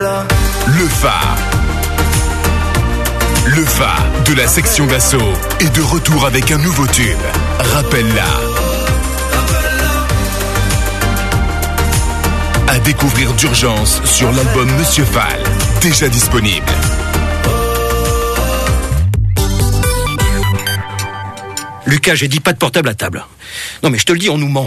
Le phare. Le phare de la section d'assaut est de retour avec un nouveau tube. Rappelle-la. À découvrir d'urgence sur l'album Monsieur Fall, déjà disponible. Lucas, j'ai dit pas de portable à table. Non mais je te le dis, on nous ment.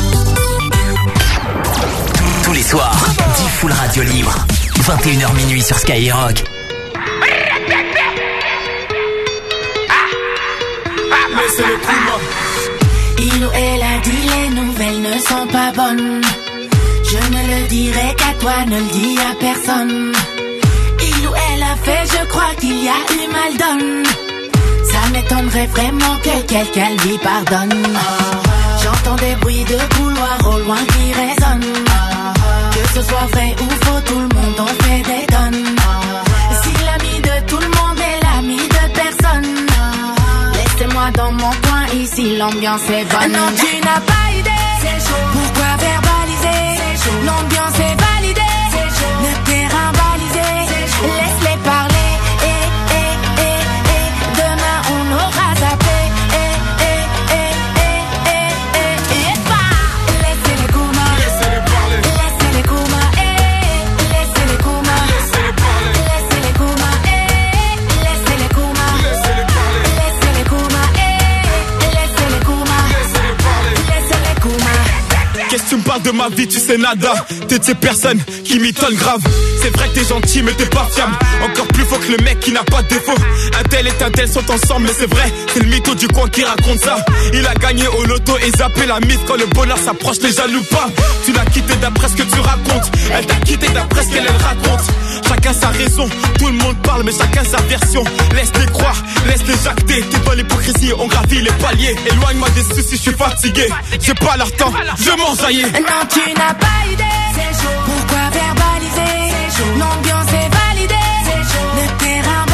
Tous les soirs, 10 full radio libre. 21h minuit sur Skyrock. Il ou elle a dit les nouvelles ne sont pas bonnes. Je ne le dirai qu'à toi, ne le dis à personne. Il ou elle a fait, je crois qu'il y a eu mal donne. Ça m'étonnerait vraiment que quelqu'un lui pardonne. J'entends des bruits de couloir au loin qui résonnent. Que ce soit vrai ou faux, tout le monde en fait des tonnes. Si l'ami de tout le monde est l'ami de personne, laissez-moi dans mon coin, ici l'ambiance est bonne. Non, tu n'as pas idée. Pourquoi verbaliser? L'ambiance est validée. Ne t'es rimbalisé. Laisse-les parler. Me parles de ma vie, tu sais nada. T'es de ces personnes qui m'étonnent grave. C'est vrai que t'es gentil mais t'es pas fiable. Encore faux que le mec qui n'a pas de défaut. Un tel et un tel sont ensemble mais c'est vrai C'est le mytho du coin qui raconte ça. Il a gagné au loto et zappé la mise Quand le bonheur s'approche les jaloux pas. Tu l'as quitté d'après ce que tu racontes. Elle t'a quitté d'après ce qu'elle elle raconte. Chacun sa raison, tout le monde parle mais chacun sa version. Laisse-les croire, laisse-les jacter T'es dans l'hypocrisie, on gravit les paliers. Éloigne-moi des soucis, je suis fatigué. J'ai pas leur temps, je m'en Non, tu n'as pas idée. Pourquoi verbaliser? L'ambiance est validée. Le terrain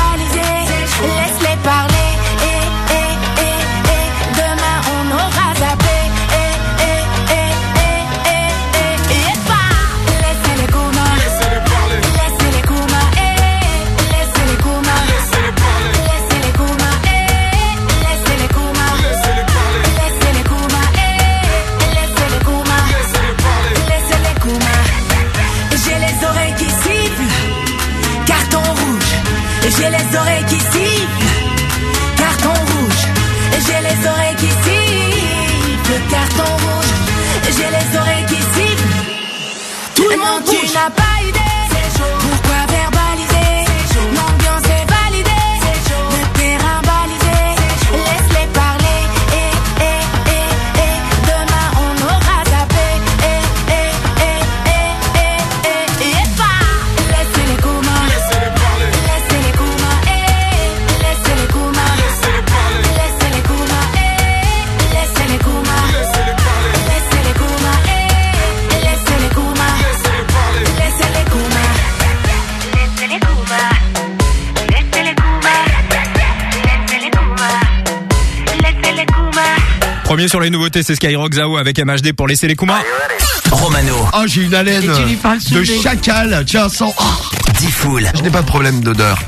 Tout Premier sur les nouveautés, c'est Skyrock Zao avec MHD pour laisser les Kuma. Romano, Oh, j'ai une haleine de chacal. Tiens, sans. Oh, 10 full. je n'ai pas de problème d'odeur.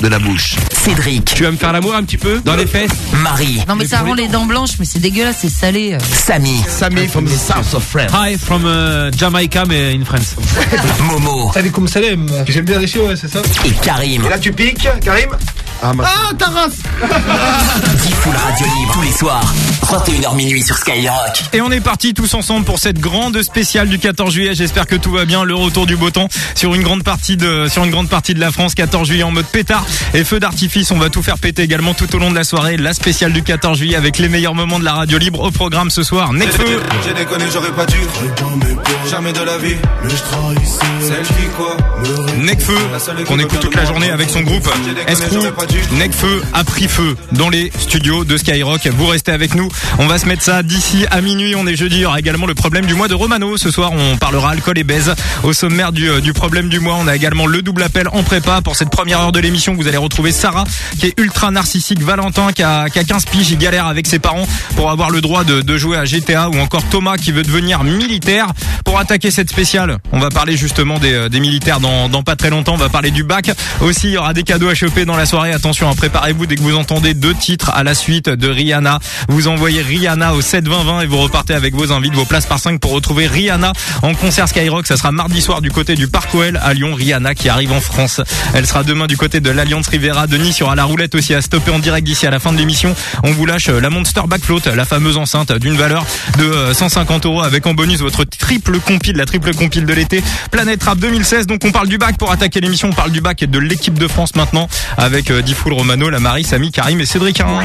De la bouche. Cédric, Tu vas me faire l'amour un petit peu dans les fesses Marie, Non mais ça rend les dents blanches, mais c'est dégueulasse, c'est salé. euh. Samy, Sammy from the south of France. Hi from uh, Jamaica mais in France. Momo Salut comme Salem. J'aime bien les chiens, ouais, c'est ça. et Karim. Et là, tu piques, Karim? Ah, ma... ah ta race 10 full radio libre tous les soirs? 21h minuit sur Skyrock. Et on est parti tous ensemble pour cette grande spéciale du 14 juillet. J'espère que tout va bien. Le retour du beau temps sur une grande partie de sur une grande partie de la France. 14 juillet en mode pétard et feu d'artifice. On va tout faire péter également tout au long de la soirée. La spéciale du 14 juillet avec les meilleurs moments de la radio libre au programme ce soir. Nekfeu, J'ai déconné, j'aurais pas dû. Jamais de la vie. Mais je trahissais. Celle qui quoi Nekfeu qu'on écoute toute la journée avec son groupe Escrew Necfeu a pris feu dans les studios de Skyrock. Vous restez avec nous. On va se mettre ça d'ici à minuit. On est jeudi. Il y aura également le problème du mois de Romano. Ce soir, on parlera alcool et baise. Au sommaire du, euh, problème du mois, on a également le double appel en prépa. Pour cette première heure de l'émission, vous allez retrouver Sarah, qui est ultra narcissique. Valentin, qui a, qui a 15 piges. Il galère avec ses parents pour avoir le droit de, jouer à GTA. Ou encore Thomas, qui veut devenir militaire. Pour attaquer cette spéciale, on va parler justement des, euh, des militaires dans, dans pas très longtemps. On va parler du bac. Aussi, il y aura des cadeaux à choper dans la soirée. Attention, hein, préparez-vous dès que vous entendez deux titres à la suite de Rihanna. Vous envoyez Rihanna au 7 20 20 et vous repartez avec vos invites, vos places par 5 pour retrouver Rihanna en concert Skyrock. Ça sera mardi soir du côté du Parc OL à Lyon. Rihanna qui arrive en France. Elle sera demain du côté de l'Alliance Rivera de Nice. Il y aura la roulette aussi à stopper en direct d'ici à la fin de l'émission. On vous lâche euh, la Monster Backfloat, la fameuse enceinte d'une valeur de euh, 150 euros avec en bonus votre triple compile, la triple compile de l'été. Planète Rap 2016. Donc on parle du bac pour attaquer l'émission. On parle du bac et de l'équipe de France maintenant avec euh, Diffoul Romano, la Marie, Samy, Karim et Cédric. hein.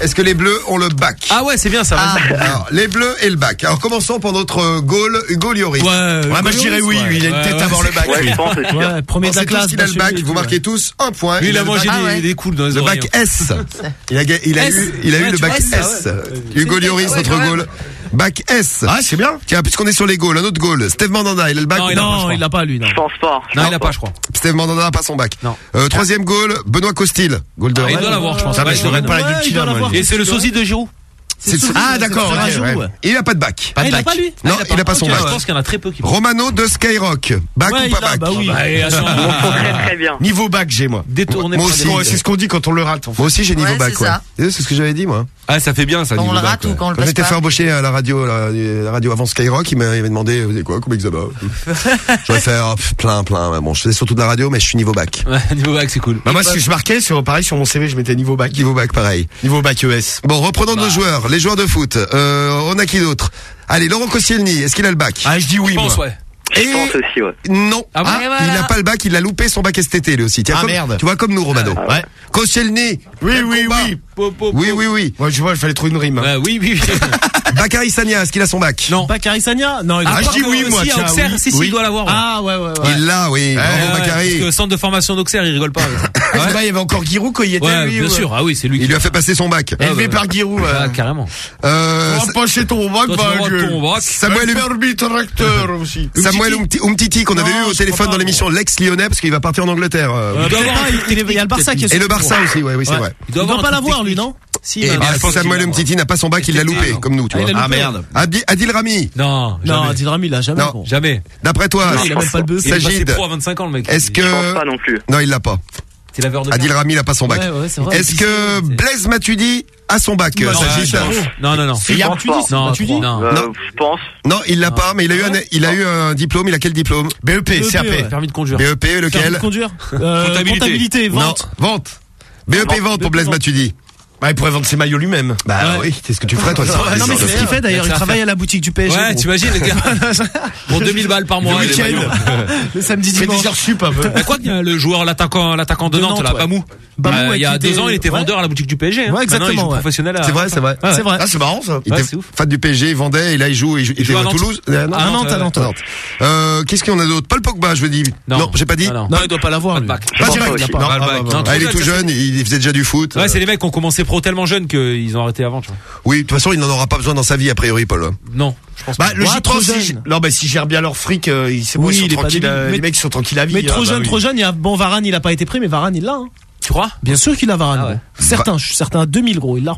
Est-ce que les bleus ont le bac Ah ouais, c'est bien ça. vas-y. Alors, les bleus et le bac. Alors, commençons par notre euh, goal, Hugo Lloris. Ouais, moi, je dirais oui, lui, il a une tête à avoir le bac. Ouais, je pense aussi. Ouais, premier de la classe. qu'il a le bac, vous marquez tous un point. Lui, il a le mangé bac- Ah des, ouais. des coups dans les le oreilles. bac S. Il a, il a S. eu, il a eu Ouais, le bac S. ça, ouais. Hugo C'est- Lloris, ouais, notre goal. Bac S. Ah, c'est bien. Tiens, puisqu'on est sur les goals, un autre goal. Steve Mandanda, il a le bac. Non, ou il a pas, je crois. il l'a pas lui. Non, Je pense pas. non il a pas, je crois. Steve Mandanda n'a pas son bac. Non. Euh, troisième goal, Benoît Costil. Goal de Ah, il Rennes. doit l'avoir, je pense. Ça va, Ouais, je il doit l'aurais pas l'avoir. la Ouais, guilty, il doit là, moi. l'avoir. Et c'est le sosie de Giroud. C'est- Ah, d'accord. ouais. Il a pas de bac. Ah, il a pas lui Non, il a pas son bac. Je pense qu'il y en a très peu qui. Romano de Skyrock. Bac Ouais, ou pas a, bac bah oui. Bah. Très très bien. Niveau bac, j'ai moi. Détourné Moi par aussi. c'est ce qu'on dit quand on le rate. Moi aussi, j'ai niveau Ouais, bac. c'est ouais. ça. Et C'est ce que j'avais dit, moi. Ah, ça fait bien ça. Quand on le bac, rate ou quand on le passe j'étais fait pas. embaucher à la radio, la, radio avant Skyrock, il m'a- il m'a demandé, vous savez quoi, comme examen J'aurais fait oh, plein, plein. Bon, je faisais surtout de la radio, mais je suis niveau bac. Ouais, niveau bac, c'est cool. Bah moi, si je marquais, sur, pareil, sur mon CV, je mettais niveau bac. Niveau bac, pareil. Niveau bac ES. Bon, reprenons nos joueurs, les joueurs de foot. Euh, on a qui d'autre? Allez, Laurent Koscielny, est-ce qu'il a le bac? Ah, je dis oui, Je pense, ouais. Je Et pense aussi, ouais. non, Ah voilà. il n'a pas le bac, il a loupé son bac STT lui aussi. Tiens, Ah, comme- merde. Tu vois comme nous, Romano. ouais. Koscielny. Oui, oui, oui. Po, po, po. Oui, oui, oui. Moi, je vois, il fallait trouver une rime. Ouais, oui, oui. oui. Bakary Sagna, est-ce qu'il a son bac? Non. Bakary Sagna Non, il a Ah, je dis oui, moi. À Auxerre, si, si, il doit l'avoir. ouais. Ah, ouais, ouais, ouais. Il l'a, oui. Bravo, Bakary. Parce que centre de formation d'Auxerre, il rigole pas. Ah, il y avait encore Giroud quand il était, Ouais, lui, bien sûr. Ah oui, c'est lui Il qui. lui a fait passer son bac. Ah, Élevé par Giroud. Ah, carrément. euh, On va pas chez ton bac, bah, ton bac. Samuel, Permis tracteur aussi. Samuel Umti- Umtiti qu'on avait eu au téléphone dans l'émission l'ex-lyonnais parce qu'il va partir en Angleterre. euh. Il- il y a le Barça qui est Et sur le Barça aussi, oui, c'est vrai. Il doit pas l'avoir, lui, non Si, Et bah, bah, je pense Samuel l'a. Umtiti n'a pas son bac, il l'a loupé, comme nous, tu Ah, vois. il a Ah merde. Adi- Adil Rami, Non, Non. Adil Rami, il a jamais. Non. bon. Jamais. d'après toi, Non, il a même pas le buzz. Il est passé Sagid, pro à 25 ans, le mec. est-ce Je pense que... pas non plus. Non, il l'a pas. C'est laveur de Adil. Rami n'a pas son bac. Ouais, ouais. Est-ce que Blaise Matuidi a son bac Bah, euh, non, Non, non, non. Il y a tu dis, Non, tu dis non. Euh, Non. Je pense. Non, il l'a pas, mais il a eu un, il a eu un diplôme, il a quel diplôme BEP, BEP, CAP. ouais. Permis de conduire. BEP, Permis lequel de conduire Euh, Comptabilité. Comptabilité, vente. Non, vente. BEP vente pour Blaise vente. Bah, il pourrait vendre ses maillots lui-même. Bah oui, c'est ce que tu ferais toi. Non, mais c'est ce qu'il fait d'ailleurs. Il va travaille à la boutique du PSG. Ouais, t'imagines, les gars. Pour 2000 balles par mois. Le les week-end. Le samedi Fait dimanche. des heures sup un peu. Mais quoi que le joueur, l'attaquant, l'attaquant de Nantes, là. Bamou. Bamou, Euh, ouais, il y a deux ans, il était vendeur à la boutique du PSG. hein. Ouais, exactement, professionnel. C'est vrai, c'est vrai. C'est vrai. Ah, c'est marrant ça. Il était fan du PSG, il vendait, et là il joue, il, était à. Toulouse. Euh, non, À Nantes, Nantes, à. Nantes. Euh, Qu'est-ce qu'il y en a d'autre? Paul Pogba, je veux dire. Non. j'ai pas dit. Non, il doit pas l'avoir. Pas direct. ah, bah, bah. Ah, il est tout jeune, il faisait déjà du foot. Ouais, c'est les mecs qui ont commencé pro tellement jeunes qu'ils ont arrêté avant, tu vois. Oui, de toute façon, il n'en aura pas besoin dans sa vie, a priori, Paul. Non, je pense Bah, pas. logiquement, trop si, jeune. non, bah, s'ils gèrent bien leur fric, euh, ils- c'est bon, Oui, ils sont il tranquilles, débile. euh, Mais- les mecs, ils sont tranquilles à vie. Mais trop Ah, jeune, bah, trop oui. jeune. Il y a bon Varane, il a pas été pris, mais Varane, il l'a. hein. Tu crois? Bien sûr qu'il a Varane. Ah ouais. gros. Certain, je suis certain à 2000 gros, il l'a.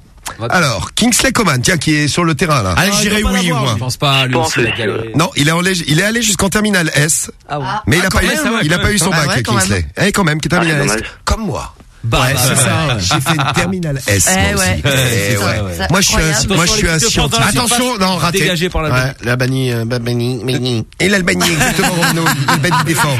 Alors, Kingsley Coman, tiens, qui est sur le terrain, là. Allez, Ah, il doit pas oui, l'avoir, moi. Je pense pas, lui pense il. Non, il est, en lég- il est allé jusqu'en terminale S, Ah, mais il a quand pas eu, ah ouais, il a pas eu son Ah bac, ouais, Kingsley. Eh, quand même, qui est terminale Ah, S. Comme moi. Bah, Ouais, c'est ça. J'ai fait une terminale S, Eh moi ouais. Eh, ça, ouais. Moi, je suis un, incroyable. moi, je suis un Attention, scientifique. Attention, non, raté. Dégagé par la Ouais, la bannie, euh, bah, bannie. Et l'Albanie, exactement, Renaud. L'Albanie défend.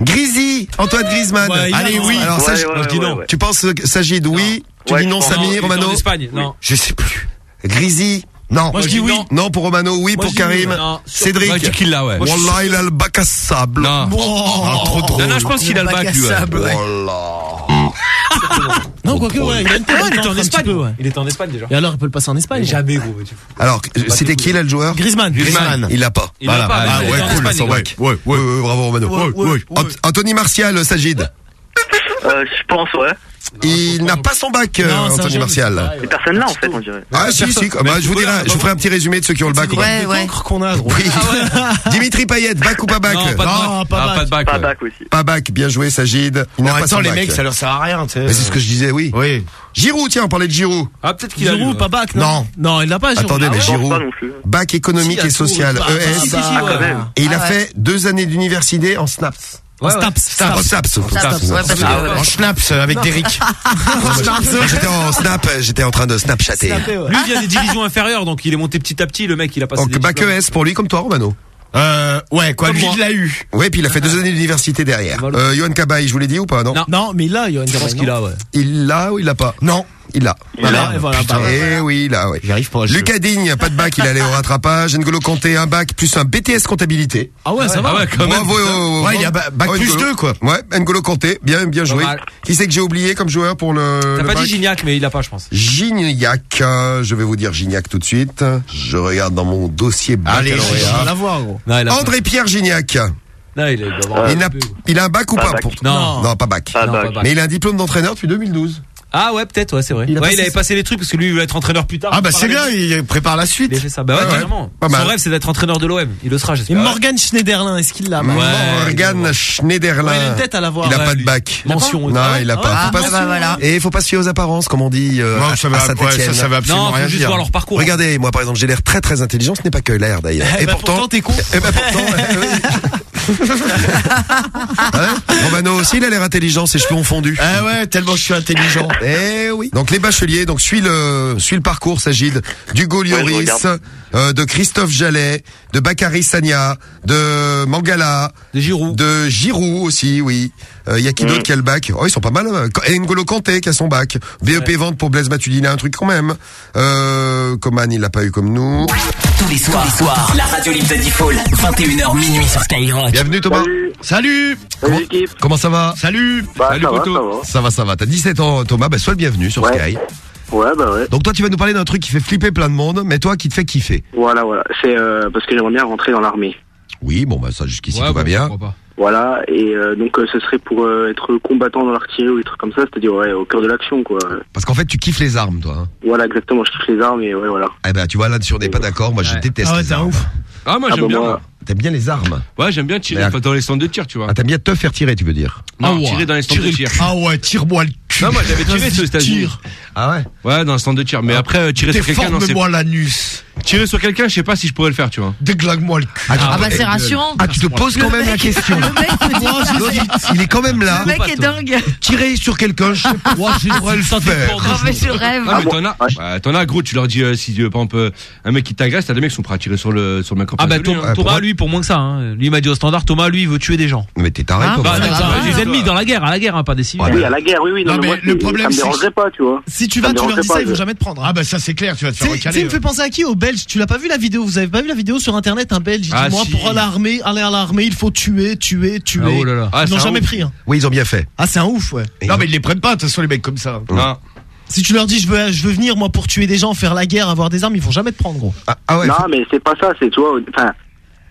Grisy, Antoine Griezmann. Allez, oui. Alors, je dis ouais, non. tu penses, que Sagid, oui? Tu dis non. Samy, Romano? Espagne, non. Je sais plus. Grisy? Non. Moi, je dis oui. Non pour Romano, oui pour Karim. Cédric? Ouais, je dis qu'il l'a, ouais. Wallah, il a le bac à sable. Non. Oh, Ah, trop drôle. Non, non, je pense qu'il a le bac, lui. Wallah. Non, quoique, ouais, il a une Ah, il était en Espagne. peu, ouais. Il était en Espagne déjà. Et alors, il peut le passer en Espagne. Jamais, gros. Alors, c'était qui là le joueur Griezmann. Griezmann. Il l'a pas. Il l'a pas, Ah, ouais, cool. Ouais, ouais, ouais, bravo Romano. Ouais, ouais, ouais. Ant- Anthony Martial, Sagid. Euh, je pense, ouais. Il n'a pas son bac, euh, Anthony Martial. C'est personne là, en fait, on dirait. Ah, si, si. Bah, je vous dirai, je vous ferai un petit résumé de ceux qui ont le bac. ou pas. Ouais, Le ouais. qu'on a, gros. Oui. Dimitri Payet, bac ou pas bac? Non, pas de bac. Pas Ah, bac. pas de bac. Pas ouais. bac aussi. Pas bac, bien joué Sagid. Il Bon, n'a pas attends, son les bac. mecs, ça leur sert à rien, tu sais. Mais c'est ce que je disais, oui. Oui. Giroud, tiens, on parlait de Giroud. Ah, peut-être qu'il a. Giroud, ouais. pas bac, non? Non. Non, il l'a pas, Giroud. Attendez, Ah mais ouais Giroud. Pas non plus. Bac économique Si, et social, ES. Si, si, ouais. même. Et il a Ah ouais. fait deux années d'université en SNAPS. En. Staps. Staps, ouais, parce que- Ah. En euh, avec Derrick. J'étais en snap, j'étais en train de snapchatter. Lui, il vient des divisions inférieures, donc il est monté petit à petit. Le mec, il a passé Donc des bac. ES pour lui comme toi, Romano. Euh, ouais, quoi, lui, il l'a eu. Ouais, puis il a fait deux années d'université derrière. Euh, Johan Cabaye, je vous l'ai dit ou pas, non Non. Non, mais il y a une Je pense qu'il a, ouais. Il l'a ou il l'a pas Non, il l'a. Il l'a, et voilà, Putain, bah, eh oui, il l'a, ouais. J'arrive pas Lucas Digne, pas de bac, il allait au rattrapage. N'Golo Kanté, un bac plus un BTS comptabilité. Ah ouais, ça va. Ah ouais, quand même. Bravo. Ouais, il y a ba- bac Oh, plus N'Golo. deux, quoi. Ouais, N'Golo Kanté, bien, bien joué. Qui c'est que j'ai oublié comme joueur pour le, T'as pas bac dit Gignac, mais il a pas, je pense. Gignac, euh, je vais vous dire Gignac tout de suite. Je regarde dans mon dossier Allez, On va baccalauréat. la voir, gros. Non, il a André Pierre Gignac. Non, il, est- a, il a un bac ou Pas pas bac. pour- Non. non, pas bac. Pas Non, bac. pas bac. Mais il a un diplôme d'entraîneur depuis 2012. Ah ouais, peut-être, ouais, c'est vrai. Il ouais, avait passé les trucs parce que lui, il veut être entraîneur plus tard. Ah bah c'est bien, il prépare la suite. Il a fait ça. Bah ouais, carrément. Mal. Son rêve, c'est d'être entraîneur de l'OM. Il le sera, Et j'espère. Morgan Schneiderlin, est-ce qu'il l'a bah Morgan Schneiderlin. Ouais, il a une tête à la voir. Il a pas de bac. Mention, Non, il a Ah pas. ouais, Faut pas ah bah voilà. Et il faut pas se fier aux apparences, comme on dit euh, ça va- à ouais, Saint-Etienne. ça, ça va absolument Non, rien dire. voir leur parcours. Regardez, moi par exemple, j'ai l'air très très intelligent, ce n'est pas que l'air d'ailleurs. Eh Et ben, pourtant, t'es con. Eh ben pourtant, oui. Hein Romano aussi, il a l'air intelligent, ses cheveux ont fondu. Ah ouais, tellement je suis intelligent. Eh oui. Donc les bacheliers, donc suis le suis le parcours, Sagid, d'Hugo Ouais, je Lloris, regarde. euh, de Christophe Jallet, de Bakary Sagna, de Mangala, De Giroud. de Giroud aussi, oui. Il y a qui Mm. d'autre qui a le bac? Oh, ils sont pas mal. hein. Et N'Golo Kanté qui a son bac. BEP vente pour Blaise Matuidi, il a un truc quand même. Euh, Coman, il l'a pas eu comme nous. Tous les soirs, les soirs, la radio libre de Default, 21h minuit sur Skyrock. Bienvenue Thomas. Salut. Salut Salut l'équipe. Comment ça va? Salut Bah, Salut, ça va, ça va. Ça va, ça va. T'as 17 ans Thomas, bah sois le bienvenu sur Ouais. Sky. Ouais, bah ouais. Donc toi tu vas nous parler d'un truc qui fait flipper plein de monde, mais toi qui te fait kiffer. Voilà, voilà. C'est euh, parce que j'aimerais bien rentrer dans l'armée. Oui, bon bah ça jusqu'ici Ouais, tout va bon, bien. pourquoi pas. Voilà, et euh, donc euh, ce serait pour euh, être combattant dans l'artillerie ou des trucs comme ça, c'est-à-dire ouais, au cœur de l'action, quoi. Parce qu'en fait tu kiffes les armes toi. hein. Voilà, exactement, je kiffe les armes et ouais, voilà. Eh ben tu vois là-dessus on n'est pas d'accord, moi je Ouais. déteste Ah ouais, les t'es un armes. ouf. Ah, moi Ah j'aime bah, bien. moi. T'aimes bien les armes Ouais, j'aime bien tirer enfin, dans les centres de tir, tu vois. Ah t'aimes bien te faire tirer tu veux dire Non, Ah ouais. tirer dans les centres de tir. le- Ah ouais, tire-moi le cul. Non, moi j'avais tiré sur les États-Unis. Tire. Ah ouais Ouais, dans le centre de tir. Mais après, euh, tirer sur quelqu'un, non, c'est. Déforme-moi l'anus. Tirer sur quelqu'un, je sais pas si je pourrais le faire, tu vois. Déglague-moi le cul. Ah, Ah bah c'est rassurant. Ah tu te poses quand même la question. Il- est quand même là. Le mec est dingue. Tirer sur quelqu'un, je sais pas, je pourrais le faire. Mais je rêve. Ah, mais t'en as, bah, t'en as, gros, tu leur dis, euh, si, euh, par exemple, euh, un mec qui t'agresse, t'as des mecs qui sont prêts à tirer sur le, sur le mec en Ah bah de lui, Hein. Pour moins que ça. Hein. Lui, il m'a dit au standard, Thomas, lui, il veut tuer des gens. Mais t'es taré Ah, Thomas. Bah, bah, des ennemis dans la guerre, à la guerre, hein, pas des civils. Oui, à la guerre, oui, oui. Non, Non, mais, mais moi, le c'est- problème, ça me c'est- dérangerait pas, tu vois. Si tu vas, tu leur dis ça, ils vont jamais te prendre. Ah bah ça c'est clair, tu vas te Tu faire tu recaler. il me fait penser à qui Au Belge. Tu l'as pas vu la vidéo? Vous avez pas vu la vidéo sur internet Un Belge, il dit Ah, moi pour l'armée, aller à l'armée, il faut tuer, tuer, tuer. Ah, oh. Ah, Ils n'ont c'est jamais pris. hein. Oui, ils ont bien fait. Ah, c'est un ouf, ouais. Non mais ils les prennent pas, de toute façon les mecs comme ça. Non. Si tu leur dis je veux, je veux venir moi pour tuer des gens, faire la guerre, avoir des armes, ils vont jamais te prendre, gros. Ah, ah ouais. Non, mais c'est pas ça, c'est, tu vois, enfin,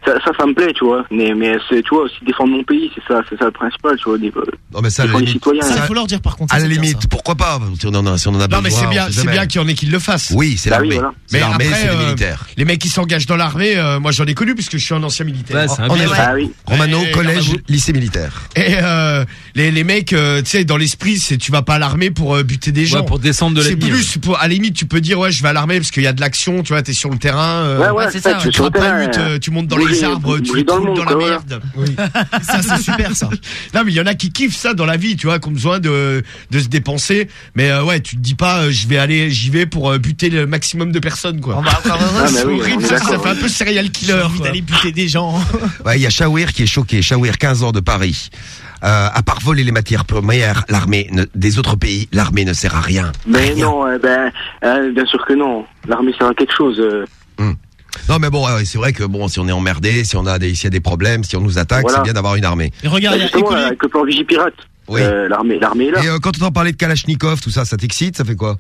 ça, ça, ça me plaît, tu vois. Mais, mais c'est, tu vois, aussi défendre mon pays, c'est ça, c'est ça le principal, tu vois. Des, Non mais ça, à la limite, citoyens. Ça, il ça- faut leur dire par contre. à la c'est bien, limite, ça. pourquoi pas Si on en a, si on en a Non mais c'est bien, c'est bien qu'il y en ait qui le fassent. Oui, c'est Bah oui, l'armée. voilà. C'est Mais l'armée, après, c'est euh, militaire. Les mecs qui s'engagent dans l'armée, euh, moi j'en ai connu puisque je suis un ancien militaire. Ouais, c'est un On bien. est Ah oui. Romano, collège, lycée militaire. Et euh, les, les mecs, euh, tu sais, dans l'esprit, c'est tu vas pas à l'armée pour buter des gens. Ouais, pour descendre de c'est l'ennemi. plus, pour, à la limite, tu peux dire ouais, je vais à l'armée parce qu'il y a de l'action, tu vois, t'es sur le terrain. Ouais, ouais, c'est c'est ça, tu montes dans les bouger- arbres, tu bouger te dans le trouves monde, dans la merde. Ça, c'est super, ça. Non, mais il y en a qui kiffent ça dans la vie, tu vois, qui ont besoin de, de se dépenser. Mais euh, ouais, tu te dis pas, euh, je vais aller, j'y vais pour euh, buter le maximum de personnes, quoi. On va encore heureux. Ah, c'est oui, horrible, ça, ça fait un peu serial J'ai killer. envie d'aller buter des gens. Ouais, il y a Chawir qui est choqué. Chawir, 15 ans de Paris. Euh, à part voler les matières premières, l'armée des autres pays, l'armée ne sert à rien. Mais Rien. non, eh ben, euh, bien sûr que non. L'armée sert à quelque chose. euh. Non, mais bon, ouais, c'est vrai que bon, si on est emmerdé, si on a des, s'il y a des problèmes, si on nous attaque, Voilà. c'est bien d'avoir une armée. Et regarde, il y a Justement, avec le plan Vigipirate. Oui. Euh, l'armée, l'armée est là. Et euh, quand on entend parler de Kalachnikov, tout ça, ça t'excite Ça fait quoi?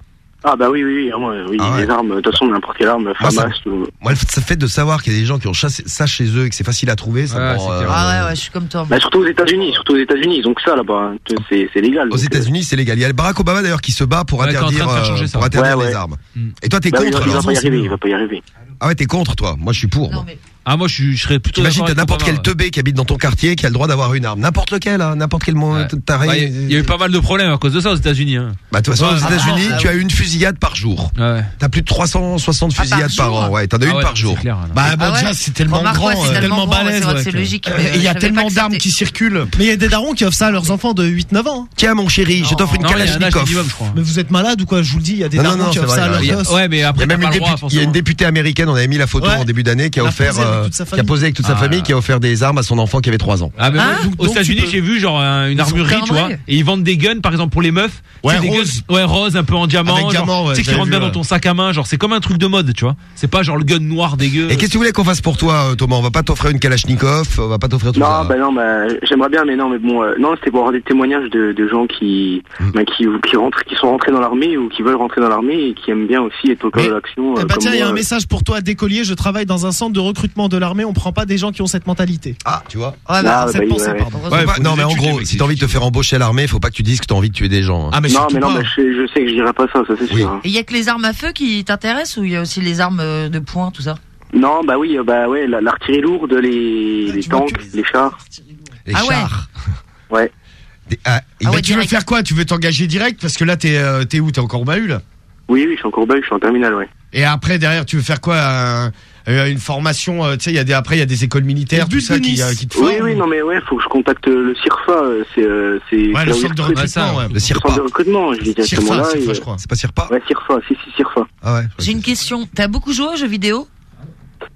Ah bah oui, oui, oui, vraiment, oui, Ah ouais. les armes, de toute façon, n'importe quelle arme, Moi, FAMAS, ça- tout. Moi, le fait- le fait de savoir qu'il y a des gens qui ont chassé ça chez eux et que c'est facile à trouver, ça me rend, euh, Ah ouais, ouais, je suis comme toi. Bah, surtout aux États-Unis, surtout aux États-Unis, ils ont que ça là-bas, hein. c'est, c'est légal. Aux États-Unis, c'est légal. Il y a Barack Obama d'ailleurs qui se bat pour Ouais, interdire, euh, changer ça. pour interdire Ouais, les ouais. armes. Et toi, t'es Bah, contre il va pas y arriver, il va pas y arriver. Ah ouais, t'es contre toi. Moi, je suis pour. moi. Ah, moi, je, serais plutôt. D'accord t'as n'importe quel teubé qui habite dans ton quartier qui a le droit d'avoir une arme. N'importe lequel, hein, n'importe quel taré. Ouais, Il y a eu pas mal de problèmes à cause de ça aux États-Unis. Hein. Bah, de toute façon, aux Ouais, États-Unis, ah, tu as une fusillade par jour. T'as plus de 360 Ah, fusillades par, an. Ouais, t'en as une par jour. Bah bon, Ah ouais déjà, c'est tellement Remarque, grand, ouais, c'est euh, tellement ouais, balèze. c'est ouais, logique, il y a tellement d'armes qui circulent. Mais il y a des darons qui offrent ça à leurs enfants de 8-9 ans. Tiens, mon chéri, je t'offre une Kalachnikov. minimum, je crois. Mais vous êtes malade ou quoi Je vous le dis, il y a des Non, non, darons non, qui offrent ça à leurs. Ouais, mais après, il y a une, députée- américaine, on avait mis la photo Ouais. en début d'année, qui a offert, euh, qui a posé avec toute sa Ah. famille, qui a offert des armes à son enfant qui avait 3 ans. Ah, mais Ah, aux États-Unis, peux- j'ai vu genre un- une Ils armurerie, tu vois, et ils vendent des guns, par exemple pour les meufs. Ouais, C'est des rose. guns- ouais, rose, un peu en diamant, Avec genre, diamant, ouais, tu sais qui j'avais rentre bien vu, dans ouais. ton sac à main, genre c'est comme un truc de mode, tu vois. C'est pas genre le gun noir dégueu. Et qu'est-ce que tu voulais qu'on fasse pour toi, euh, Thomas? On va pas t'offrir une Kalachnikov, on va pas t'offrir tout Non, ça. bah non, bah, j'aimerais bien, mais non, mais bon, euh, non, c'était pour avoir des témoignages de, de gens qui, Hmm. bah, qui, qui rentrent, qui sont rentrés dans l'armée ou qui veulent rentrer dans l'armée et qui aiment bien aussi être au cœur de l'action. Eh euh, bah comme tiens, il y a moi, un message pour toi, décollier. Je travaille dans un centre de recrutement de l'armée. On prend pas des gens qui ont cette mentalité. Ah, tu vois Ah, bah, cette bah, pensée, ouais. pardon. Ouais, bah, faut non, mais en gros, si t'as envie de te faire embaucher à l'armée, faut pas que tu dises que t'as envie de tuer des gens. hein. Ah, mais Non, surtout mais non, pas. mais je, sais- je sais que je dirais pas ça, ça c'est Oui. sûr. hein. Et il y a que les armes à feu qui t'intéressent ou il y a aussi les armes euh, de poing, tout ça? Non, bah oui, euh, bah ouais, la- l'artillerie lourde, les, les tanks, les chars. Les Ah ouais. chars. Ouais. Des- ah, Ah ouais, Mais tu veux direct. faire quoi? Tu veux t'engager direct? Parce que là, t'es euh, t'es où? T'es encore au bahut, là Oui, oui, je suis encore belle, je suis en terminale, ouais. Et après, derrière, tu veux faire quoi un- euh, Une formation euh, Tu sais, il y a des, après, il y a des écoles militaires, Le tout ça, qui, euh, qui te forment. Oui, oui, non, mais ouais, faut que je contacte le CIRFA, euh, c'est, euh, c'est, Ouais, le centre de recrutement, ouais. Le Le CIRPA. centre de recrutement, je dis directement CIRFA, là. CIRFA, et- je crois. C'est pas CIRPA Ouais, CIRFA, si, si, CIRFA. Ah ouais. J'ai une question. T'as beaucoup joué aux jeux vidéo?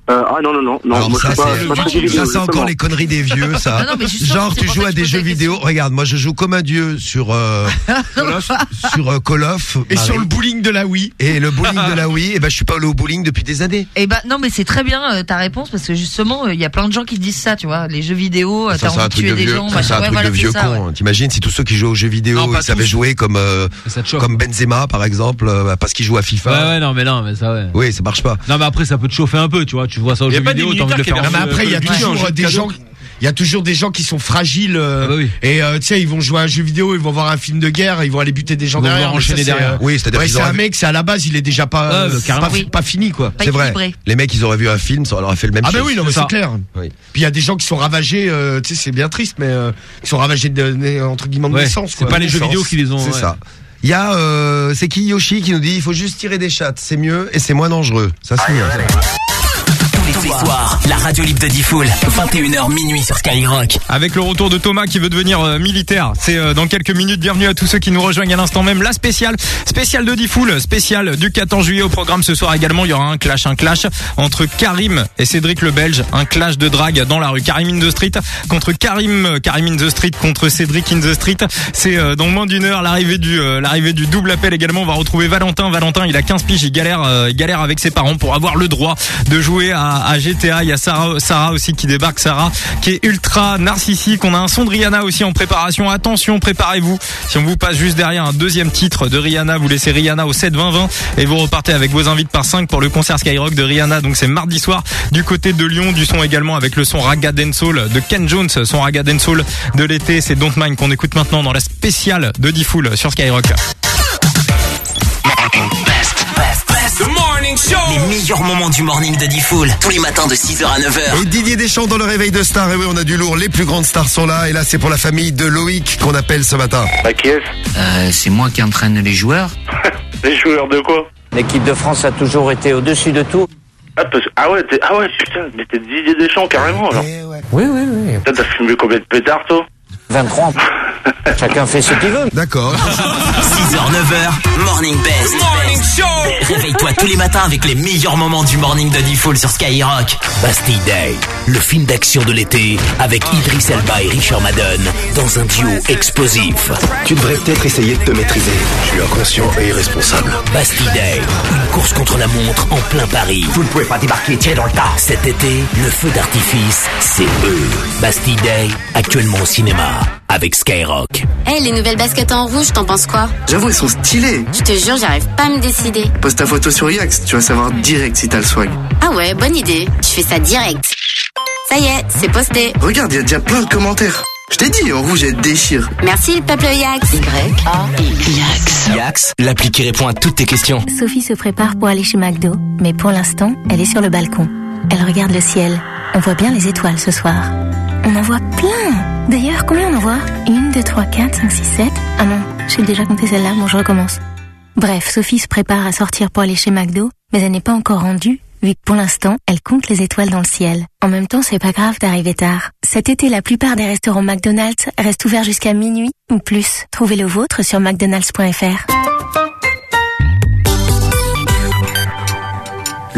Euh, ah non, non, non, non, Alors moi ça, pas, c'est suis pas très jeux vidéo, ça, c'est encore les conneries des vieux, ça. Non, non, Genre, tu joues à des jeux vidéo. Regarde, moi, je joue comme un dieu sur euh, sur euh, Call of. Et Marie. sur le bowling de la Wii. et le bowling de la Wii, et ben je suis pas allé au bowling depuis des années. Eh ben non, mais c'est très bien euh, ta réponse parce que justement, euh, il y a plein de gens qui disent ça, tu vois. Les jeux vidéo, euh, Ça, t'as envie de tuer de des vieux, gens, c'est un truc de vieux con. ouais. T'imagines si tous ceux qui jouent aux jeux vidéo, ils savaient jouer comme comme Benzema par exemple, parce qu'il joue à FIFA. Ouais, ouais, non, mais non, mais ça, ouais. Oui, ça marche pas. Non, mais après, ça peut te chauffer un peu, tu vois. Tu vois ça au Y a jeu vidéo, t'as envie de le faire. Non, mais jeu- après, il y a Ouais, toujours des gens. Il y a toujours des gens qui sont fragiles euh, Ah bah oui. et euh, tu sais ils vont jouer à un jeu vidéo, ils vont voir un film de guerre, ils vont aller buter des gens Ils vont derrière. ça, enchaîner c'est, derrière. euh, Oui, c'est-à-dire ouais, qu'ils c'est un mec, c'est à la base, il est déjà pas Ouais, euh, bah, carrément. pas, Oui. pas fini quoi. C'est vrai. Les mecs, ils auraient vu un film, ça leur aurait fait le même Ah bah chose. oui, non mais C'est c'est clair. Oui. Puis il y a des gens qui sont ravagés, euh, tu sais, c'est bien triste, mais euh, qui sont ravagés de, de- entre guillemets de Ouais, naissance. c'est pas les jeux vidéo qui les ont. C'est ouais. ça. Il y a, euh, c'est qui Yoshi qui nous dit, il faut juste tirer des chattes, c'est mieux et c'est moins dangereux. Ça c'est mieux. Tous les soirs, la radio libre de Diffoul, 21h minuit sur Skyrock. Avec le retour de Thomas qui veut devenir euh, militaire. C'est euh, dans quelques minutes. Bienvenue à tous ceux qui nous rejoignent à l'instant même. La spéciale, spéciale de Diffoul, spéciale du 14 juillet au programme ce soir également. Il y aura un clash, un clash entre Karim et Cédric le Belge. Un clash de drague dans la rue. Karim in the street contre Karim, euh, Karim in the street contre Cédric in the street. C'est euh, dans moins d'une heure l'arrivée du, euh, l'arrivée du double appel également. On va retrouver Valentin. Valentin, il a 15 piges. Il galère, il galère avec ses parents pour avoir le droit de jouer à GTA. Il y a Sarah, Sarah aussi qui débarque. Sarah qui est ultra narcissique. On a un son de Rihanna aussi en préparation. Attention, préparez-vous. Si on vous passe juste derrière un deuxième titre de Rihanna, vous laissez Rihanna au 7 20 20 et vous repartez avec vos invites par 5 pour le concert Skyrock de Rihanna. Donc c'est mardi soir du côté de Lyon. Du son également avec le son Raga Soul de Ken Jones. Son Raga Soul de l'été, c'est Don't Mind qu'on écoute maintenant dans la spéciale de Diffoul sur Skyrock. Les meilleurs moments du morning de Diffoul, tous les matins de 6h à 9h. Et Didier Deschamps dans le réveil de stars. Et oui, on a du lourd. Les plus grandes stars sont là. Et là, c'est pour la famille de Loïc qu'on appelle ce matin. Bah, qui est Euh, c'est moi qui entraîne les joueurs. Les joueurs de quoi L'équipe de France a toujours été au-dessus de tout. ah, parce... ah ouais, t'es- ah ouais, putain, mais t'es Didier Deschamps carrément alors. Oui, oui, oui. Putain, T'as fumé combien de pétards toi 23. Chacun fait ce qu'il veut. D'accord. 6h, 9h, Morning Best. Réveille-toi tous les matins avec les meilleurs moments du morning de Diffoul sur Skyrock. Bastille Day, le film d'action de l'été avec Idris Elba et Richard Madden dans un duo explosif. Tu devrais peut-être essayer de te maîtriser. Je suis inconscient et irresponsable. Bastille Day, une course contre la montre en plein Paris. Vous ne pouvez pas débarquer, tiens dans le tas. Cet été, le feu d'artifice, c'est eux. Bastille Day, actuellement au cinéma. Avec Skyrock. Eh, les nouvelles baskets en rouge, t'en penses quoi? J'avoue, elles sont stylées. Je te jure, j'arrive pas à me décider. Poste ta photo sur Yax, tu vas savoir direct si t'as le swag. Ah ouais, bonne idée. Je fais ça direct. Ça y est, c'est posté. Regarde, il y a déjà plein de commentaires. Je t'ai dit, en rouge, elle déchire. Merci le peuple Yax. Y A Yax. Yax, l'appli qui répond à toutes tes questions. Sophie se prépare pour aller chez McDo, mais pour l'instant, elle est sur le balcon. Elle regarde le ciel. On voit bien les étoiles ce soir. On en voit plein D'ailleurs, combien on en voit? Une, deux, trois, quatre, cinq, six, sept. Ah non, j'ai déjà compté celle-là, bon je recommence. Bref, Sophie se prépare à sortir pour aller chez McDo, mais elle n'est pas encore rendue, vu que pour l'instant, elle compte les étoiles dans le ciel. En même temps, c'est pas grave d'arriver tard. Cet été, la plupart des restaurants McDonald's restent ouverts jusqu'à minuit ou plus. Trouvez le vôtre sur mcdonalds.fr.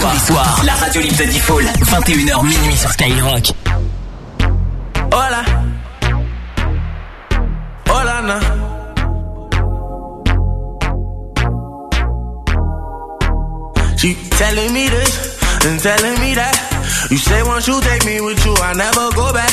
Tous les soirs, la radio libre de Diffoul, 21h minuit sur Skyrock. Hola. Hola, na. She telling me this and telling me that. You say once you take me with you, I never go back.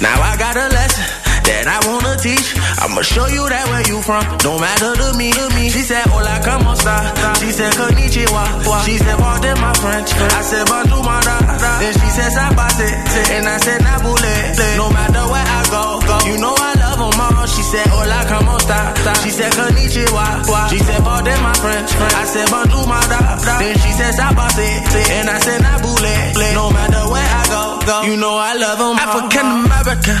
Now I got a lesson that I wanna teach. I'ma show you that where you from. Don't matter to me, to me. She said, Hola, como esta? She said, Konnichiwa. She said, pardon my French. I said, bonjour, my da. Then she said, sabate. And I said, nabule. No matter where I go, go. You know I love them all. She said, Hola, como esta? She said, Konnichiwa. She said, pardon my French. I said, bonjour, my da. Then she said, sabate. And I said, nabule. No matter where I go, go. You know I love them all. African American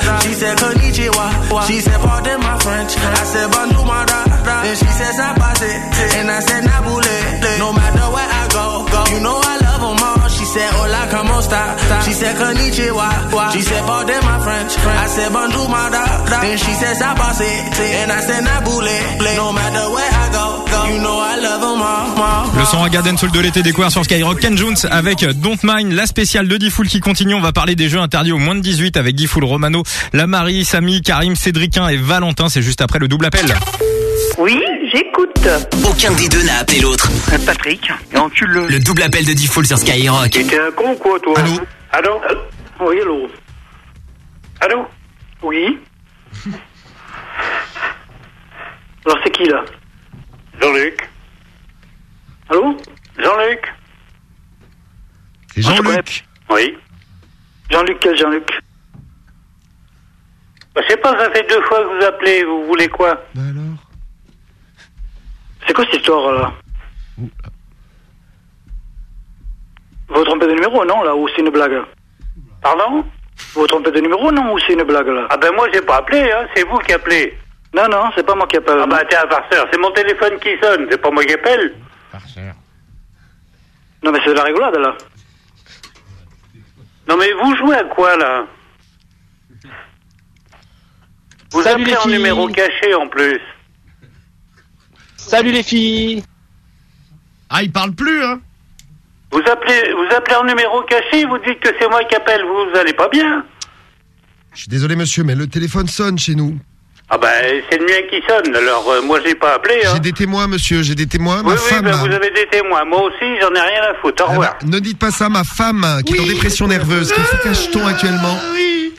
She said, Konnichiwa. She said, pardon my French. I said, my da. Then she said, sabate. And I said, nabule. No matter where I said, hola, como esta? She said, konnichiwa. She said, pardon my French. I said, bonjour, my da. Then she said, sabase. And I said, nabule. No matter where I go, go. You know I love them all. Le son Agaden Soul de l'été découvert sur Skyrock. Ken Jones avec Don't Mind, la spéciale de Diffoul qui continue. On va parler des jeux interdits aux moins de 18 avec Diffoul, Romano, Lamari, Samy, Karim, Cédricain et Valentin. C'est juste après le double appel. Oui, j'écoute. Aucun des deux n'a appelé l'autre. Patrick, encule-le. Le double appel de Diffoul sur Skyrock. T'es un con ou quoi, toi Allô Allô Oui, allô Allô Oui Alors c'est qui là Jean-Luc. Allô Jean-Luc. C'est Jean-Luc. Oui. Jean-Luc, quel Jean-Luc bah, Je sais pas, ça fait deux fois que vous appelez, vous voulez quoi Bah alors C'est quoi cette histoire là Vous vous trompez de numéro, non là, ou c'est une blague Pardon Vous vous trompez de numéro, non, ou c'est une blague là Ah ben moi j'ai pas appelé, hein, c'est vous qui appelez. Non, non, c'est pas moi qui appelle. Ah bah tiens, farceur, c'est mon téléphone qui sonne, c'est pas moi qui appelle. Non mais c'est de la rigolade là. Non mais vous jouez à quoi là Vous Salut, appelez en numéro caché en plus. Salut les filles. Ah, il parle plus, hein Vous appelez, vous appelez en numéro caché, vous dites que c'est moi qui appelle, vous allez pas bien. Je suis désolé monsieur, mais le téléphone sonne chez nous. Ah bah c'est le mien qui sonne, alors euh, moi j'ai pas appelé. Hein. J'ai des témoins monsieur, j'ai des témoins. Oui, ma oui, femme. ben, vous avez des témoins. Moi aussi, j'en ai rien à foutre. Au Ah revoir. bah, ne dites pas ça, ma femme qui est en dépression nerveuse, qui est sous cacheton actuellement,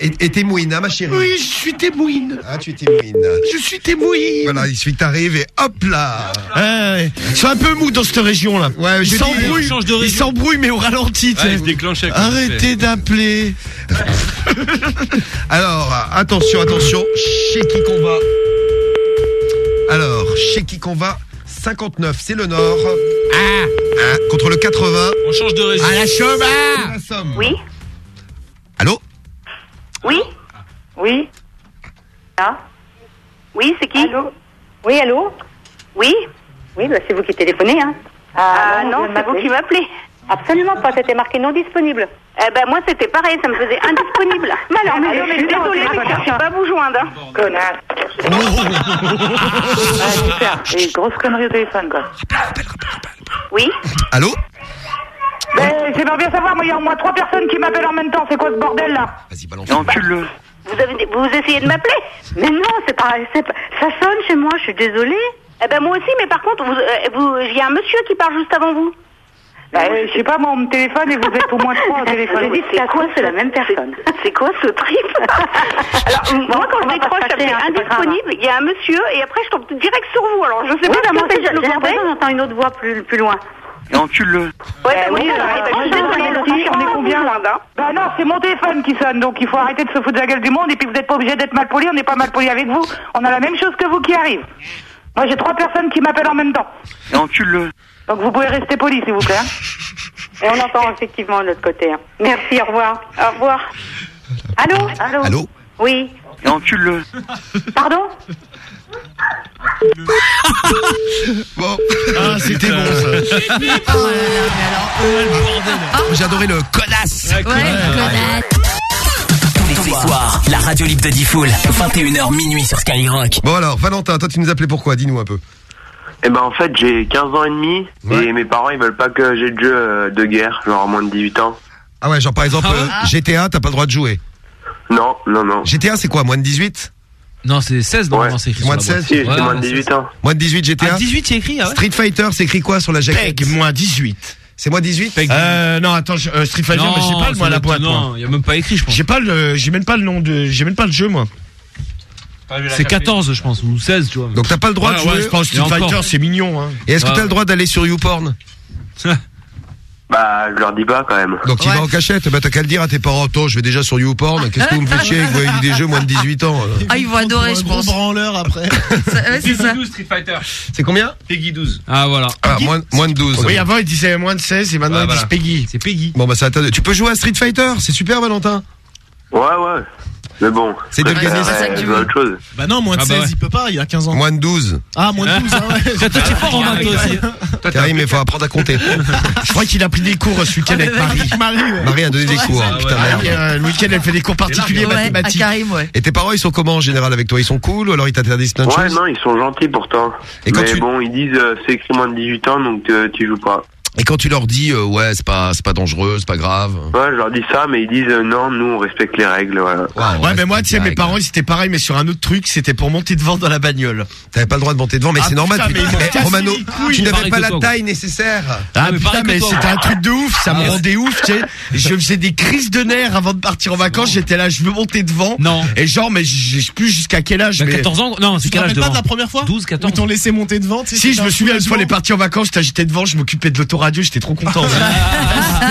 est témoigne, hein, ma chérie. Oui, je suis témoigne. Ah, tu es témoigne. Je suis témoigne. Voilà, il suffit que t'arrives et hop là. Ouais, Ils sont un peu mous dans cette région là. Ouais, ils s'embrouillent. on change de Ils s'embrouillent mais au ralenti. tu Ouais, sais. ils se. Arrêtez d'appeler. Alors, attention, attention, chez qui qu'on va Alors, chez qui qu'on va 59, c'est le Nord. Ah, Contre le 80. On change de région. À la chômage. La Somme. Oui. Allô Oui. Oui. Ah. Oui, c'est qui? Allô? Oui, allô? Oui. Oui, bah, c'est vous qui téléphonez, hein Ah, non, c'est vous qui m'appelez. Absolument pas, c'était marqué non disponible. Eh ben moi c'était pareil, ça me faisait indisponible. mais alors, mais je suis désolée, mais je sais pas vous joindre. hein. Connasse. ah, super. Et grosse connerie au téléphone, quoi. Oui. Allô? Ben, j'aimerais bien savoir, moi, il y a au moins trois personnes qui m'appellent en même temps. C'est quoi ce bordel, là? Vas-y, balance. Encule-le. Vous avez vous essayez de m'appeler? Mais non, c'est pas, c'est pas... Ça sonne chez moi, je suis désolée. Eh ben moi aussi, mais par contre, vous, euh, vous, il y a un monsieur qui parle juste avant vous. Ben, je sais pas, moi, on me téléphone et vous êtes au moins trois au téléphone. C'est quoi, c'est la même personne. C'est quoi ce trip Alors moi quand on je va pas décroche, se ça fâcher, fait hein, c'est pas grave. indisponible. Il y a un monsieur et après je tombe direct sur vous. Alors je sais Oui, pas ce moi que j'ai l'impression d'entendre une autre voix plus, plus loin. Et encule-le. Ouais, Ben oui, je suis désolée, on est combien hein. Bah non, c'est mon téléphone qui sonne, donc il faut arrêter de se foutre de la gueule du monde et puis vous n'êtes pas obligé d'être mal poli, on n'est pas mal poli avec vous. On a la même chose que vous qui arrive. Moi j'ai trois personnes qui m'appellent en même temps. Et encule-le. Donc vous pouvez rester poli s'il vous plaît. hein. Et on entend effectivement de l'autre côté. hein. Merci, au revoir. Au revoir. Allô? Allô? Allô? Oui. Et encule-le. Pardon? Bon. Ah, c'était bon ça. J'ai adoré le connasse. Tous les soirs, la radio libre de Diffoul, 21h minuit sur Skyrock. Bon alors, Valentin, toi tu nous appelais pourquoi? Dis-nous un peu. Eh ben en fait j'ai 15 ans et demi et mes parents ils veulent pas que j'ai de jeu euh, de guerre, genre à moins de 18 ans. Ah ouais, genre par exemple, euh, GTA, t'as pas le droit de jouer. Non, non, non. GTA, c'est quoi Moins de 18 Non, c'est 16 normalement, c'est écrit Moins de sur la boîte. 16 Si, c'est moins de 18 ans. Moins de 18 GTA Ah, 18, c'est écrit, ah ouais Street Fighter, c'est écrit quoi sur la jaquette Peg, moins 18. C'est moins 18 Euh, non, attends, je- euh, Street Fighter, Non, mais j'ai pas le moi ça la doit boîte. moi. non, y a même pas écrit, je pense. J'ai pas le, j'ai même pas le nom de, j'ai même pas le jeu moi. C'est 14, je pense, ou 16, tu vois. Donc t'as pas le droit Ouais, de jouer ouais, je pense Et Street encore. Fighter c'est mignon. Hein. Et est-ce que Ouais. t'as le droit d'aller sur YouPorn? Bah je leur dis pas quand même. Donc tu vas en cachette, bah t'as qu'à le dire à tes parents, attends, je vais déjà sur YouPorn, qu'est-ce que vous me faites chier avec vous, des jeux moins de 18 ans. Ah, ils vont adorer, je pense. branleur après. Ouais, c'est ça. Street Fighter. C'est combien Peggy 12. Ah, voilà. Ah, moins, moins de 12. Oui, avant ils disaient moins de 16 et maintenant Ouais, ils voilà. disent Peggy. C'est Peggy. Bon bah ça t'attend. Tu peux jouer à Street Fighter, c'est super Valentin. Ouais ouais. Mais bon. C'est de gagner, ça que tu veux. autre chose. Bah non, moins de Ah bah 16, ouais. il peut pas, il a 15 ans. Moins de 12. Ah, moins de 12, ah ouais. Toi, t'es fort en maths, aussi. Karim, il faut apprendre à compter. Je crois qu'il a pris des cours ce week-end avec Marie. Marie, ouais. A donné des cours, Ah, putain ouais. merde. Et, euh, le week-end elle fait des cours particuliers Ouais, mathématiques. Karim, ouais. Et tes parents, ils sont comment en général avec toi? Ils sont cool ou alors ils t'interdisent plein de Ouais choses? non ils sont gentils pourtant. Et quand mais tu- bon ils disent euh, c'est écrit moins de 18 ans donc euh, tu joues pas. Et quand tu leur dis euh, ouais c'est pas c'est pas dangereux, c'est pas grave. Ouais, je leur dis ça, mais ils disent euh, non, nous on respecte les règles. Voilà. Ouais, mais moi, tu sais, mes parents, ils étaient pareil, mais sur un autre truc, c'était pour monter devant dans la bagnole. T'avais pas le droit de monter devant, mais Ah, c'est normal. putain, tu- mais Romano, les tu n'avais pas la toi, taille nécessaire. Ah, putain, mais c'était un truc de ouf, ça me Ah, rendait ouf, tu sais. Je faisais des crises de nerfs avant de partir en vacances, j'étais là, je veux monter devant. Non. Et genre, mais je sais plus jusqu'à quel âge. Bah, mais... 14 ans Non, c'est quel âge rappelles pas devant de la première fois 12, 14. Ils t'ont laissé monter devant, tu sais, Si, je me souviens, une fois, on est soulagement. parti en vacances, j'étais devant, je m'occupais de l'autoradio, j'étais trop content.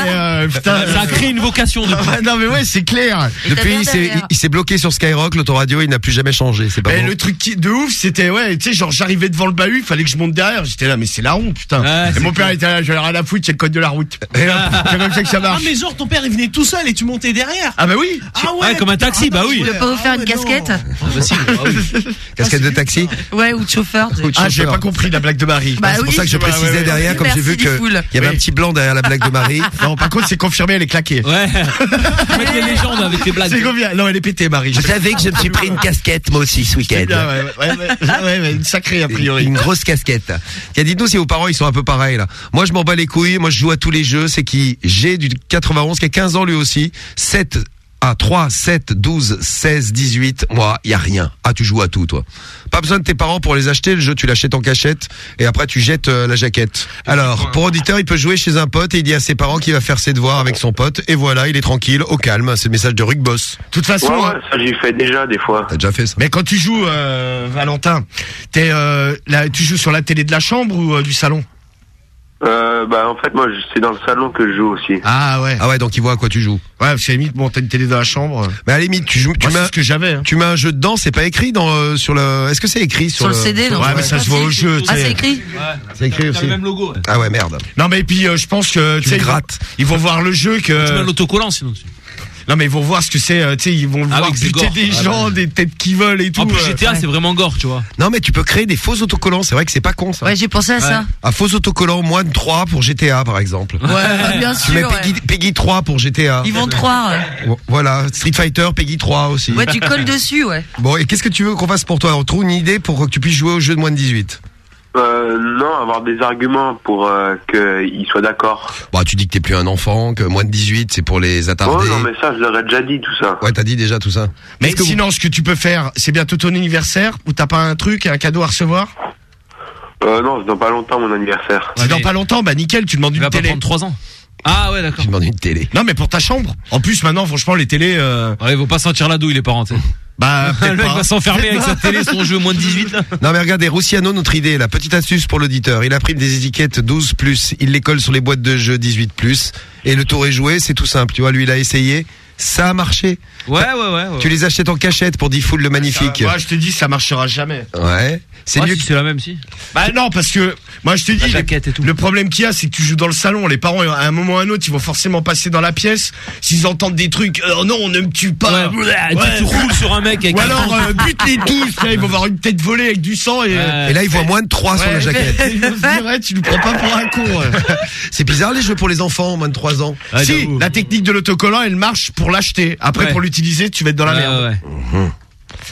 Euh, putain, Ça a créé une vocation depuis. Ouais, non mais ouais, c'est clair. Depuis, il s'est il- il s'est bloqué sur Skyrock, l'autoradio, il n'a plus jamais changé. C'est pas Mais bon. le truc qui, de ouf, c'était ouais, tu sais, genre j'arrivais devant le bahut, fallait que je monte derrière, j'étais là, mais c'est la honte, putain. Et mon père clair. était là, rien à foutre, c'est le code de la route. Et c'est comme ça que ça Ah marche. mais genre ton père il venait tout seul et tu montais derrière. Ah bah oui. Ah Ouais, comme un taxi, bah oui. Tu veux pas vous faire une casquette Ah, bah ah oui. Casquette de taxi. Ouais, ou de chauffeur. de Ah, j'ai pas compris la blague de Marie. Bah c'est pour ça que je précisais derrière, comme j'ai vu que. Il y avait Oui. un petit blanc derrière la blague de Marie. Non, par contre, c'est confirmé, elle est claquée. Ouais. Mettre les légendes avec les blagues. C'est combien Non, elle est pétée, Marie. Vous savez que je me suis pris une casquette moi aussi ce week-end. Bien, ouais, ouais, une sacrée a priori. Une grosse casquette. Tiens, dites-nous si vos parents ils sont un peu pareils là. Moi je m'en bats les couilles, moi je joue à tous les jeux, c'est qui? J'ai du 91 qui a 15 ans lui aussi, 7 à 3, 7, 12, 16, 18, moi, il y a rien. Ah, tu joues à tout toi. Pas besoin de tes parents pour les acheter, le jeu tu l'achètes en cachette et après tu jettes euh, la jaquette. Alors, pour auditeur, il peut jouer chez un pote et il dit à ses parents qu'il va faire ses devoirs avec son pote et voilà, il est tranquille, au calme, c'est le message de Ruck Boss. De toute façon, Ouais, ouais, ça j'y fais déjà des fois. T'as déjà fait ça mais quand tu joues, euh, Valentin, t'es, euh, là, tu joues sur la télé de la chambre ou euh, du salon? Euh, bah en fait moi je- c'est dans le salon que je joue aussi. Ah ouais. Ah ouais, donc il voit à quoi tu joues. Ouais, parce qu'à la limite, bon, t'as une télé dans la chambre. Mais à la limite, tu joues, tu Moi, c'est mets, ce que j'avais. hein. tu mets un jeu dedans, c'est pas écrit dans euh, sur le. Est-ce que c'est écrit sur, Sur le CD, non Ouais, mais ça se voit au jeu. tu Ah, sais. c'est écrit C'est écrit aussi. le même logo. ouais. Ah ouais, merde. Non mais puis euh, je pense que tu sais, ils vont- grattes. Ils vont voir le jeu Tu mets que l'autocollant sinon. Non mais ils vont voir ce que c'est euh, tu sais ils vont Ah voir oui, que c'est buter gore. des Ah, gens ouais. des têtes qui volent et tout En plus, euh. GTA, c'est vraiment gore, tu vois. Non, mais tu peux créer des faux autocollants. C'est vrai que c'est pas con ça. Ouais, j'ai pensé à ça. Un faux autocollant moins de 3 pour GTA par exemple. Ouais, bien Tu mets sûr. Peggy, ouais. Peggy 3 pour GTA. Ils vont te croire. ouais. Voilà, Street Fighter, Peggy 3 aussi. Ouais, tu colles dessus, ouais. Bon, et qu'est-ce que tu veux qu'on fasse pour toi? On trouve une idée pour que tu puisses jouer au jeu de moins de 18. Euh, non, avoir des arguments pour euh, qu'ils soient d'accord. Bah, tu dis que t'es plus un enfant, que moins de 18 c'est pour les Oh attardés. non mais ça je leur ai déjà dit tout ça. Ouais, t'as dit déjà tout ça. mais vous- sinon ce que tu peux faire c'est bientôt ton anniversaire où t'as pas un truc un cadeau à recevoir? Euh, non, c'est dans pas longtemps mon anniversaire. c'est dans pas longtemps bah nickel tu demandes Il une va pas télé prendre 3 ans. Ah ouais, d'accord. Tu demandes une télé. non mais pour ta chambre en plus maintenant franchement les télés euh, Ouais, il faut pas sentir la douille, les parents, tu sais. bah Le mec pas. va s'enfermer avec sa télé, son jeu moins de 18 là. Non mais regardez, Roussiano, notre idée, la petite astuce pour l'auditeur. Il imprime des étiquettes 12 plus, il les colle sur les boîtes de jeux 18 plus, et le tour est joué, c'est tout simple. Tu vois, lui il a essayé, ça a marché. Ouais, ouais, ouais. ouais. Tu les achètes en cachette pour Diffoul le magnifique. moi je te dis ça marchera jamais Ouais. C'est mieux si que... c'est la même, si. bah non parce que moi je te dis La les- jaquette et tout. Le problème qu'il y a, c'est que tu joues dans le salon. Les parents, à un moment ou à un autre, ils vont forcément passer dans la pièce. S'ils entendent des trucs, euh, non, ne me tue pas. Ouais, Ouais. tu te roules sur un mec avec Ou un alors, euh, bute-les tous. Là, ils vont voir une tête volée avec du sang et. Là, il voit moins de 3 sur la jaquette. ils vont se dire, ouais, tu nous prends pas pour un con. ouais. C'est bizarre les jeux pour les enfants, moins de 3 ans. Ouais, si, la technique de l'autocollant, elle marche pour l'acheter. Après, Ouais. pour l'utiliser, tu vas être dans la Ouais, merde. ouais, ouais.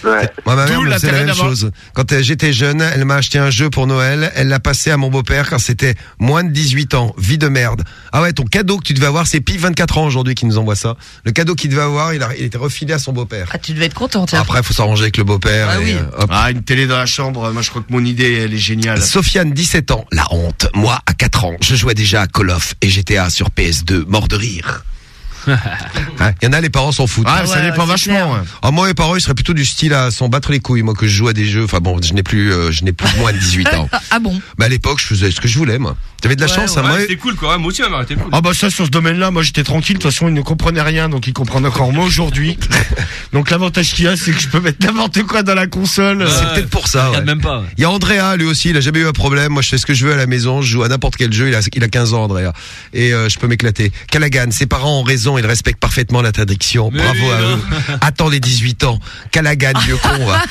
Ouais. Moi, ma mère D'où me faisait la même chose. Quand j'étais jeune, elle m'a acheté un jeu pour Noël. Elle l'a passé à mon beau-père quand c'était moins de 18 ans. Vie de merde. Ah ouais, ton cadeau que tu devais avoir, c'est Pif 24 ans aujourd'hui qui nous envoie ça. Le cadeau qu'il devait avoir, il, a, il était refilé à son beau-père. Ah, tu devais être content, tiens. Après, faut s'arranger avec le beau-père. Ah oui. euh. Ah, une télé dans la chambre. Moi, je crois que mon idée, elle est géniale. Sofiane, 17 ans. La honte. Moi, à 4 ans, je jouais déjà à Call of et GTA sur PS2. Mort de rire. Hein, Il y en a, les parents s'en foutent. Ah, ça ouais, dépend vachement. ouais. Ah, moi, les parents, ils seraient plutôt du style à s'en battre les couilles. Moi, que je joue à des jeux. Enfin bon, je n'ai plus, euh, je n'ai plus moins de 18 ans. Ah bon Mais à l'époque, je faisais ce que je voulais, moi. J'avais de la Ouais, chance, ouais. hein, moi. Ouais, c'était cool quoi. Moi aussi, ma cool. Ah bah ça sur ce domaine-là, moi j'étais tranquille. De toute façon, ils ne comprenaient rien, donc ils comprennent encore moi aujourd'hui. donc l'avantage qu'il y a, c'est que je peux mettre n'importe quoi dans la console. C'est peut-être pour ça. Ouais. même pas. Il y a Andrea, lui aussi, il a jamais eu un problème. Moi, je fais ce que je veux à la maison. Je joue à n'importe quel jeu. Il a, il a 15 ans, Andrea. Et euh, je peux m'éclater. Callaghan, ses parents ont raison. Ils respectent parfaitement l'interdiction. Bravo oui, à non. eux. Attends les 18 ans. Callaghan, vieux con. va.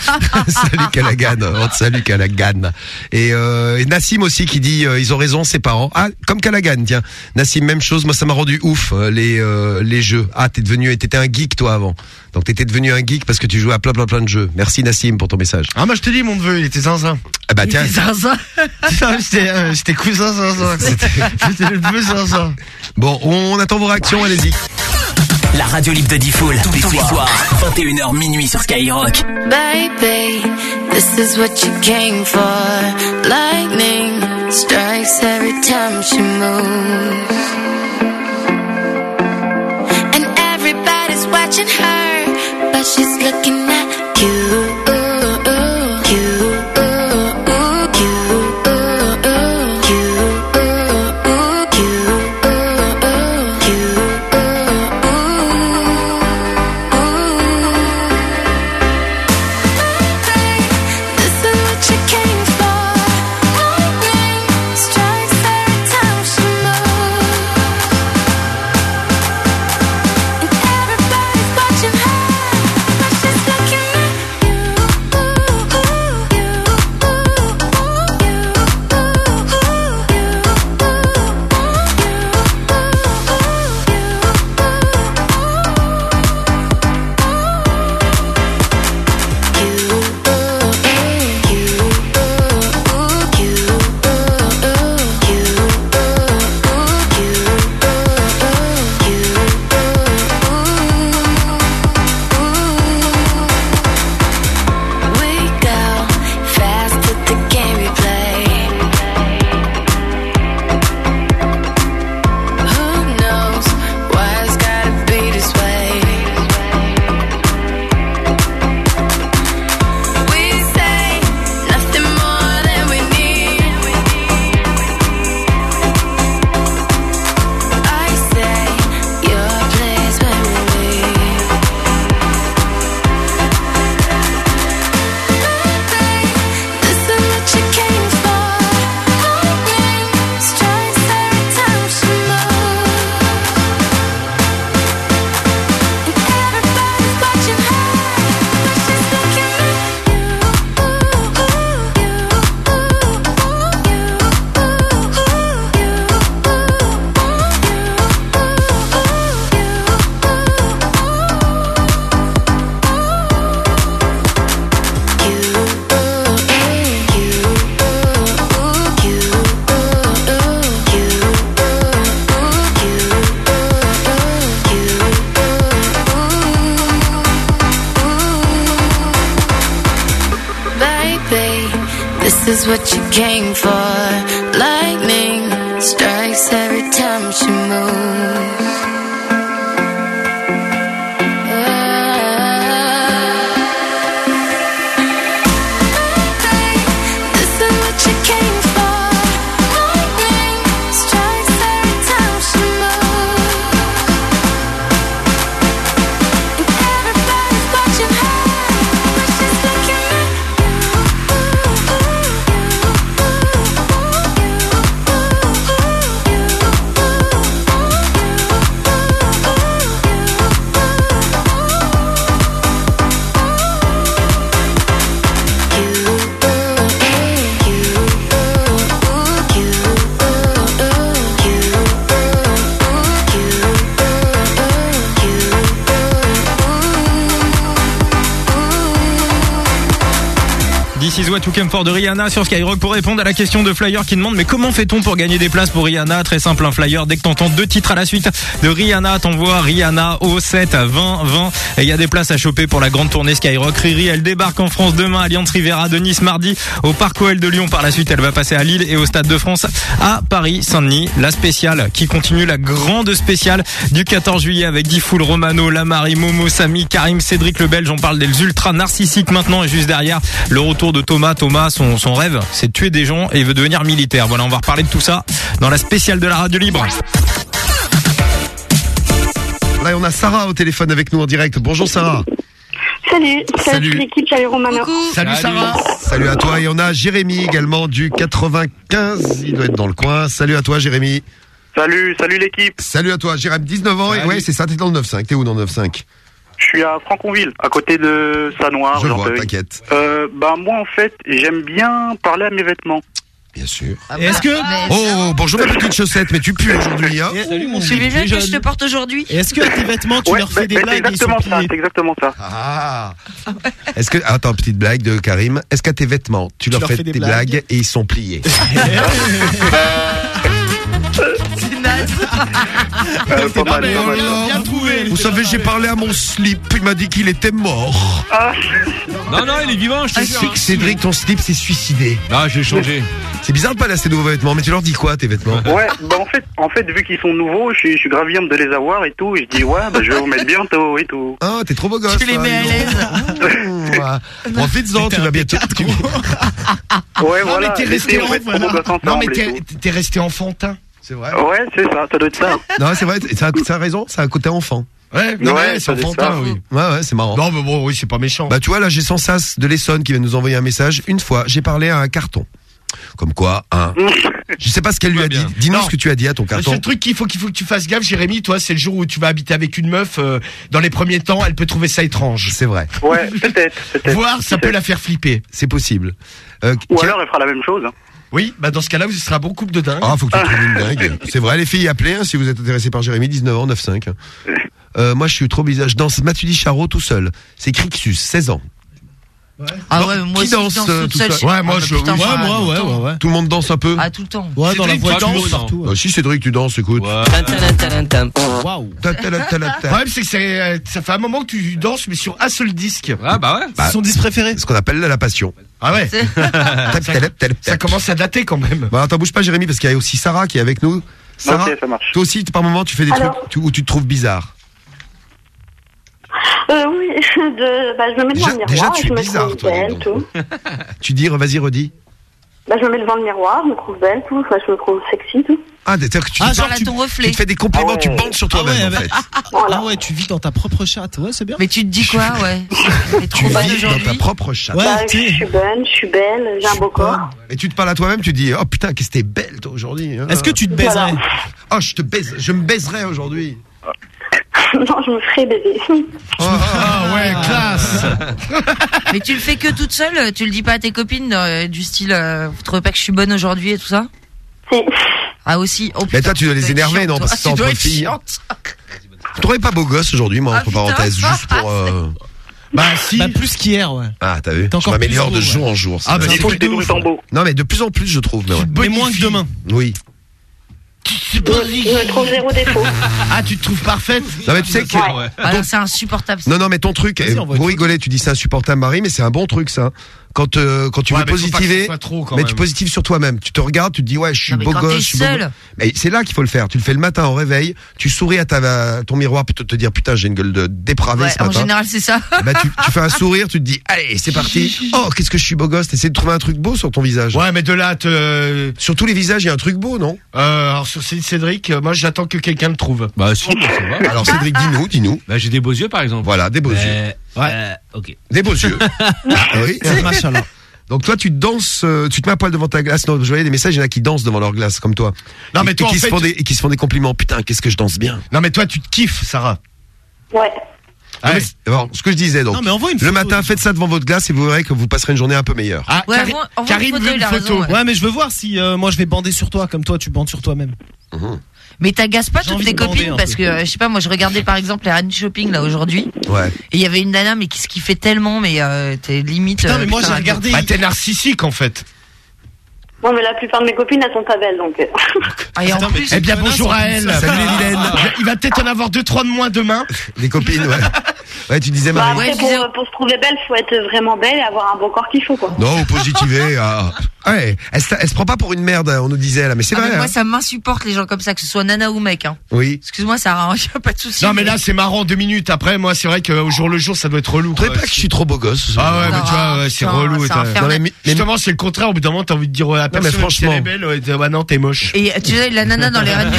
salut Callaghan. On te salue Callaghan. Et, euh, et Nassim aussi qui dit, euh, ils ont raison, ses parents. Ah, comme Callaghan, tiens. Nassim, même chose. Moi, ça m'a rendu ouf, euh, les, euh, les jeux. Ah, t'es devenu, t'étais un geek, toi, avant. Donc t'étais devenu un geek parce que tu jouais à plein plein plein de jeux. Merci Nassim pour ton message. Ah, moi, je te dis, mon neveu, il était zinzin. Ah bah tiens. zinzin J'étais euh, j'étais cousin zinzin. J'étais le neveu zinzin. Bon, on attend vos réactions, allez-y. La radio libre de Diffoul, tous les soirs, 21h minuit sur Skyrock. Baby, this is what you came for. Lightning strikes every time she moves. And everybody's watching her, but she's looking at you. De Rihanna sur Skyrock pour répondre à la question de Flyer qui demande mais comment fait-on pour gagner des places pour Rihanna? Très simple, un Flyer, dès que t'entends deux titres à la suite de Rihanna, t'envoies Rihanna au 7 à 20 20 et il y a des places à choper pour la grande tournée Skyrock. Riri, elle débarque en France demain à Alliance Rivera de Nice mardi au Parc OL de Lyon. Par la suite, elle va passer à Lille et au Stade de France à Paris Saint-Denis. La spéciale qui continue la grande spéciale du 14 juillet avec Diffoul, Romano, Lamari, Momo, Samy, Karim, Cédric le Belge. On parle des ultra narcissiques maintenant et juste derrière le retour de Thomas. Thomas, son, son rêve, c'est de tuer des gens et il veut devenir militaire. Voilà, on va reparler de tout ça dans la spéciale de la radio libre. Là, on a Sarah au téléphone avec nous en direct. Bonjour Sarah. Salut, Salut. salut l'équipe, salut Romano. Salut Sarah. Salut à toi. Et on a Jérémy également du 95. Il doit être dans le coin. Salut à toi Jérémy. Salut, salut l'équipe. Salut à toi Jérémy. 19 ans. Et ouais, c'est ça. T'es dans le 9-5. T'es où dans le 9-5 Je suis à Franconville, à côté de Sanoir. Je vois, t'inquiète. Euh, bah moi en fait, j'aime bien parler à mes vêtements. Bien sûr. Ah est-ce que Oh, bonjour ma petite chaussette, mais tu pues aujourd'hui, hein Salut mon Tu veux bien que je te porte aujourd'hui est-ce que à tes vêtements tu Ouais, leur fais mais- des mais blagues C'est et ils sont exactement ça, pliés c'est exactement ça. Ah. Est-ce que attends petite blague de Karim Est-ce qu'à tes vêtements tu, leur, fais, des, blagues. et ils sont pliés? C'est. Euh, pas mal, pas mal. Bien trouvé. Vous savez j'ai parlé à mon slip, il m'a dit qu'il était mort. Ah, Non, non, il est vivant, je te jure. hein. Cédric ton slip s'est suicidé. Ah, j'ai changé. C'est bizarre de pas laisser de nouveaux vêtements, mais tu leur dis quoi tes vêtements? Ouais, bah en fait, en fait, vu qu'ils sont nouveaux, je suis, je suis grave fier de les avoir et tout. Et je dis ouais, bah je vais vous mettre bientôt et tout. Ah t'es trop beau gosse. Tu les toi, mets à dis donc. l'aise. Ouais. Profites-en, tu vas bientôt. Ouais, Non, voilà. mais t'es l'été, resté on va être trop beaux gosses Non, mais ensemble et t'es tout. t'es resté enfantin. C'est vrai. Ouais, c'est ça, ça doit être ça. Non, c'est vrai, ça a, ça a raison, ça a un côté enfant. Ouais, non, Ouais, mais c'est ça enfantin, ça. oui. Ouais, ouais, c'est marrant. Non, mais bon, oui, c'est pas méchant. Bah tu vois là j'ai Sansas de l'Essonne qui vient nous envoyer un message. Une fois j'ai parlé à un carton. Comme quoi, un. Je sais pas ce qu'elle lui a dit. Dis-nous ce que tu as dit à ton Le carton. seul truc qu'il faut qu'il faut que tu fasses gaffe, Jérémy, toi, c'est le jour où tu vas habiter avec une meuf. euh, dans les premiers temps, elle peut trouver ça étrange. C'est vrai. Ouais, peut-être, peut-être. Voire, ça peut la faire flipper. C'est possible. Euh, Ou alors elle fera la même chose. hein. Oui, bah dans ce cas-là, vous serez un bon couple de dingue. Ah, faut que tu trouves une dingue. C'est vrai, les filles, appelez hein, si vous êtes intéressés par Jérémy, 19 ans, 9-5. Euh, moi, je suis trop bizarre. Je danse Mathieu Charo tout seul. C'est Crixus, 16 ans. Ah ouais, moi qui aussi, danse, euh, tout seul Ouais, moi, je- putain, ouais, moi, ouais, ouais, ouais. Tout le monde danse un peu. Ah, tout le temps. Ouais, dans la voiture, partout. Bah, si Cédric, tu danses, écoute. Waouh. Ta, ta, la, ta, la, Le ta. problème, c'est que c'est, euh, ça fait un moment que tu danses, mais sur un seul disque. Ah, bah ouais. Bah, Son disque préféré ce qu'on appelle la passion. Ah ouais. Tap, tap, tap, tap, Ça commence à dater quand même. Bah, attends, bouge pas, Jérémy, parce qu'il y a aussi Sarah qui est avec nous. Sarah, Ok, ça marche. toi aussi, par moment, tu fais des Alors trucs où tu te trouves bizarre. Euh, oui, de, bah, je me mets devant Déjà- le déjà, miroir tu et je es me bizarre, trouve toi, dis belle, donc. tout. Tu dis, vas-y, redis. Bah, je me mets devant le miroir, je me trouve belle, tout. Enfin, je me trouve sexy, tout. Ah, c'est-à-dire que tu, Ah, te- genre, tu- ton tu reflet. te fais des compliments, Ah ouais. tu bandes sur toi-même, Ah ouais, en bah- fait. Voilà. Ah ouais, tu vis dans ta propre chatte. Ouais, c'est bien. Mais tu te dis quoi, ouais Tu trop bonne vis dans ta aujourd'hui. propre chatte. Ouais, Bah, je tu suis bonne, je suis belle, j'ai un beau corps. Et tu te parles à toi-même, tu dis, oh putain, qu'est-ce que t'es belle, toi, aujourd'hui. hein. Est-ce que tu te baiserais Oh, je te baise, je me baiserais aujourd'hui. non, je me ferai baiser. Ah ouais, classe. Mais tu le fais que toute seule Tu le dis pas à tes copines euh, du style euh, Vous trouvez pas que je suis bonne aujourd'hui et tout ça? Si. Ah aussi oh, Mais putain, toi, tu dois les énerver, chiante, non, parce que c'est Ah, entre être filles. chiante. Tu trouvais pas beau gosse aujourd'hui, moi, Ah, entre putain. parenthèses, juste pour. euh, Bah si. Bah, plus qu'hier, ouais. Ah, t'as vu T'es Je encore m'améliore plus de beau, jour en jour. Ah, bah, c'est truc de ouf. beau. Non, mais de plus en plus, je trouve. Mais ouais. Mais moins que demain. Oui. Je me trouve zéro défaut. Ah, tu te trouves parfaite Non, mais tu sais que. Ah non, c'est insupportable. ça. Non, non, mais ton truc, Vas-y, eh, envoie vous tout. rigolez, tu dis c'est insupportable, Marie, mais c'est un bon truc, ça. Quand, euh, quand tu Ouais, veux positiver, trop, mais même. tu positives sur toi-même. Tu te regardes, tu te dis, ouais, je suis Non, mais beau quand gosse, je suis seul. Mais c'est là qu'il faut le faire. Tu le fais le matin au réveil, tu souris à, ta, à ton miroir plutôt que de te dire, putain, j'ai une gueule de dépravé Ouais, ce en matin. général, c'est ça. Bah, tu, tu fais un sourire, tu te dis, allez, c'est parti. Oh, qu'est-ce que je suis beau gosse. T'essaies de trouver un truc beau sur ton visage. Ouais, mais de là, te, euh, Sur tous les visages, il y a un truc beau, non? Alors sur Cédric, euh, moi j'attends que quelqu'un le trouve. Bah, si, ça va. Alors, Cédric, dis-nous, dis-nous. Bah, j'ai des beaux yeux, par exemple. Voilà, des beaux yeux. Euh, ouais. ok. Des beaux yeux. Ah oui. Donc toi, tu danses, euh, tu te mets à poil devant ta glace. Non, je voyais des messages, il y en a qui dansent devant leur glace, comme toi. Non, Et- mais et toi, qui en se fait, font tu- des, et qui se font des compliments. Putain, qu'est-ce que je danse bien. Non, mais toi, tu te kiffes, Sarah. Ouais. Non, mais- alors, ce que je disais donc. Non, mais envoie une le photo. matin, faites ça devant votre glace et vous verrez que vous passerez une journée un peu meilleure. Ah, Ouais, Karim, envoie- envoie une photo, veut il une a photo. raison, Ouais, mais je veux voir si euh, moi je vais bander sur toi comme toi tu bandes sur toi-même. Mais t'agaces pas toutes bander copines parce peu. que euh, je sais pas, moi je regardais par exemple les Run Shopping là aujourd'hui Ouais. et il y avait une nana mais qui se kiffait tellement mais euh, t'es limite. Putain, euh, mais moi j'ai regardé. Bah, t'es narcissique en fait. Non, mais la plupart de mes copines, elles sont pas belles, donc. euh. Ah, et en plus, Eh bien, bonjour à elle. Salut les vilaines. Il va peut-être en avoir deux, trois de moins demain. Les copines, ouais. Ouais, tu disais Bah, Marie. après, Ouais, pour, disais- pour se trouver belle, faut être vraiment belle et avoir un beau corps qu'il faut, quoi. Non, positiver. ah. Ouais, elle, se- elle se prend pas pour une merde, on nous disait là, mais c'est Ah, vrai. mais moi hein. ça m'insupporte les gens comme ça, que ce soit nana ou mec. Hein. Oui. Excuse-moi, ça y a pas de souci. Non, mais là, c'est marrant, deux minutes. Après, moi, c'est vrai qu'au jour le jour, ça doit être relou. Vous trouvez quoi. pas que je suis trop beau gosse Ah ouais, mais tu vois, ouais, c'est putain, relou. c'est t'as- infernal. Non, mais, mais- Justement, c'est le contraire. Au bout d'un moment, t'as envie de dire à la mais personne, franchement. si elle est belle, ouais, t'es- ouais, non, t'es moche. Et tu sais, la nana dans les Run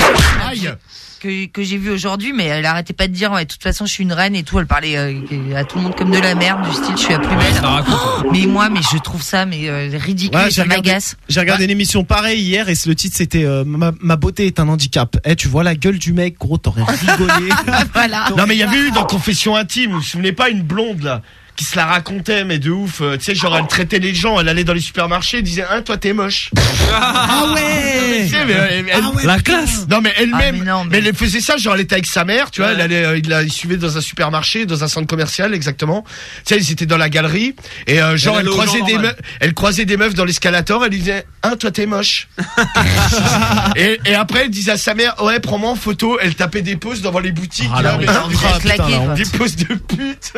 Aïe. Que, que j'ai vu aujourd'hui, mais elle arrêtait pas de dire, ouais, de toute façon, je suis une reine et tout. Elle parlait euh, à tout le monde comme de la merde, du style, je suis la plus belle. Oh, mais moi, mais je trouve ça, mais euh, ridicule, Ouais, ça m'agace. j'ai regardé une émission pareille hier et le titre c'était euh, ma, ma beauté est un handicap. Eh, tu vois la gueule du mec, gros, t'aurais rigolé. voilà. Non, mais il y avait eu dans Confession intime, vous vous souvenez pas, une blonde là qui se la racontait, mais de ouf. Euh, Tu sais, genre, elle traitait les gens, elle allait dans les supermarchés, elle disait, hein, toi, t'es moche. Ah ouais mais, euh, elle- Ah ouais, la classe. Non, mais elle-même, Ah, mais, elle faisait ça, genre, elle était avec sa mère, tu vois, elle allait, euh, il la il suivait dans un supermarché, dans un centre commercial, exactement. Tu sais, ils étaient dans la galerie, et euh, genre, Elle croisait des meufs, elle croisait des meufs dans l'escalator, elle disait, hein, toi, t'es moche. et, et après, elle disait à sa mère, ouais, prends-moi en photo, elle tapait des poses devant les boutiques, Ah, là, la mais Ah, des- putain, des poses de pute.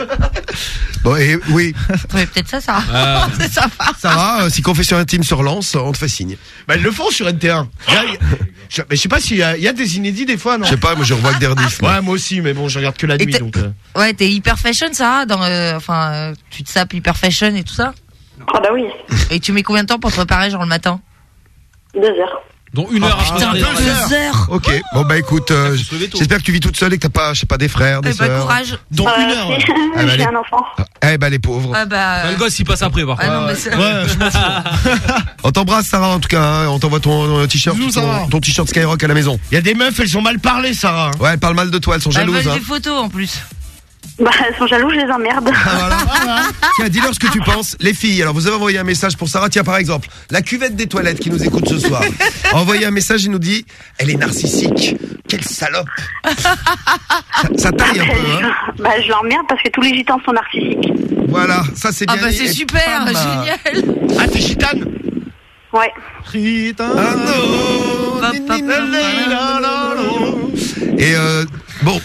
Bon, et oui, Ouais, peut-être ça, ça. Ah. C'est ça. Sarah, euh, si confession intime se relance, on te fait signe. Bah, ils le font sur NT1. Il y a- je, mais je sais pas s'il y, y a des inédits des fois, non? Je sais pas, moi je revois que des rediffs. Ouais, moi aussi, mais bon, je regarde que la Et nuit, donc. euh. Ouais, t'es hyper fashion, Sarah, dans, euh, enfin, euh, tu te sapes hyper fashion et tout ça? Ah bah oui, Et tu mets combien de temps pour te préparer, genre le matin? Deux heures. Dont une heure Putain, avant deux heures. Ok, bon bah écoute, euh, lever tôt. j'espère que tu vis toute seule et que t'as pas, je sais pas, des frères, des Eh bah, sœurs. courage. Dans Euh, une heure. J'ai Ah, bah, j'ai allez. un enfant. Eh ben les pauvres. Ah bah. Bah, Le gosse il passe après. Ah non, mais c'est- Ouais, je m'en fous. On t'embrasse Sarah en tout cas, hein, on t'envoie ton euh, t-shirt, ton, t-shirt Skyrock à la maison. Il y a des meufs, elles ont mal parlé, Sarah. Ouais, elles parlent mal de toi, elles sont Elles jalouses. veulent Hein. des photos en plus. Bah, elles sont jalouses, je les emmerde. Tiens, dis-leur ce que tu penses. Les filles, alors vous avez envoyé un message pour Sarah. Tiens, par exemple, la cuvette des toilettes qui nous écoute ce soir a envoyé un message et nous dit Elle est narcissique. Quelle salope. ça, ça taille un peu, hein. Bah, je l'emmerde parce que tous les gitans sont narcissiques. Voilà, ça c'est Ah bien. bah dit. c'est Et super, pam. génial. Ah, t'es gitane Ouais. Ah. Et euh, bon,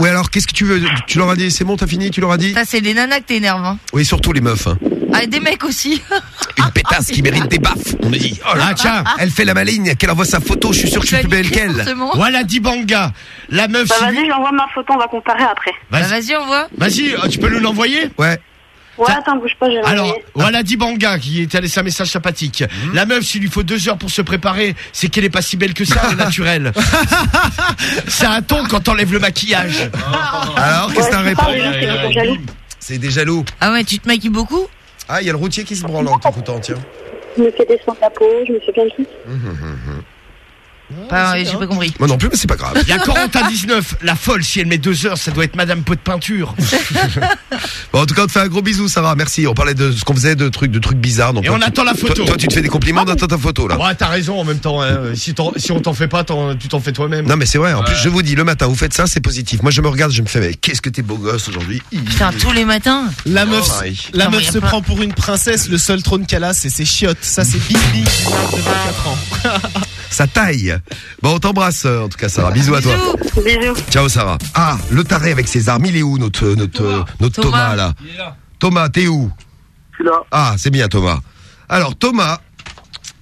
ouais alors qu'est-ce que tu veux? Tu leur as dit c'est bon, t'as fini, tu leur as dit? Ça, c'est les nanas que t'énerves. Hein. Oui, surtout les meufs. Hein. Ah, et des mecs aussi. Une pétasse qui mérite des baffes. On me dit. Oh là, Ah, tiens. elle fait la maligne, qu'elle envoie sa photo. Je suis sûr que je suis plus belle qu'elle. Forcément. Voilà Dibanga. La meuf. Bah, vas-y, je lui envoie ma photo, on va comparer après. Bah, Vas-y, vas-y, on voit. vas-y, euh, tu peux nous l'envoyer? Ouais. Ouais, attends, bouge pas, je vais Alors, voilà Dibanga qui est laissé un message sympathique. Mhm. La meuf, s'il lui faut deux heures pour se préparer, c'est qu'elle est pas si belle que ça, elle est naturelle. c'est un ton quand t'enlèves le maquillage. Alors, qu'est-ce que t'as répondu c'est qu'ils sont jaloux. Des. Ah ouais, tu te maquilles beaucoup? Ah, il y a le routier qui se branle en t'écoutant, tiens. Je me fais des soins de la peau, je me fais plein de trucs. Pas- J'ai pas compris. Moi non plus, mais c'est pas grave. Il y a Corentin 19, la folle, si elle met deux heures, ça doit être Madame Pot de peinture. Bon, en tout cas, on te fait un gros bisou, Sarah. Merci. On parlait de ce qu'on faisait, de trucs, de trucs bizarres. Donc, Et toi, on tu- attend la toi- photo. Toi, tu te fais des compliments, on attend ta photo, là. Ouais, t'as raison en même temps. hein. Si, t'en- si on t'en fait pas, t'en- tu t'en fais toi-même. Non, mais c'est vrai. En plus, je vous dis, le matin, vous faites ça, c'est positif. Moi, je me regarde, je me fais, mais qu'est-ce que t'es beau gosse aujourd'hui. Putain, tous les matins. La meuf, Oh, Marie. la Non, mais meuf y a se prend pour une princesse, le seul trône qu'elle a, c'est ses chiottes. Ça, c'est Big de 24 ans. Ça taille. Bon, on t'embrasse, euh, en tout cas, Sarah. Bisous à toi. Bisous. Ciao, Sarah. Ah, le taré avec ses armes, il est où, notre, notre, euh, notre Thomas, Thomas. là? Thomas, t'es où? Je suis là. Ah, c'est bien, Thomas. Alors, Thomas,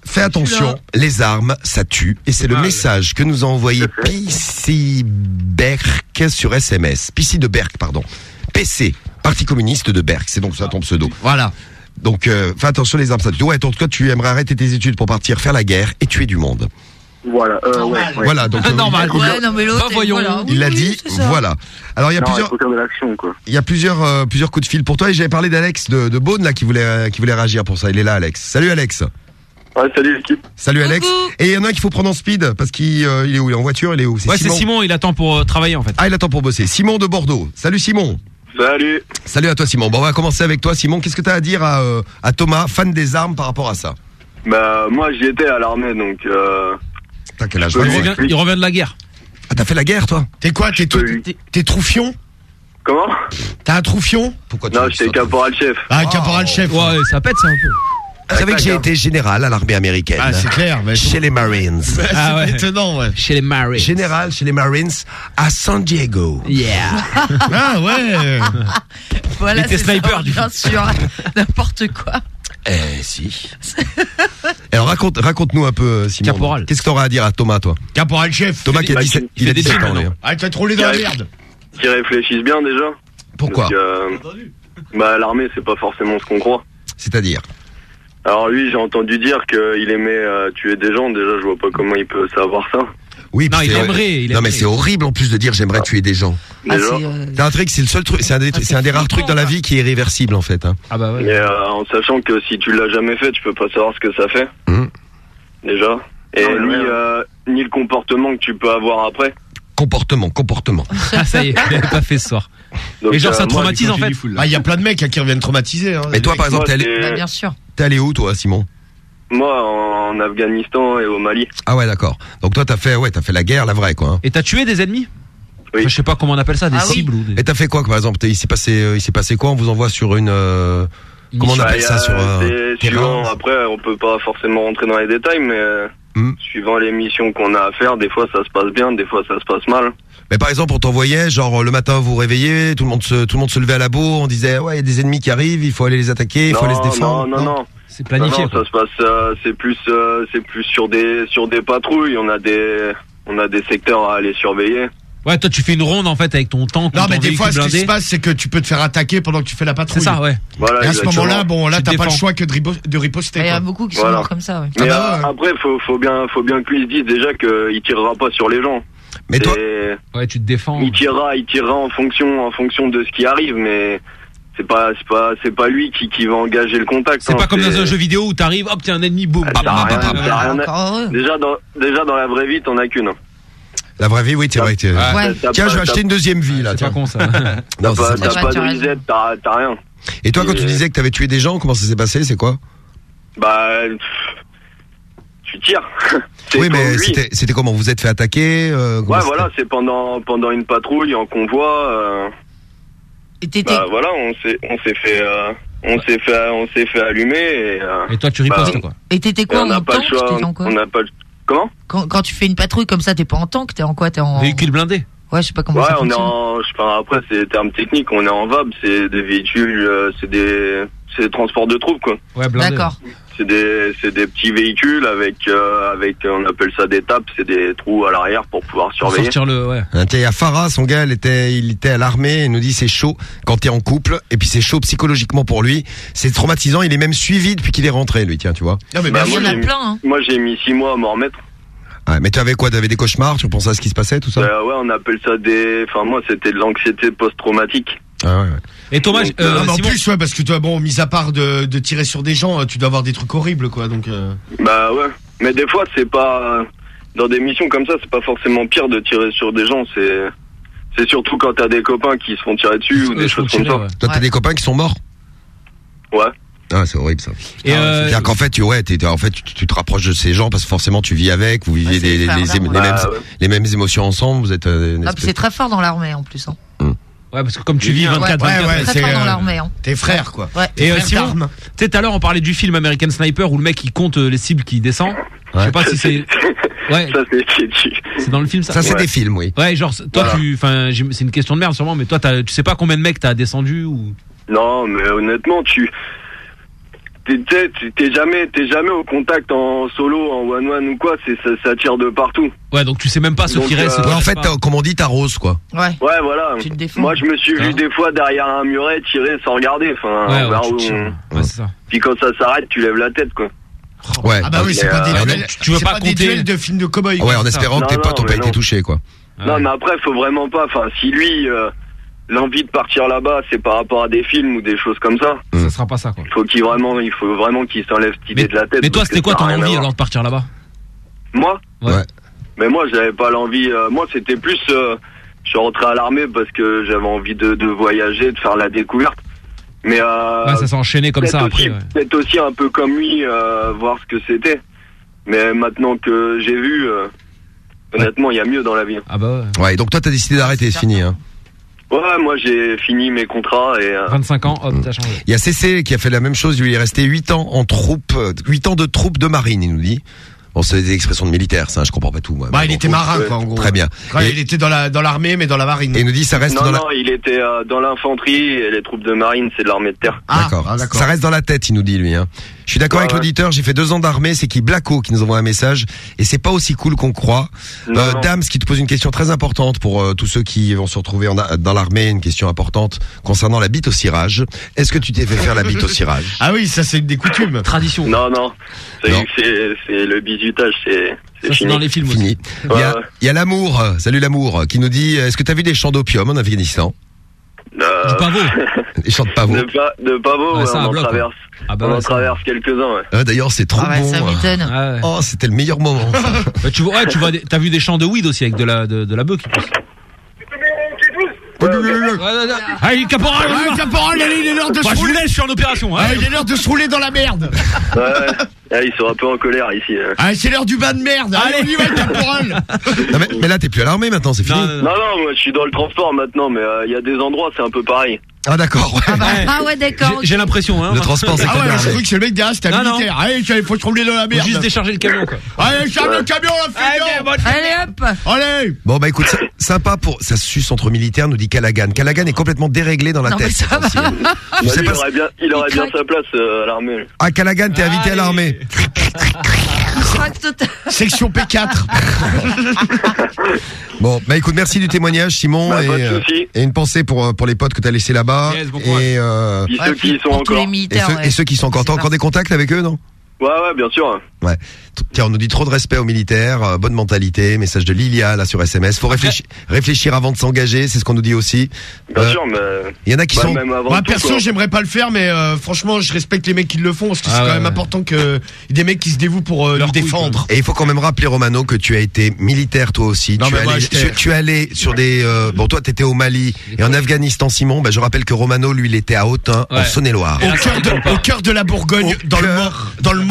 fais attention, les armes, ça tue. Et c'est le message que nous a envoyé PC Berck sur SMS. PC de Berck, pardon. PC, Parti communiste de Berck. C'est donc ça ton pseudo. Voilà. Donc, euh, fais attention, les armes. Ouais, en tout cas, tu aimerais arrêter tes études pour partir faire la guerre et tuer du monde. Voilà, euh, ouais, ouais. Voilà, donc. euh, Normal. il- Ouais, non, mais l'autre. Bah, voyons. voilà. Il l'a oui, dit, voilà. Alors il y a Non, plusieurs, il quoi. y a plusieurs, euh, plusieurs coups de fil pour toi et j'avais parlé d'Alex de, de Beaune là qui voulait, euh, qui voulait réagir pour ça. Il est là, Alex. Salut Alex. Ouais, salut l'équipe. Salut Alex. Coucou. Et il y en a un qu'il faut prendre en speed parce qu'il euh, il est où? Il est en voiture Il est où? Ouais, c'est Simon, il attend pour euh, travailler en fait. Ah, il attend pour bosser. Simon de Bordeaux. Salut Simon. Salut. Salut à toi Simon. Bon, on va commencer avec toi Simon. Qu'est-ce que tu as à dire à, euh, à Thomas, fan des armes par rapport à ça? Bah, moi, j'y étais à l'armée, donc, euh, T'as quel âge Il revient, il revient de la guerre. Ah, t'as fait la guerre toi? T'es quoi? T'es Oui. troufion? Comment? T'as un troufion? Pourquoi tu Non, j'étais caporal chef. Ah, caporal chef. Ouais, ça pète ça un peu. Vous savez que j'ai été général à l'armée américaine. Ah, c'est clair. Mais Chez les Marines. c'est Ah ouais. étonnant, ouais. Chez les Marines. Général chez les Marines à San Diego. Yeah. Ah ouais. Voilà, c'est ça, sniper, du bien sûr. N'importe quoi. Eh si. Alors raconte, raconte-nous un peu, euh, Simon. Caporal. Qu'est-ce que t'auras à dire à Thomas, toi? Caporal chef. Thomas qui a Bah, 17, il il a fait des 17 films ans. Ah, t'as trop les dans la merde. Qui réfléchissent bien, déjà. Pourquoi? Euh, bah, l'armée, c'est pas forcément ce qu'on croit. C'est-à-dire? Alors, lui, j'ai entendu dire qu'il aimait euh, tuer des gens. Déjà, je vois pas comment il peut savoir ça. Oui, Non, il c'est- aimerait, il Non, mais aimerait. c'est horrible en plus de dire j'aimerais tuer des gens. Ah, Déjà. c'est, euh, C'est un truc, c'est le seul truc, c'est un des, Ah, c'est c'est un des rares trucs dans la vie qui est irréversible en fait. Hein. Ah bah ouais. Mais euh, en sachant que si tu l'as jamais fait, tu peux pas savoir ce que ça fait. Mhm. Déjà. Et Non, mais ni, euh, le comportement que tu peux avoir après. Comportement, comportement. Ah ça y est, il avait pas fait ce soir. Donc, Et genre, euh, ça moi, traumatise, en fait. Ah, il y a plein de mecs hein, qui reviennent traumatisés. Hein, Et Les toi, par exemple, t'es allé, Bah, bien sûr. T'es allé où, toi, Simon? Moi, en Afghanistan et au Mali. Ah ouais, d'accord. Donc toi, t'as fait, ouais, t'as fait la guerre, la vraie, quoi. hein. Et t'as tué des ennemis? Oui. Enfin, Je sais pas comment on appelle ça, des Ah oui. cibles ou des... Et t'as fait quoi, par exemple? T'es- Il s'est passé, euh, il s'est passé quoi? On vous envoie sur une, euh, comment on Bah, appelle y ça a- sur un c'est suivant, après, on peut pas forcément rentrer dans les détails, mais euh, Hmm. suivant les missions qu'on a à faire, des fois ça se passe bien, des fois ça se passe mal. Mais par exemple, on t'envoyait, genre le matin, vous vous réveillez, tout le monde se, tout le monde se levait à la bourre, on disait, ouais, il y a des ennemis qui arrivent, il faut aller les attaquer, il faut aller se défendre. Non, non, non. C'est Non, planifié. non, ça se passe, euh, c'est plus, euh, c'est plus sur des, sur des patrouilles. On a des, on a des secteurs à aller surveiller. Ouais, toi tu fais une ronde en fait avec ton tank. Non, mais des fois, ce qui se passe, c'est que tu peux te faire attaquer pendant que tu fais la patrouille. C'est ça, ouais. Voilà, Et à ce moment-là, bon, là, t'as pas le choix que de, riposter. Il y a beaucoup qui sont Voilà. morts comme ça, ouais. Mais Ah bah euh, ouais. après, faut, faut bien, faut bien que lui se dise déjà qu'il tirera pas sur les gens. Mais toi, Ouais, tu te défends. il tirera, il tirera en fonction, en fonction de ce qui arrive, mais c'est pas, c'est pas, c'est pas lui qui, qui va engager le contact. C'est hein, pas comme dans un jeu vidéo où t'arrives, hop, t'es un ennemi, boum. Ah, bam, bam, bam, bam. Déjà dans, déjà dans la vraie vie, t'en as qu'une. La vraie vie, oui, c'est vrai. t'es- Ouais. T'as Tiens, pas- je vais acheter une deuxième vie, là. C'est tiens. pas con ça. Non, T'as pas, vrai. de visette, t'as rien. Et toi, quand tu disais que t'avais tué des gens, comment ça s'est passé? C'est quoi? Bah, tu tires. Oui, mais c'était, comment? Vous vous êtes fait attaquer euh, Ouais, voilà, c'est pendant pendant une patrouille en convoi. euh, Et t'étais. bah voilà, on s'est on s'est fait euh, on s'est fait on s'est fait allumer et, euh, Et toi tu ripostes Bah, quoi. Et t'étais et quoi on n'a pas le choix. On n'a pas comment quand, quand tu fais une patrouille comme ça, t'es pas en tank, t'es en quoi T'es en. Véhicule blindé. Ouais, je sais pas comment Ouais, ça on est en je sais pas, après c'est des termes techniques, on est en VAB, c'est des véhicules, euh, c'est des c'est des transports de troupes quoi. Ouais, blindé. D'accord. C'est des c'est des petits véhicules avec euh, avec on appelle ça des tapes, c'est des trous à l'arrière pour pouvoir surveiller. sortir le. Ouais. Hein, tiens, Il y a Farah, son gars, il était, il était à l'armée, il nous dit c'est chaud quand t'es en couple, et puis c'est chaud psychologiquement pour lui, c'est traumatisant, il est même suivi depuis qu'il est rentré, lui, tiens, tu vois. Non, mais Bah, bien Il y sûr. en a j'ai- plein, hein. Moi j'ai mis six mois à m'en remettre. Ouais, mais tu avais quoi T'avais des cauchemars, tu pensais à ce qui se passait, tout ça? Euh, ouais, on appelle ça des. Enfin, moi, c'était de l'anxiété post-traumatique. Ah ouais, ouais. Et Thomas, Donc, euh, Non, mais en Simon, plus, ouais, parce que toi, bon, mis à part de, de tirer sur des gens, euh, tu dois avoir des trucs horribles, quoi. Donc, euh, Bah ouais. Mais des fois, c'est pas. Dans des missions comme ça, c'est pas forcément pire de tirer sur des gens. C'est. C'est surtout quand t'as des copains qui se font tirer dessus ou des choses comme ça. ouais. Toi, t'as Ouais. des copains qui sont morts Ouais. Ah, c'est horrible ça. Et euh, C'est-à-dire qu'en fait, tu, ouais, t'es- en fait, tu, tu te rapproches de ces gens parce que forcément, tu vis avec, vous viviez Ouais, des- les les, mêmes, Bah, ouais. les mêmes émotions ensemble. Vous êtes. euh, Ah, c'est très fort dans l'armée en plus. Hein. Ouais, parce que comme tu vis Ouais, 24 ouais, 24 ouais, Très c'est, euh, l'armée. Hein. tes frères, quoi. Ouais. Et euh, Frères d'armes. tu sais, tout à l'heure, on parlait du film American Sniper où le mec il compte euh, les cibles qui descend. Je sais pas si c'est. Ouais, Ça, c'est. dans le film ça. Ça, c'est Ouais. des films, oui. Ouais, genre, toi, Voilà. tu, enfin, c'est une question de merde sûrement, mais toi, t'as- tu sais pas combien de mecs t'as descendu ou? Non, mais honnêtement, tu. T'es jamais, t'es jamais au contact en solo, en one-one ou quoi. C'est ça, ça tire de partout. Ouais, donc tu sais même pas Donc, qui restent. euh, en fait, comme on dit, t'arroses, quoi. Ouais. Ouais, voilà. Tu te défends. Moi, je me suis Hein vu des fois derrière un muret tirer sans regarder. Enfin, Ouais, ouais, vers tu où tires. on- Ouais, c'est ça. Puis quand ça s'arrête, tu lèves la tête, quoi. Ouais. Ah bah oui, c'est pas des euh, duels, tu veux pas pas des duels de films de cow-boy. Ouais, en espérant que tes potes ont pas été touchés, quoi. Non, mais après, faut vraiment pas. Enfin, si lui, euh, l'envie de partir là-bas, c'est par rapport à des films ou des choses comme ça. Ça sera pas ça, quoi. Faut qu'il vraiment, il faut vraiment qu'il s'enlève cette idée de la tête. Mais toi, parce que c'était quoi ça ton a rien à envie voir. alors de partir là-bas? Moi? Ouais. Ouais. Mais moi, j'avais pas l'envie. euh, moi, c'était plus. euh, je suis rentré à l'armée parce que j'avais envie de, de voyager, de faire la découverte. Mais euh, Ouais, ça s'est enchaîné comme peut-être ça aussi, après. ouais. Peut-être aussi un peu comme lui, euh, voir ce que c'était. Mais maintenant que j'ai vu, euh, honnêtement, il y a mieux dans la vie. Ah bah ouais. Ouais, donc toi, t'as décidé d'arrêter, c'est fini, hein. Ouais, moi j'ai fini mes contrats et. euh, 25 ans, hop, t'as changé. Il y a CC qui a fait la même chose, lui, il est resté 8 ans en troupe, 8 ans de troupe de marine, il nous dit. Bon, c'est des expressions de militaires, ça, je comprends pas tout, moi. Bah, Mais il bon, était marin, quoi, en gros. Très bien. Ouais, Et- il était dans la dans l'armée, mais dans la marine. Et il nous dit, ça reste non, dans la... non, il était euh, dans l'infanterie et les troupes de marine, c'est de l'armée de terre. Ah, D'accord. ah, d'accord. ça reste dans la tête, il nous dit lui. Hein. Je suis d'accord Ouais, avec ouais. l'auditeur. J'ai fait deux ans d'armée. C'est qui Blacko qui nous envoie un message et c'est pas aussi cool qu'on croit. Non, Euh, non. Dams qui te pose une question très importante pour euh, tous ceux qui vont se retrouver en dans l'armée. Une question importante concernant la bite au cirage. Est-ce que tu t'es fait faire la bite au cirage? Ah oui, ça c'est des coutumes. Tradition. Non, non, c'est Non. c'est- c'est le bisutage, c'est c'est dans les films aussi. Fini. Il y a, Ouais. il y a l'amour. euh, Salut l'amour qui nous dit Est-ce que t'as vu des champs d'opium en Afghanistan? Euh, Du pavot. Des champs de pavots. de, pa de pavot, Ouais, ouais, ça, on en bloc, traverse, Ah bah on ouais, en traverse quelques-uns. Ouais. Ah, D'ailleurs, c'est trop Ah ouais, bon. ça hein. m'étonne. Ah ouais. Oh, c'était le meilleur moment. Bah, tu vois, ouais, tu vois, t'as vu des champs de weed aussi avec de la, de, de la bœuf qui pousse. Allez, caporal Ouais, caporal, allez, il est l'heure de Bah, se je vous rouler. laisse, je suis en opération. hein. Il est l'heure de se rouler dans la merde. Ouais, ouais. ils sont un peu en colère ici. euh. Ah, c'est l'heure du bas de merde. Allez, on y va, caporal. Non, mais, mais là, t'es plus à l'armée maintenant, c'est fini. Non, non, moi je suis dans le transport maintenant, mais euh, il y a des endroits, c'est un peu pareil. Ah d'accord. ouais. Ah ouais, d'accord. J'ai- l'impression, hein. Le transport, c'est Ah ouais, je croyais que c'est le mec derrière, c'était un Non, non. militaire. Allez, il faut se rouler dans la merde. juste décharger le camion, quoi. Allez, charge le camion, la fille. Allez hop Allez. Bon bah écoute, sy- sympa pour ça se suce entre militaires, nous dit Callaghan. Callaghan est complètement déréglé dans la Non, mais tête. ça va. Je Bah, sais lui, pas il aurait bien, il aurait bien sa place euh, à l'armée. Ah Callaghan, t'es invité à l'armée. Section P4. Bon, bah écoute, merci du témoignage, Simon, Bah, et, euh, et une pensée pour euh, pour les potes que t'as laissés là-bas, Yes, bon courage. et, euh, ceux qui sont encore. et, militaires, ceux, ouais. et ceux qui sont encore, t'as encore des contacts avec eux, non? Ouais, ouais, bien sûr. Ouais. Tiens, on nous dit trop de respect aux militaires, euh, bonne mentalité, message de Lilia là sur SMS. Faut réfléchir, réfléchir avant de s'engager, c'est ce qu'on nous dit aussi. Bien Euh, sûr, mais. Il y en a qui bah, sont. Même avant Moi, tout, perso, quoi. j'aimerais pas le faire, mais euh, franchement, je respecte les mecs qui le font parce que c'est Ah quand ouais, même ouais. important que y ait des mecs qui se dévouent pour euh, Leur couille, défendre. Et il faut quand même rappeler Romano que tu as été militaire toi aussi. Non, tu, mais es moi, allé, j'étais- tu, tu es allé sur des euh, bon toi t'étais au Mali et en Afghanistan Simon. Bah, je rappelle que Romano lui il était à Autun en Ouais. Saône-et-Loire. Au cœur, de, au cœur de la Bourgogne, Au dans le cœur dans le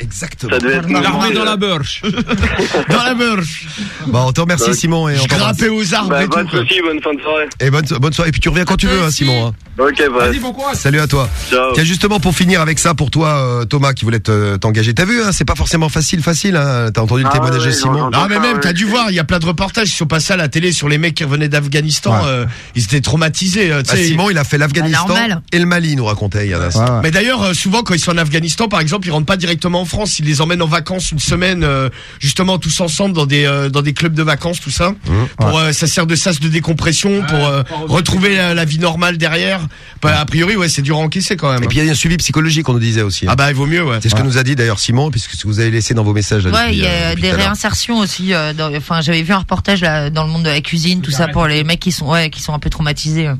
Exactement. L'armée dans la burche. dans la Burche. Bon, on te remercie. Simon et on aux arbres Bah, et pas tout. soucis, bonne fin de soirée. Et bonne bonne soirée. Et puis tu reviens quand tu veux hein. Simon. hein. Ok. Vas-y, bon courage. Salut à toi. Ciao. Tiens justement pour finir avec ça pour toi euh, Thomas qui voulait te- t'engager. T'as vu hein, c'est pas forcément facile facile. Hein, T'as entendu le Ah témoignage de Simon. j'entends Non mais ça, même t'as dû voir, il y a plein de reportages qui sont passés à la télé sur les mecs qui revenaient d'Afghanistan. Ouais. euh, ils étaient traumatisés. euh, tu Bah, sais. Simon il a fait l'Afghanistan Bah, normal. et le Mali il nous racontait il y a un instant. Ouais, ouais. Mais d'ailleurs, euh, souvent quand ils sont en Afghanistan, par exemple, ils rentrent pas directement en France. Ils les emmènent en vacances une semaine, euh, justement tous ensemble dans des euh, dans des clubs de vacances, tout ça. Pour euh, ça sert de sas de décompression pour euh, retrouver la, la vie normale derrière. Bah, a priori, ouais, c'est dur à encaisser quand même. Et puis il y a un suivi psychologique on nous disait aussi. hein. ah bah il vaut mieux, ouais. C'est ce que nous a dit d'ailleurs Simon, puisque ce que vous avez laissé dans vos messages. Là, Ouais, il y euh, a depuis des réinsertions aussi. euh, dans- Enfin, j'avais vu un reportage là dans le monde de la cuisine, tout ça pour les mecs qui sont, ouais, qui sont un peu traumatisés. euh,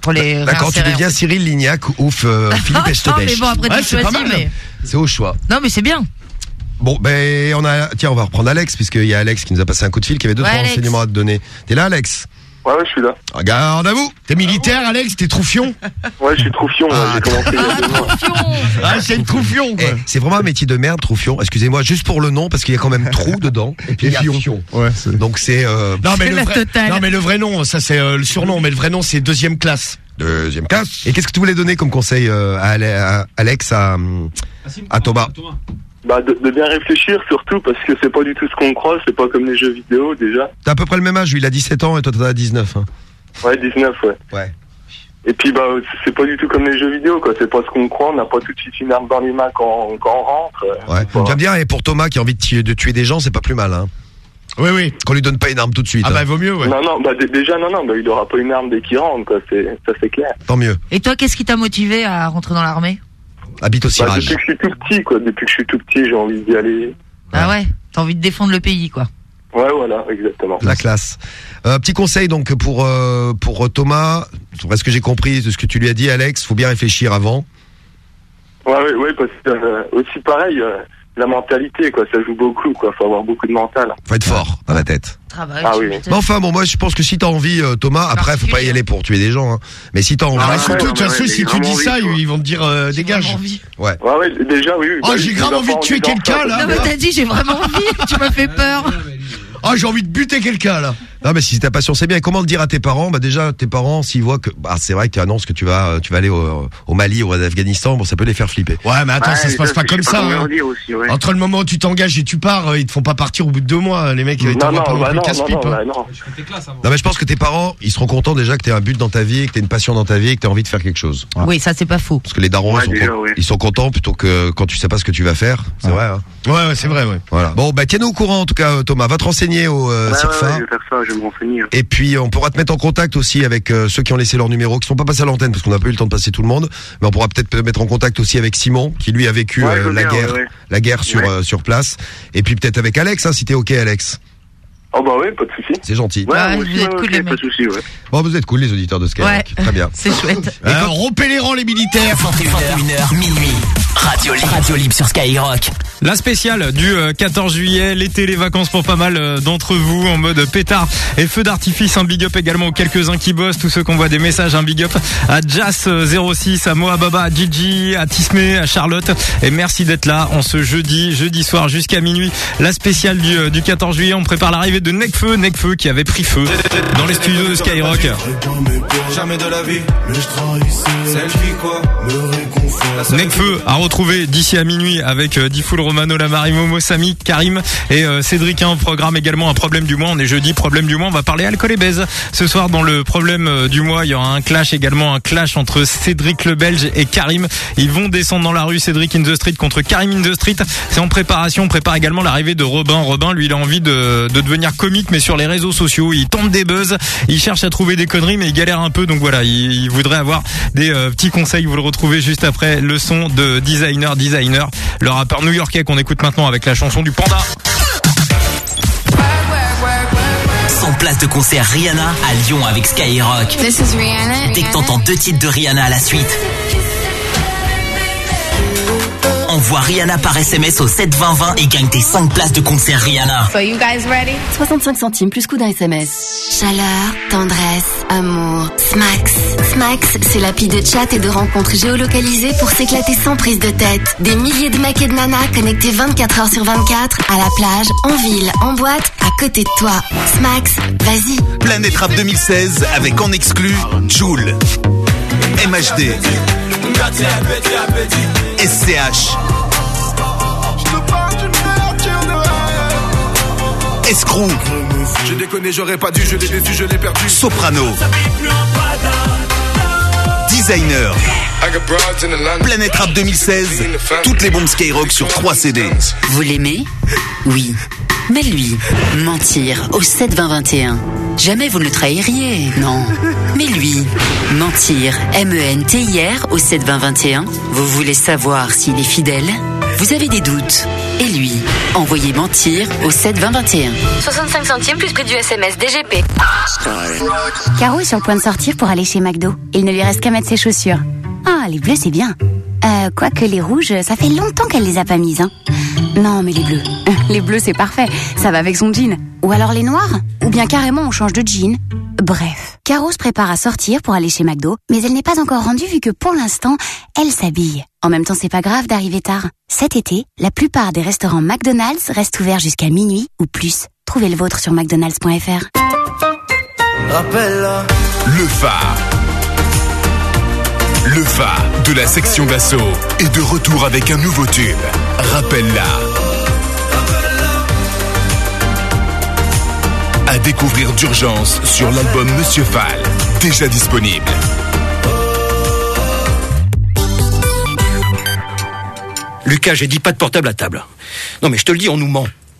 Pour les D'accord, tu réinsérer, deviens. Cyril Lignac, ouf, euh, Philippe non, mais Estebèche. bon après Ouais, tu c'est pas choisis, mal. mais C'est au choix. non, mais c'est bien. Bon, ben, on a, tiens, on va reprendre Alex, puisqu'il y a Alex qui nous a passé un coup de fil, qui avait deux, Ouais, trois Alex. renseignements à te donner. T'es là, Alex? Ouais, ouais, je suis là. Regarde à vous! T'es militaire, Alex T'es troufion Ouais, je suis troufion. Ah, J'ai commencé il y a deux mois. Ah, c'est une troufion, quoi. Eh, c'est vraiment un métier de merde, troufion. Excusez-moi, juste pour le nom, parce qu'il y a quand même trou dedans. Et puis il y a fion. Ouais, c'est- Donc c'est, euh, Non mais, le la vrai, totale. non mais le vrai nom, ça c'est euh, le surnom, mais le vrai nom c'est deuxième classe. deuxième classe. Et qu'est-ce que tu voulais donner comme conseil euh, à, Ale- à Alex, à, hum, à Thomas? Bah, de, de bien réfléchir surtout parce que c'est pas du tout ce qu'on croit, c'est pas comme les jeux vidéo déjà. T'as à peu près le même âge, lui, il a 17 ans et toi t'en as 19. Hein. Ouais, 19, ouais. Ouais. Et puis bah c'est pas du tout comme les jeux vidéo quoi, c'est pas ce qu'on croit, on n'a pas tout de suite une arme dans les mains quand, quand on rentre. Ouais. Tu vas me dire, et pour Thomas qui a envie de, tuer- de tuer des gens, c'est pas plus mal, hein. Oui oui. Qu'on lui donne pas une arme tout de suite. Ah hein. bah vaut mieux ouais. Non non, bah déjà non non, bah il aura pas une arme dès qu'il rentre quoi, c'est ça c'est clair. Tant mieux. Et toi, qu'est-ce qui t'a motivé à rentrer dans l'armée? Habite au Bah, cirage. depuis que je suis tout petit quoi, depuis que je suis tout petit, j'ai envie d'y aller. Ah ouais, t'as envie de défendre le pays, quoi. Ouais voilà, exactement. La classe. Euh, petit conseil donc pour euh, pour Thomas, est-ce que j'ai compris de ce que tu lui as dit Alex, faut bien réfléchir avant. Ouais ouais ouais parce que euh, aussi pareil, euh, la mentalité quoi, ça joue beaucoup quoi, faut avoir beaucoup de mental. Faut être fort dans la tête. Travail. Ah tu oui. m'étonnes. Mais enfin bon moi je pense que si t'as envie euh, Thomas, après faut pas y aller pour tuer des gens hein. Mais si t'as envie Ah, ouais, surtout de toute façon si j'ai tu dis vraiment ça, quoi. ils vont te dire euh, dégage. J'ai envie. Ouais. Ouais ouais, déjà oui. oui, Oh, bah, j'ai oui, grave envie de tuer quelqu'un, là. Non, mais t'as dit, j'ai vraiment envie. tu m'as fait peur. Oh, j'ai envie de buter quelqu'un là. Non mais si ta passion c'est bien. Et comment le dire à tes parents? Bah déjà tes parents s'ils voient que bah c'est vrai que tu annonces que tu vas tu vas aller au, au Mali ou en Afghanistan, bon ça peut les faire flipper. Ouais, mais attends, Ouais, ça se passe ça, pas comme ça. comment hein. leur dire aussi, ouais. Entre le moment où tu t'engages et tu pars, euh, ils te font pas partir au bout de deux mois, les mecs. Ils Non, t'envoient non, pas non bah plus non, non, casse-pipe. non, hein. bah non. Non mais je pense que tes parents, ils seront contents déjà que tu un but dans ta vie, que tu une passion dans ta vie, et que tu as envie de faire quelque chose. Oui, ça, c'est pas faux. Parce que les darons Ouais, ils, sont déjà, con- ouais. ils sont contents plutôt que quand tu sais pas ce que tu vas faire. C'est vrai. Hein Ouais, ouais, c'est vrai, ouais. voilà. Bon bah tiens-nous au courant en tout cas euh, Thomas, va te renseigner au euh, Ouais, ouais, CIRFA. ouais, je vais faire ça, je vais me renseigner. hein. Et puis on pourra te mettre en contact aussi avec euh, ceux qui ont laissé leur numéro, qui sont pas passés à l'antenne parce qu'on n'a pas eu le temps de passer tout le monde, mais on pourra peut-être te mettre en contact aussi avec Simon qui lui a vécu Ouais, euh, veux la bien, guerre, ouais, ouais. la guerre sur Ouais. euh, sur place. Et puis peut-être avec Alex, hein, si t'es ok Alex. Oh bah ouais, pas de soucis. C'est gentil. Ouais, Ouais, moi vous aussi, êtes ouais, cool, les pas de mecs. soucis, ouais. Bon vous êtes cool les auditeurs de Skyrock. Ouais. Très bien. C'est chouette. Euh, rompez les rangs, les militaires. 21h, minuit. Radio Libre. Radio Libre sur Skyrock. La spéciale du euh, 14 juillet, l'été, les vacances pour pas mal euh, d'entre vous en mode pétard et feu d'artifice. Un big up également aux quelques-uns qui bossent, tous ceux qu'on voit des messages. Un big up à Jas06, à Moa Baba, à Gigi, à Tismé, à Charlotte. Et merci d'être là en ce jeudi, jeudi soir jusqu'à minuit. La spéciale du, euh, du 14 juillet, on prépare l'arrivée de Necfeu, Necfeu qui avait pris feu dans les studios de Skyrock. Jamais de la vie, celle qui quoi. Necfeu à retrouver d'ici à minuit avec euh, Diffoul Romano, Lamari, Momo, Samy, Karim et euh, Cédric. Un programme également un problème du mois. On est jeudi, problème du mois. On va parler alcool et baise. Ce soir dans le problème euh, du mois, il y aura un clash également, un clash entre Cédric le Belge et Karim. Ils vont descendre dans la rue. Cédric in the street contre Karim in the street. C'est en préparation. On prépare également l'arrivée de Robin. Robin, lui, il a envie de, de devenir comique, mais sur les réseaux sociaux. Il tente des buzz. Il cherche à trouver des conneries, mais il galère un peu. Donc voilà, il, il voudrait avoir des euh, petits conseils. Vous le retrouvez juste après le son de Designer Designer, le rappeur new-yorkais qu'on écoute maintenant avec la chanson du Panda. 100 places de concert Rihanna à Lyon avec Skyrock. This is Rihanna. Dès que t'entends deux titres de Rihanna à la suite. Envoie Rihanna par SMS au 72020 et gagne tes 5 places de concert Rihanna. So you guys ready? 65 centimes plus coup d'un SMS. Chaleur, tendresse, amour. Smax. Smax, c'est l'appli de chat et de rencontres géolocalisées pour s'éclater sans prise de tête. Des milliers de mecs et de nanas connectés 24 heures sur 24, à la plage, en ville, en boîte, à côté de toi. Smax, vas-y. Planète Rap 2016 avec en exclu Joule, MHD, SCH, Escrew, Je déconne, j'aurais pas dû, je l'ai déçu, je l'ai perdu. Soprano, Designer, Planète Rap 2016, toutes les bombes Skyrock sur 3 CD. Vous l'aimez? Oui. Mais lui, mentir au 72021. Jamais vous ne le trahiriez, non. Mais lui, mentir, M-E-N-T-I-R au 72021. Vous voulez savoir s'il est fidèle? Vous avez des doutes. Et lui, envoyez mentir au 72021. 65 centimes plus prix du SMS DGP. Caro est sur le point de sortir pour aller chez McDo. Il ne lui reste qu'à mettre ses chaussures. Ah, les bleus, c'est bien. Euh, quoique les rouges, ça fait longtemps qu'elle les a pas mises, hein. Non, mais les bleus. Les bleus, c'est parfait. Ça va avec son jean. Ou alors les noirs Ou bien carrément, on change de jean. Bref. Caro se prépare à sortir pour aller chez McDo, mais elle n'est pas encore rendue vu que pour l'instant, elle s'habille. En même temps, c'est pas grave d'arriver tard. Cet été, la plupart des restaurants McDonald's restent ouverts jusqu'à minuit ou plus. Trouvez le vôtre sur mcdonalds.fr. Rappelle-la. Le phare. Le phare de la section d'assaut est de retour avec un nouveau tube. Rappelle-la. À découvrir d'urgence sur l'album Monsieur Fall, déjà disponible. Lucas, j'ai dit pas de portable à table. Non mais je te le dis, on nous ment.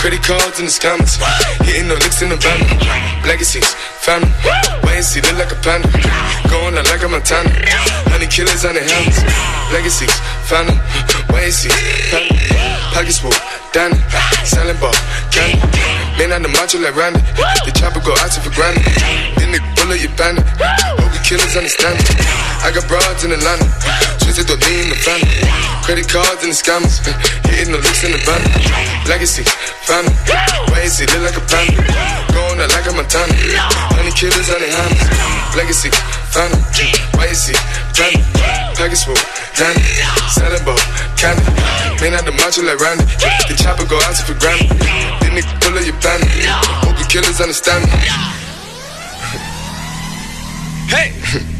Credit cards in the scammers. Hitting the licks in the van. Legacies, family. Wait and see, look like a panda. Going out like a Montana. Honey killers on the helmets. Legacies, family. Wait and see, family. Pockets full, Danny. Selling ball, candy. Man on the macho like Randy. The chopper go out for granted. Then the bullet, you bandit. Hope the killers understand it. I got broads in Atlanta. Lean the family. Credit cards and the scammers. Hitting the licks in the van. Legacy, family. Wait and see, look like a panda. Going out like a Montana. Honey killers on their hands. Legacy, family. Wait and see, family. Package full, Danny. Ball, candy. Man out the macho like Randy. The chopper go out for granted. This nigga pull up your bandit. Hope the killers understand me. Hey!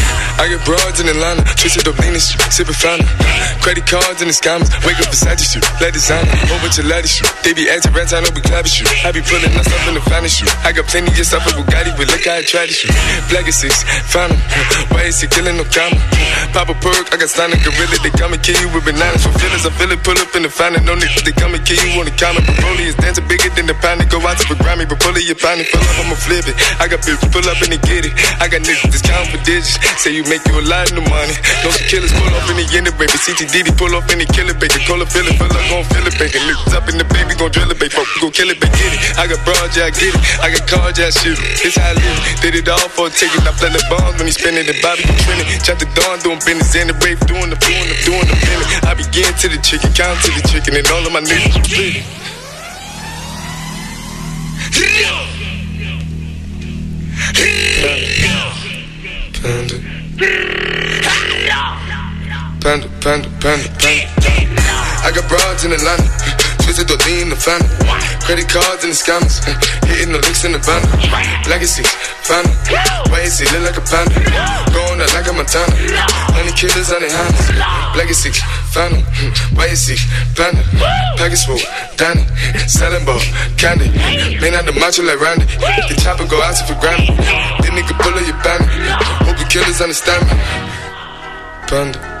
I get broads in Atlanta, lean shoot, sipping fountain. Credit cards in the scammers, wake up beside you shoot, let designer, bunch of ladies shoot. They be acting rent, I know we clapping shoot. I be pulling us up in the finest shoot. I got plenty of stuff with Bugatti, but look how I try to. Black is six, found. Why is he killing no comma? Pop a perk, I got signed a gorilla, they come and kill you with bananas for feelings. I feel it, pull up in the fountain, no niggas, they come and kill you on the counter. Broly is dancing bigger than the pound, go out to the Grammy, but pull it, your pound, pull up, I'ma flip it. I got bills, pull up and they get it. I got niggas, discount for digits, say you make you a lot of money. No some killers pull off in the end, baby. CTDD pull off in the killer, baby. Call a feeling, feel like gon' feel it, baby. Niggas up in the baby, gon' drill it, baby. Fuck, gon' kill it, baby. Get it. I got broad, yeah, I get it. I got cards, yeah, I shoot it. This how I live. Did it all for a ticket. I play the bombs when he spinning the Bobby be trending. Chop the dawn, doing business in the rave, doing the doing doing the feeling. I begin to the chicken, count to the chicken, and all of my niggas was bleeding. Panda. チャンピ！Panda, panda, panda, panda. I got broads in Atlanta, twisted the lean in the family. Credit cards and the scammers, hitting the licks in the van. Legacy, family. Why is he look like a panda? Going out like a Montana. Honey killers on their hands. Legacy, family. Why is he panda? Package full, Danny. Selling ball, candy. Man out the macho like Randy. The chopper go out for granted. This nigga pull up your bandit. Hope the killers understand me. Panda.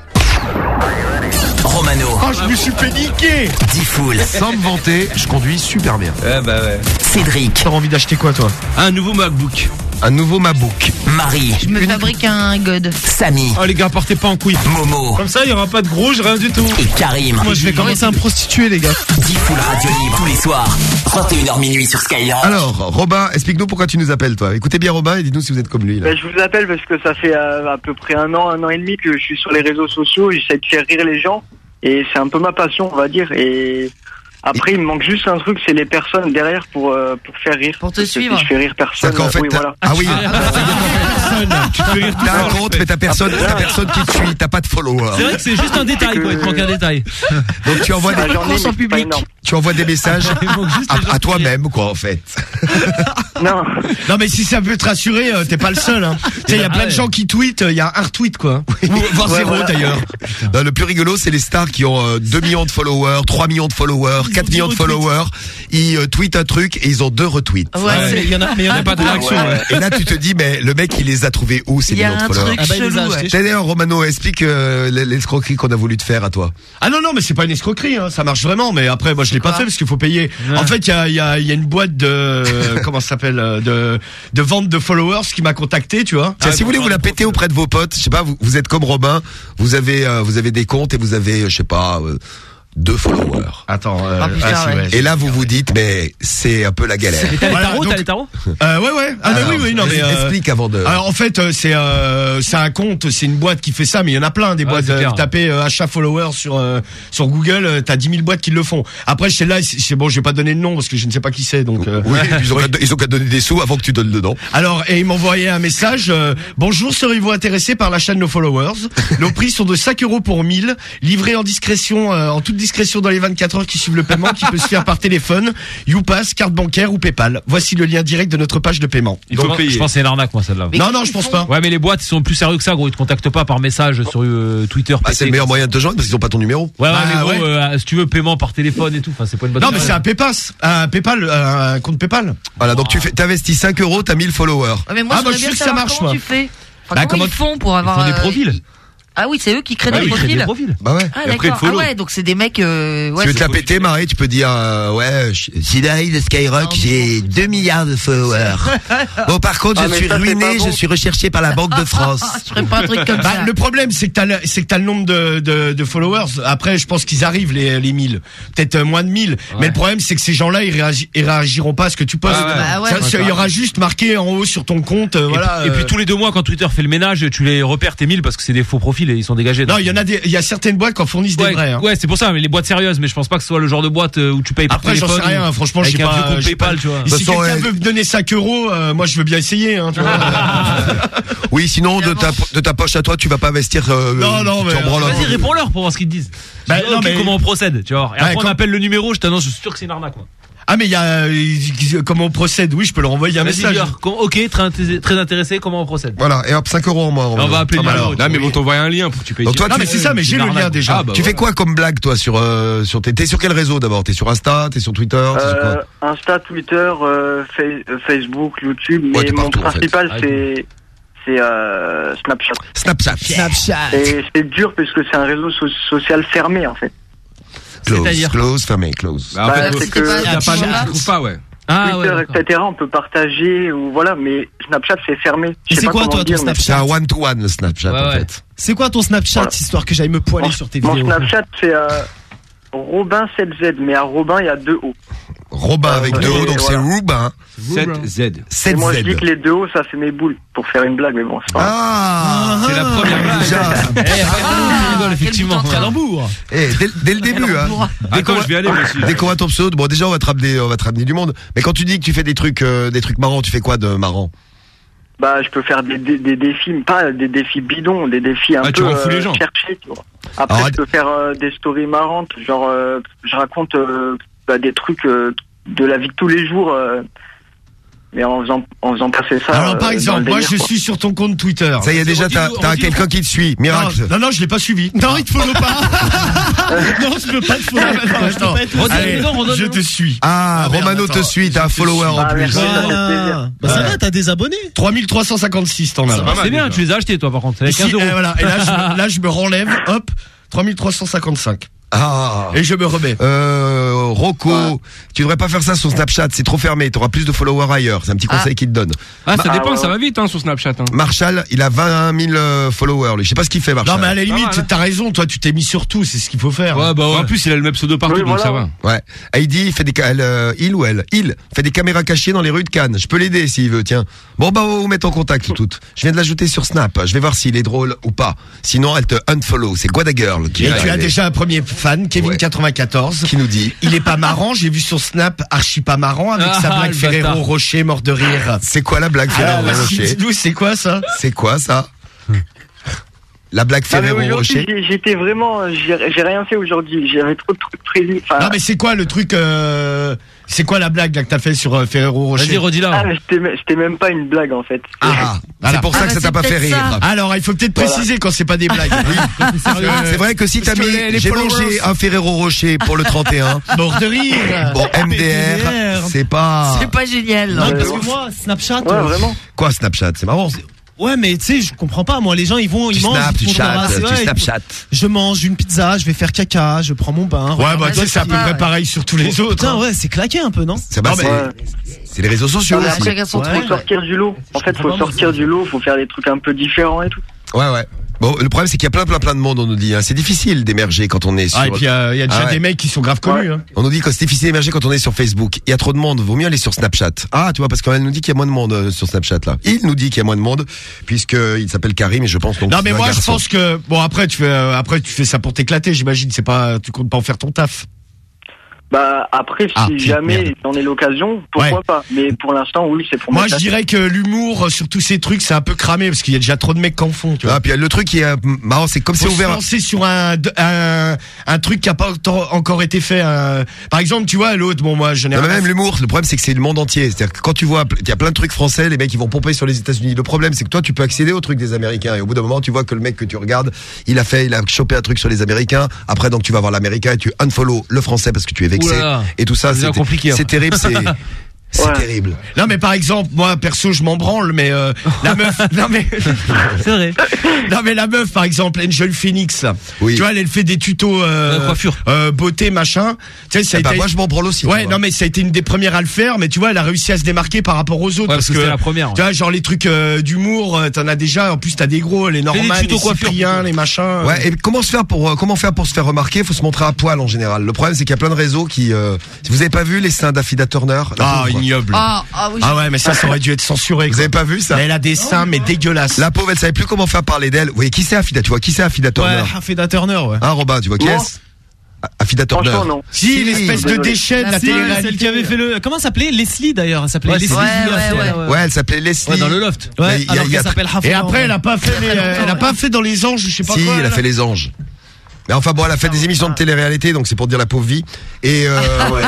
Romano. Oh, je me suis fait niquer Diffoul. Sans me vanter, je conduis super bien. Ouais, bah ouais. Cédric. T'as envie d'acheter quoi, toi? Un nouveau MacBook. Un nouveau MacBook. Marie. Je me fabrique un god. Samy. Oh les gars, partez pas en couille. Momo. Comme ça, il y aura pas de grouge, rien du tout. Et Karim. Moi, je vais commencer à me prostituer, les gars. Diffoul Radio Libre tous les soirs. 31h minuit sur Skyrock. Alors, Robin, explique-nous pourquoi tu nous appelles, toi. Écoutez bien Robin et dites-nous si vous êtes comme lui. Là. Ben, je vous appelle parce que ça fait euh, à peu près un an, un an et demi que je suis sur les réseaux sociaux. J'essaie de faire rire les gens et c'est un peu ma passion, on va dire. Et après, il me manque juste un truc, c'est les personnes derrière pour euh, pour faire rire. Pour te suivre. Si je fais rire personne. Qu'en fait, oui, t'as- voilà. ah oui, tu te fais rire T'as un compte, mais t'as personne, t'as personne qui te suit, t'as pas de followers. C'est vrai que c'est juste un détail, quoi. Il te manque un détail. Donc tu envoies Ah, des, j'en ai, mais c'est pas énorme. Tu envoies des messages à, à toi-même, quoi, en fait. Non. Non, mais si ça peut te rassurer, euh, t'es pas le seul. Hein. Tu sais, il y a plein de gens qui tweetent, il y a un retweet, quoi. Voire Ouais, zéro, voilà. d'ailleurs. Non, le plus rigolo, c'est les stars qui ont euh, 2 millions de followers, 3 millions de followers, 4 millions de followers. Ils euh, tweetent un truc et ils ont deux retweets. Ouais, Il y en a, mais il y en a pas de réaction, ouais. Et là, tu te dis, mais le mec, il les a trouvés où, ces Il y a millions de un followers truc Ah bah. D'ailleurs, Romano, explique euh, l'escroquerie qu'on a voulu te faire à toi. Ah non, non, mais c'est pas une escroquerie, hein. ça marche vraiment. Mais après, moi, je l'ai pas fait parce qu'il faut payer. En fait, il y a, il y, a, il y a une boîte de, comment ça s'appelle, euh, de, de vente de followers qui m'a contacté, tu vois. Tiens, si vous voulez vous la péter auprès de vos potes, je sais pas, vous, vous êtes comme Robin, vous avez euh, vous avez des comptes et vous avez, euh, je sais pas, euh, deux followers. Attends, euh, Ah, putain, ah, si, ouais. ouais. Et là, vous vous dites, mais c'est un peu la galère. T'as les tarots, t'as les tarots Euh, ouais, ouais. Ah, mais Alors, oui, oui, non, mais. euh, Explique avant de. Alors en fait euh, c'est euh, c'est un compte, c'est une boîte qui fait ça, mais il y en a plein des boîtes. euh, vous tapez euh, achat followers sur euh, sur Google, euh, t'as 10 000 boîtes qui le font. Après je sais là, c'est bon, je vais pas donner le nom parce que je ne sais pas qui c'est. Donc euh, Oui, ils ont, qu'à- ils donner des sous avant que tu donnes dedans. alors et il m'envoyait un message. euh, Bonjour, seriez-vous intéressé par l'achat de nos followers? Nos prix sont de 5 euros pour 1000, livrés en discrétion, euh, en toute discrétion dans les 24 heures qui suivent le paiement, qui peut se faire par téléphone, YouPass, carte bancaire ou PayPal. Voici le lien direct de notre page de paiement. Il faut payer. Je pense que c'est une arnaque, moi, celle-là. non, non, je pense pas. Ouais, mais les boîtes, ils sont plus sérieux que ça, gros. Ils te contactent pas par message sur euh, Twitter. Bah, c'est le meilleur moyen de te joindre parce qu'ils ont pas ton numéro. Ouais, ouais, Bah, mais gros, ouais. euh, si tu veux, paiement par téléphone et tout, enfin, c'est pas une bonne Non, mais c'est un PayPass, un PayPal, un compte PayPal. Voilà, donc tu fais, t'investis 5 euros, t'as 1000 followers. Ouais, mais moi, Ah, bah, j'aimerais je bien sais que ça savoir marche, comment moi. tu fais. Enfin, Bah, comment comment ils font pour avoir. font des euh, profils. Ah oui, c'est eux qui créent Ouais, des ils créent des profils. profils. Bah ouais. Ah Et après, Ah ouais, donc c'est des mecs. Euh, ouais, tu veux te c'est- la péter, Marie, tu peux dire, euh, ouais, je- Sidari de Skyrock, j'ai 2 milliards de followers. Bon, par contre, Ah, je mais suis ça, ruiné, bon. je suis recherché par la Banque de France. je ferais pas un truc comme Bah, ça. le problème, c'est que t'as le, c'est que t'as le nombre de, de, de followers. Après, je pense qu'ils arrivent les, les 1000. Peut-être euh, moins de 1000. Mais le problème, c'est que ces gens-là, ils, réagi- ils réagiront pas à ce que tu postes. Ah. Bah ouais. Ça, c'est- il y aura juste marqué en haut sur ton compte, euh, Et, voilà. puis, et puis euh, tous les deux mois, quand Twitter fait le ménage, tu les repères tes 1000 parce que c'est des faux profils. Et ils sont dégagés. Non, il y en a des, il y a certaines boîtes qui en fournissent des Ouais, vrais. hein. ouais, c'est pour ça, mais les boîtes sérieuses, mais je pense pas que ce soit le genre de boîte euh, où tu payes par Après, j'en sais rien, ou franchement, j'ai un pas, PayPal, tu vois. Si quelqu'un ouais. veut me donner 5 euros, euh, moi je veux bien essayer. Hein, tu vois. Oui, sinon de ta, de ta poche à toi, tu vas pas investir. euh, Non, non, mais- Vas-y, réponds-leur pour voir ce qu'ils te disent. Bah, Je non, mais- comment on procède, tu vois. Et Ouais, après, on appelle le numéro, je t'annonce, je suis sûr que c'est une arnaque, quoi. Ah mais il y a euh, comment on procède Oui, je peux leur envoyer un message. ok, très, inté- très intéressé, comment on procède? Voilà, et hop, 5 euros en moins. On va appeler. Là, mais ils vont t'envoyer un lien pour que tu payes. Donc toi, Non tu, mais c'est ça, mais j'ai le lien déjà. Ah, bah, tu fais quoi comme blague toi sur euh, sur t'es t'es sur quel réseau d'abord? T'es sur Insta, t'es sur Twitter, sur Euh, quoi Insta, Twitter, Fa- Facebook, YouTube, mais Ouais, mon partout, en fait. principal Ah, c'est c'est euh, Snapchat. Snapchat. Snapchat. Et c'est dur parce que c'est un réseau so- social fermé en fait. Close, C'est-à-dire close, fermé, close. Bah, en Bah, fait, c'est que- il y a pas de trouves pas, ouais. Ah, Twitter, etc. On peut partager ou voilà, mais Snapchat c'est fermé. Je Et sais c'est pas quoi, comment toi, ton dire, mais- C'est un Snapchat one to one le Snapchat Ouais, en ouais. fait. C'est quoi ton Snapchat, Voilà. histoire que j'aille me poiler Mon- sur tes Mon vidéos Snapchat c'est euh, Robin 7Z, mais à Robin il y a deux O. Robin avec Euh, deux O, et donc c'est. Ruben 7Z. Et moi je dis 7Z. que les deux O ça fait mes boules pour faire une blague, mais bon c'est pas. Ah, C'est la première blague. déjà. Eh, y a pas de qui rigole, effectivement. Eh, dès, dès le début, hein. Ah, quand je vais aller. Dès qu'on va ton pseudo, bon déjà on va te ramener, on va te ramener du monde. Mais quand tu dis que tu fais des trucs, euh, des trucs marrants, tu fais quoi de marrant? Bah, je peux faire des, des, des défis, pas des défis bidons, des défis un Ah, peu les euh, gens. cherchés, tu vois. Après, Alors, je peux faire euh, des stories marrantes, genre, euh, je raconte bah, des trucs euh, de la vie de tous les jours, euh, mais en faisant, en faisant passer ça. Alors euh, par dans exemple, le moi je quoi. suis sur ton compte Twitter. Ça y est déjà, t'as t'as quelqu'un qui te suit, miracle. Non, non, non, je l'ai pas suivi. Non, il te follow pas Non, je veux pas te follow Attends, je te suis. Ah, Ah, merde, Romano te suit, t'as un follower en Ah, plus. Bah ça va, t'as des abonnés 3356 t'en as. C'est bien, déjà. tu les as achetés, toi, par contre. Avec Ici, 15 euros. eh, voilà. Et là, je, me- là, je me renlève, hop, 3355. Ah. Et je me remets. Euh, Rocco, tu devrais pas faire ça sur Snapchat, c'est trop fermé, t'auras plus de followers ailleurs, c'est un petit conseil qu'il te donne. Ah, ça Ah, dépend, ouais, ça va vite, hein, sur Snapchat. Hein. Marshall, il a 20 000 euh, followers, lui. je sais pas ce qu'il fait Marshall. Non, mais à la limite, hein. t'as raison, toi, tu t'es mis sur tout, c'est ce qu'il faut faire. Ouais, bah ouais. En plus, il a le même pseudo partout, Oui, donc voilà, ça va. Ouais. Heidi, il fait des, elle, euh, il ou elle, il fait des caméras cachées dans les rues de Cannes. Je peux l'aider s'il veut, tiens. Bon, bah, on va vous mettre en contact toutes. Je viens de l'ajouter sur Snap. Je vais voir s'il est drôle ou pas. Sinon, elle te unfollow. C'est Guada Girl qui Et tu as déjà un premier fan, Kevin94, qui nous dit Il est pas marrant, j'ai vu sur Snap archi pas marrant avec sa Ah, blague Ferrero bâtard. Rocher mort de rire. C'est quoi la blague Alors, Ferrero vas-y, Rocher dis-nous, c'est quoi ça C'est quoi ça La blague Ah, Ferrero Rocher j'ai- j'étais vraiment, j'ai j'ai rien fait aujourd'hui, j'avais trop de trucs prévus. Enfin, Non mais c'est quoi le truc euh, C'est quoi la blague là que t'as fait sur euh, Ferrero Rocher Vas-y, redis-la. ah, mais c'était me- c'était même pas une blague en fait. Ah, Voilà. c'est pour ça Ah, que ça bah, t'a c'est pas fait peut-être rire. ça. Alors il faut peut-être Voilà. préciser quand c'est pas des blagues. C'est vrai que si t'as Parce que mis, les- les j'ai followers- mangé un Ferrero Rocher pour le 31. Mort de rire. Bon, MDR, c'est pas. C'est pas génial. Non, parce que moi, Snapchat. Ouais, euh, vraiment. Quoi Snapchat? C'est marrant. Ouais, mais tu sais, je comprends pas. Moi, les gens, ils vont, Tu ils mangent. snaps, ils tu chattes, tu ouais, Snapchat. Je mange une pizza, je vais faire caca, je prends mon bain. Ouais bah toi c'est à peu pas, près pareil sur tous les autres. Putain, hein. ouais, c'est claqué un peu, non C'est bah, Non, mais- c'est- c'est les réseaux sociaux Ouais. truc. Faut sortir du lot. En fait, faut pas, sortir du lot, faut faire des trucs un peu différents et tout. Ouais, ouais. Bon, le problème c'est qu'il y a plein, plein, plein de monde. On nous dit, hein. c'est difficile d'émerger quand on est sur. Ah et puis euh, il y a déjà Ah ouais. des mecs qui sont grave connus. Hein. On nous dit que c'est difficile d'émerger quand on est sur Facebook. Il y a trop de monde, vaut mieux aller sur Snapchat. Ah, tu vois, parce qu'elle nous dit qu'il y a moins de monde euh, sur Snapchat là. Il nous dit qu'il y a moins de monde puisque il s'appelle Karim et je pense donc. Non que mais moi je pense que bon après tu fais euh, après tu fais ça pour t'éclater j'imagine c'est pas tu comptes pas en faire ton taf. Bah après, si Ah, putain, jamais j'en ai l'occasion, pourquoi Ouais. pas? Mais pour l'instant, oui, c'est pour Moi je dirais que l'humour euh, sur tous ces trucs c'est un peu cramé parce qu'il y a déjà trop de mecs qui en font. Tu vois. Ah, puis le truc qui est euh, marrant, c'est comme c'est Faut se ouvert. lancer sur un, un un truc qui a pas encore été fait. un- Par exemple, tu vois, l'autre, bon, moi, je n'ai même l'humour, le problème c'est que c'est le monde entier. C'est-à-dire que quand tu vois, il y a plein de trucs français, les mecs ils vont pomper sur les États-Unis. Le problème c'est que toi tu peux accéder aux trucs des Américains et au bout d'un moment tu vois que le mec que tu regardes, il a fait, il a chopé un truc sur les Américains. Après donc tu vas voir l'Américain et tu unfollow le français parce que tu es vexé Et tout ça. C'est C'est compliqué, C'est après. terrible, c'est Ouais. terrible. Non mais par exemple, moi perso, je m'en branle, mais euh, la meuf, non mais, C'est vrai. non mais la meuf, par exemple, Angel Phoenix, là, Oui. tu vois, elle, elle fait des tutos euh, coiffure. euh, beauté, machin. Tu sais, ça a ben, été- moi je m'en branle aussi. Ouais, non mais ça a été une des premières à le faire, mais tu vois, elle a réussi à se démarquer par rapport aux autres Ouais, parce que c'était la première, ouais. Tu vois, genre les trucs euh, d'humour, euh, t'en as déjà. En plus, t'as des gros, les Norman, les tutos Cyprien, les machins. Ouais, et comment se faire pour euh, comment faire pour se faire remarquer? Faut se montrer à poil en général. Le problème c'est qu'il y a plein de réseaux qui. euh, si vous avez pas vu les seins d'Affida Turner, Ah, ignoble. Ah, ah oui. Ah ouais, mais ça, ça aurait dû être censuré. Vous avez pas vu ça Mais elle a des seins, mais dégueulasses. La pauvre, elle savait plus comment faire parler d'elle. Oui, qui c'est Afida Tu vois, qui c'est Afida Turner Ouais, Afida Turner, ouais. Hein, Robin, tu vois qui est-ce Afida Turner. Non. Si, l'espèce de déchet de la Si, télé-réalité. celle qui avait fait le. Comment ça s'appelait Leslie d'ailleurs. Elle s'appelait Ouais, Leslie. Ouais, elle s'appelait Leslie. Ouais, dans le loft. Ouais, alors s'appelle. Et après, elle a pas fait, les, euh, elle a pas fait dans les anges, je sais pas Si, quoi. elle a fait les anges. Mais enfin bon, elle a fait des émissions de télé-réalité, donc c'est pour dire la pauvre vie. Et euh, ouais.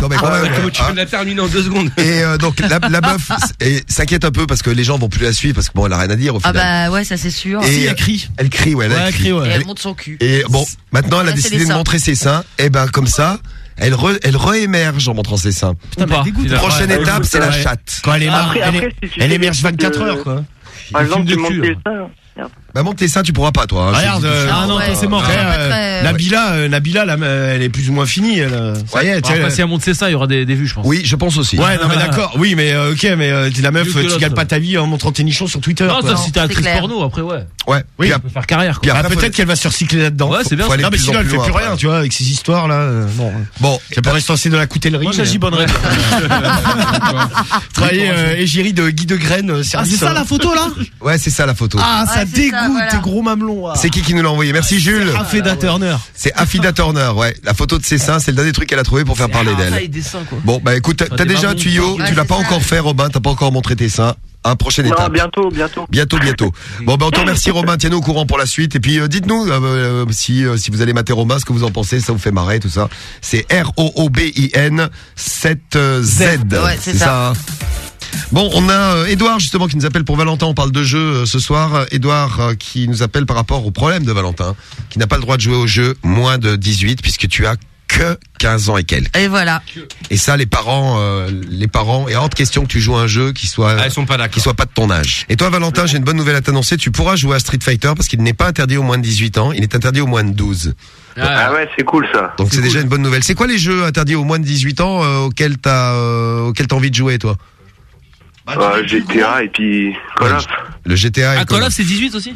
Non, mais quand même, Comment tu hein. la terminer en deux secondes Et euh, donc la, la meuf et s'inquiète un peu parce que les gens vont plus la suivre parce que bon, elle a rien à dire au Ah final. bah ouais, ça c'est sûr. Et elle crie. Elle crie, ouais. Elle, Ouais, elle crie. ouais. Et elle monte son cul. Et bon, maintenant elle a c'est décidé les de seins. montrer ses seins. Et ben comme ça, elle re, elle réémerge en montrant ses seins. Putain, mais dégoûte. Prochaine Ouais, étape, c'est la ouais. chatte. Quand elle est Après- elle, après, est- si tu elle fais émerge des trucs 24 de- heures, quoi. Par exemple, tu de montes cul, tes hein. seins. Bah monte tes seins, tu pourras pas toi. hein. Regarde, dis tout de euh, suite. Ah non, ouais. c'est mort. Après, euh, très- Nabila, euh, Nabila, là, euh, elle est plus ou moins finie. Elle, euh, ça y est, tu sais, si elle monte ses seins, il y aura des, des vues, je pense. Oui, je pense aussi. Ouais, non mais d'accord. Oui, mais euh, ok, mais euh, la meuf, Mieux que tu l'autre. gagnes pas ta vie en montrant tes nichons sur Twitter. Non, quoi. sauf si t'es c'est actrice clair. porno, après, ouais. Ouais. Oui. Puis Tu peux faire carrière, Puis quoi. Ah, après, faut- peut-être qu'elle va se recycler là-dedans. Ouais, c'est bien. faut aller Non mais plus sinon en elle plus fait plus loin, rien, tu vois, avec ces histoires là. euh, Bon, Bon, c'est pas rester dans la coutellerie. Moi, mais- j'agibonnerais. Travailler euh, égérie de Guy de Graine, euh, Ah, c'est ça euh, la photo là ouais, c'est ça la photo. Ah, ça Ouais, c'est ça, dégoûte, voilà. tes gros mamelons. ah. C'est qui qui nous l'a envoyé Merci Jules. Afida Turner. C'est Afida Turner, ouais. La photo de ses seins, c'est le dernier truc qu'elle a trouvé pour faire parler d'elle. Bon, bah écoute, t'as déjà un tuyau, tu l'as pas encore fait, Robin, t'as pas encore montré tes seins. Un prochaine Non, étape. bientôt, bientôt. Bientôt, bientôt. Bon, ben on te remercie Robin, tiens-nous au courant pour la suite. Et puis euh, dites-nous euh, euh, si euh, si vous allez mater Robin, ce que vous en pensez, ça vous fait marrer, tout ça. C'est R-O-O-B-I-N 7-Z. Ouais, c'est ça. hein Bon, on a euh, Edouard justement qui nous appelle pour Valentin. On parle de jeu euh, ce soir. Euh, Edouard euh, qui nous appelle par rapport au problème de Valentin, qui n'a pas le droit de jouer au jeu moins de 18 puisque tu as que 15 ans et quelques. Et voilà. Et ça, les parents, euh, les parents, et hors de question que tu joues à un jeu qui soit, Ah, ils sont pas d'accord. qui soit pas de ton âge. Et toi, Valentin, j'ai une bonne nouvelle à t'annoncer. Tu pourras jouer à Street Fighter parce qu'il n'est pas interdit aux moins de 18 ans. Il est interdit aux moins de 12. Ah ouais, c'est cool ça. Donc c'est déjà une bonne nouvelle. C'est quoi les jeux interdits aux moins de 18 ans euh, auxquels t'as, euh, auxquels t'as envie de jouer, toi? Euh, GTA et puis Call of. Le GTA et Ah, Call of, c'est 18 aussi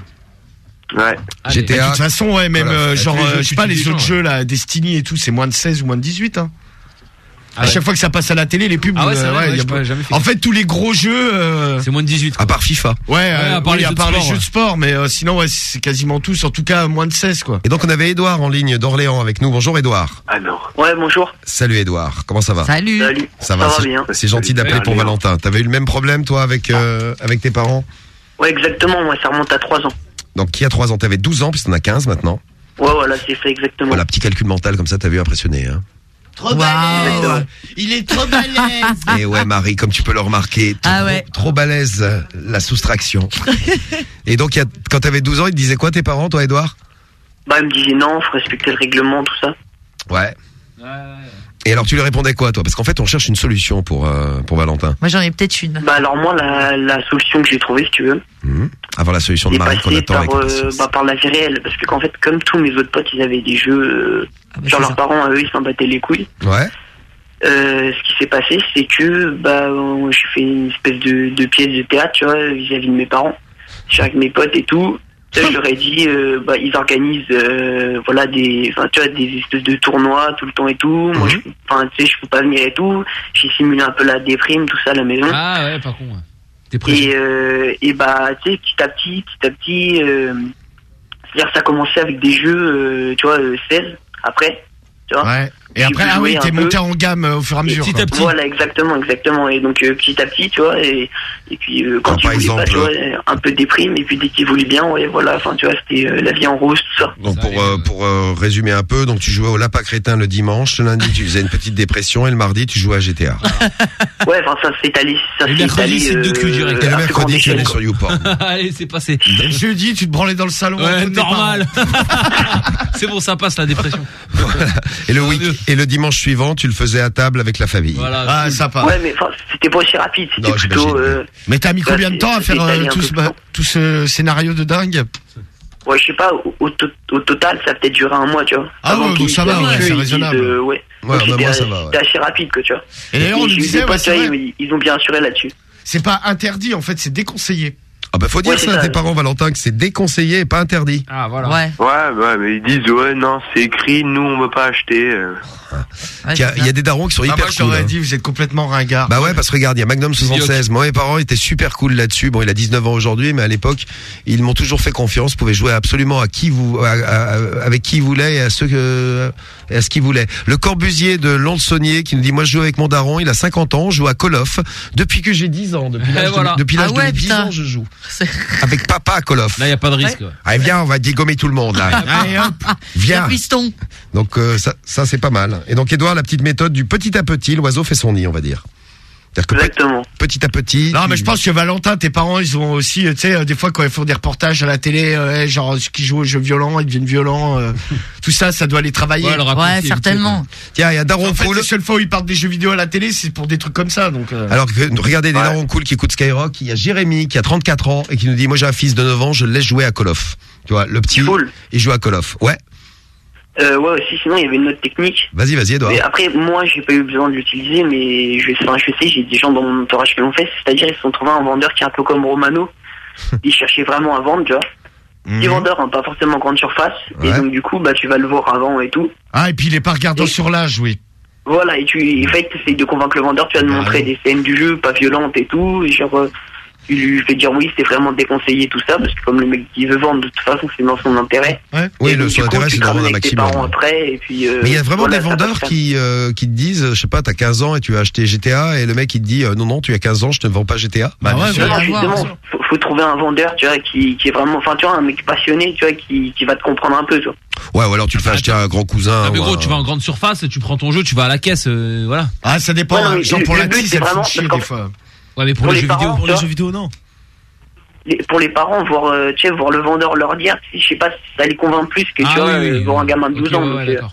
Ouais. Mais de GTA. toute façon, ouais, même Voilà. euh, genre, euh, je sais pas, les autres jeux là, Destiny et tout, c'est moins de 16 ou moins de 18. Hein. Ah à ouais. chaque fois que ça passe à la télé, les pubs. Ah ouais, c'est euh, vrai, ouais, y a pas- jamais fait En fait, tous les gros jeux. euh, C'est moins de 18. À part FIFA. Ouais, euh, à part oui, les à jeux de part les sport, jeux de sport, mais euh, sinon, ouais, c'est quasiment tous, en tout cas, moins de 16, quoi. Et donc on avait Edouard en ligne d'Orléans avec nous. Bonjour Edouard. Ah non. Ouais, bonjour. Salut Edouard. Comment ça va Salut. Salut. Ça va, Ça va c'est- bien. C'est gentil d'appeler pour Salut. Valentin. T'avais eu le même problème toi avec euh, avec tes parents Ouais, exactement. Moi, ça remonte à 3 ans. Donc qui a 3 ans? T'avais 12 ans puis t'en as 15 maintenant. Ouais, voilà, c'est fait exactement. Voilà, petit calcul mental comme ça, t'as vu impressionné. Hein. Trop Waouh. Il est trop balèze Et ouais Marie, comme tu peux le remarquer, trop, Ah ouais. trop balèze la soustraction. Et donc y a, quand t'avais 12 ans, ils te disaient quoi tes parents, toi Edouard Bah, il me disait non, faut respecter le règlement, tout ça. Ouais. Et alors tu lui répondais quoi toi? Parce qu'en fait on cherche une solution pour euh, pour Valentin. Moi j'en ai peut-être une. Bah, alors moi, la, la solution que j'ai trouvée, si tu veux, Mhm. Avant la solution de Marie qu'on attend par, avec euh, bah, par la vie réelle. Parce que, qu'en fait, comme tous mes autres potes, ils avaient des jeux. euh, Ah bah, genre, leurs ça. parents, eux, ils s'en battaient les couilles. Ouais. Euh, ce qui s'est passé, c'est que bah, je fais une espèce de, de pièce de théâtre, tu vois, vis-à-vis de mes parents. Je suis avec mes potes et tout. Je leur ai dit, euh, bah, ils organisent, euh, voilà, des, enfin, tu vois, des espèces de tournois tout le temps et tout. Moi, je, enfin, tu sais, je peux pas venir et tout. J'ai simulé un peu la déprime, tout ça à la maison. Ah ouais, pas con. ouais. T'es prêt Et, euh, et bah, tu sais, petit à petit, petit à petit, euh, c'est-à-dire ça a commencé avec des jeux, euh, tu vois, euh, 16 après, tu vois. Ouais. Et après, ah oui, t'es monté peu. en gamme euh, au fur et à mesure. petit quoi. à petit. Voilà, exactement, exactement. Et donc euh, petit à petit, tu vois, et, et puis euh, quand Alors, il par voulait pas, tu vois, exemple, un peu déprime, et puis dès qu'il voulait bien, ouais, voilà, enfin, tu vois, c'était euh, la vie en rose, tout ça. Donc pour euh, pour euh, résumer un peu, donc tu jouais au lapin crétin le dimanche, le lundi tu faisais une petite dépression et le mardi tu jouais à GTA. Ouais, enfin, ça s'est allé, ça s'est allé. c'est de cul direct. Et le mercredi tu allais sur YouPorn. Allez, c'est passé. Jeudi, tu te branlais dans le salon. Normal. c'est bon, ça passe la dépression. Et le week et le dimanche suivant tu le faisais à table avec la famille. Voilà. Ah, sympa. Ouais, mais enfin, c'était pas aussi rapide, c'était Non, plutôt. j'imagine. Euh, Mais t'as mis Ouais, combien de temps à faire euh, tout, ce, tout scénario de dingue? Ouais, je sais pas, au, au to- au total, ça a peut-être duré un mois, tu vois. Ah Avant ouais, donc ça va, ouais, c'est ils disent, raisonnable. euh, ouais. Ouais, Donc, bah, c'était moi, ça va, ouais. c'était assez rapide, que tu vois. Et d'ailleurs, on eu disait, ouais, ils ont bien assuré là-dessus. C'est pas interdit, en fait, c'est déconseillé. Ah bah faut dire ça à tes parents Valentin que c'est déconseillé et pas interdit. Ah voilà. Ouais. Ouais, ouais, mais ils disent, ouais, non, c'est écrit, nous, on veut pas acheter. euh. Il y, a, il y a des darons qui sont Ah, hyper moi, cool, hein. dit, vous êtes complètement ringard. Bah ouais, parce que regarde, il y a Magnum 76. Moi, mes parents étaient super cool là-dessus. Bon, il a 19 ans aujourd'hui, mais à l'époque, ils m'ont toujours fait confiance. Vous pouvez jouer absolument à qui vous, à- à- avec qui vous voulez et à ceux que, à ce qu'il voulait. Le Corbusier de Lons-Saunier qui nous dit, moi, je joue avec mon daron. Il a 50 ans. Je joue à Call of depuis que j'ai 10 ans. Depuis l'âge voilà. de, depuis l'âge Ah ouais, de 10 putain. ans, je joue. Avec papa à Call of. Là, il y a pas de risque. Allez, viens, on va dégommer tout le monde, là. Allez, hop. Viens. piston. Donc euh, ça, ça c'est pas mal. Et donc Edouard, la petite méthode du petit à petit, l'oiseau fait son nid, on va dire. C'est-à-dire que Exactement. Petit à petit. Non, tu- mais je pense que Valentin, tes parents, ils ont aussi, euh, tu sais, euh, des fois quand ils font des reportages à la télé, euh, genre ceux qui jouent aux jeux violents, ils deviennent violents, euh, tout ça, ça doit les travailler. Ouais, Ouais, certainement. Tiens, il y a Daron En fait, Cool. la seule fois où ils parlent des jeux vidéo à la télé, c'est pour des trucs comme ça, donc. euh. Alors que regardez des darons cool qui écoutent Skyrock, il y a Jérémy qui a 34 ans et qui nous dit moi j'ai un fils de 9 ans, je le laisse jouer à Call of. Tu vois, le petit, il joue à Call of. Ouais. Euh, ouais, aussi, sinon, il y avait une autre technique. Vas-y, vas-y Edouard. Mais après, moi, j'ai pas eu besoin de l'utiliser, mais je, enfin, je sais, j'ai des gens dans mon entourage qui l'ont fait. C'est-à-dire, ils se sont trouvés un vendeur qui est un peu comme Romano. ils cherchaient vraiment à vendre, tu vois. Des vendeurs, hein, pas forcément grande surface. Et donc, du coup, bah, tu vas le voir avant et tout. Ah, et puis il est pas regardant sur l'âge, oui. Voilà, et tu, en fait, essayes de convaincre le vendeur, tu vas te montrer des scènes du jeu, pas violentes et tout. Et genre, euh, tu lui fais dire oui, c'est vraiment déconseillé tout ça, parce que comme le mec qui veut vendre, de toute façon, c'est dans son intérêt. Oui, Et le son intérêt c'est de vendre un maximum. parents après, et puis, euh, Mais il y a vraiment voilà, des vendeurs qui euh, qui te disent, je sais pas, t'as 15 ans et tu as acheté GTA et le mec il te dit euh, non non tu as 15 ans, je te vends pas GTA. Bah, Non, non, justement, faut, faut trouver un vendeur, tu vois, qui, qui est vraiment, enfin, tu vois, un mec passionné, tu vois, qui, qui va te comprendre un peu, tu vois. Ouais, ou alors tu le fais acheter à un grand cousin. Ah, mais ou gros, un- tu vas en grande surface, tu prends ton jeu, tu vas à la caisse, euh, voilà. Ah, ça dépend. Ouais, non, genre pour le la c'est elle vraiment- des fois. Ouais, mais pour, Pour les, les jeux parents, vidéo. tu vois. vidéo, non. Les- pour les parents, voir, euh, tu sais, voir le vendeur leur dire, je sais pas ça les convainc plus que, tu Ah vois, oui, oui, euh, voir un gamin de ok, 12 ans. ouais, donc,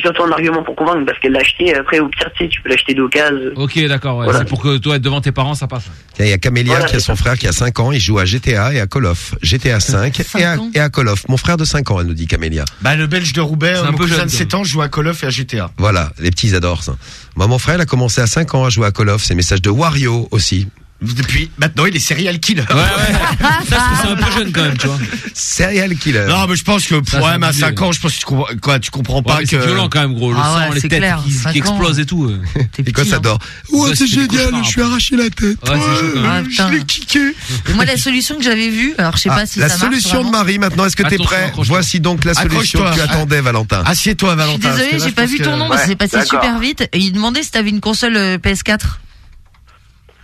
euh, c'est surtout un argument pour convaincre, parce qu'elle l'a acheté, après, au pire, tu sais, tu peux l'acheter d'occasion. Ok, d'accord, ouais. Voilà. C'est pour que toi, être devant tes parents, ça passe. Il y a Camélia Voilà, qui a son frère qui a 5 ans, il joue à GTA et à Call of. GTA 5 et à, et à Call of. Mon frère de 5 ans, elle nous dit Camélia. Bah, le belge de Roubaix, un mon peu cousin jeune, de quand 7 ans joue à Call of et à GTA. Voilà, les petits ils adorent ça. Moi, mon frère, il a commencé à 5 ans à jouer à Call of. C'est message de Wario aussi. Depuis, maintenant, il est serial killer. Ouais, ouais. Ça, c'est un peu jeune quand même, tu vois. Serial killer. Non, mais je pense que, Ça, pour c'est même à abusé, 5 ans, je pense que tu comprends, quoi, tu comprends Ouais, pas mais que. c'est violent quand même, gros. Le Ah sang, ouais, les c'est têtes clair, qui, cinq qui ans. explosent et tout. euh. Et quoi, ça dort Oh, Ouais, c'est c'est des génial, cauchemars, je suis arraché la tête. Ouais, c'est chaud quand même. Ah, putain. kické. Et moi, la solution que j'avais vue, alors je sais Ah, pas si la ça marche solution de vraiment. Marie maintenant, est-ce que t'es Attention, prêt accroche-toi. Voici donc la solution que tu attendais, Valentin. Assieds-toi, Je suis Valentin. désolée, parce que là, j'ai je pas pense vu que- ton nom, parce que c'est passé super vite. Et il demandait si t'avais une console euh, PS4.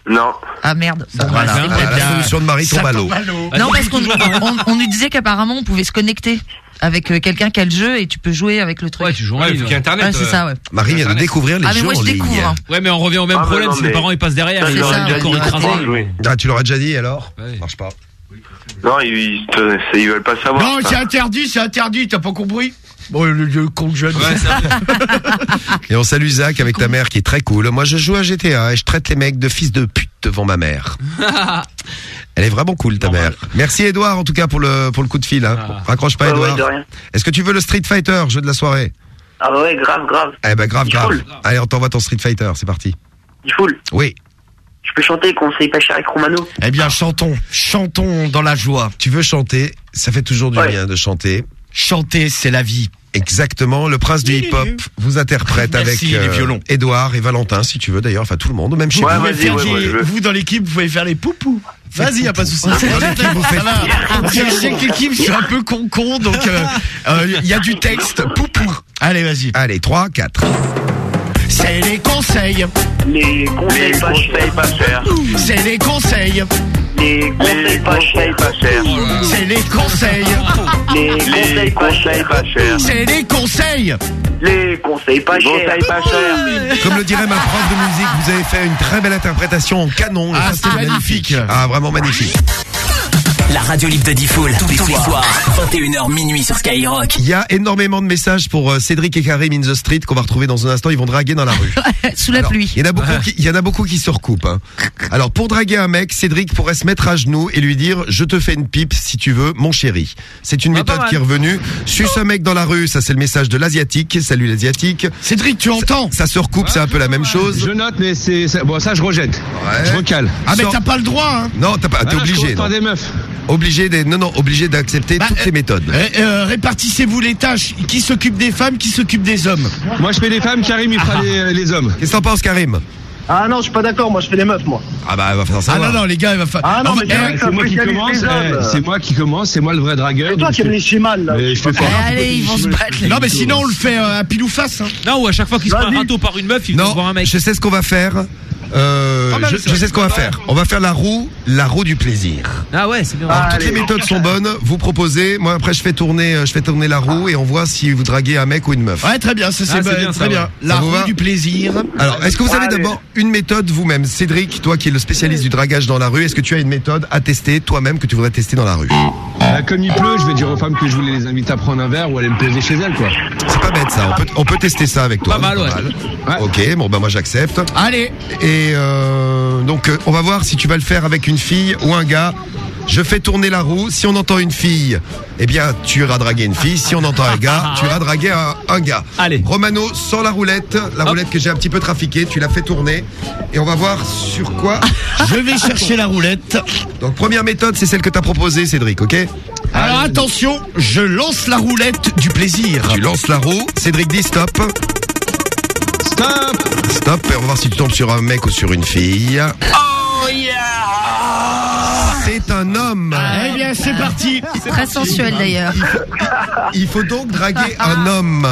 Non. Ah merde. Voilà. la solution de Marie Ça tombe à l'eau. Non, parce qu'on on, on nous disait qu'apparemment on pouvait se connecter avec euh, quelqu'un qui a le jeu et tu peux jouer avec le truc. Ouais, tu joues en ligne. ouais. internet. Ouais, c'est ça, ouais. Marie vient de découvrir les Ah, mais jeux moi je en ligne. découvre. hein. Ouais, mais on revient au même Ah, problème non, si les parents ils passent derrière. Ça, Ils c'est ont ça, un corps ouais, écrasé. ouais, ouais. Ah, tu l'auras déjà dit alors Ouais. Marche pas. Non, ils, ils, te- ils veulent pas savoir. Non, ça. c'est interdit, c'est interdit, t'as pas compris? Bon, le, le con jeune. Ouais, ça- Et on salue Zach avec ta mère qui est très cool. Moi, je joue à GTA et je traite les mecs de fils de pute devant ma mère. Elle est vraiment cool, ta mère. Merci Edouard, en tout cas, pour le, pour le coup de fil. Hein. Ah. Raccroche pas, Ouais, ouais, Edouard. Est-ce que tu veux le Street Fighter, jeu de la soirée? Ah bah ouais, grave, grave. Eh ben, grave, grave. Allez, on t'envoie ton Street Fighter, c'est parti. Il foule. Oui. Je peux chanter conseil pas cher avec Romano. Eh bien, chantons, chantons dans la joie. Tu veux chanter? Ça fait toujours du Ouais. bien de chanter. Chanter, c'est la vie. Exactement, le prince du hip-hop vous interprète Merci, avec les violons. Edouard et Valentin, si tu veux d'ailleurs, enfin tout le monde, même chez Ouais, vous. Vous, pouvez vas-y, faire ouais, des- ouais, je veux. vous, dans l'équipe, vous pouvez faire les poupous. Vas-y, y a pas de souci. Dans l'équipe, vous faites- Ça va. Je sais que l'équipe, je suis un peu con-con, donc il euh, euh, y a du texte. Poupou. Allez, vas-y. Allez, 3, 4. C'est les conseils. Les conseils Les pas conseils chers. pas chers. C'est les conseils. Les conseils Les pas conseils chers. pas chers. C'est les conseils. Les conseils pas chers. C'est les conseils. Les conseils pas chers. Comme le dirait ma prof de musique, vous avez fait une très belle interprétation en canon. Ah, c'était magnifique. Ah, vraiment magnifique. La radio libre de Diffoul, tous les soirs, 21h minuit sur Skyrock. Il y a énormément de messages pour euh, Cédric et Karim in the street qu'on va retrouver dans un instant. Ils vont draguer dans la rue. Sous la Alors, pluie. Il y en a beaucoup qui, il y en a beaucoup qui se recoupent. hein. Alors pour draguer un mec, Cédric pourrait se mettre à genoux et lui dire je te fais une pipe si tu veux, mon chéri. C'est une méthode qui est revenue. Suce un mec dans la rue, ça c'est le message de l'asiatique. Salut l'asiatique. Cédric, tu entends ça, se recoupe, c'est un peu la même chose. Je note, mais c'est ça- bon, ça je rejette. Je recale. Ah mais t'as pas le droit hein Non, t'as pas, t'es Ah, je obligé. commence par non. des meufs. Obligé des, non non, obligé d'accepter Bah, toutes euh, les méthodes. Ré- euh, Répartissez-vous les tâches. Qui s'occupe des femmes, qui s'occupe des hommes Moi je fais les femmes, Karim il fera les, les hommes. Qu'est-ce que t'en penses, Karim Ah non, je suis pas d'accord, moi je fais les meufs, moi. Ah bah, va faire Ah savoir. non non les gars, il va falloir. Ah non, mais eh, c'est ça C'est moi qui commence, eh, c'est moi qui commence, c'est moi le vrai dragueur. Et toi qui aimes je- les chimal, là. Mais je fais fort. Allez, ils vont se battre. les Non mais sinon on le fait euh, à pile ou face. Hein. Non, ou à chaque fois qu'il se prend un râteau par une meuf, il faut voir un Non, mec. je sais ce qu'on va faire. Euh, je, sais ce qu'on va faire. On va faire la roue, la roue du plaisir. Ah ouais, c'est bien. Alors, toutes Allez. les méthodes sont bonnes. Vous proposez. Moi après je fais tourner, euh, je fais tourner la roue et on voit si vous draguez un mec ou une meuf. Ouais très bien, ça c'est Ah, bah, bien, très ça, bien. ouais. La roue va du plaisir. Alors, est-ce que vous avez d'abord une méthode vous-même, Cédric, toi qui es le spécialiste du dragage dans la rue, est-ce que tu as une méthode à tester toi-même que tu voudrais tester dans la rue? Euh, Comme il pleut, je vais dire aux femmes que je voulais les inviter à prendre un verre ou aller me poser chez elles quoi. C'est pas bête ça. On peut, on peut tester ça avec toi. Pas mal, ouais. Ok, bon bah moi j'accepte. Allez. Et euh, donc euh, on va voir si tu vas le faire avec une fille ou un gars. Je fais tourner la roue. Si on entend une fille, eh bien tu iras draguer une fille. Si on entend un gars, tu iras draguer un, un gars. Allez. Romano, sans la roulette, la roulette que j'ai un petit peu trafiquée, tu l'as fait tourner. Et on va voir sur quoi. Je vais chercher la roulette. Donc première méthode, c'est celle que t'as proposée, Cédric, ok Alors attention, je lance la roulette du plaisir. Tu lances la roue. Cédric dit stop. Stop Stop. Et on va voir si tu tombes sur un mec ou sur une fille. Oh yeah C'est un homme. Eh bien c'est parti. Très sensuel d'ailleurs. Il faut donc draguer un homme.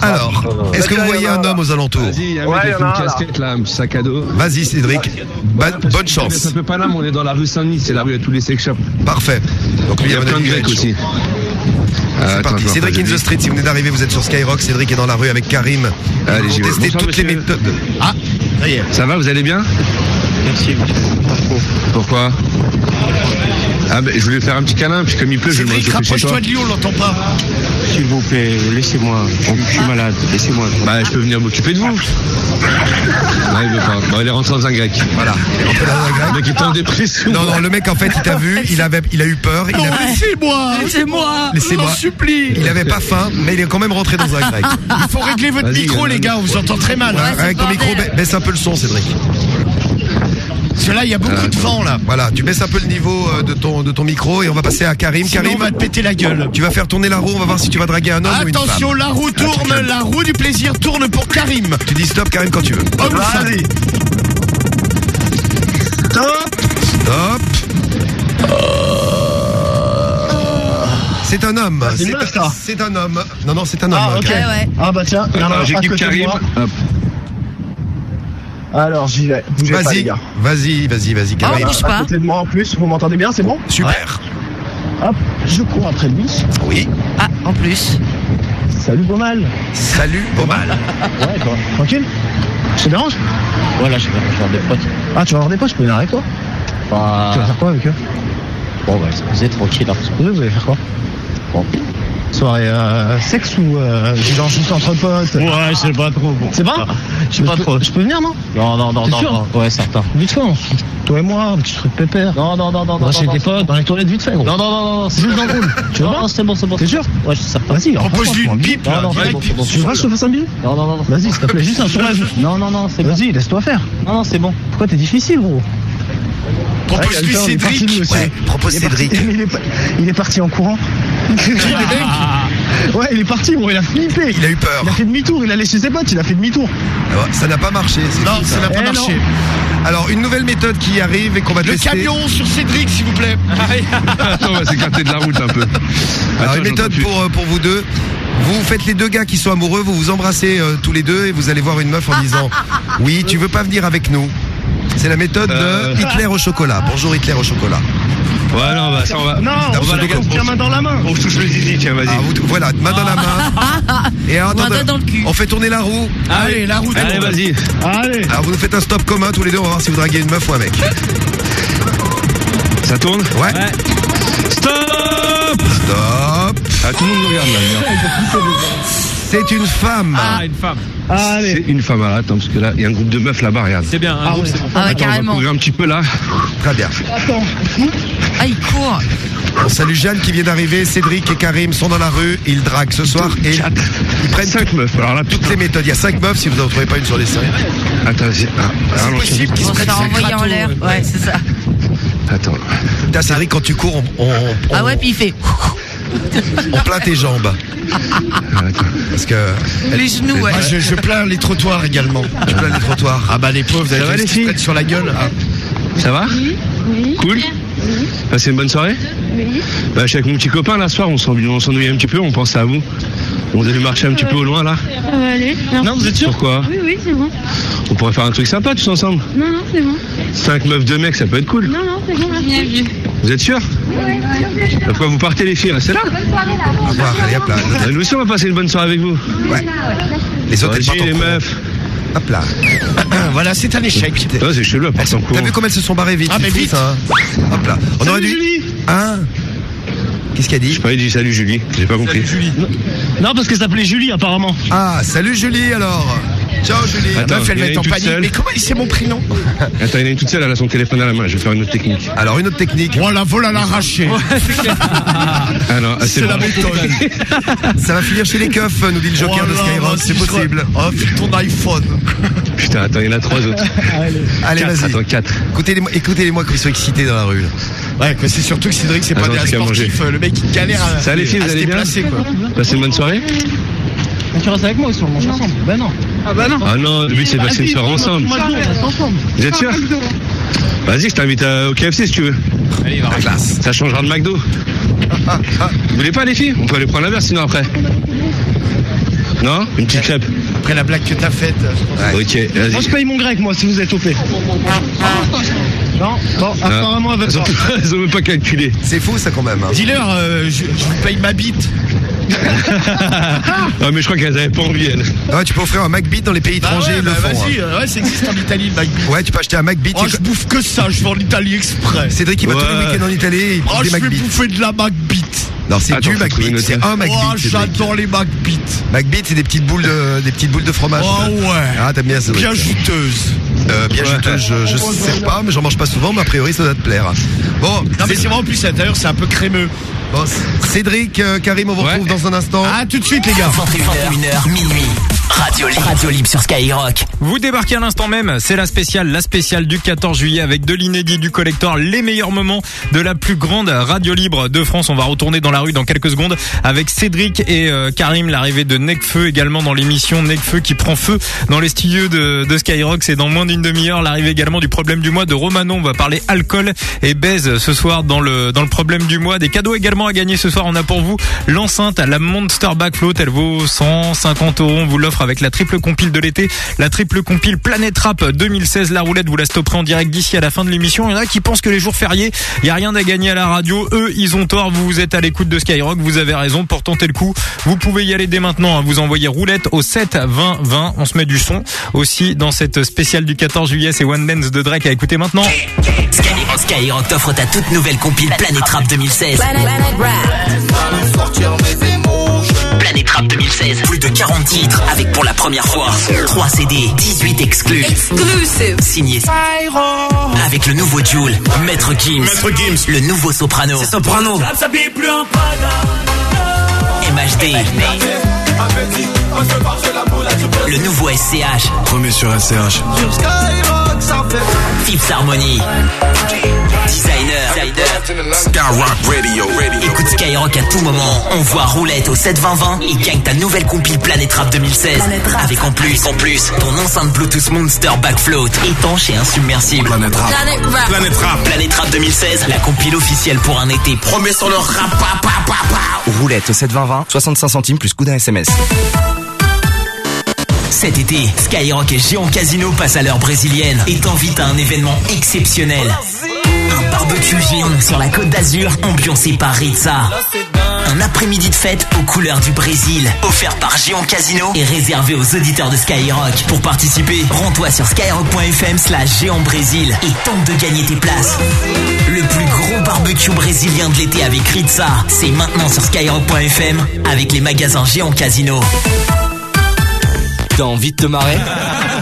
Alors, est-ce que vous voyez un homme aux alentours Vas-y, il y a un mec avec une casquette là, un petit sac à dos. Vas-y Cédric, Ba- bonne chance. Ça peut pas là, mais on est dans la rue Saint-Denis, c'est la rue à tous les sex shops. Parfait. Donc lui, Il y a mon plein de avis, il va grecs être chaud. aussi. C'est attends, parti. Cédric in the street, si vous venez d'arriver, vous êtes sur Skyrock. Cédric est dans la rue avec Karim. Allez, tester Bonsoir, toutes les monsieur. méthodes. Ah, ça y est. Ça va, vous allez bien? Merci. Pourquoi? Ah ben je voulais faire un petit câlin, puis comme il pleut, je vais me réchauffer chez toi. rapproche-toi de lui, on l'entend pas. S'il vous plaît, laissez-moi. Je suis malade, laissez-moi. Bah je peux venir m'occuper de vous. Ouais, il veut pas. Bon, il est rentré dans un grec. Voilà. Il est rentré dans un grec. Le mec est en dépression. Non, non, le mec en fait, il t'a vu, il avait, il a eu peur, il Non, avait, laissez-moi Laissez-moi. laissez-moi, Je vous supplie. il avait pas faim, mais il est quand même rentré dans un grec. Il faut régler votre micro, a les gars, on vous entend très mal. Ouais, avec ton le micro, baisse un peu le son, Cédric. Parce que là, il y a beaucoup de vent, là. Voilà, tu baisses un peu le niveau euh, de ton, de ton micro et on va passer à Karim. Sinon, Karim, on va te péter la gueule. tu vas faire tourner la roue, on va voir si tu vas draguer un homme ou une femme. Attention, la roue tourne, la roue du plaisir tourne pour Karim. Tu dis stop, Karim, quand tu veux. Homme ou femme Vas-y. Stop. C'est un homme. c'est une C'est un- ça. C'est un homme. Non, non, c'est un homme. Ah, ok. Ouais, ouais. Ah bah tiens, il y en a un Alors, à J'équipe Karim. Hop. Alors j'y vais. Bougez pas, les Vas-y, gars. vas-y, vas-y, vas-y, Ah, Karim. bouge À pas. côté de moi en plus, vous m'entendez bien, c'est bon Super. Hop, je cours après lui. Oui. Ah, en plus. Salut, pas mal. Salut, Omal. Ouais, toi, tranquille Je te dérange Voilà, je vais avoir des potes. Ah, tu vas avoir des potes, je peux venir avec toi Bah, Tu vas faire quoi avec eux bon, bah, vous êtes tranquille. Hein. Vous, vous allez faire quoi Bon. Soirée euh, sexe ou euh, genre juste entre potes? Ouais, je sais pas trop. Bon. C'est pas? Je sais pas peux- trop. Je peux venir, non Non, non, non, non, sûr non. Ouais, certain. Vite fait, on se- toi et moi, un petit truc pépère. Non, non, non, non, non. non, tes non, potes, dans les toilettes vite fait, gros. Non, non, non, non. Juste dans le hall. Tu veux Non, pas non, c'est bon, c'est bon. T'es sûr? Ouais, je suis certain. Vas-y, Propose-lui une pipe, là, Non, non, direct. c'est bon, c'est bon. Tu veux pas que je te fasse un billet? Non, non, non, non. Vas-y, s'il te plaît, juste un soulage. Non, non, non, c'est bon. Vas-y, laisse-toi faire. Non, non, c'est bon. Pourquoi t'es difficile, gros? Propose-lui Ouais, il y a le temps, il est parti, Cédric. lui aussi. Ouais, propose Il est parti- Cédric. il, est, pas- il est parti en courant. Le mec. Ouais, il est parti, gros, il a flippé. Il a eu peur. Il a fait demi-tour, il a laissé ses potes, il a fait demi-tour. Ah ouais, Ça n'a pas marché. Non, ça n'a pas Eh marché. Alors, une nouvelle méthode qui arrive et qu'on va Le tester. camion sur Cédric, s'il vous plaît. Attends, on va s'écarter de la route un peu. Alors, Attends, une méthode pour, euh, pour vous deux. Vous faites les deux gars qui sont amoureux, vous vous embrassez euh, tous les deux et vous allez voir une meuf en disant Oui, tu veux pas venir avec nous? C'est la méthode Euh. de Hitler au chocolat. Bonjour Hitler au chocolat. Ouais, non, bah, ça, on va. Non, on va les gars. tiens main dans la main. On se touche le zizi, tiens, vas-y. Ah, vous- voilà, main dans la main. Et alors, Ou un attendez, doigt dans le cul. on fait tourner la roue. Allez, la route. Allez, vas-y. Allez. Alors vous nous faites un stop commun tous les deux, on va voir si vous draguez une meuf ou un mec. Ça tourne Ouais. Stop Stop Ah, tout le monde nous regarde là. C'est une femme. Ah, une femme. C'est une femme. Alors, attends, parce que là, il y a un groupe de meufs là-bas, regarde. C'est bien, un groupe, c'est bon. Ah ouais, Attends, on va carrément. courir un petit peu là. Très bien. Ah, il court. On salue Jeanne qui vient d'arriver. Cédric et Karim sont dans la rue. Ils draguent ce soir et ils prennent cinq meufs. Alors là, toutes les méthodes. Il y a cinq meufs si vous n'en trouvez pas une sur les cinq. Attends, c'est ah, C'est allons, possible qu'ils se prennent en l'air. Ouais, c'est ça. Attends. Putain, Cédric, quand tu cours, on, on, on- Ah ouais, puis il fait. On plaint tes jambes. Parce que. Les genoux, ouais. Je, je plains les trottoirs également. Je plains les trottoirs. Ah bah les pauvres, vous filles prennent sur la gueule. Ah. Ça va Cool Passez une bonne soirée Bah, je suis avec mon petit copain là ce soir, on s'ennuie on s'ennuie un petit peu, on pense à vous. On devait marcher un petit peu au loin là. Ça va aller. Non, vous êtes sûr Pourquoi Oui, oui, c'est bon. On pourrait faire un truc sympa tous ensemble. Non, non, c'est bon. 5 meufs, 2 mecs, ça peut être cool. Non, non, c'est bon, merci. Vous êtes sûr Pourquoi vous partez les filles là C'est là Au revoir, allez, hop là. Nous aussi on va passer une bonne soirée avec vous. Ouais. Les autres, elles Vas-y, partent en les courant. meufs. Hop là. voilà, c'est un échec. Ouais, c'est chelou, elles partent en T'as vu comment elles se sont barrées vite Ah, mais c'est fou, vite. ça, hein Hop là. On aurait dû. Hein Qu'est-ce qu'elle dit Je pas dit salut Julie, j'ai pas compris. Non, parce qu'elle s'appelait Julie, apparemment. Ah, salut Julie alors. Ciao Julie. La Attends, meuf, elle va être en panique. seule. Mais comment il sait mon prénom Attends, il y en a une toute seule, elle a son téléphone à la main, je vais faire une autre technique. Alors une autre technique. Oh la vol à l'arraché. Ah non, ah, c'est la bon. méthode. Ça va finir chez les keufs, nous dit le joker de Oh Skyrock, c'est possible. Oh, ton iPhone. Putain, attends, il y en a trois autres. Allez, vas-y. Attends, quatre. Écoutez-les-moi écoutez moi quand ils sont excités dans la rue. Ouais, quoi, c'est surtout que Cédric, c'est pas Attends, des à sportifs. Le mec, il galère à, Ça va, les filles, à vous se allez bien déplacer, quoi. Passez une bonne soirée Tu restes avec moi aussi, on mange ensemble. Bah non. Ah bah non. Ah non, le but c'est de passer une soirée ensemble. Moi, je reste ensemble. Vous êtes sûr Vas-y, je t'invite à- au KFC si tu veux. Allez, il va rentrer. Ça changera de McDo. Vous voulez pas les filles On peut aller prendre un verre sinon après. Non Une petite crêpe Après la blague que t'as faite. Ok, Moi, je vas-y. paye mon grec, moi, si vous êtes au fait. Non, bon, apparemment, elle veut Ils ont, pas. ils ont même pas calculé. C'est fou ça quand même. hein. Dis-leur, euh, je, je vous paye ma bite. Ah mais je crois qu'elles avaient pas envie elles. Ah ouais, tu peux offrir un McBeat dans les pays Bah étrangers, ouais, le bah font. vas-y, hein. euh, ouais, ça existe en Italie, le McBeat. Ouais, tu peux acheter un McBeat. Oh, je bouffe que ça, je vais en Italie exprès. Cédric, il va tous les Ouais. week-ends en Italie il Oh, je vais McBeat. bouffer de la McBeat. Non, c'est du McBeat, c'est un Oh, McBeat. Cédric. j'adore les McBeat. McBeat, c'est des petites boules de, des petites boules de fromage. Oh ouais. Ah, t'aimes bien ça. Bien juteuse. Euh, bien juteuse, je, je sais pas, mais j'en mange pas souvent, mais a priori ça doit te plaire. Bon, Non, mais c'est vraiment plus à l'intérieur, c'est un peu crémeux. bon, Cédric, euh, Karim, on vous retrouve dans un instant. Ah, tout de suite, les gars. 21h, minuit. Radio Libre. Radio Libre sur Skyrock. Vous débarquez à l'instant même, c'est la spéciale, la spéciale du 14 juillet avec de l'inédit du collector, les meilleurs moments de la plus grande radio libre de France. On va retourner dans la rue dans quelques secondes avec Cédric et euh, Karim, l'arrivée de Necfeu également dans l'émission Necfeu qui prend feu dans les studios de, de Skyrock. C'est dans moins d'une demi-heure. L'arrivée également du problème du mois de Romano. On va parler alcool et baise ce soir dans le dans le problème du mois. Des cadeaux également à gagner ce soir. On a pour vous l'enceinte la Monster Backfloat. Elle vaut 150 euros. On vous l'offre avec la triple compile de l'été, la triple compile Planète Rap 2016. La roulette, vous la stopperez en direct d'ici à la fin de l'émission. Il y en a qui pensent que les jours fériés, il y a rien à gagner à la radio. Eux, ils ont tort. Vous êtes à l'écoute de Skyrock. Vous avez raison pour tenter le coup. Vous pouvez y aller dès maintenant. hein. Vous envoyez roulette au 7 20 20. On se met du son aussi dans cette spéciale du 14 juillet. C'est One Dance de Drake à écouter maintenant. Skyrock, Skyrock t'offre ta toute nouvelle compile Planète Rap 2016. Planète Rap 2016. Plus de 40 titres avec pour la première fois 3 CD, 18 exclus. Exclusive. Signé avec le nouveau Joule, Maître Gims, le nouveau Soprano, Soprano. MHD, le nouveau SCH, Premier sur SCH. Fifth Harmony, Designer, Skyrock Radio. Écoute Skyrock à tout moment. On voit roulette au 72020 et gagne ta nouvelle compile Planète Rap 2016. Avec en plus, en plus, ton enceinte Bluetooth Monster Backfloat, étanche et insubmersible. Planète Rap. Planète Rap. Planète Rap. Planète Rap 2016, la compile officielle pour un été. Premier sur le rap. Pa, pa, pa, pa. Roulette au 72020, 65 centimes plus coup d'un SMS. Cet été, Skyrock et Géant Casino passent à l'heure brésilienne et t'invitent à un événement exceptionnel. Un barbecue géant sur la côte d'Azur, ambiancé par Ritza. Un après-midi de fête aux couleurs du Brésil, offert par Géant Casino et réservé aux auditeurs de Skyrock. Pour participer, rends-toi sur skyrock.fm slash géant Brésil et tente de gagner tes places. Le plus gros barbecue brésilien de l'été avec Ritza, c'est maintenant sur skyrock.fm avec les magasins Géant Casino. T'as envie de te marrer?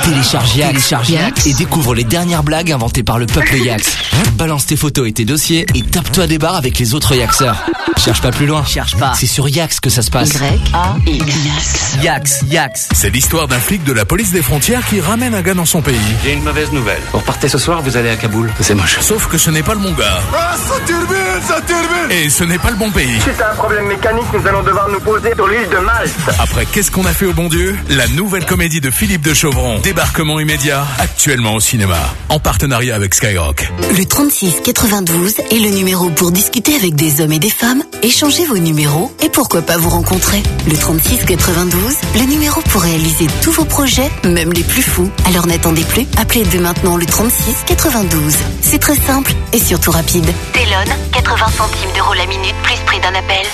Télécharge Yax, et découvre les dernières blagues inventées par le peuple Yax. Balance tes photos et tes dossiers et tape-toi des barres avec les autres Yaxeurs. Cherche pas plus loin. Cherche pas. C'est sur Yax que ça se passe. Yax. Yax, Yax. C'est l'histoire d'un flic de la police des frontières qui ramène un gars dans son pays. J'ai une mauvaise nouvelle. Vous repartez ce soir, vous allez à Kaboul. C'est moche. Sauf que ce n'est pas le bon gars. Ah, ça turbine, ça turbine Et ce n'est pas le bon pays. Suite à un problème mécanique, nous allons devoir nous poser sur l'île de Malte. Après Qu'est-ce qu'on a fait au bon Dieu? La nouvelle comédie de Philippe de Chauvron. Débarquement immédiat, actuellement au cinéma. En partenariat avec Skyrock. Le 36 92 est le numéro pour discuter avec des hommes et des femmes, échanger vos numéros et pourquoi pas vous rencontrer. Le 36 92, le numéro pour réaliser tous vos projets, même les plus fous. Alors n'attendez plus, appelez dès maintenant le 36 92. C'est très simple et surtout rapide. Telon, 80 centimes d'euros la minute plus prix d'un appel.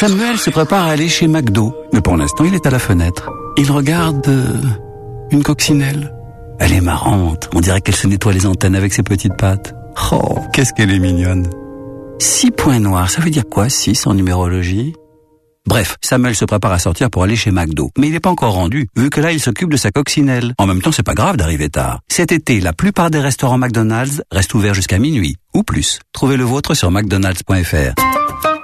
Samuel se prépare à aller chez McDo, mais pour l'instant il est à la fenêtre. Il regarde euh, une coccinelle. Elle est marrante, on dirait qu'elle se nettoie les antennes avec ses petites pattes. Oh, qu'est-ce qu'elle est mignonne. Six points noirs, ça veut dire quoi, six en numérologie? Bref, Samuel se prépare à sortir pour aller chez McDo. Mais il n'est pas encore rendu, vu que là, il s'occupe de sa coccinelle. En même temps, c'est pas grave d'arriver tard. Cet été, la plupart des restaurants McDonald's restent ouverts jusqu'à minuit, ou plus. Trouvez le vôtre sur mcdonalds.fr.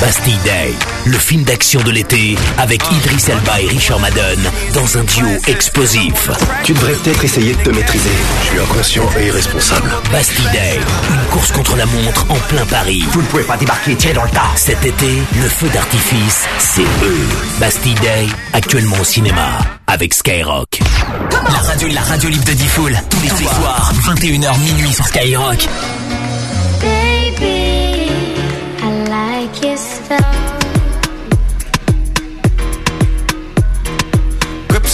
Bastille Day, le film d'action de l'été avec Idris Elba et Richard Madden dans un duo explosif. Tu devrais peut-être essayer de te maîtriser. Je suis inconscient et irresponsable. Bastille Day, une course contre la montre en plein Paris. Vous ne pouvez pas débarquer et tirer dans le tas. Cet été, le feu d'artifice, c'est eux. Bastille Day, actuellement au cinéma avec Skyrock. La radio, la radio libre de Diffoul, tous les soirs, 21h minuit sur Skyrock.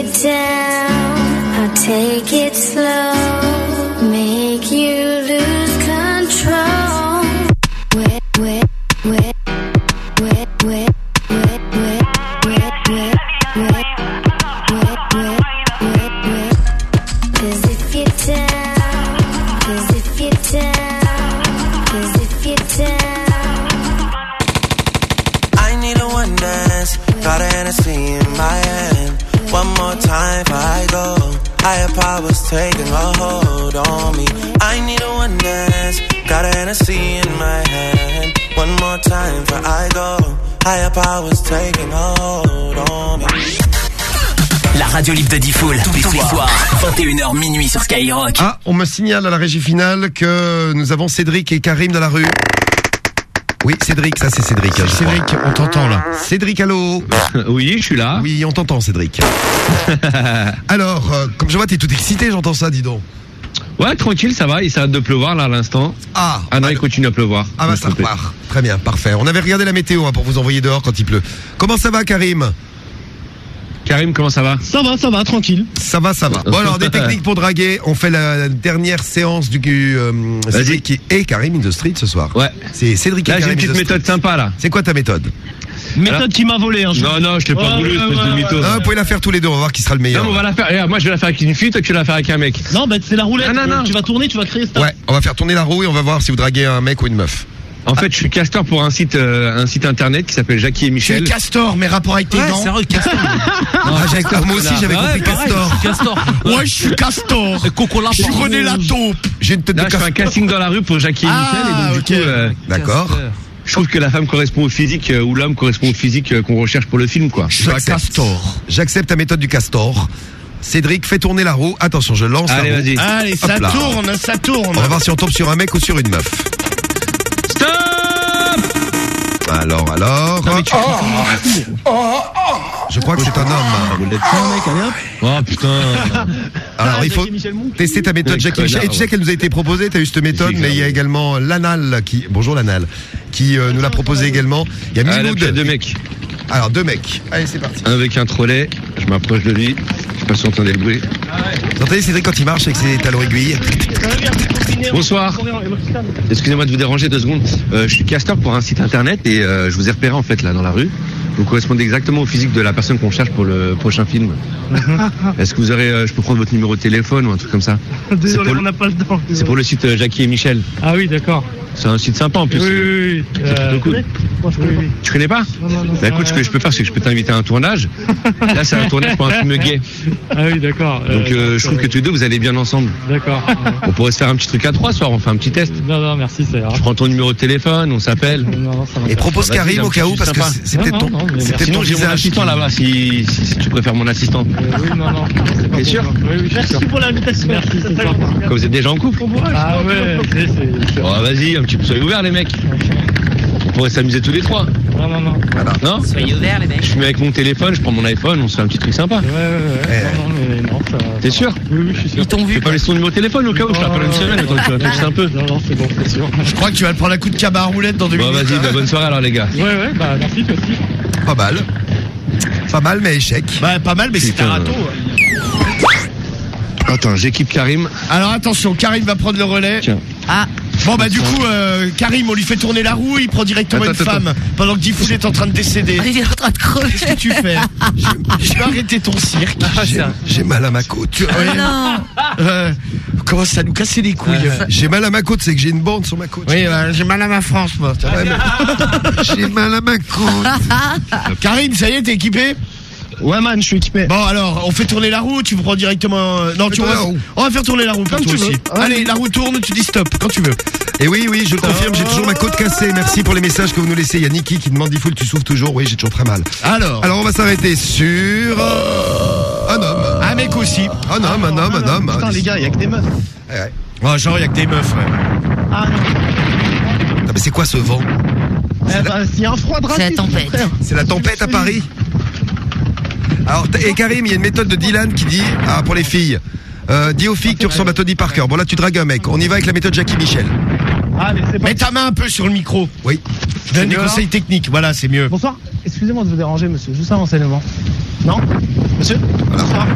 Cause down, I'll take it slow, One more time before I go. Higher powers taking a hold on me. I need a one dance. Got a Hennessy in my hand. One more time before I go. Higher powers taking a hold on me. La radio libre de Diffoul, tous les soirs, 21h minuit sur Skyrock. Ah, on me signale à la régie finale que nous avons Cédric et Karim dans la rue. Oui, Cédric, ça c'est Cédric. hein, Cédric, crois. on t'entend là. Cédric, allô Oui, je suis là. Oui, on t'entend Cédric. Alors, euh, comme je vois, t'es tout excité, j'entends ça, dis donc. Ouais, tranquille, ça va. Il s'arrête de pleuvoir là à l'instant. Ah, Ah non, il continue à pleuvoir. Ah bah ça repart. Très bien, parfait. On avait regardé la météo hein, pour vous envoyer dehors quand il pleut. Comment ça va Karim? Karim, comment ça va? Ça va, ça va, tranquille. Ça va, ça va. Bon alors, des techniques pour draguer. On fait la dernière séance du euh, Cédric et Karim in the street ce soir. Ouais. C'est Cédric et Là, j'ai Karim une petite in the méthode street. sympa là. C'est quoi ta méthode? Méthode qui m'a volé. Hein, je- Non, non, je t'ai pas Ouais, voulu, ouais, espèce de ouais, mytho. ouais. Ah, Vous pouvez la faire tous les deux, on va voir qui sera le meilleur. Non, mais on va la faire. Regarde, moi, je vais la faire avec une fille, toi, tu vas la faire avec un mec. Non, bah c'est la roulette. Non, non, non. Tu vas tourner, tu vas créer ça. Ouais, on va faire tourner la roue et on va voir si vous draguez un mec ou une meuf. En fait, je suis casteur pour un site, euh, un site internet qui s'appelle Jackie et Tu es Michel. Castor, mes rapports avec tes Ouais, dents. sérieux, Castor. Ah, j'avais- ah, moi aussi j'avais Ouais, compris pareil, Castor. Castor. Ouais, je suis Castor. Et Coco Lapin. Je suis René la taupe. J'ai une tête Là, de je fais un Castor. casting dans la rue pour Jackie et Ah, Michel. Et donc, du coup, euh, D'accord. je trouve que la femme correspond au physique euh, ou l'homme correspond au physique euh, qu'on recherche pour le film, quoi. Je suis un Castor. J'accepte ta méthode du Castor. Cédric, fais tourner la roue. Attention, je lance Allez, la roue. vas-y. Allez, ça tourne, ça tourne. On va voir si on tombe sur un mec ou sur une meuf. Stop Alors, alors. Je crois que c'est un homme. Oh putain. Alors, il faut tester ta méthode Jackie Michel. Et tu sais qu'elle nous a été proposée, tu as eu cette méthode, mais il y a également Lanal qui, bonjour Lanal, qui euh, nous l'a proposé également. Il y a Allez, hop, il y a Mimoud. deux mecs. Alors, deux mecs. Allez, c'est parti. Un avec un trolley. Je m'approche de lui. Je sais pas si vous entendez le bruit. Vous entendez Cédric quand il marche avec ses talons aiguilles Bonsoir. Excusez-moi de vous déranger deux secondes. Euh, je suis casteur pour un site internet et euh, je vous ai repéré en fait là dans la rue. Vous correspondez exactement au physique de la personne qu'on cherche pour le prochain film. Est-ce que vous aurez, euh, je peux prendre votre numéro de téléphone ou un truc comme ça Désolé, C'est pour le- on n'a pas le temps. C'est pour le site euh, Jackie et Michel. Ah oui, d'accord. C'est un site sympa en plus. Oui, oui, oui. Euh, plutôt cool. moi, je connais pas. Tu connais pas Non, non, non. Bah écoute, ce que je peux faire, c'est que je peux t'inviter à un tournage. Là, c'est un tournage pour un film gay. Ah oui, d'accord. Donc euh, je trouve que tous les deux, vous allez bien ensemble. D'accord. On pourrait se faire un petit truc à trois soir, on fait un petit test. Non, non, merci, ira. Je prends ton numéro de téléphone, on s'appelle. Et propose Karim au cas où, parce que sympa. c'est c'est peut-être ton, c'est merci. Sinon, ton j'ai mon visage. assistant là-bas, si, si, si tu préfères mon assistant. Euh, oui, non, non. c'est T'es pour sûr. Oui, oui, je suis sûr. pour l'invitation. Merci, c'est. Quand vous êtes déjà en couple Ah ouais, c'est, c'est, c'est- vas-y, peu, soyez ouverts les mecs. On pourrait s'amuser tous les trois. Non, non, non. Non Soyez ouverts, les mecs. Je mets avec mon téléphone, je prends mon iPhone, on se fait un petit truc sympa. Ouais, ouais, ouais. Non, non, mais non, ça. T'es sûr Oui, oui, je suis sûr. Ils t'ont Tu vu. peux pas laisser ton numéro de téléphone au cas où je l'appelle une semaine, attends, tu réfléchis un peu. Non, non, c'est bon, c'est sûr. Je crois que tu vas te prendre un coup de cabas à roulette dans deux Bon, minutes. vas-y, là. bah, bonne soirée alors les gars. Ouais, ouais, bah merci, toi aussi. Pas mal. Pas mal, mais échec. Bah, pas mal, mais c'est Putain. un râteau. Attends, j'équipe Karim. Alors attention, Karim va prendre le relais. Tiens. Ah, Bon bah du coup, euh, Karim, on lui fait tourner la roue, il prend directement Attends, une attends, femme pendant que Diffoul est en train de décéder. il est en train de crever. Qu'est-ce que tu fais? Je vais arrêter ton cirque. J'ai- J'ai mal à ma côte. Oh non. Euh, comment ça nous casser les couilles? J'ai mal à ma côte, c'est que j'ai une bande sur ma côte. Oui, j'ai mal à ma France, moi. Ouais, mais- J'ai mal à ma côte. Karim, ça y est, t'es équipé? Ouais, man, je suis équipé. Bon alors, on fait tourner la roue, tu prends directement... euh, Non, tu vois, on va faire tourner la roue pour Comme toi tu aussi. veux. Allez, la roue tourne, tu dis stop, quand tu veux. Et oui, oui, je confirme, j'ai toujours ma côte cassée. Merci pour les messages que vous nous laissez. Il y a Niki qui demande Diffoul, tu souffres toujours. Oui, j'ai toujours très mal. Alors, Alors, on va s'arrêter sur euh, un homme. un mec aussi. Un homme, un homme, un homme. Putain, les gars, il y a que des meufs. Ouais, ouais. Oh, genre, il y a que des meufs, ouais. Ah non. Mais c'est quoi ce vent? Eh bah, il y a un froid C'est la drastique. tempête. C'est la tempête à Paris? Alors, et Karim, il y a une méthode de Dylan qui dit, ah, pour les filles, euh, dis aux filles que tu ressembles à Tony Parker. Bon, là, tu dragues un mec. On y va avec la méthode Jackie Michel. C'est Mets ta main un peu sur le micro. Oui. Je donne des conseils techniques, voilà, c'est mieux. Bonsoir. Excusez-moi de vous déranger, monsieur. Juste un renseignement. Non? Monsieur? Bonsoir.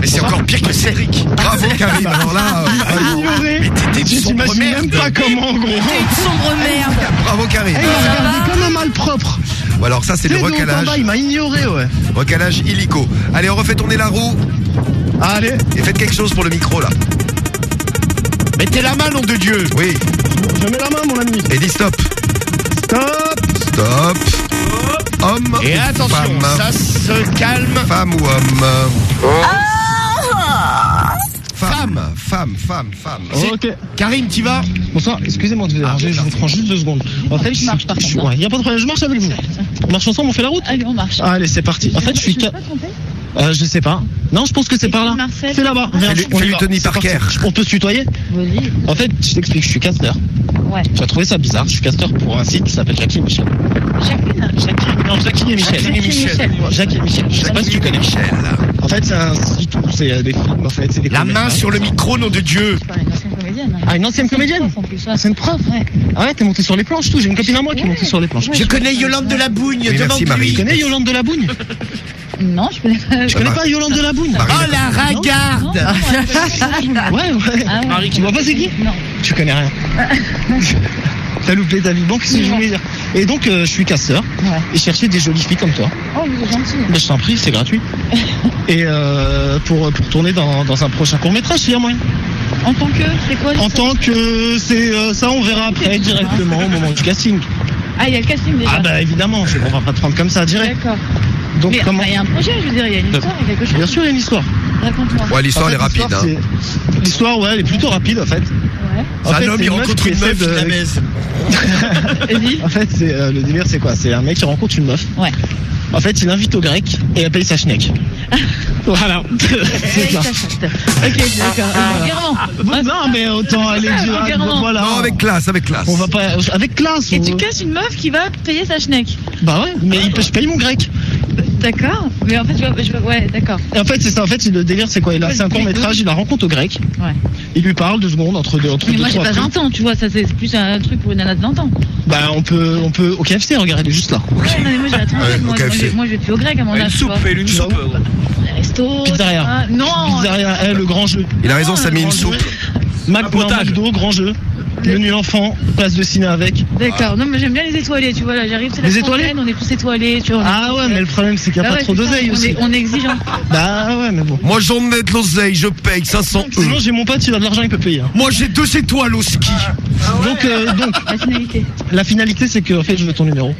Mais c'est encore pire que Cédric. Bravo, Karim. Alors là, euh, Ignoré. Mais t'étais Tu une sombre t'imagines même merde. pas comment, gros. Une sombre merde. bravo, Karim. Eh, il m'a regardé comme un malpropre. Bon, alors ça, c'est le recalage. bas, Il m'a ignoré, ouais. Recalage illico. Allez, on refait tourner la roue. Allez. Et faites quelque chose pour le micro, là. Mettez la main, nom de Dieu. Oui. Je mets la main, mon ami. Et dis stop. Stop. Stop. Homme Et ou attention, femme ça se calme. Femme ou homme Femme, femme, femme, femme. Ok. Karim, t'y vas Bonsoir, excusez-moi de vous déranger, je vous prends juste deux secondes. En fait, je marche par contre. Ouais, y a pas de problème, je marche avec vous. On marche ensemble, on fait la route Allez, on marche. Allez, c'est parti. En fait, je suis ca- Euh, je sais pas. Non, je pense que c'est par là. C'est là-bas. Tony. Parker. On peut se tutoyer Vas-y. En fait, je t'explique, je suis casteur. Ouais. Tu as trouvé ça bizarre. Je suis casteur pour un site qui s'appelle Jackie et Michel. Jacqueline. Jackie, non, Jackie et Michel. Jackie et Michel. Jackie et Michel. Je sais pas si tu connais Michel. En fait, c'est un site où c'est euh, des films. En fait, c'est des La main sur le micro, nom de Dieu. C'est pas une ancienne comédienne. Ah, une ancienne comédienne C'est une prof Ouais. Ah ouais, t'es monté sur les planches, tout. J'ai une copine à moi qui est montée sur les planches. Je connais Yolande de la Bougne. Marie. Tu connais Yolande de la Bougne? Non, je connais pas. Je connais pas Yolande de la Bougne. Oh la ragarde Ouais, ouais. Ah ouais. Marie, tu vois pas c'est qui Non. Tu connais rien. T'as loupé ta vie. Bon, qu'est-ce que je voulais dire Et donc, euh, je suis casseur Ouais. et cherchais des jolies filles comme toi. Oh, vous êtes gentil. Ben, je t'en prie, c'est gratuit. et euh, pour, pour tourner dans, dans un prochain court-métrage, s'il y a moyen. En tant que, c'est quoi En tant que c'est euh, ça, on verra après directement au moment du casting. Ah, il y a le casting déjà. Ah bah évidemment, on va pas te prendre comme ça direct. D'accord. Donc Mais comment enfin, il y a un projet, je veux dire, il y a une histoire, il y a quelque chose. Bien sûr, il y a une histoire. Raconte-moi. Ouais, l'histoire En elle est rapide. l'histoire, Hein. L'histoire, ouais, elle est plutôt rapide en fait. Ouais. En fait, un homme, il rencontre une meuf, de- la baise. En fait, c'est euh, le délire, c'est quoi? C'est un mec qui rencontre une meuf. Ouais. En fait, il l'invite au grec et elle paye sa schneck. voilà. c'est ça. Ok, d'accord. Ah. Non, mais autant aller dire. Voilà. Non, avec classe, avec classe. On va pas avec classe. Et on- tu casses une meuf qui va payer sa schneck. Bah ouais, mais il peut- je paye mon grec. D'accord. Mais en fait, je vois, je vois- ouais, d'accord. Et en fait, c'est ça. En fait, le délire, c'est quoi? Il a, c'est un court métrage. Il la rencontre au grec. Ouais. Il lui parle deux secondes entre deux, entre Mais deux, moi, j'ai trois pas trucs. 20 ans, tu vois, ça c'est plus un truc pour une nana de 20 ans. Bah, on peut, on peut au KFC. Regarde, elle est juste là. Ouais, non, mais moi j'ai la trentaine, Ouais, moi, je- moi je vais plus au grec à mon Une âge. soupe, fais-le, une soupe. Resto. Pizzeria. ah, Non. Pizzeria, le grand jeu. Il a raison, ça met une soupe. Mac, potage. Grand jeu. Menu enfant, place de ciné avec. D'accord. Non, mais j'aime bien les étoilés, tu vois. Là, j'arrive, c'est la Les étoilés on est tous étoilés, tu vois. Ah ouais, mais le problème, c'est qu'il n'y a Ah pas ouais, trop d'oseille on aussi. est- On est exigeant. Bah ouais, mais bon. Moi, j'en mets de l'oseille, je paye 500 Sinon, euros. j'ai mon pote, il a de l'argent, il peut payer. hein. Moi j'ai deux étoiles au ski. Donc, euh, donc, La finalité. la finalité, c'est que, en fait, je veux ton numéro.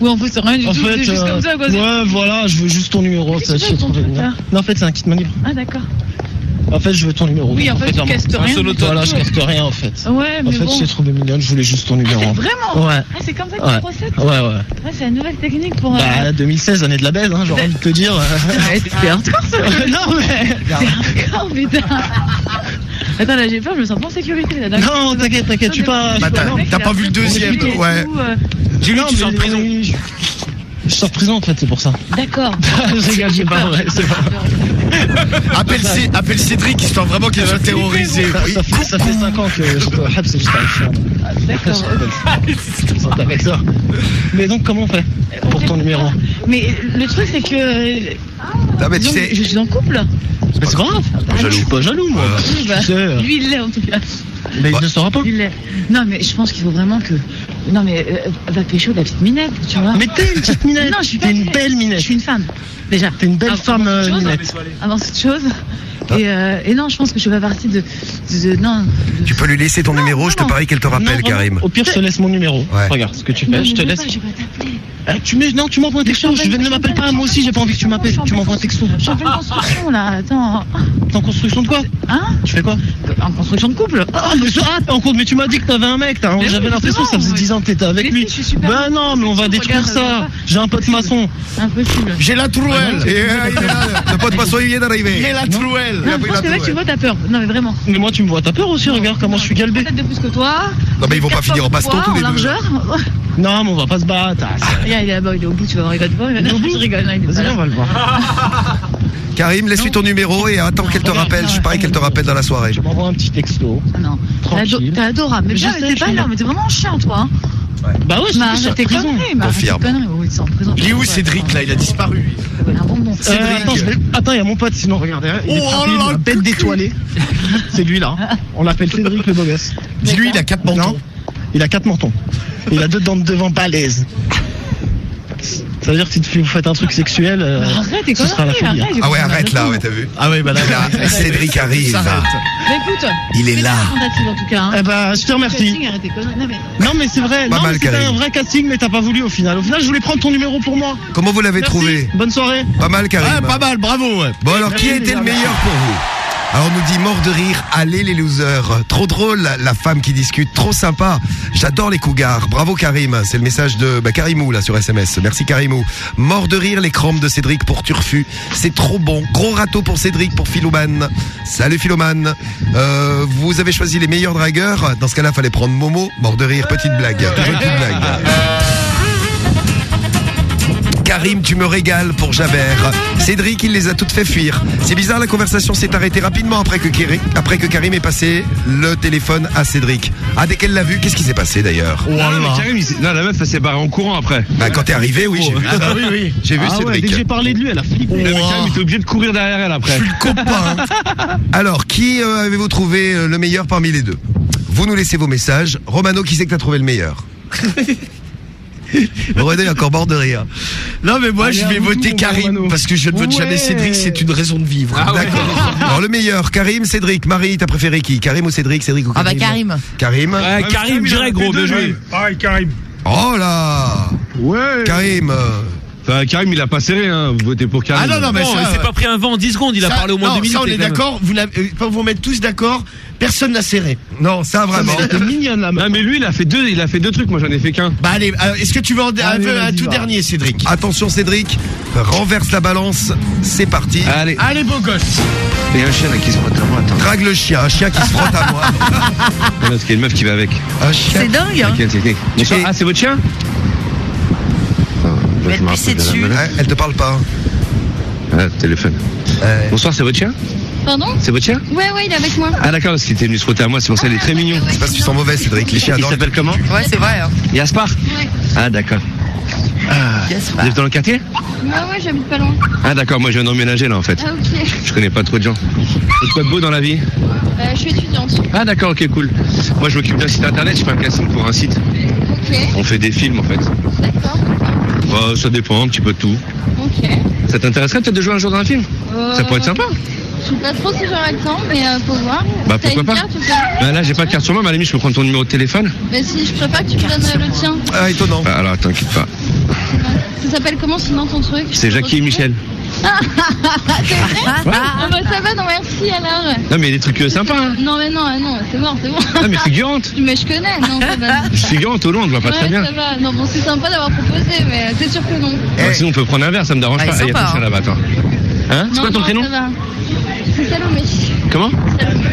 Oui, en fait, c'est rien du En tout. fait, juste euh, comme ça, quoi. c'est- ouais, voilà, je veux juste ton numéro. Ça, faire Non, en fait, c'est un kit manip. Ah, d'accord. En fait, je veux ton numéro. Oui, en fait, tu vraiment. castes rien. Voilà, je casse rien, en fait. Ouais, En mais fait, bon. j'ai trouvé mignonne, je voulais juste ton numéro. Vraiment Ouais. Ah, c'est comme ça que Ouais. tu procèdes Ouais, ouais. Ouais, c'est la nouvelle technique pour. euh, Bah, 2016, année de la belle, hein, j'ai envie de te dire. Ouais, c'est hardcore ça non, mais. C'est hardcore, putain Attends, là j'ai peur, je me sens pas en sécurité là. d'accord Non, t'inquiète, t'inquiète, tu pas. Bah, t'as- pas vu le deuxième, ouais. euh, J'ai lu lu que tu de prison. Je sors de prison, en fait, c'est pour ça. D'accord. je rigole, c'est pas vrai, c'est pas Appelle, Cé- appelle Cédric histoire vraiment qu'il soit terrorisé. Ça, ça fait, ça fait 5 ans que au et j'étais à Chien. D'accord. Ça. Mais donc, comment on fait pour ton numéro Mais le truc c'est que. Ah, mais tu disons sais- que je suis en couple. Mais c'est grave. Je suis pas jaloux, moi. Bah. Lui il l'est en tout cas. Mais il ne saura pas. Non mais je pense qu'il faut vraiment que. Non mais euh, va pécho la petite minette, tu vois. Mais t'es une petite minette. Non, je suis T'es pas une belle minette. Je suis une femme. Déjà. T'es une belle femme euh, minette. Avant toute chose. Et, euh, et non, je pense que je fais pas partie de. de, de- non. de- Tu peux lui laisser ton numéro, je te parie qu'elle te rappelle, Karim. Au pire, je te laisse mon numéro. Ouais. Regarde ce que tu Non, fais. Je te laisse. pas, je vais pas t'appeler. Eh, tu mets, non, tu m'envoies un texto. Je ne m'appelle pas. Moi aussi, j'ai pas envie que tu m'appelles. Tu m'envoies un texto. Je suis en construction là, attends. T'es en construction de quoi Hein Tu fais quoi En construction de couple. Ah, mais ah, t'es en compte, mais tu m'as dit que t'avais un mec. J'avais l'impression que ça faisait justement, 10 ans que t'étais avec lui. Bah non, mais on va détruire ça pas. J'ai un pote maçon. Impossible. J'ai la trouelle. Et, euh, Le pote maçon, il vient d'arriver. J'ai la trouelle. Non, je pense que là tu vois, t'as peur. Non, mais vraiment. Mais moi, tu me vois, t'as peur aussi, regarde comment je suis galbé. Peut-être de plus que toi. Non, mais ils vont pas finir en baston tous les en deux. largeur. Non, mais on va pas se battre. Ah, c'est- Regarde, il est là-bas, il est au bout, tu vas voir, il va te voir. il va- Il est au bout Je rigole, Vas-y, on va le voir. Karim, laisse-lui ton numéro et attends qu'elle te regarde, rappelle. Je parie qu'elle te rappelle dans la soirée. Je m'envoie un petit texto. Ah Non, T'es ado- Tranquille. t'es adorable. Mais Je bien, t'es pas là, là. mais t'es vraiment chiant, toi. Bah ouais, Mais conneries, Confirme. conneries. Oui, c'est en prison. Il est où Cédric là Il a disparu. Un bonbon. Euh, Cédric. attends, je vais- attends, il y a mon pote, sinon regardez. Il est Oh frappé, là, la bête d'étoilé. C'est lui là. On l'appelle Cédric le beau gosse. Dis-lui, il a quatre Non, mentons. il a quatre mentons. Il a deux dents de devant balèzes. Ça veut dire que si vous faites un truc sexuel, euh, arrête ce sera la folie. arrête. Ah ouais, arrête là, ouais, t'as vu Ah ouais, bah là, Là, Cédric arrive. Ça. Mais écoute, Il est là. ta tentative en tout cas. hein. Eh ben, je te remercie. Casting. Non, mais- c'est vrai, Pas non mal, mais c'était un vrai casting mais t'as pas voulu au final. Au final je voulais prendre ton numéro pour moi. Comment vous l'avez trouvé Bonne soirée. Pas mal, Karim. Ah, pas mal, bravo. ouais. Bon, alors, qui a été le meilleur pour vous Alors on nous dit mort de rire, allez les losers. Trop drôle, la, femme qui discute, trop sympa. J'adore les cougars. Bravo Karim, c'est le message de bah, Karimou là sur SMS. Merci Karimou. Mort de rire, les crampes de Cédric pour Turfu. C'est trop bon. Gros râteau pour Cédric, pour Philoman. Salut Philoman. Euh, vous avez choisi les meilleurs dragueurs. Dans ce cas-là, fallait prendre Momo. Mort de rire, petite blague. Petite blague. Karim, tu me régales pour Javert. Cédric, il les a toutes fait fuir. C'est bizarre, la conversation s'est arrêtée rapidement après que, Kiri- après que Karim ait passé le téléphone à Cédric. Ah, dès qu'elle l'a vu, qu'est-ce qui s'est passé d'ailleurs Non, mais Karim, il s'est- non, la meuf, elle s'est barrée en courant après. Bah, quand t'es arrivé, oui, j'ai vu. Ah, ça. bah oui, oui. J'ai vu Ah ouais, Cédric. dès que j'ai parlé de lui, elle a flippé. Non, mais Karim, il était obligé de courir derrière elle après. Je suis le copain. Alors, qui euh, avez-vous trouvé euh, le meilleur parmi les deux? Vous nous laissez vos messages. Romano, qui c'est que t'as trouvé le meilleur? René est encore mort de rire. Non mais moi Allez, je vais voter mon Karim Romano. parce que je ne vote jamais. Cédric, c'est une raison de vivre. D'accord. Alors le meilleur, Karim, Cédric, Marie, t'as préféré qui? Karim ou Cédric? Cédric ou Ah Karim bah Karim? Karim Ouais, Karim, direct, gros, bien joué. Pareil, Karim. Oh là Ouais. Karim euh, Enfin, Karim, il a pas serré, hein. Vous votez pour Karim. Ah non non mais ça, il s'est pas pris un vent en 10 secondes, il a ça- parlé au moins non, deux minutes. Ça on est d'accord, vous n'avez- euh, vous mettre tous d'accord, personne n'a serré. Non, ça vraiment. C'était mignonne la Non, mais lui, il a fait deux, il a fait deux trucs. Moi, j'en ai fait qu'un. Bah allez, euh, est-ce que tu veux en, un, Allez, un vas-y, tout va. dernier Cédric? Attention Cédric, renverse la balance, c'est parti. Allez. Allez beau gosse Il y a un chien là qui se frotte à moi, attends. Drague le chien, un chien qui se frotte à moi. Non, parce qu'il y a une meuf qui va avec. Un chien. C'est dingue, hein. Quelle technique. Bonsoir. Ah, c'est votre chien? Je vais te pisser dessus. Ouais, elle te parle pas. Ah, téléphone. Bonsoir, c'est votre chien Pardon? C'est votre chien Ouais, ouais, il est avec moi. Ah d'accord, parce qu'il était venu se frotter à moi, c'est pour ça il est très mignon. C'est parce que tu sens mauvais Cédric, les chiens Il adorent. s'appelle comment Ouais, c'est vrai. Hein. Yaspar Ouais. Ah d'accord. Ah, Gaspard. vous êtes dans le quartier? Ouais, ouais, j'habite pas loin. Ah d'accord, moi je viens d'emménager là en fait. Ah, ok. Je connais pas trop de gens. Vous quoi de beau dans la vie? Euh, je suis étudiante. Ah d'accord, ok cool. Moi je m'occupe d'un site internet, je fais un casting pour un site. Ok. On fait des films en fait. D'accord. Bah, ça dépend un petit peu de tout. Ok. Ça t'intéresserait peut-être de jouer un jour dans un film Euh, Ça pourrait être sympa. Je sais pas trop si j'aurai le temps, mais euh, faut voir. Bah pourquoi une pas carte Bah là j'ai pas de carte sur moi, mais à la limite je peux prendre ton numéro de téléphone. Mais si, je préfère que tu me donnes le tien. Ah, étonnant. Bah, alors t'inquiète pas. Ça s'appelle comment sinon ton truc? C'est Jackie et Michel. Ah, c'est vrai Ah bah ça va, non merci alors. Non mais il y a des trucs euh, sympas. Hein. Non mais non, ah, non, c'est bon, c'est bon. Non mais figurante. Mais je connais, non, ça va. Je suis figurante au loin, on voit pas ouais, très bien. ça va. Non, bon, c'est sympa d'avoir proposé, mais c'est sûr que non. Bah, sinon on peut prendre un verre, ça me dérange Ah, pas. il Ah, y a hein. là-bas, attends. Hein C'est quoi ton non, prénom ça va. C'est Salomé. Comment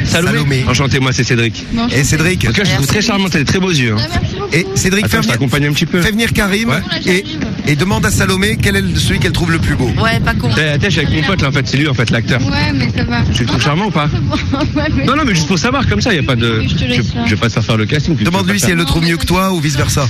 Salomé. Salomé. Enchanté, moi c'est Cédric. Bon, Et Cédric En tout cas, je trouve très charmante, elle a des très beaux yeux. hein. Ah, merci beaucoup. Et Cédric, Attends, fais je venir, t'accompagne un petit peu. fais venir Karim Ouais. et, et demande à Salomé quel est celui qu'elle trouve le plus beau. Ouais, pas con. T'es t'es, je avec mon pote là en fait, c'est lui en fait l'acteur. Ouais, mais ça va. Tu le trouves charmant ou pas Non, non, mais juste pour savoir, comme ça, il y a pas de. Je Je, je vais pas te faire faire le casting. tu Demande-lui si elle le trouve mieux que toi ou vice versa.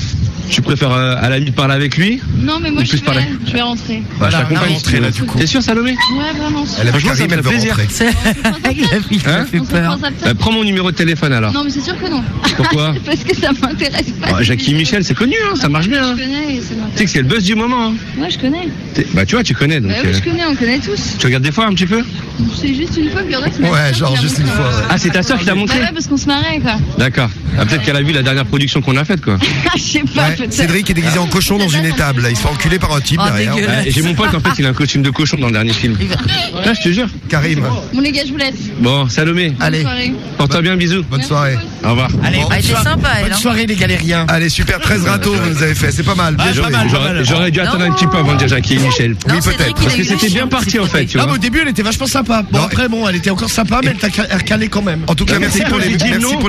Tu préfères euh, à la limite parler avec lui Non, mais moi Ou je plus vais, parler. je vais rentrer. Bah, je Voilà, t'accompagne. rentrer, là, du coup. T'es sûr, Salomé Ouais, vraiment. Elle a Franchement, ça me fait plaisir. il il Hein fait On se peur. prend ça Bah, prends mon numéro de téléphone alors. Non, mais c'est sûr que non. Pourquoi Parce que ça m'intéresse pas. Oh, Jackie Michel, c'est connu, hein, ça marche bien. hein. Je connais et ça Tu sais que m'intéresse. c'est le buzz du moment. Hein. Ouais, je connais. T'es- Bah, tu vois, tu connais donc. Bah oui, euh, je connais, on connaît tous. Tu regardes des fois un petit peu C'est juste une fois que Burdock m'a Ouais, dit genre juste une fois. ouais. Ah, c'est ta soeur qui t'a Bah montré ouais, parce qu'on se marrait, quoi. D'accord. Ah, peut-être qu'elle a vu la dernière production qu'on a faite, quoi. Je sais pas, Ouais. Cédric est déguisé en cochon dans une étable. Il se fait enculer par un type Oh, derrière. et J'ai mon pote, en fait, il a un costume de cochon dans le dernier film. Ah, je te jure. Karim, Bon, les gars, je vous laisse. Bon, Salomé, allez, Bonne soirée. porte-toi bien, bisous. bonne soirée. Au revoir. Allez, Bon. bonne Ah, est soirée- sympa, Bonne hein. soirée les galériens. Allez, super, 13 râteaux vous nous avez fait, c'est pas mal. Joué. J'aurais dû attendre un petit peu avant de dire Jackie et Michel. Non, Oui, peut-être. Parce que c'était bien parti en fait, Non, mais au début, elle était vachement sympa. Bon, après, bon, elle était encore sympa, mais elle t'a ca- recalé quand même. En tout cas, merci pour,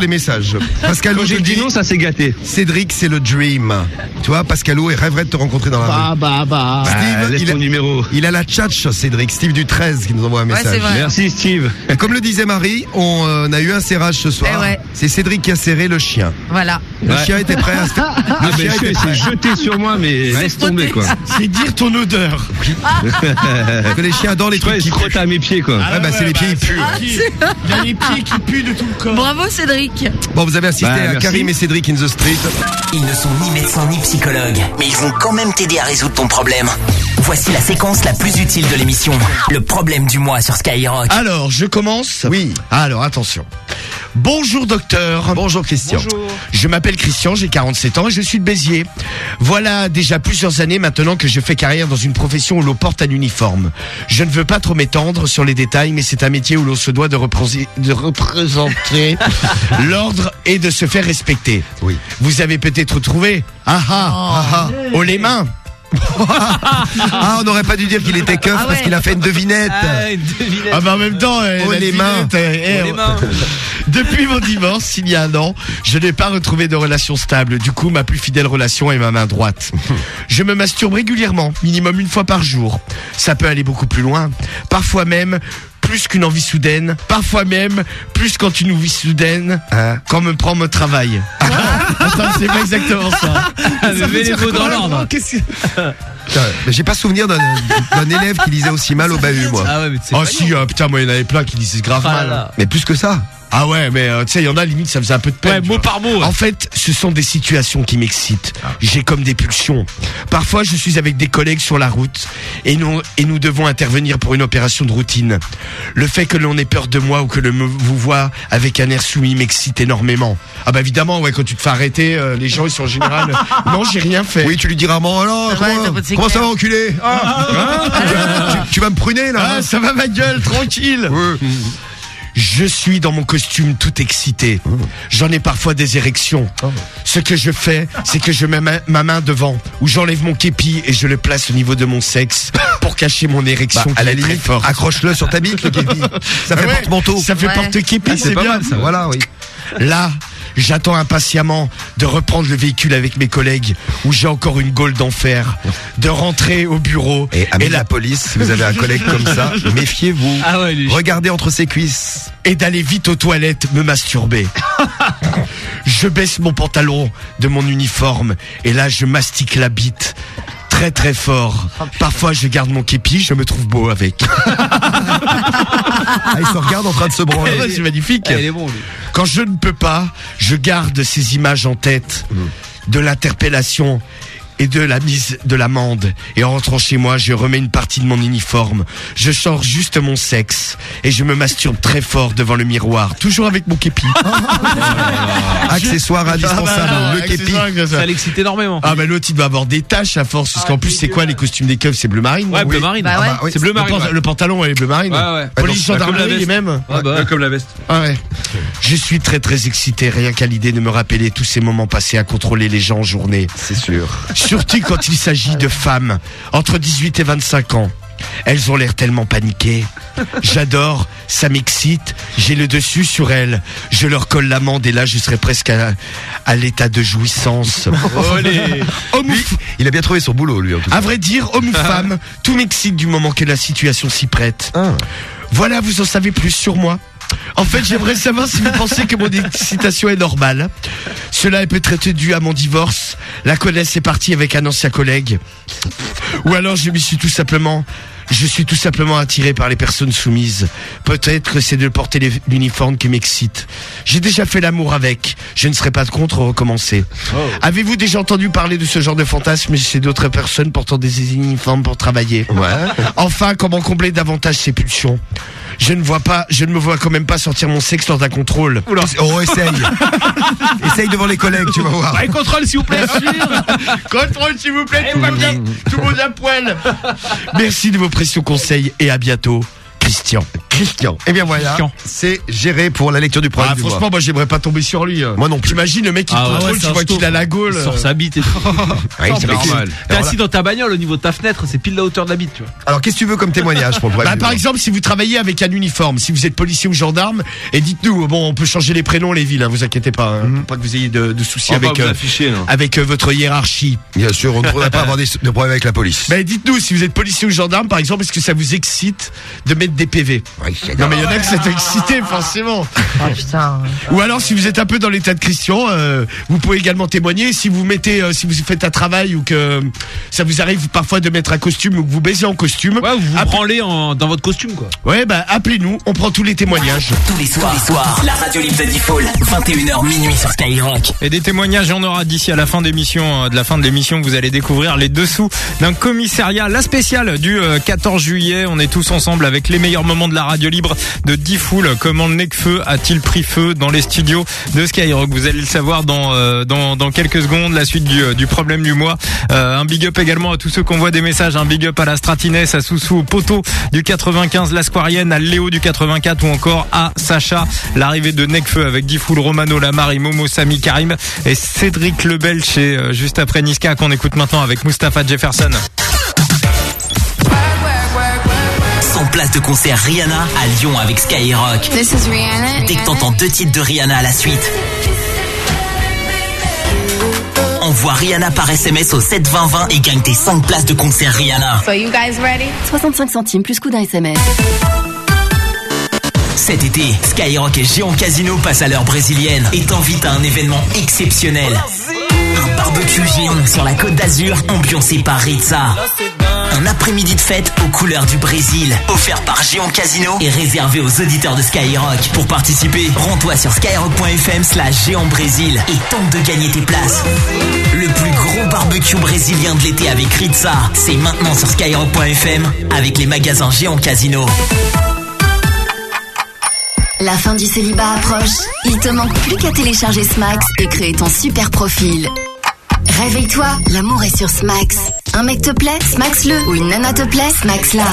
les, messages. Pascal Quand j'ai dit non, ça s'est gâté. Cédric, c'est le dream. Tu vois, Pascalou, il rêverait de te rencontrer dans la rue. Bah, bah, bah. Ah, Steve, laisse il ton a- numéro. Il a la tchatch, Cédric. Steve du 13 qui nous envoie un message. vrai. Merci Steve. Et Comme le disait Marie, on euh, a eu un serrage ce soir. Eh ouais. C'est Cédric qui a serré le chien. Voilà. Le Ouais. chien était prêt à se faire. Ah Le ben chien était prêt. jeté sur moi mais laisse tomber quoi. C'est dire ton odeur. Que les chiens adorent les trucs il qui se frotte à mes pieds quoi. Ouais, bah, c'est les pieds, ils puent. Il y a les pieds qui puent de tout le corps. Bravo, Cédric. Bon, vous avez assisté Bah, à. Karim et Cédric in the street. Ils ne sont ni ni psychologues, mais ils vont quand même t'aider à résoudre ton problème. Voici la séquence la plus utile de l'émission. Le problème du mois sur Skyrock. Alors, je commence. Oui. Alors, attention. Bonjour docteur. Bonjour Christian. Je m'appelle Christian, j'ai 47 ans et je suis de Béziers. Voilà déjà plusieurs années maintenant que je fais carrière dans une profession où l'on porte un uniforme. Je ne veux pas trop m'étendre sur les détails, mais c'est un métier où l'on se doit de, représenter- de représenter l'ordre et de se faire respecter. Oui. Vous avez peut-être trouvé Ah ah, ah ah, oh les mains Ah, on n'aurait pas dû dire qu'il était keuf parce qu'il a fait une devinette. Ah bah en même temps, euh, Oh, la les mains. eh, Oh, les mains. Depuis mon divorce, il y a un an, je n'ai pas retrouvé de relation stable. Du coup, ma plus fidèle relation est ma main droite. Je me masturbe régulièrement, minimum une fois par jour. Ça peut aller beaucoup plus loin. Parfois même plus qu'une envie soudaine. Parfois même plus quand une envie soudaine. Quand me prend mon travail. Attends, c'est pas exactement ça. Ça Qu'est-ce que- Putain, mais J'ai pas souvenir d'un d'un élève qui lisait aussi mal au bahut, moi. Ah ouais, mais c'est Oh si, euh, putain, moi il y en avait plein qui disaient grave Ah mal. là. Mais plus que ça. Ah ouais, mais euh, tu sais, il y en a limite, ça faisait un peu de peine. Ouais, mot vois. par mot. En fait, ce sont des situations qui m'excitent. Ah. J'ai comme des pulsions. Parfois, je suis avec des collègues sur la route et nous, et nous devons intervenir pour une opération de routine. Le fait que l'on ait peur de moi ou que l'on me vous voit avec un air soumis m'excite énormément. Ah bah évidemment, ouais, quand tu te fais arrêter, euh, les gens ils sont en général. non, j'ai rien fait. Oui, tu lui dis rarement, alors, comment, comment ça va, enculé Ah, hein tu, tu vas me pruner, là Ah, ça va ma gueule, tranquille. Ouais. Je suis dans mon costume tout excité. J'en ai parfois des érections. Ce que je fais, c'est que je mets ma, ma main devant, ou j'enlève mon képi et je le place au niveau de mon sexe pour cacher mon érection Bah, à la limite, forte. accroche-le sur ta bite, le képi. Ça fait Ouais, porte-manteau. Ça fait Ouais. porte-képi, Ah, c'est pas bien. mal, ça. Voilà, oui. Là, j'attends impatiemment de reprendre le véhicule avec mes collègues, où j'ai encore une gaule d'enfer, de rentrer au bureau. Et amis Et de la- la police, si vous avez un collègue comme ça, méfiez-vous. Ah ouais, Regardez entre ses cuisses. et d'aller vite aux toilettes me masturber. je baisse mon pantalon de mon uniforme et là je mastique la bite très très fort. Parfois je garde mon képi, je me trouve beau avec. Ah, il se regarde en train de se branler. Ouais, c'est magnifique. Ah, il est bon, lui. Quand je ne peux pas, je garde ces images en tête de l'interpellation et de la mise de l'amende. Et en rentrant chez moi, je remets une partie de mon uniforme. Je change juste mon sexe et je me masturbe très fort devant le miroir, toujours avec mon képi. Accessoire indispensable, Ah bah, le képi. ça. Ça l'excite énormément. Ah bah l'autre il doit avoir des taches à force parce qu'en plus c'est quoi les costumes des keufs? C'est bleu marine Ouais, bleu marine. Ah. C'est bleu Le, marine. le pantalon est bleu marine. Ouais, ouais. Police Bah, comme la gendarmerie veste. les mêmes. Ouais, bah, Comme la veste. Ah ouais. Je suis très très excité rien qu'à l'idée de me rappeler tous ces moments passés à contrôler les gens en journée. C'est sûr. Surtout quand il s'agit de femmes entre 18 et 25 ans. Elles ont l'air tellement paniquées. J'adore, ça m'excite, j'ai le dessus sur elles. Je leur colle l'amande et là je serai presque à, à l'état de jouissance. Homme il a bien trouvé son boulot, lui, en tout cas. à vrai dire, homme ou femme, tout m'excite du moment que la situation s'y prête. Ah. Voilà, vous en savez plus sur moi. En fait, j'aimerais savoir si vous pensez que mon excitation est normale. Cela est peut-être dû à mon divorce. La connaisse est partie avec un ancien collègue. Ou alors je me suis tout simplement, je suis tout simplement attiré par les personnes soumises. Peut-être que c'est de porter l'uniforme qui m'excite. J'ai déjà fait l'amour avec. Je ne serais pas contre recommencer. Avez-vous déjà entendu parler de ce genre de fantasme chez d'autres personnes portant des uniformes pour travailler Enfin, comment combler davantage ces pulsions Je ne vois pas, je ne me vois quand même pas sortir mon sexe lors d'un contrôle. Oh, essaye. essaye devant les collègues, tu vas voir. Ouais, contrôle, s'il vous plaît. Contrôle s'il vous plaît, tout va bien, tout le monde à poil. Merci de vos précieux conseils et à bientôt, Christian. Christian. Eh bien voilà, Christian. c'est géré pour la lecture du Ah, programme mois. franchement, moi j'aimerais pas tomber sur lui. hein. Moi non plus. T'imagines le mec qui Ah te contrôle, ouais, tu c'est vois qu'il a la gaule. Il sort sa bite et tout. Fait normal. T'es assis dans ta bagnole au niveau de ta fenêtre, c'est pile la hauteur de la bite, tu vois. alors, qu'est-ce que tu veux comme témoignage pour le Bah, par exemple, si vous travaillez avec un uniforme, si vous êtes policier ou gendarme, et dites-nous, bon, on peut changer les prénoms, les villes, hein, vous inquiétez pas, hein, faut pas que vous ayez de, de soucis On va avec, euh, afficher, non. avec euh, votre hiérarchie. Bien sûr, on ne devrait pas avoir des, de problèmes avec la police. Bah, dites-nous, si vous êtes policier ou gendarme, par exemple, est-ce que ça vous excite de mettre des PV Oui, Non, mais il y en a que ça excité, forcément. Ah putain. Ou alors, si vous êtes un peu dans l'état de Christian, euh, vous pouvez également témoigner. Si vous mettez, euh, si vous faites un travail ou que ça vous arrive parfois de mettre un costume ou que vous baisez en costume. Ouais, vous vous branlez en- dans votre costume, quoi. Ouais, bah appelez-nous, on prend tous les témoignages. Tous les soirs, les soirs, la radio libre de Default, 21h minuit sur Skyrock. Et des témoignages, on aura d'ici à la fin d'émission, euh, de la fin de l'émission, vous allez découvrir les dessous d'un commissariat, la spéciale du euh, 14 juillet. On est tous ensemble avec les meilleurs. Meilleurs moments de la radio libre de Diffoul. Comment le Necfeu a-t-il pris feu dans les studios de Skyrock? Vous allez le savoir dans euh, dans, dans quelques secondes. La suite du, euh, du problème du mois. Euh, un big up également à tous ceux qui envoient des messages. Un big up à la Stratinès, à Soussou, au Poteau du 95, l'Asquarienne, à Léo du 84 ou encore à Sacha. L'arrivée de Necfeu avec Diffoul, Romano, Lamar, Momo, Sami, Karim et Cédric Lebel chez juste après Niska qu'on écoute maintenant avec Mustapha Jefferson. 100 places de concert Rihanna à Lyon avec Skyrock. This is Rihanna. Dès que t'entends deux titres de Rihanna à la suite. Envoie Rihanna par SMS au 72020 et gagne tes 5 places de concert Rihanna. So you guys ready? 65 centimes plus coût d'un SMS. Cet été, Skyrock et Géant Casino passent à l'heure brésilienne et t'invitent à un événement exceptionnel. Un barbecue géant sur la côte d'Azur, ambiancé par Ritza. Un après-midi de fête aux couleurs du Brésil, offert par Géant Casino et réservé aux auditeurs de Skyrock. Pour participer, rends-toi sur skyrock.fm slash géant Brésil et tente de gagner tes places. Le plus gros barbecue brésilien de l'été avec Ritza, c'est maintenant sur skyrock.fm avec les magasins Géant Casino. La fin du célibat approche. Il te manque plus qu'à télécharger Smax et créer ton super profil. Réveille-toi, l'amour est sur Smax. Un mec te plaît, Smax-le. Ou une nana te plaît, Smax-la.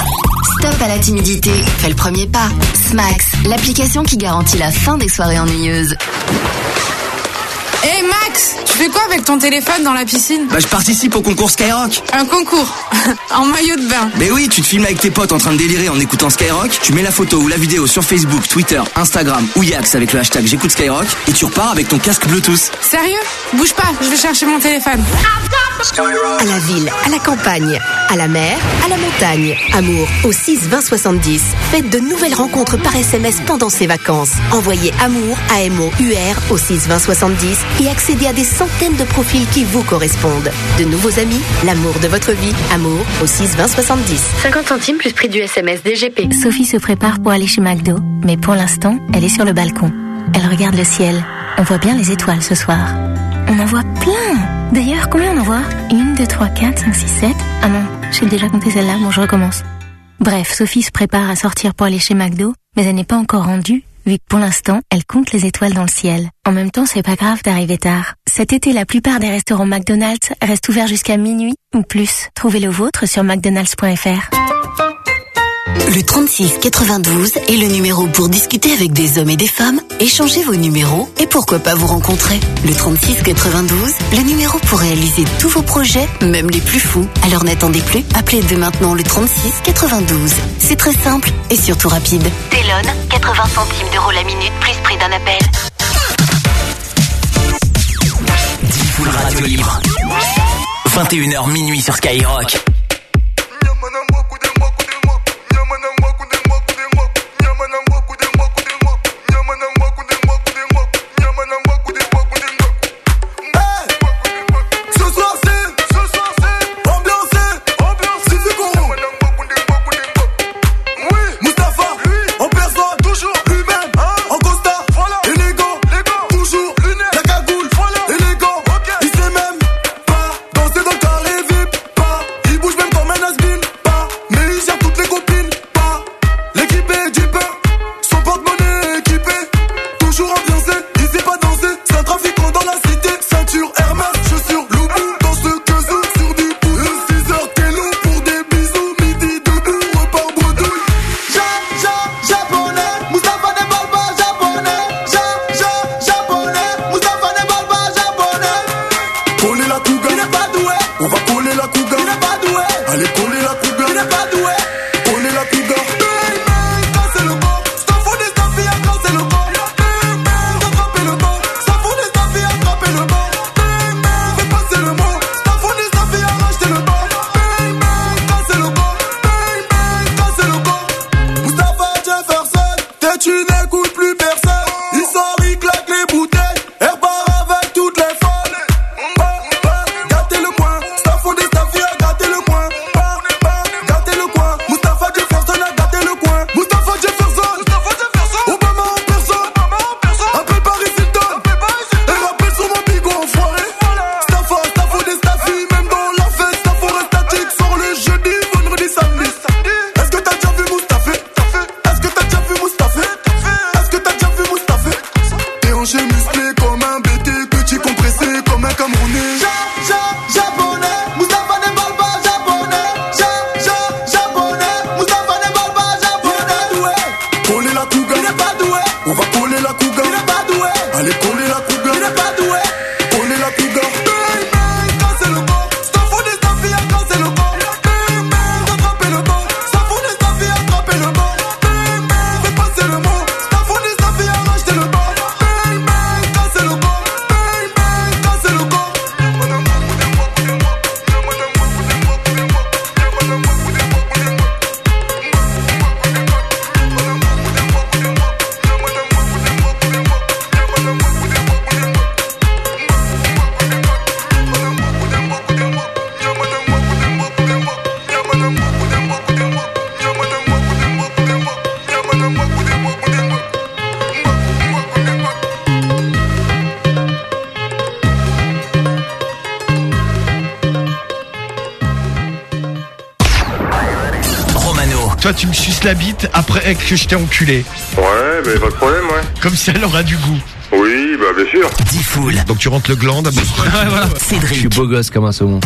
Stop à la timidité, fais le premier pas. Smax, l'application qui garantit la fin des soirées ennuyeuses. Hé Max, tu fais quoi avec ton téléphone dans la piscine Bah je participe au concours Skyrock. Un concours En maillot de bain. Mais oui, tu te filmes avec tes potes en train de délirer en écoutant Skyrock, tu mets la photo ou la vidéo sur Facebook, Twitter, Instagram ou Yax avec le hashtag j'écoute Skyrock et tu repars avec ton casque Bluetooth. Sérieux? Bouge pas, je vais chercher mon téléphone. À la ville, à la campagne, à la mer, à la montagne. Amour au 6 20 70. Faites de nouvelles rencontres par SMS pendant ces vacances. Envoyez Amour à M-O-U-R au 6 20 70 et accédez à des centaines de profils qui vous correspondent. De nouveaux amis, l'amour de votre vie. Amour au 6 20 70. 50 centimes plus prix du SMS DGP. Sophie se prépare pour aller chez McDo, mais pour l'instant, elle est sur le balcon. Elle regarde le ciel. On voit bien les étoiles ce soir. On en voit plein D'ailleurs, combien on en voit? Une, deux, trois, quatre, cinq, six, sept. Ah non, j'ai déjà compté celle-là, bon je recommence. Bref, Sophie se prépare à sortir pour aller chez McDo, mais elle n'est pas encore rendue, vu que pour l'instant, elle compte les étoiles dans le ciel. En même temps, c'est pas grave d'arriver tard. Cet été, la plupart des restaurants McDonald's restent ouverts jusqu'à minuit ou plus. Trouvez le vôtre sur mcdonalds.fr. Le 36 92 est le numéro pour discuter avec des hommes et des femmes, échanger vos numéros et pourquoi pas vous rencontrer. Le 36 92, le numéro pour réaliser tous vos projets, même les plus fous. Alors n'attendez plus, appelez dès maintenant le 36 92. C'est très simple et surtout rapide. Télone, 80 centimes d'euros la minute plus prix d'un appel. Full Radio Libre. 21h minuit sur Skyrock. Que je t'ai enculé. Ouais, mais pas de problème, ouais. Comme si elle aura du goût. Oui, bah bien sûr. Diffoul. Donc tu rentres le gland d'abord. Cédric. Je suis beau gosse comme un saumon.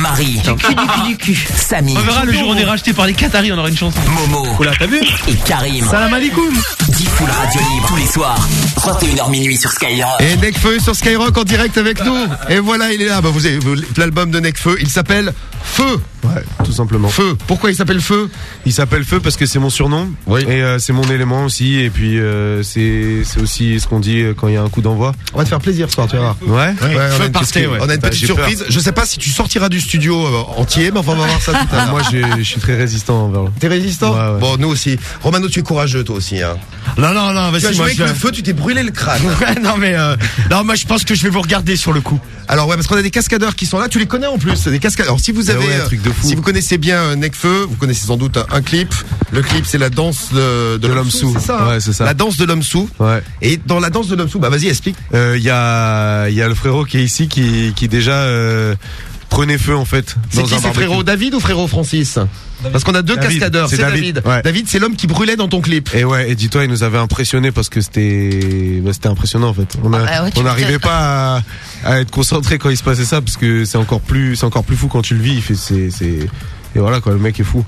Marie. Du cul, du cul, du cul. Samy. On verra le jour où on est racheté par les Qataris, on aura une chanson. Momo. Oula, t'as vu Et Karim. Salam alaikum. Diffoul Radio Libre tous les soirs. 31h minuit sur Skyrock. Et Necfeu sur Skyrock en direct avec nous. Et voilà, il est là. Bah, vous avez l'album de Necfeu. Il s'appelle Feu. Ouais, tout simplement. Feu. Pourquoi il s'appelle Feu? Il s'appelle Feu parce que c'est mon surnom. Oui. Et euh, c'est mon élément aussi. Et puis euh, c'est c'est aussi ce qu'on dit euh, quand il y a un coup d'envoi. On va te faire plaisir ce soir, tu vas voir. Ouais. Ouais, on, a Feu une ouais. on a une Bah, petite j'ai peur. surprise. Je sais pas si tu sortiras du studio euh, entier, mais enfin, on va voir ça tout à l'heure. Moi, je suis très résistant envers. T'es résistant Ouais, ouais. Bon, nous aussi. Romano, tu es courageux, toi aussi. Hein. Non, non, non, Tu as vas-y, joué moi avec je. le feu, tu t'es brûlé le crâne. Ouais, non, mais. euh, non, moi je pense que je vais vous regarder sur le coup. Alors ouais, parce qu'on a des cascadeurs qui sont là. Tu les connais en plus, des cascadeurs. Alors si vous Ah avez, ouais, euh, truc de fou. si vous connaissez bien euh, Necfeu, vous connaissez sans doute un, un clip. Le clip, c'est la danse de, de, De l'homme sous. c'est ça. hein Ouais, c'est ça. La danse de l'homme sous. Ouais. Et dans la danse de l'homme sous, bah vas-y, explique. Euh, Il y a il y a le frérot qui est ici qui qui déjà euh, prenait feu en fait. C'est qui un C'est frérot David ou frérot Francis? Parce qu'on a deux David. cascadeurs. C'est David. David. Ouais. David, c'est l'homme qui brûlait dans ton clip. Et ouais, et dis-toi, il nous avait impressionné parce que c'était, bah, c'était impressionnant en fait. On a- Ah bah ouais, n'arrivait pas à, à être concentré quand il se passait ça parce que c'est encore plus, c'est encore plus fou quand tu le vis. Il fait, c'est, c'est, et voilà quoi, le mec est fou.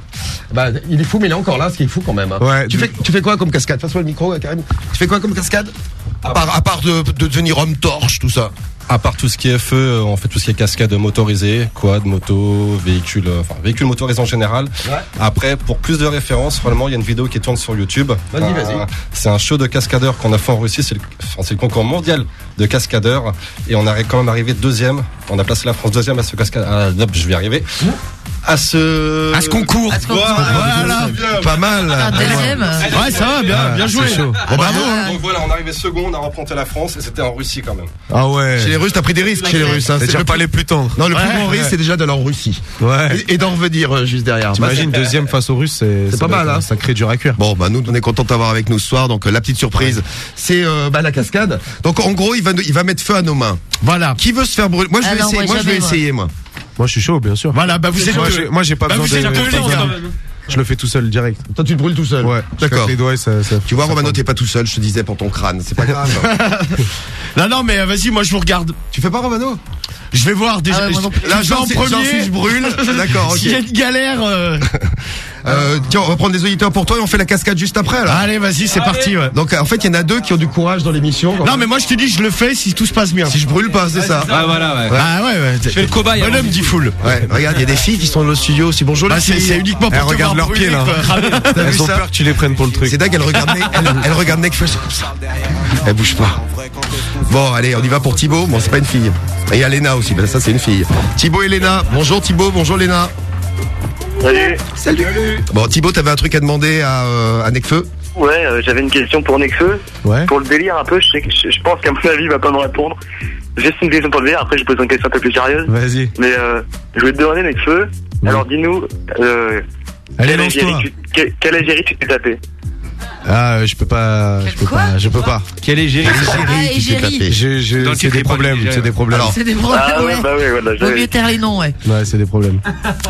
Bah, il est fou, mais il est encore là, ce qui est fou quand même. hein. Ouais. Tu fais, tu fais quoi comme cascade? Passe-moi le micro, Karim. Tu fais quoi comme cascade? À part, à part de, de devenir homme torche, tout ça. À part tout ce qui est feu, euh, on fait tout ce qui est cascade motorisée, quad, moto, véhicule, euh, enfin véhicule motorisé en général. Après, pour plus de références, vraiment, il y a une vidéo qui tourne sur YouTube. Vas-y, Euh, vas-y. C'est un show de cascadeurs qu'on a fait en Russie. C'est le, enfin, c'est le concours mondial de cascadeurs, et on a quand même arrivé deuxième. On a placé la France deuxième à ce cascade. Ah, je vais y arriver. À ce À ce concours. À ce concours. Voilà. Pas mal. Un deuxième. Ouais, ça va, bien, bien joué. Chaud. Bon, bravo. Ah. Donc voilà, on est arrivé second, on a représenté la France, et c'était en Russie quand même. Ah ouais. Chez les Russes, t'as pris des risques chez les Russes. Hein. C'est pas les plus tendres. Non, le plus Ouais, grand risque, c'est déjà d'aller en Russie. Ouais. Et, et d'en revenir euh, juste derrière. T'imagines Bah, deuxième face aux Russes, c'est, ça pas mal, hein. un sacré dur à cuire. Bon, bah nous, on est content de t'avoir avec nous ce soir. Donc euh, la petite surprise, c'est euh, bah, la cascade. Donc en gros, il va, il va mettre feu à nos mains. Voilà. Qui veut se faire brûler? Moi, je Ah vais non, essayer. moi, Moi, je vais jamais, moi. essayer, moi. Moi, je suis chaud, bien sûr. Voilà, bah vous êtes Moi, j'ai, moi, j'ai pas Bah, besoin vous êtes de. Je le fais tout seul direct. Toi, tu te brûles tout seul. Ouais. je D'accord. claque les doigts et ça, ça- Tu vois, ça Romano, t'es pas tout seul. Je te disais pour ton crâne. C'est pas grave. Non, non, mais euh, vas-y, moi je vous regarde. tu fais pas Romano? Je vais voir déjà. Ah ouais, moi non plus. Je- Là, je vais en j'en suis- j'en premier. suis, je brûle. D'accord, ok. S'il y a une galère. euh, Euh, tiens, on va prendre des auditeurs pour toi et on fait la cascade juste après. Là. Allez, vas-y, c'est parti. Ouais. Donc en fait, il y en a deux qui ont du courage dans l'émission. Non, mais moi je te dis, je le fais si tout se passe bien. si je brûle pas, c'est ça. Ah voilà, ouais. Ah ouais, ouais. Je fais le cobaye. Bonhomme dit full. Ouais, regarde, il y a des filles qui sont dans le studio aussi. Bonjour Bah, les c'est filles. c'est uniquement pour te regarde voir leurs pieds, là. quoi. T'as vu Elles ont ça peur que tu les prennes pour le truc. C'est dingue, elle regarde Nick, elle, elle regarde Nick Fuss comme ça. Elle bouge pas. Bon, allez, on y va pour Thibaut. Bon, c'est pas une fille. Et il y a Léna aussi, ben, ça c'est une fille. Thibaut et Léna. Bonjour Thibaut, bonjour Léna. Salut. Salut. Bon, Thibaut, t'avais un truc à demander à, euh, à Necfeu Ouais, euh, j'avais une question pour Necfeu. Ouais. Pour le délire un peu, je, sais que- je, je pense qu'à mon avis, il va pas me répondre. Juste une question pour le délire, après je pose une question un peu plus sérieuse. Vas-y. Mais euh, je voulais te demander, Necfeu, alors dis-nous, euh, Allez, quel, lance-toi. Algérie tu, quel, quel Algérie tu t'es tapé Ah, euh, je peux pas, je peux quoi pas, je peux pas. Quel égérie Ah, égérie. Je, je, c'est des est problèmes, c'est des problèmes. C'est des problèmes, Ah ouais, bah ouais, voilà. Vaut mieux taire les noms, ouais. Ouais, c'est des problèmes.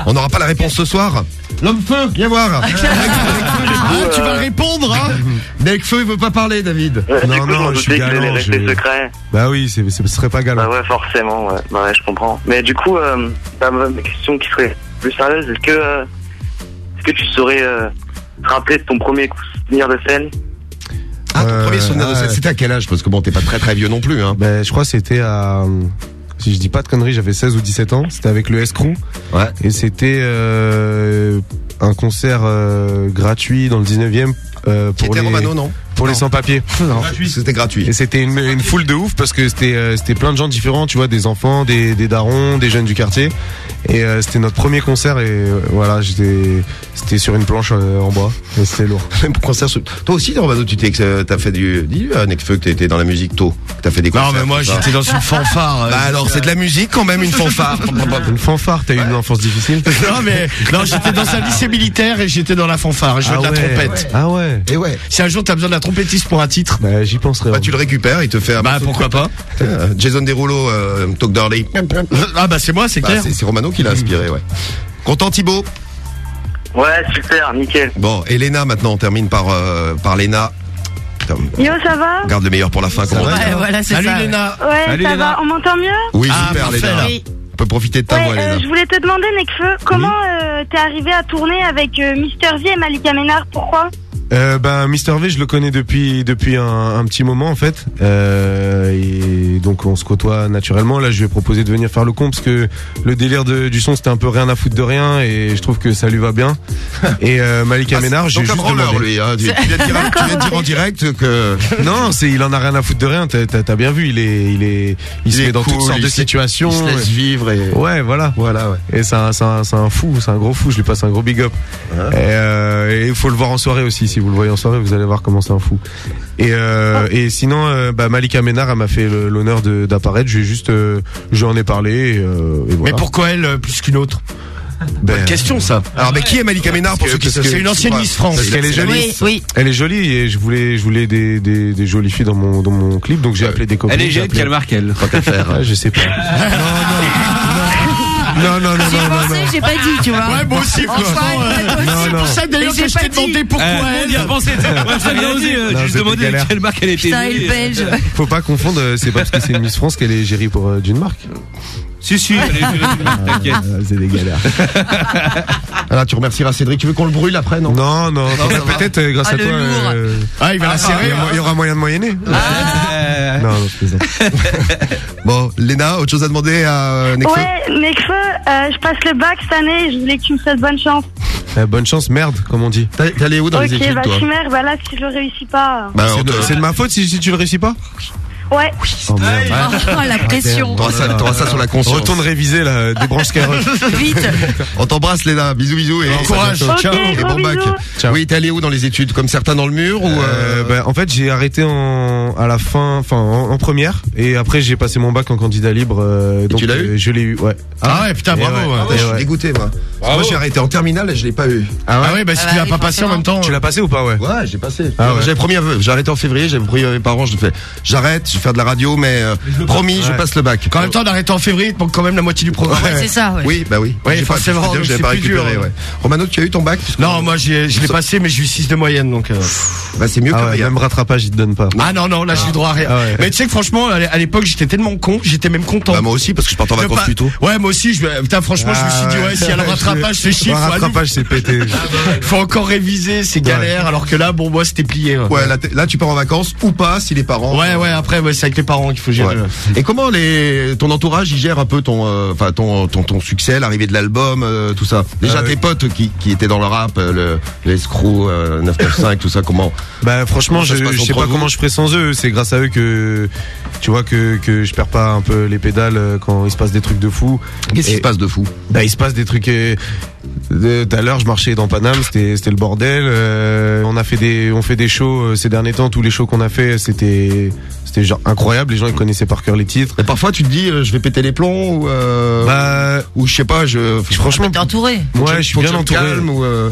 On n'aura pas la réponse ce soir L'homme feu, viens voir. Ah, tu vas répondre, hein Necfeu, il veut pas parler, David. Non, non, je suis galant, je- secret. Bah oui, c'est, c'est- ce serait pas galant. Bah ouais, forcément, ouais. Bah ouais, je comprends. Mais du coup, euh, bah, ma ma question qui serait plus sérieuse, est-ce que, euh, est-ce que tu saurais euh, te rappeler de ton premier coup souvenir de scène Ah, ton Euh, premier souvenir de ah, scène, c'était à quel âge Parce que bon, t'es pas très très vieux non plus. Hein. Ben, je crois que c'était à, si je dis pas de conneries, j'avais 16 ou 17 ans. C'était avec le S-Crew. Ouais. Et c'était euh, un concert euh, gratuit dans le 19e euh, pour C'était les Romano, non pour les sans-papiers. C'était gratuit. Et c'était une, une foule de ouf parce que c'était euh, c'était plein de gens différents, tu vois, des enfants, des, des darons, des jeunes du quartier. Et euh, c'était notre premier concert et euh, voilà, j'étais c'était sur une planche euh, en bois et c'était lourd. Même concert sur- Toi aussi, Romano, tu t'es, t'as fait du, dis à Necfeu que t'étais dans la musique tôt, que t'as fait des concerts. Non, mais moi j'étais dans une fanfare. euh, Bah alors, c'est de la musique quand même, une fanfare. Une fanfare, t'as eu une enfance difficile Non mais non j'étais dans un lycée militaire et j'étais dans la fanfare, je jouais Ah de la trompette. Ah ouais. Et ouais. Si un jour t'as besoin d'un trompettiste pour un titre, Bah j'y penserai. Bah tu le récupères, il te fait un bah pourquoi pas Euh, Jason Derulo, euh, Talk Dirty. Ah bah c'est moi, c'est Bah, clair. c'est, c'est Romano qui l'a inspiré, ouais. Content Thibaut Ouais, super, nickel. Bon, et Léna maintenant, on termine par, euh, par Léna. Yo, ça va Garde le meilleur pour la fin. comment on dit. Salut Léna. Ouais, Salut, ça Léna. va. On m'entend mieux? Oui, Ah, super parfait, Léna. là. On peut profiter de ta Ouais, voix euh, Léna. je voulais te demander, Nekfeu, comment euh, t'es arrivé à tourner avec euh, Mister V et Malika Ménard? Pourquoi? Euh, ben Mister V, je le connais depuis depuis un, un petit moment en fait, euh, et donc on se côtoie naturellement. Là, je lui ai proposé de venir faire le con parce que le délire de, du son c'était un peu rien à foutre de rien, et je trouve que ça lui va bien. Et euh, Malika Ah, Ménard, j'ai donc un juste demandé. lui, hein. Tu- tu viens de dire- tu viens de dire en direct que non, c'est il en a rien à foutre de rien. T'as t'as bien vu, il est il est il, Il se est met dans toutes sortes de situations. il se laisse vivre et ouais, voilà, voilà, ouais. Et c'est un, c'est un, un fou, c'est un gros fou. Je lui passe un gros big up. Euh, et il faut le voir en soirée aussi. Si vous le voyez en soirée, vous allez voir comment c'est un fou. Et euh, et sinon, euh, bah, Malika Ménard, elle m'a fait l'honneur d'apparaître. Je lui ai juste, euh, j'en ai parlé. Et, euh, et voilà. Mais pourquoi elle plus qu'une autre? Ben, Bonne question ça. Alors, mais qui est Malika Ménard pour ceux qui C'est une ancienne Miss France. Parce qu'elle est jolie. Oui, oui. Elle est jolie et je voulais, je voulais des, des, des jolies filles dans mon, dans mon clip. Donc j'ai appelé des copines. Elle est j'ai jeune, appelé- quelle marque elle Tant qu'à faire. Je sais pas. Non, non, non, non, J'ai non, non, pensé, non. j'ai pas dit, tu vois. Ouais, moi aussi, euh, aussi. c'est pour ça d'ailleurs que j'ai je pas t'ai demandé pourquoi On elle. y a pensé, euh, j'ai c'était demandé quelle marque elle était. Putain, elle est belge. Faut pas confondre, euh, c'est pas parce que c'est une Miss France qu'elle est gérée pour euh, d'une marque. Si, si, t'inquiète. Ah, c'est des galères. Alors, tu remercieras Cédric. Tu veux qu'on le brûle après, non Non, non, peut-être euh, grâce Ah, à le toi. lourd. euh, Ah, il va la il y serrer. a mo- il y aura moyen de moyenner. Non, non, je plaisante. Bon, Léna, autre chose à demander à euh, Nekfeu Ouais, Nekfeu, euh, je passe le bac cette année. Je voulais que tu me souhaites bonne chance. Euh, bonne chance, merde, comme on dit. T'es t'es allé où dans ok, les études, bah toi chimère, bah là, si je le réussis pas. Bah, C'est on de, te- c'est de ma faute si, si tu le réussis pas Ouais. Oh merde. Oh, la pression. T'auras ça, t'auras ça sur la conscience. Retourne réviser là, débranche Skyrock. Vite. On t'embrasse, Léna. Bisous, bisous et Courage. Ciao. Et bon bac. Ciao. Oui, t'es allé où dans les études Comme certains dans le mur ou Euh, euh... bah, en fait, j'ai arrêté en, à la fin, enfin en, en première, et après j'ai passé mon bac en candidat libre. euh, donc tu l'as eu Je l'ai eu, ouais. Ah ouais, putain, Et bravo. ouais. ouais. Ah ouais, je suis ouais. dégoûté, moi. Moi, j'ai arrêté en terminale et je l'ai pas eu. Ah Ah ouais, bah si Ah tu bah l'as pas passé en même temps. Tu l'as passé ou pas, ouais Ouais, j'ai passé. Ah ouais. J'avais promis à j'ai arrêté en février, j'avais promis à mes parents, je fais, j'arrête, je vais faire de la radio, mais euh, promis, je Ouais. passe le bac. En même temps, d'arrêter en février, manque quand même la moitié du programme. Ouais, c'est ça, ouais. Oui, bah oui. Ouais, J'ai pas- forcément, que j'avais c'est pas plus dur, récupéré, ouais. ouais. Romano, tu as eu ton bac Non, moi j'ai- je l'ai passé, mais j'ai eu 6 de moyenne, donc. euh, Bah c'est mieux que Ah ouais, rien. même rattrapage, ils te donnent pas. Ah non, non, là j'ai eu droit à rien. Ah ouais. Mais tu sais que franchement, à l'é- à l'époque, j'étais tellement con, j'étais même content. Bah moi aussi parce que je partais en vacances pas- plus tôt. Ouais, moi aussi, je, putain, franchement, je me suis dit, ouais, s'il y a le rattrapage, c'est chiffre. Le rattrapage, c'est pété. Faut encore réviser, c'est galère, alors que là, bon, moi, c'était plié. Ouais, Ouais, là tu pars en vacances ou pas si les parents. ouais, ouais, après, ouais, c'est avec les parents qu'il faut gérer. Ouais. Et comment les ton entourage gère un peu ton euh, enfin ton, ton ton succès, l'arrivée de l'album, euh, tout ça? Déjà Euh, tes potes qui qui étaient dans le rap, euh, le les Screw euh, 995 tout ça comment? Bah franchement, Comment je, je sais pas comment je ferais sans eux. C'est grâce à eux que tu vois que que je perds pas un peu les pédales euh, quand il se passe des trucs de fou. Qu'est-ce qui se passe de fou? Bah il se passe des trucs. euh, Tout à l'heure, je marchais dans Paname, c'était le bordel. euh, on a fait des on fait des shows euh, ces derniers temps. Tous les shows qu'on a fait, c'était c'était genre incroyable. Les gens ils connaissaient par cœur les titres. Et parfois tu te dis euh, je vais péter les plombs ou euh, Bah ou je sais pas, je franchement T'es entouré. Ouais, je- suis bien entouré. calme ou euh,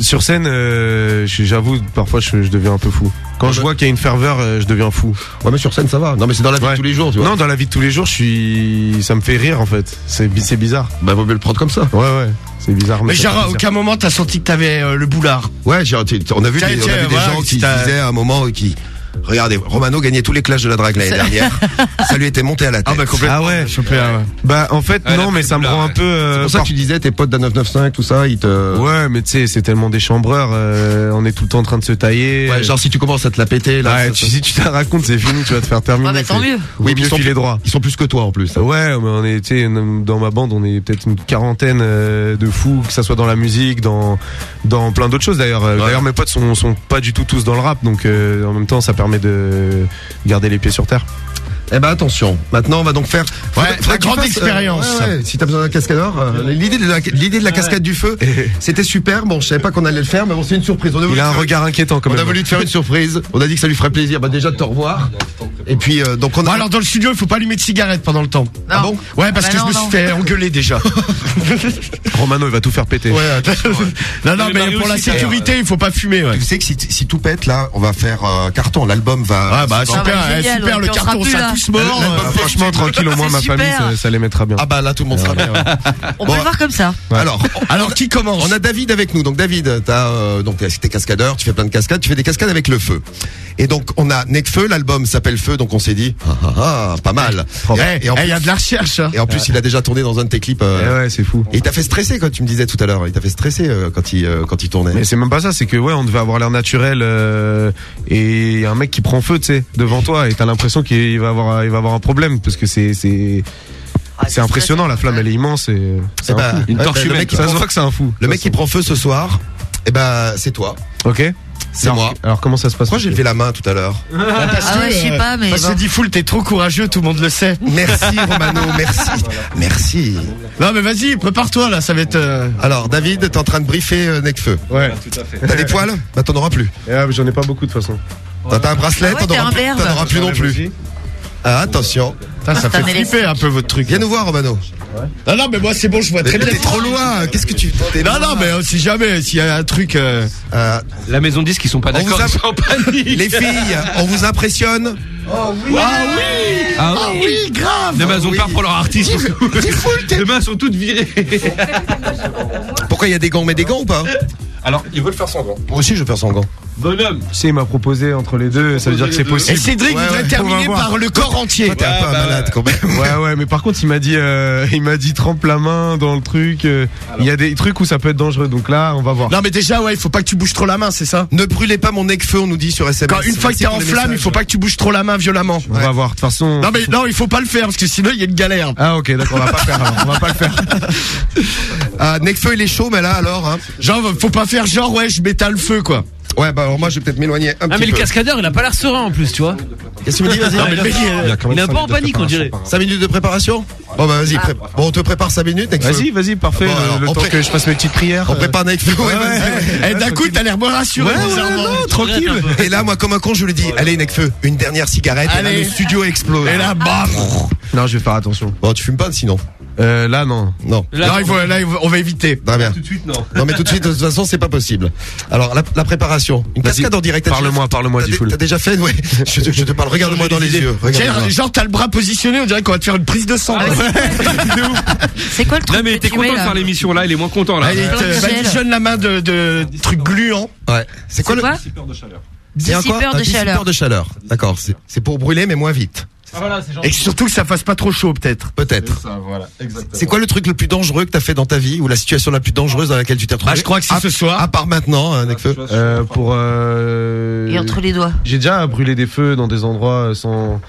Sur scène, euh, j'avoue, parfois je, je deviens un peu fou. Quand je vois qu'il y a une ferveur, euh, je deviens fou. Ouais, mais sur scène ça va. Non, mais c'est dans la vie de tous les jours, tu vois. Non, dans la vie de tous les jours, je suis, ça me fait rire en fait. C'est bi- c'est bizarre. Bah vaut mieux le prendre comme ça. Ouais, ouais, c'est bizarre. Mais ça genre, à aucun moment, t'as senti que t'avais euh, le boulard. Ouais, j'ai- on a vu des, on a vu des gens qui disaient à un moment qui Regardez, Romano gagnait tous les clashs de la drague l'année dernière. ça lui était monté à la tête. Ah bah complètement. Ah ouais. Chopé, hein, ouais. Bah en fait Ouais, non, mais ça me rend un peu. euh, C'est pour ça que tu disais tes potes d'un 995, tout ça, ils te. Ouais, mais tu sais, c'est tellement des chambreurs. euh, on est tout le temps en train de se tailler. Ouais, genre si tu commences à te la péter là. Ouais, ça- tu, si tu te la racontes, c'est fini, tu vas te faire terminer. Ouais, bah, tant mieux. Oui, Oui, puis ils sont plus- droit. Ils sont plus que toi en plus. Ouais, mais on est, tu sais, dans ma bande, on est peut-être une quarantaine euh, de fous, que ça soit dans la musique, dans dans plein d'autres choses d'ailleurs. Euh, Ouais. D'ailleurs, mes potes sont sont pas du tout tous dans le rap, donc euh, en même temps, ça permet de garder les pieds sur terre. Eh ben attention. Maintenant, on va donc faire. Ouais, Faudrait- faudrait la que tu grande fasses, expérience. ouais, ouais, si t'as besoin d'un cascadeur, euh, l'idée de la, l'idée de la cascade du feu, c'était super. Bon, je savais pas qu'on allait le faire, mais bon, c'est une surprise. On a voulu Il a un faire- regard inquiétant quand On même. a voulu te faire une surprise. On a dit que ça lui ferait plaisir, bah déjà de te revoir. Et puis euh, donc on Bon, a. alors dans le studio, il faut pas allumer de cigarette pendant le temps. Ah bon Ouais, parce Ah que bah je me suis non. fait engueuler déjà. Romano, il va tout faire péter. Ouais, attends. non, non, Mais pour la sécurité, il faut pas fumer. Ouais. Tu sais que si, si tout pète là, on va faire euh, carton. L'album va. Ah bah super, va être eh, génial, super ouais, le on carton, tous morts. Euh, franchement, tranquille, au moins ma famille, ça, ça les mettra bien. Ah bah là tout le monde sera bien. ouais. On Bon, peut le voir comme ça. Alors, Alors qui commence on a David avec nous. Donc David, t'as euh, donc t'es t'es cascadeur, tu fais plein de cascades, tu fais des cascades avec le feu. Et donc on a Necfeu, l'album s'appelle Feu, donc on s'est dit ah, ah, ah, pas mal. Eh, Et, en eh, il y a de la recherche. hein. et en plus il a déjà tourné dans un de tes clips. euh, Eh ouais, c'est fou. Et il t'a fait stresser quand tu me disais tout à l'heure. Il t'a fait stresser euh, quand il euh, quand il tournait. Mais c'est même pas ça, c'est que ouais, on devait avoir l'air naturel euh, et y a un mec qui prend feu, tu sais, devant toi et t'as l'impression qu'il va avoir il va avoir un problème parce que c'est c'est c'est impressionnant, la flamme elle est immense et c'est Eh un ben, fou. bah, le mec qui ça se prend- voit que c'est un fou. Le mec qui prend feu ce soir, eh ben c'est toi. Ok. C'est Alors- moi. Alors comment ça se passe Pourquoi j'ai levé la main tout à l'heure Parce Ah ouais, que, je sais euh, pas, mais Parce bon. Diffoul, t'es trop courageux, tout le monde le sait. Merci Romano, merci. Merci. Non mais vas-y, prépare-toi là, ça va être. euh, Alors David, t'es en train de briefer euh, Necfeu. Ouais. Tout à fait. T'as des poils? Bah t'en auras plus. Ah, mais J'en ai pas beaucoup de toute façon. T'as t'as un bracelet, Ah ouais, t'en auras plus, auras plus non plus. Ah, attention. Putain, ça Ah, fait flipper un peu votre truc. Viens nous voir Romano. Non non mais moi c'est bon, je vois très bien. T'es trop loin. Qu'est-ce que tu Non non mais euh, si jamais s'il y a un truc. euh, Euh, La maison de disques, ils sont pas On d'accord. vous les filles, on vous impressionne Ah oui Ah Ah oui, grave Demain, elles ont peur pour leur artiste. Demain, elles sont toutes virées. Pourquoi il y a des gants Mais des gants ou pas Alors, ils veulent faire sans gants. Moi aussi je veux faire sans gants. Bonhomme. Tu sais, il m'a proposé entre les deux, ça veut dire que c'est Et possible. Cédric Ouais, voudrait ouais, terminer on par le corps entier. Toi t'es un peu un bah malade quand même. Ouais ouais mais par contre il m'a dit euh, il m'a dit trempe la main dans le truc euh, il y a des trucs où ça peut être dangereux donc là on va voir Non mais déjà ouais, il faut pas que tu bouges trop la main, c'est ça? Ne brûlez pas mon Necfeu, on nous dit sur SMS. Quand une fois que Merci t'es pour en les flamme, il messages. faut pas que tu bouges trop la main violemment. on va voir de toute façon Non mais non, il faut pas le faire parce que sinon il y a une galère. ah ok d'accord on va pas faire alors, on va pas le faire Ah, Necfeu il est chaud mais là alors hein. Genre faut pas faire genre ouais, je m'éteins le feu quoi. Ouais bah alors moi je vais peut-être m'éloigner un Ah, petit mais le peu. cascadeur, il a pas l'air serein en plus, tu vois. Qu'est-ce que tu me dis vas-y Non mais le mec il- est un peu en panique, on dirait. préparation par 5 minutes de préparation Bon bah vas-y, pré- bon on te prépare 5 minutes Necfeu. vas-y vas-y parfait Bon, le- alors, le on temps pré- que je fasse mes petites prières On euh, prépare Necfeu. Ouais, vas-y. Eh, d'un coup t'as l'air moins rassuré Ouais, ouais, bizarrement. non, tranquille Et là moi comme un con je lui dis allez Necfeu une dernière cigarette et là, Allez. le studio explose. Et là bam. non je vais faire attention Bon tu fumes pas sinon euh, là non Non. Là, Non, il faut, là il faut- on va éviter. Très bien. Tout de suite, non. Non mais tout de suite de toute façon c'est pas possible. Alors la, la préparation, une Vas-y, cascade en direct. t'as déjà- parle-moi, parle-moi, t'as dé- Diffoul. T'as déjà fait ouais. Je te, je te parle. Regarde-moi dans les yeux. Regarde-moi. Genre, genre, t'as le bras positionné, on dirait qu'on va te faire une prise de sang. C'est quoi le truc Non, mais que t'es tu content mets, de là faire l'émission là, il est moins content là. Allez, plein de te- gel. badigeonne la main de, de trucs gluants. Ouais. C'est quoi C'est le quoi Dissipeur de chaleur. C'est un quoi Dissipeur de chaleur. de chaleur. D'accord. C'est c'est pour brûler mais moins vite. Ah, voilà. Et surtout que ça fasse pas trop chaud, peut-être. Peut-être. Voilà. C'est quoi le truc le plus dangereux que t'as fait dans ta vie ou la situation la plus dangereuse dans laquelle tu t'es retrouvé Bah, je crois que c'est ce soir. À part maintenant, hein, Necfeu. euh, pour euh, Et entre les doigts. j'ai déjà brûlé des feux dans des endroits euh, sans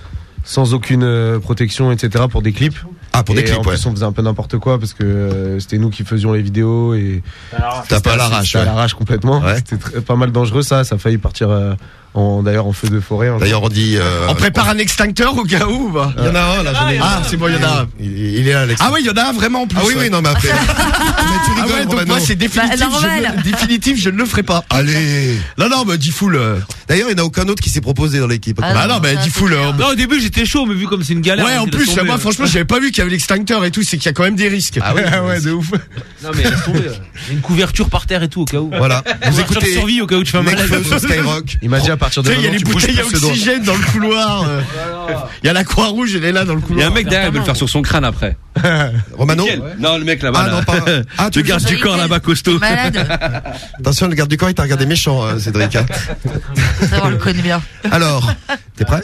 sans aucune euh, protection etc pour des clips Ah pour des Et clips en ouais. plus on faisait un peu n'importe quoi parce que euh, c'était nous qui faisions les vidéos et T'as pas à l'arrache. C'était à ouais. l'arrache complètement. Ouais. C'était pas mal dangereux ça. Ça a failli partir euh, en d'ailleurs en feu de forêt. hein. D'ailleurs on dit. euh, On prépare un extincteur au cas où Il y en a un là. j'en ai- Ah, c'est bon, il y en a un. Il, il est là. Ah oui, il y en a un vraiment en plus. Ah oui oui ouais. non mais après. mais tu Ah rigoles ouais, donc Romano. moi c'est définitif, Bah, je définitif, je ne le ferai pas. Allez. Non, non, mais dis full. euh. D'ailleurs il n'y en a aucun autre qui s'est proposé dans l'équipe. Ah, Bah non, mais clair. euh, Non, au début, j'étais chaud, mais vu comme c'est une galère. Ouais, en plus, tomber. moi franchement, j'avais pas vu qu'il y avait l'extincteur et tout, c'est qu'il y a quand même des risques. Ah oui, ouais, de ouf. Non, mais tomber. A une couverture par terre et tout, au cas où. Voilà. Vous écoutez survie au cas où tu fais un malade. Necfeu sur Skyrock. Il m'a dit partir de il y a les bouteilles à oxygène dans le couloir. Il y a la Croix-Rouge, elle est là dans le Il y a couloir. un mec derrière, il veut le faire sur son crâne après. Romano. Non, le mec là-bas. Ah là. non pas. Ah tu Le garde du corps là-bas costaud. Attention le garde du corps il t'a regardé méchant euh, Cédric. hein. Ça, on le connaît bien. Alors t'es prêt?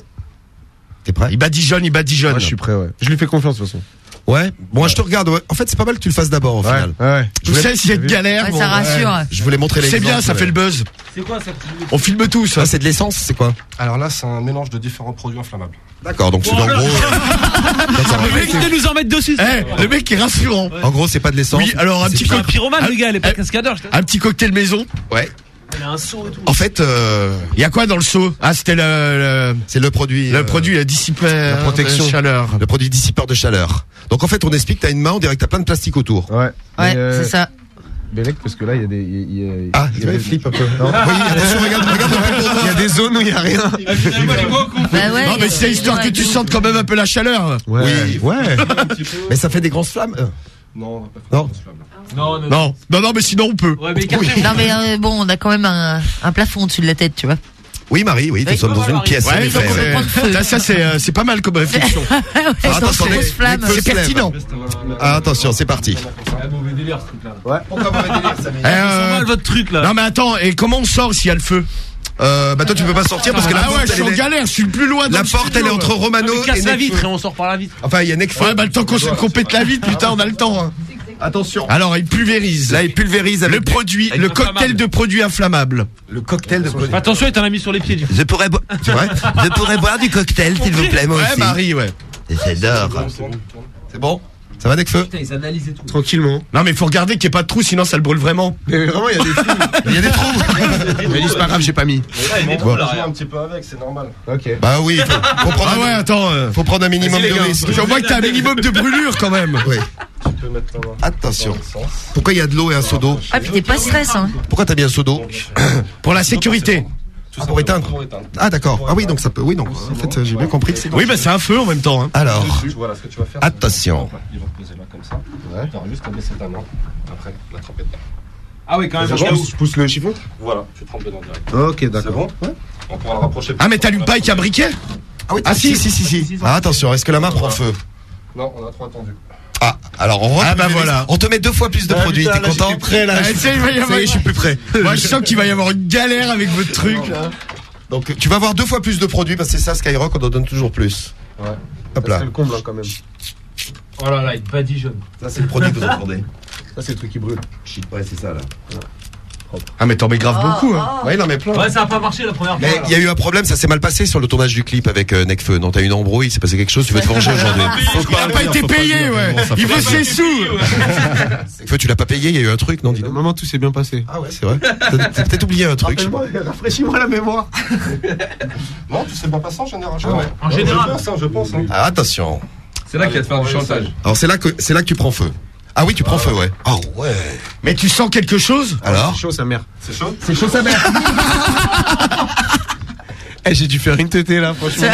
T'es prêt? Il badigeonne, il badigeonne. Ouais, je suis prêt. Ouais. Je lui fais confiance de toute façon. Ouais. Bon, je te regarde. ouais. En fait, c'est pas mal que tu le fasses d'abord au Ouais, final. ouais. Tu sais, s'il y a de galère. Ouais, bon, ça rassure. Je voulais montrer les. C'est bien, ça fait le buzz. C'est quoi ça On filme tout, ça. Ah, c'est de l'essence, c'est quoi Alors là, c'est un mélange de différents produits inflammables. D'accord, donc c'est en gros. euh. Le mec de nous en mettre dessus. Eh, le mec est rassurant. En gros, c'est pas de l'essence. Oui, alors un c'est petit pyromane, Ah, le gars, il est pas ah, cascadeur. je Un petit cocktail maison. Ouais. Il a un seau et tout. En fait, euh, Il y a quoi dans le seau? Ah, c'était le, le, c'est le produit. le euh, produit la dissipeur la protection. de chaleur. Le produit dissipeur de chaleur. Donc en fait, on explique, t'as une main, on dirait que t'as plein de plastique autour. Ouais. Ouais, euh, c'est ça. Bellec, parce que là, il y a des. il y a- il y a- Ah, il tu y flippe un peu. Non oui, attention, regarde, regarde le Il y a des zones où il y a rien. Bah ouais. Non, mais c'est histoire que tu sentes quand même un peu la chaleur. Ouais. Oui. Ouais. Mais ça fait des grosses flammes. Euh. Non, on va pas faire Non. Non, non, Non, non, non, mais sinon on peut. Ouais, mais écartez-vous. Non mais euh, bon, on a quand même un, un plafond au-dessus de la tête, tu vois. Oui, Marie, oui, nous sommes dans une pièce. Ouais, donc, ouais. euh, ça, ça, c'est euh, c'est pas mal comme réflexion. Ah, attention, C'est pertinent. Ah, attention, c'est parti. mauvais délire ce truc là. Ouais. Pourquoi mauvais délire, ça Eh, euh, mal votre truc là. Non mais attends, et comment on sort s'il y a le feu Euh, bah toi tu peux pas sortir parce que la Ah porte ouais, je suis en elle est... galère, je suis le plus loin dans La le porte elle est entre là. Romano On casse et la vitre et on sort par la vitre. Enfin il y a Necfeu. Ouais, bah le temps qu'on se- qu'on pète la vitre, putain, on a le temps. hein. Attention. Alors, il pulvérise. Là il pulvérise avec Le produit, Avec le cocktail de produits inflammables. le cocktail de Fais Attention, il t'en a mis sur les pieds du coup. Je pourrais boire. C'est vrai Je pourrais boire du cocktail s'il vous plaît moi Ouais, aussi. Marie, ouais. J'adore. C'est bon Ça va Necfeu Putain, ils analysent et tout. Tranquillement. Non, mais il faut regarder qu'il n'y ait pas de trou, sinon ça le brûle vraiment. Mais vraiment, il y a des trous. Il y a des trous. Mais c'est pas grave, j'ai pas mis. Bon. un petit peu avec, c'est normal. Ok. Bah oui, faut, faut prendre Ah ouais, un, attends. euh, faut prendre un minimum de gars. risque. Je vois que t'as un minimum de brûlure quand même. Oui. Tu peux mettre. Attention. Pourquoi il y a de l'eau et un seau d'eau Ah, puis t'es pas stress, hein. Pourquoi t'as mis un seau d'eau Pour la sécurité. Ah, pour éteindre Pour éteindre. Ah d'accord. Ah oui donc ça peut. Oui donc en fait j'ai bien compris que c'est. Oui, bah c'est un feu en même temps. Hein. Alors voilà ce que tu vas faire. attention. Ils vont te poser là comme ça. Ouais. Tu auras juste à baisser ta main. Après, la tremper dedans. Ah oui, quand même. Je pousse, je pousse le chiffon Voilà, tu trempes dedans direct. Ok, C'est d'accord. bon On pourra le rapprocher. Ah, mais t'allumes pas avec un briquet Ah oui. Ah, si. si si si. Ah attention. Est-ce que la main prend feu Non, on a trop attendu. Ah alors on Ah, bah, voilà. On te met deux fois plus de produits. T'es content prêt Ah, il va y avoir- Ça y est, je suis plus prêt. Moi, je sens qu'il va y avoir une galère avec votre truc là. Donc tu vas avoir deux fois plus de produits parce que c'est ça Skyrock on en donne toujours plus. Ouais. Hop là. C'est le comble hein, quand même. Oh là là, il badigeonne. Ça c'est le produit que vous entendez. Ça, c'est le truc qui brûle. Shit ouais c'est ça là. Ah, mais t'en mets grave beaucoup. Hein. Ouais il en met plein. Ouais, ça a pas marché la première fois. Mais il y a eu un problème, ça s'est mal passé sur le tournage du clip avec euh, Necfeu. Non, t'as eu une embrouille, il s'est passé quelque chose, tu veux te venger aujourd'hui? Il a pas été payé, ouais. Il veut ses sous. Necfeu, tu l'as pas payé, il y a eu un truc, non, dis donc. Maman, tout s'est bien passé. Ah ouais, c'est vrai. T'as peut-être oublié un truc. Rafraîchis-moi la mémoire. Non, tu sais pas passer en général. Ah. En général. Je pense, hein, je pense. hein. Ah, attention. C'est là qu'il va te faire du chantage. Alors c'est là que c'est là que tu prends feu. Ah oui, tu prends feu, ouais. Oh ouais. Mais tu sens quelque chose Alors C'est chaud, sa mère. C'est chaud C'est chaud sa mère. Eh, j'ai dû faire une tétée là, franchement.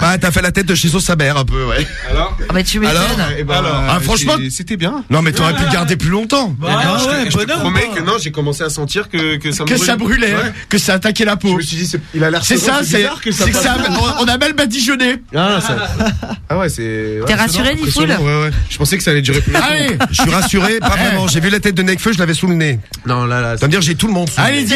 Bah t'as fait la tête de chez sa mère un peu, ouais. Alors Ah, bah tu m'étonnes. Alors Eh ben, Ah, franchement- c'était bien. Non, mais t'aurais pu le garder plus longtemps. Non, je, te- je te promets que non, j'ai commencé à sentir que, que ça me Que brûle. ça brûlait, Ouais. que ça attaquait la Je peau. me suis dit, c'est- il a l'air C'est ça, c'est que ça c'est que passe. ça. On a mal badigeonné. Ah, ça... ah ouais, c'est. ouais, T'es rassuré, Nifoul Ouais, ouais. Je pensais que ça allait durer plus longtemps. Allez, Je suis rassuré, pas vraiment. J'ai vu la tête de Necfeu, je l'avais sous le nez. Non, là, là. Ça veut dire j'ai tout le monde sous le allez.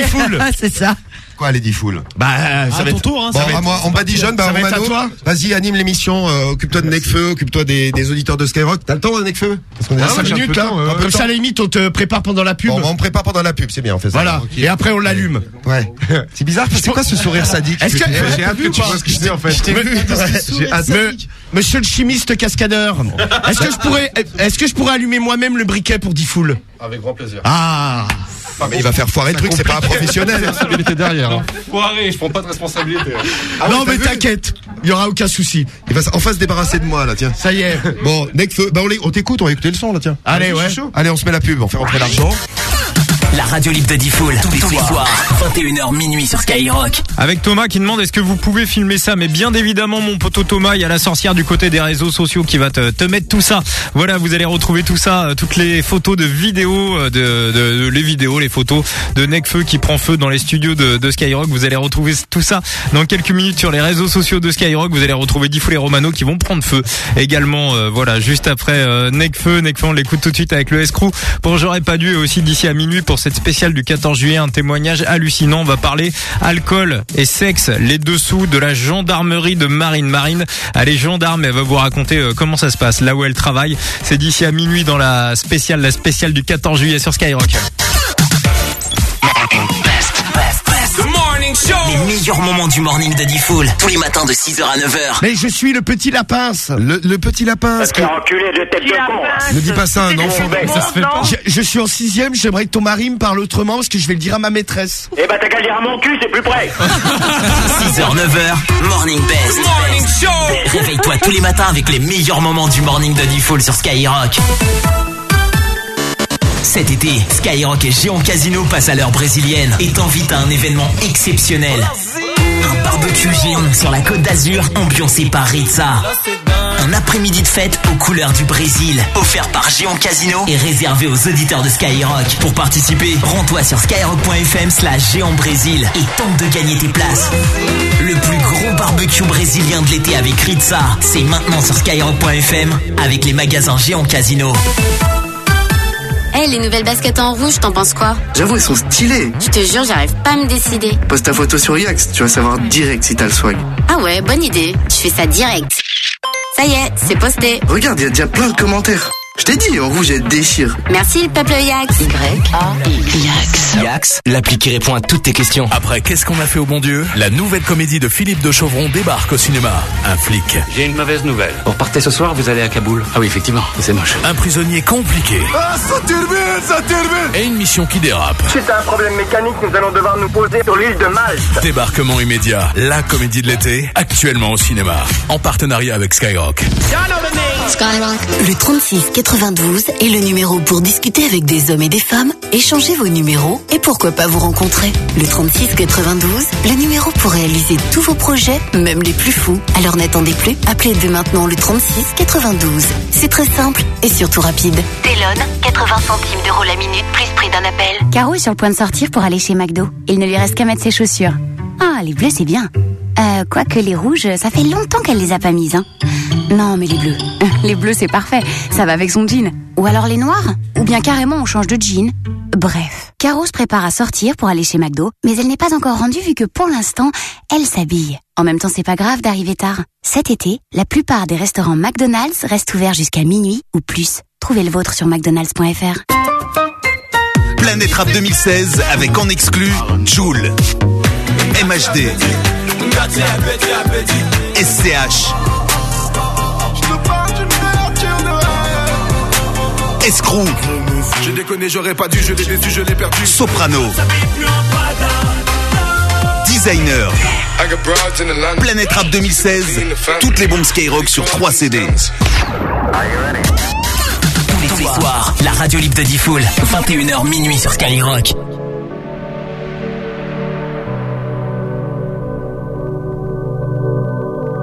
Ah, c'est ça. Quoi, les 10 foules Bah, ça va être tour, hein. Bon, à moi, on badigeonne, bah, Ça va être à Romano, toi. vas-y, anime l'émission, euh, occupe-toi de Necfeu, occupe-toi des, des auditeurs de Skyrock. T'as le temps, Necfeu Parce qu'on est Ah, à 5 cinq minutes là. de Comme temps. ça, à la limite, on te prépare pendant la pub. Bon, bah, on prépare pendant la pub, c'est bien, on fait ça. Voilà. Et après, on l'allume. Ouais. C'est bizarre, c'est quoi ce sourire sadique? Est-ce que J'ai hâte que tu vois ce que je dis en fait. Monsieur le chimiste cascadeur, est-ce que je pourrais, est-ce que je pourrais allumer moi-même le briquet pour 10 foules Avec grand plaisir. Ah, Mais il va faire foirer le truc, c'est pas un professionnel. responsabilité derrière. Hein. Foiré. Je prends pas de responsabilité. Ah non mais t'inquiète, il y aura aucun souci. Il va enfin se débarrasser de moi, là, tiens. Ça y est. Bon, Necfeu, bah, on t'écoute, on va écouter le son, là, tiens. Allez, ouais. Allez, on se met la pub, on fait rentrer l'argent. La radio libre de Diffoul, tous les soirs, 21h minuit sur Skyrock. Avec Thomas qui demande est-ce que vous pouvez filmer ça? Mais bien évidemment mon poteau Thomas, il y a la sorcière du côté des réseaux sociaux qui va te, te mettre tout ça. Voilà, vous allez retrouver tout ça, euh, toutes les photos de vidéos, euh, de, de- de- les vidéos, les photos de Necfeu qui prend feu dans les studios de, de Skyrock. Vous allez retrouver tout ça dans quelques minutes sur les réseaux sociaux de Skyrock. Vous allez retrouver Diffoul et Romano qui vont prendre feu également. euh, voilà, juste après euh, Necfeu, Necfeu, on l'écoute tout de suite avec le escrew pour J'aurais pas dû et aussi d'ici à minuit pour cette spéciale du 14 juillet, un témoignage hallucinant. On va parler alcool et sexe, les dessous de la gendarmerie de Marine. Marine, elle est gendarme, elle va vous raconter euh, comment ça se passe, là où elle travaille. C'est d'ici à minuit dans la spéciale, la spéciale du 14 juillet sur Skyrock. Les meilleurs moments du morning de Diffoul, tous les matins de 6h à 9h. Mais je suis le petit lapin. Le, le petit lapin. ce que- enculé de tête de con. Ne dis pas ça à un enfant. Ça se fait pas. Je, je suis en sixième, j'aimerais que ton mari me parle autrement parce que je vais le dire à ma maîtresse. Eh ben t'as qu'à le dire à mon cul, c'est plus près. 6h, 9h, Morning Best. Morning Show Réveille-toi tous les matins avec les meilleurs moments du morning de Diffoul sur Skyrock. Cet été, Skyrock et Géant Casino passent à l'heure brésilienne et t'invitent à un événement exceptionnel. Un barbecue géant sur la côte d'Azur, ambiancé par Ritza. Un après après-midi de fête aux couleurs du Brésil. Offert par Géant Casino et réservé aux auditeurs de Skyrock. Pour participer, rends-toi sur skyrock.fm slash géant Brésil et tente de gagner tes places. Le plus gros barbecue brésilien de l'été avec Ritza, c'est maintenant sur skyrock.fm avec les magasins Géant Casino. Eh, les nouvelles baskets en rouge, t'en penses quoi? J'avoue, elles sont stylées. Je te jure, j'arrive pas à me décider. Poste ta photo sur Yax, tu vas savoir direct si t'as le swag. Ah ouais, bonne idée. Je fais ça direct. Ça y est, c'est posté. Regarde, il y a déjà plein de commentaires. Je t'ai dit, en rouge, elle déchire. Merci le peuple Yax. Y Yax. Yax, l'appli qui répond à toutes tes questions. Après Qu'est-ce qu'on a fait au bon Dieu? La nouvelle comédie de Philippe de Chauvron débarque au cinéma. Un flic. J'ai une mauvaise nouvelle. Vous repartez ce soir, vous allez à Kaboul. Ah oui, effectivement, c'est moche. Un prisonnier compliqué. Ah, ça termine, ça termine Et une mission qui dérape. Suite à un problème mécanique, nous allons devoir nous poser sur l'île de Malte. Débarquement immédiat. La comédie de l'été, actuellement au cinéma. En partenariat avec Skyrock. Le 36 92 est le numéro pour discuter avec des hommes et des femmes, échanger vos numéros et pourquoi pas vous rencontrer. Le 36 92, le numéro pour réaliser tous vos projets, même les plus fous. Alors n'attendez plus, appelez dès maintenant le 36 92. C'est très simple et surtout rapide. Telon, 80 centimes d'euros la minute, plus prix d'un appel. Caro est sur le point de sortir pour aller chez McDo. Il ne lui reste qu'à mettre ses chaussures. Ah, les bleus, c'est bien. Euh, quoique les rouges, ça fait longtemps qu'elle les a pas mises, hein. Non, mais les bleus. Les bleus, c'est parfait. Ça va avec son jean. Ou alors les noirs. Ou bien carrément, on change de jean. Bref. Caro se prépare à sortir pour aller chez McDo, mais elle n'est pas encore rendue vu que pour l'instant, elle s'habille. En même temps, c'est pas grave d'arriver tard. Cet été, la plupart des restaurants McDonald's restent ouverts jusqu'à minuit ou plus. Trouvez le vôtre sur mcdonalds.fr. Planète Rap 2016 avec en exclu Joule, MHD, SCH, Escrew, J'ai déconné, j'aurais pas dû, je l'ai déçu, je l'ai perdu. Soprano, Designer. Planète Rap 2016, toutes les bombes Skyrock sur 3 CD. Tous les soirs, la radio libre de Diffoul, 21h minuit sur Skyrock.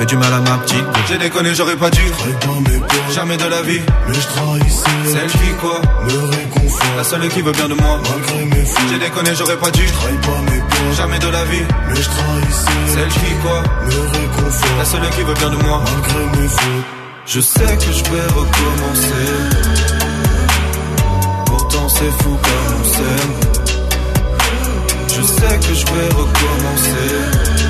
fait du mal à ma petite. J'ai déconné j'aurais pas dû. Jamais de la vie. Mais je trahissais Celle qui quoi Me réconfort La seule qui veut bien de moi. Malgré mes J'ai déconné j'aurais pas dû. Jamais de la vie. Mais je trahissais Celle qui quoi Me réconfort La seule qui veut bien de moi. Malgré mes fautes. Je sais que je vais recommencer. Pourtant c'est fou comme on s'aime. Je sais que je vais recommencer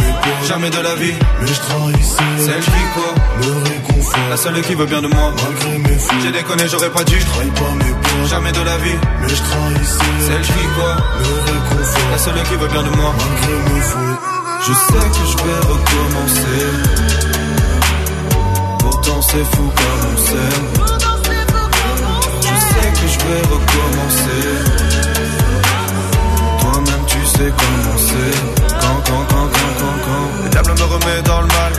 Jamais de la vie. Mais je trahissais. Celle qui quoi Me réconfort. La seule qui veut bien de moi. Malgré mes. J'ai déconné, j'aurais pas dû. Pas mes peurs. Jamais de la vie. Mais je trahissais. Celle qui quoi Me réconfort. La seule qui veut bien de moi. Malgré mes. Je sais que je vais recommencer. Pourtant c'est fou comme on s'aime. Je sais que je vais recommencer. Toi-même tu sais comment c'est. Le diable me remet dans le mal.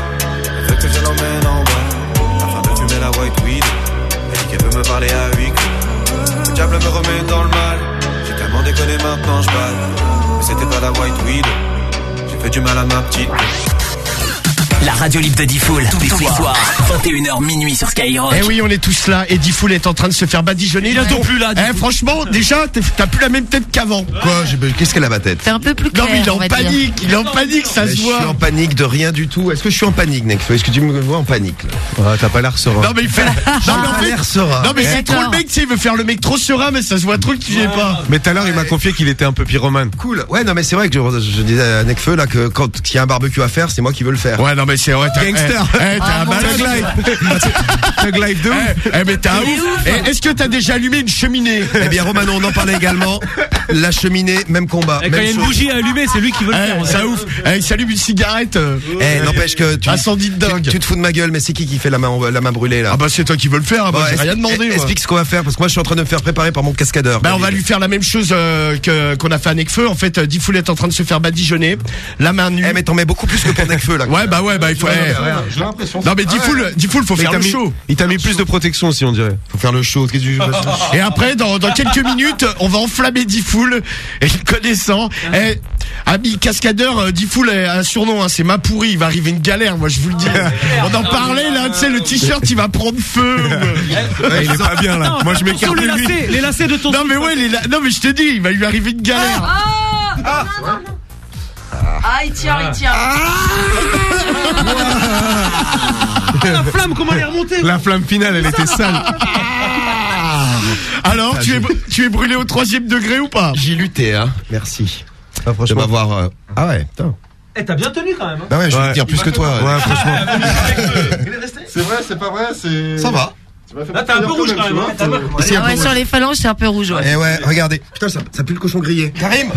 Veut que je l'emmène en bas. Afin de fumer la white weed. Elle dit qu'elle veut me parler à huis clos. Le diable me remet dans le mal. J'ai tellement déconné maintenant je bats. Mais c'était pas la white weed. J'ai fait du mal à ma petite. La radio libre de Diffoul, tous les soirs, 21h minuit sur Skyrock. Eh oui, on est tous là et Diffoul est en train de se faire badigeonner. Il est donc plus là, Eh, franchement, déjà, t'es- t'as plus la même tête qu'avant. Quoi Qu'est-ce qu'elle a ma tête C'est un peu plus Non, clair. mais il est en panique, il est en panique, ça Mais se Je suis voit. en panique de rien du tout. Est-ce que je suis en panique, Nekfeu Est-ce que tu me vois en panique là? Ouais, t'as pas l'air serein. Non, mais il fait. Non, fait- l'air serein. Non, mais c'est trop le mec, tu sais, il veut faire le mec trop serein, mais ça se voit trop que tu y es pas. Mais tout à l'heure, il m'a confié qu'il était un peu pyromane. Cool. Ouais, non, mais c'est vrai que je, je disais à Nekfeu là que quand il y a un barbecue à faire, c'est moi qui veux le faire. Ouais, non, mais c'est vrai, t'as Gangster. Eh, eh, t'as Ah, un malade. Thug Life 2 Eh, eh, mais t'es un ouf. ouf. Eh, Est-ce que t'as déjà allumé une cheminée Eh bien, Romano, on en parlait également. La cheminée, même combat. Et quand il y a une chose. bougie à allumer, c'est lui qui veut le Eh, faire. ça ouf. Eh, il s'allume une cigarette. euh, Eh, n'empêche que tu, Incendie de dingue. tu, tu te fous de ma gueule, mais c'est qui qui fait la main, la main brûlée là Ah bah c'est toi qui veux le faire, ah bah, Bon, j'ai es- rien demandé. eh, moi. Explique ce qu'on va faire parce que moi je suis en train de me faire préparer par mon cascadeur. Bah on va lui faire la même chose euh, que qu'on a fait à Necfeu. En fait, euh, Diffoul est en train de se faire badigeonner, la main nue. Eh mais t'en mets beaucoup plus que pour Nekfeu là. Ouais bah ouais bah il faut. eh. J'ai l'impression. Non mais Diffoul, Diffoul faut faire le show. Il t'a mis plus de protection aussi, on dirait. Faut faire le show. Et après, dans, quelques minutes, on va enflammer Diffoul. Et le connaissant, eh, ami cascadeur, euh, Diffoul a un surnom, hein, c'est ma pourri. Il va arriver une galère, moi je vous le dis. On en parlait là, tu sais, le t-shirt il va prendre feu. Ouais, il est pas bien là. Moi, je m'écarte de lui. les lacets de ton Non mais ouais, les la- non mais je te dis, il va lui arriver une galère. Ah, Ah, il tient, il tient. La flamme, comment elle est remontée La flamme finale, elle était sale. Alors, tu es, tu es brûlé au troisième degré ou pas? J'ai lutté hein. Merci. Ah, De franchement. m'avoir. euh, Ah ouais. Putain. Eh, t'as bien tenu quand même. hein. Bah ouais, je vais te dire plus que toi. Ouais, franchement. C'est vrai, c'est pas vrai, c'est. Ça va. Tu m'as fait Là, t'es un peu rouge quand tu même. vois, hein. T'as Ah un ouais, peu sur rouge. les phalanges, c'est un peu rouge. Ouais. Eh ouais, regardez. Putain, ça, ça pue le cochon grillé. Karim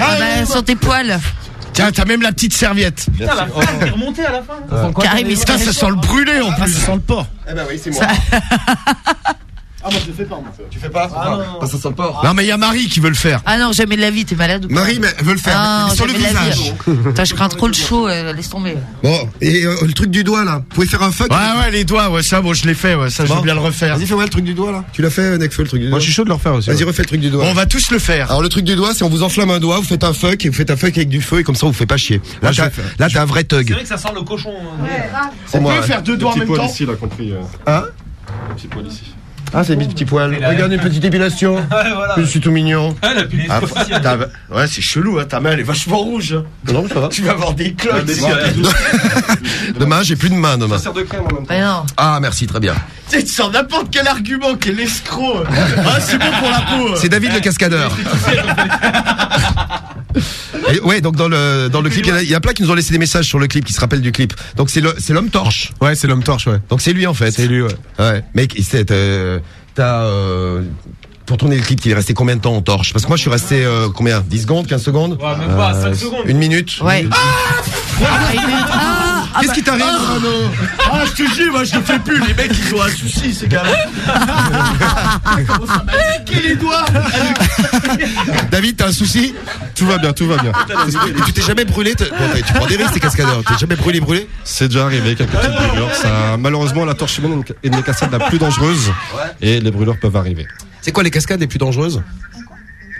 Ah bah, sur tes poils. Tiens, t'as même la petite serviette. Putain, la flamme qui est remontée à la fin. Putain, ça sent le brûlé en plus. ça sent le porc. Eh ben oui, c'est moi. Ah, moi je le fais pas, moi. Tu fais pas Ah, ça sent le porc. Non mais il y a Marie qui veut le faire. Ah non, jamais de la vie, t'es malade ou quoi Marie, mais elle veut le faire. Ah, mais sur le jamais de la visage. vie. Putain, je crains trop le chaud, euh, laisse tomber. Bon, et euh, le truc du doigt là. Vous pouvez faire un fuck Ouais ouais, les doigts, ouais ça, bon je l'ai fait, ouais ça, je Bon. veux bien le refaire. Vas-y, fais-moi le truc du doigt là. Tu l'as fait, Nekfeu, le truc du doigt Moi, je suis chaud de le refaire aussi. Vas-y, ouais. refais le truc du doigt. Bon, on va tous le faire. Alors le truc du doigt, c'est on vous enflamme un doigt, vous faites un fuck et vous faites un fuck avec du feu et comme ça vous fait pas chier. Là je t'as vais faire. là t'as un vrai C'est thug. vrai que ça sent le cochon. hein. C'est On peut faire deux doigts en petit même poil temps ici, là, compris. euh, Hein petit poil ici. Ah c'est mes petits poils. Regarde une petite épilation. Ouais, voilà. Je suis tout mignon. Ah, la Ah, t'as- ouais, c'est chelou, hein, ta main elle est vachement rouge. hein. Non ça va. Tu vas avoir des cloques. Demain j'ai plus de main demain. Ça sert de crème en même temps. Ah merci très bien. Tu sais, tu sors n'importe quel argument, quel escroc. Ah, c'est bon pour la peau. C'est David le cascadeur. Et ouais, donc dans le dans le clip, il y en a- il y, a plein qui nous ont laissé des messages sur le clip, qui se rappellent du clip. Donc c'est le c'est l'homme torche. Ouais, c'est l'homme torche, ouais. Donc c'est lui en fait. C'est lui, ouais. Ouais. Mec, c'est euh, t'as euh, pour tourner le clip, il est resté combien de temps en torche Parce que moi je suis resté euh, combien 10 secondes, 15 secondes Ouais, même pas, 5 secondes. Une minute Ouais. Ah, ah, ah, Qu'est-ce bah- qui t'arrive Romano Ah, je te jure, moi je le fais plus. Les mecs, ils ont un souci, ces gars-là. Les doigts David, t'as un souci Tout va bien, tout va bien. Et tu t'es jamais brûlé bon, Tu prends des risques, t'es cascadeur. T'es jamais brûlé, brûlé C'est déjà arrivé, quelques petites brûlures. Ça, malheureusement, la torche humaine est une des cascades la plus dangereuse. Et les brûlures peuvent arriver. C'est quoi les cascades les plus dangereuses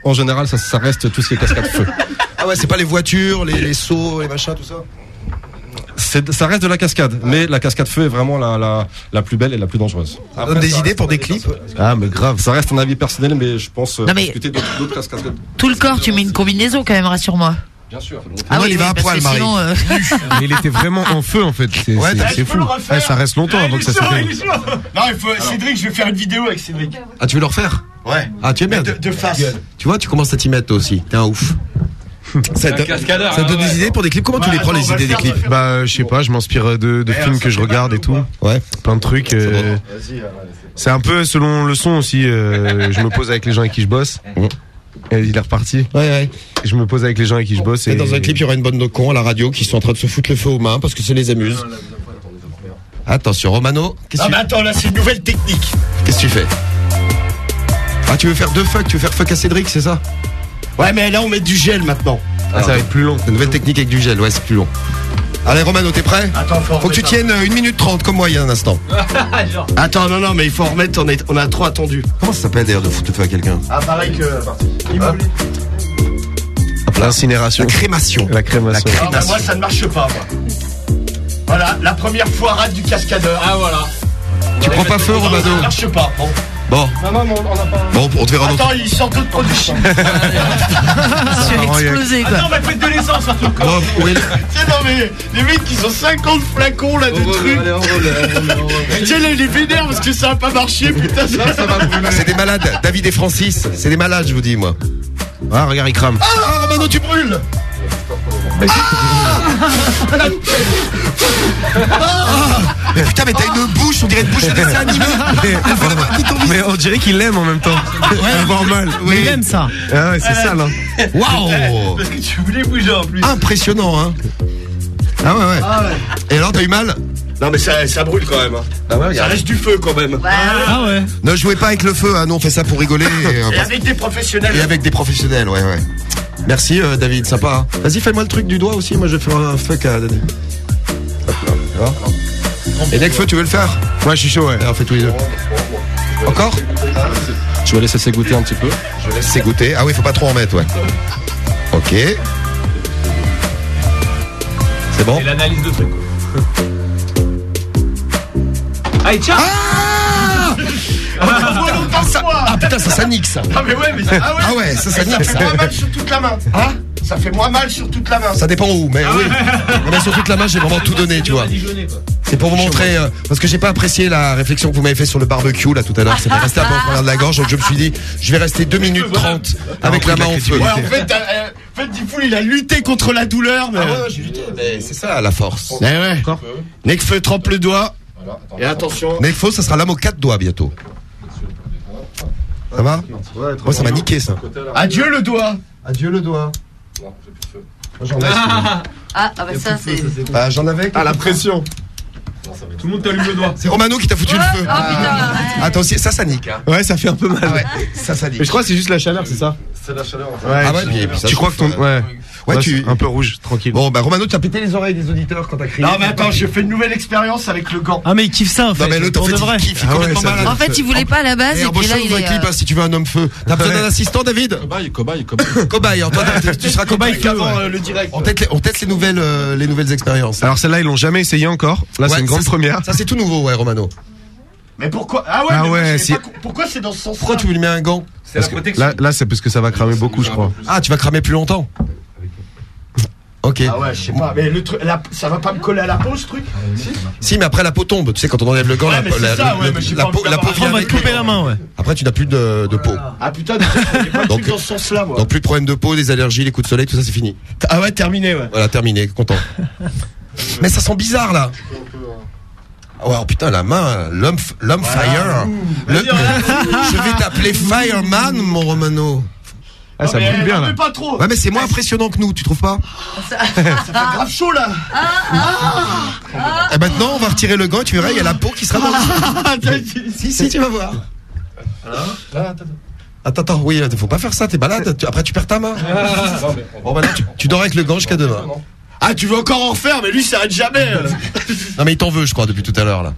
En général, ça, ça reste tout ce qui est cascade feu. Ah ouais, c'est pas les voitures, les, les seaux, les machins, tout ça ça reste de la cascade, mais la cascade feu est vraiment la, la, la plus belle et la plus dangereuse. donne des idées pour des clips Ah, mais grave. Ça reste un avis personnel, mais je pense euh, Non, mais- discuter d'autres d'autres cascades. Tout le corps, tu mets une combinaison quand même, rassure-moi. Bien sûr. Ah oui, oui, parce que sinon, euh, Mais il était vraiment en feu en fait. C'est Ouais, fou. Ouais, ça reste longtemps avant que ça s'éteigne. Non, il faut, Cédric, je vais faire une vidéo avec Cédric. Ah, tu veux le refaire? Ouais. Ah, tu es bien. De, de face. Tu vois, tu commences à t'y mettre toi aussi. T'es un ouf. Ça te, cascadeur, ça te ah donne ouais. des idées pour des clips Comment tu les prends les idées des clips Bah, euh, je sais pas, je m'inspire de, de films que je regarde et tout. Ouais. Plein de trucs. euh, C'est un peu selon le son aussi. euh, je me pose avec les gens avec qui je bosse. Et il est reparti. Ouais, ouais. Je me pose avec les gens avec qui je bosse. Et Et dans un clip, il y aura une bande de cons à la radio qui sont en train de se foutre le feu aux mains parce que ça les amuse. Attention, Romano, Ah, mais attends, là, c'est une nouvelle technique. qu'est-ce que tu fais? Ah, tu veux faire deux fuck Tu veux faire fuck à Cédric, c'est ça? Ouais, mais là, on met du gel maintenant. Ah, ça va être plus long. Une nouvelle technique avec du gel, ouais, c'est plus long. Allez, Romano, t'es prêt? Attends, faut, Faut que tu tiennes euh, une minute trente comme moi il y a un instant. Attends, non, non, mais il faut en remettre, on, est, on a trop attendu. Comment ça s'appelle d'ailleurs de foutre le feu à quelqu'un? Ah, pareil que. Immobilier. L'incinération. La crémation. La crémation. Ah, bah, moi, ça ne marche pas, moi. Voilà, la première foirade du cascadeur. Ah, voilà. Tu prends pas feu, Romano Ça ne marche pas. Bon. Bon, Non, non, on n'a pas. bon, on te verra Attends, il sort d'autres produits je vais exploser quoi. Attends, on va mettre de l'essence surtout. Tu sais, non, mais les mecs, ils ont 50 flacons là de trucs. Sais, là, il est vénère parce que ça a pas marché, putain. Ça, va C'est des malades. David et Francis, c'est des malades, je vous dis, moi. Ah, regarde, il crame. Ah, Romano, tu brûles Mais putain, mais t'as une bouche, on dirait une bouche de dessin animé. Mais on dirait qu'il l'aime en même temps. Avoir mal. Oui. Il aime ça. Ah ouais, c'est ça là. Waouh Parce que tu voulais bouger en plus. Impressionnant, hein Ah ouais, ouais. Ah ouais. Et alors, t'as eu mal Non, mais ça, ça brûle quand même. hein. Ah ouais, Ça reste du feu quand même. Ah ouais. Ne jouez pas avec le feu, hein. nous on fait ça pour rigoler. Et, euh, Et avec des professionnels. et avec des professionnels, ouais, ouais. Merci euh, David, sympa. hein. Vas-y, fais-moi le truc du doigt aussi, moi je vais faire un fuck à David. Hop là. Et Necfeu, tu veux le faire? Moi, je suis chaud, ouais. On fait tous les deux. Encore? Je vais laisser s'égoutter un petit peu. Je laisse s'égoutter. Ah oui, faut pas trop en mettre, ouais. Ok. C'est bon? Et l'analyse de trucs. Allez, tiens Ah Ah, ça- ah, putain, ça, ça nique ça. Ah, mais ouais, mais ah ouais. Ah ouais, ça, ça nique fait ça. moins mal sur toute la main. Hein Ça fait moins mal sur toute la main. Ça dépend où, mais oui. Mais sur toute la main, j'ai vraiment tout donné, tu vois. C'est pour vous montrer, euh, parce que j'ai pas apprécié la réflexion que vous m'avez fait sur le barbecue là tout à l'heure. C'était resté un peu en travers de la gorge, donc je me suis dit, je vais rester 2 minutes 30 avec la main en feu. Ouais, en fait, euh, en fait, Diffoul, il a lutté contre la douleur, mais. Ah ouais, j'ai lutté, mais c'est ça la force. Eh ouais. Necfeu trempe le doigt. Et attention. Necfo, ça sera l'âme aux quatre doigts bientôt. Ça va Moi, ça m'a niqué ça. Adieu le doigt. Adieu le doigt. J'en ai. Ah, ah bah ça c'est. Bah, j'en avais. Ah, la pression. Tout le monde t'allume le doigt. C'est Romano qui t'a foutu le feu. Oh putain. Attends, aussi, ça, ça nique. Hein. Ouais, ça fait un peu mal. Ah ouais, ça, ça nique. Mais je crois que c'est juste la chaleur, c'est ça C'est la chaleur. Ouais. Ah ouais, puis- puis ça tu crois que chauffe, ton. Ouais. Ouais, Ouais, tu- Un peu rouge, tranquille. Bon, bah, Romano, tu as pété les oreilles des auditeurs quand t'as crié. Non, mais attends, j'ai fait une nouvelle expérience avec le gant. Ah mais il kiffe ça en fait. Non, mais l'autre, en fait, il kiffe, il Ah ouais, malade. En fait, il voulait pas à la base Et et puis là il est. clip euh, hein, si tu veux un homme feu. T'as besoin d'un assistant, David? Cobaye, cobaye, cobaye. Cobaye, Antoine, tu seras cobaye. Avant le direct. On teste, les, on teste les nouvelles, euh, les nouvelles expériences. Alors celle-là, ils l'ont jamais essayé encore. Là, c'est une grande première. Ça, c'est tout nouveau, ouais, Romano. Mais pourquoi? Ah ouais, Ah mais ouais, si- pas Pourquoi c'est dans ce sens-là? Pourquoi tu lui mets un gant? C'est la protection. Là, là c'est parce que ça va cramer beaucoup, je crois. Ah, tu vas cramer plus longtemps. Ok. Ah ouais, je sais pas. Mais le truc, la- ça va pas me coller à la peau ce truc Si, mais après la peau tombe. Tu sais, quand on enlève le gant, Ouais, la, mais c'est la- ça, le- ouais, mais j'ai la pas peau, envie la peau d'avoir- vient On va avec. te couper la main ouais. Après, tu n'as plus de, de peau. Ah putain, j'ai pas de Donc- truc dans ce sens-là, moi. Donc, plus de problème de peau, des allergies, les coups de soleil, tout ça, c'est fini. Ah ouais, terminé, ouais. Voilà, terminé, content. mais ça sent bizarre, là. Ah ouais, oh, putain, la main, l'homme, f- l'homme fire. Le- je vais t'appeler Fireman, mon Romano. Ah, ça mais brûle bien, là. fais pas trop. Ouais, mais c'est moins impressionnant que nous, tu trouves pas Ça fait grave chaud là. Et maintenant, on va retirer le gant, tu verras, il y a la peau qui sera dans le... Si, si, tu vas voir. Attends, attends, oui, faut pas faire ça, t'es malade. Tu- Après, tu perds ta main. Bon, maintenant, tu, tu dors avec le gant jusqu'à demain. Ah, tu veux encore en faire, mais lui, ça arrête jamais. Non, mais il t'en veut, je crois, depuis tout à l'heure, là.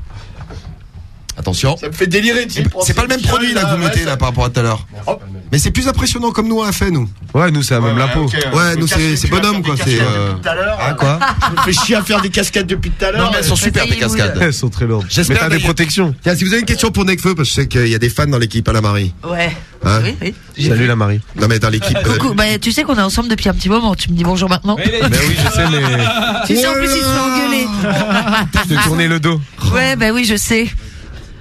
Attention. Ça me fait délirer. sais, penser C'est pas le même produit là que vous mettez là par rapport à tout à l'heure. Mais c'est plus impressionnant comme nous on l'a fait nous. Ouais, nous c'est la même la peau. Ouais, nous c'est c'est bonhomme quoi. C'est euh, ah quoi Je me fais chier à faire des cascades depuis tout à l'heure. Non mais elles sont super tes cascades. Elles sont très lourdes. J'espère Mais t'as des protections. Tiens, si vous avez une question pour Necfeu, parce que je sais qu'il y a des fans dans l'équipe à la Marie. Ouais. Hein Oui, oui. Salut la Marie. Non mais dans l'équipe. euh, Coucou, bah, tu sais qu'on est ensemble depuis un petit moment. Tu me dis bonjour maintenant. Mais oui, je sais, mais Tu sais, en plus, il se fait engueuler. je t'ai tourné le dos. Ouais, bah oui, je sais.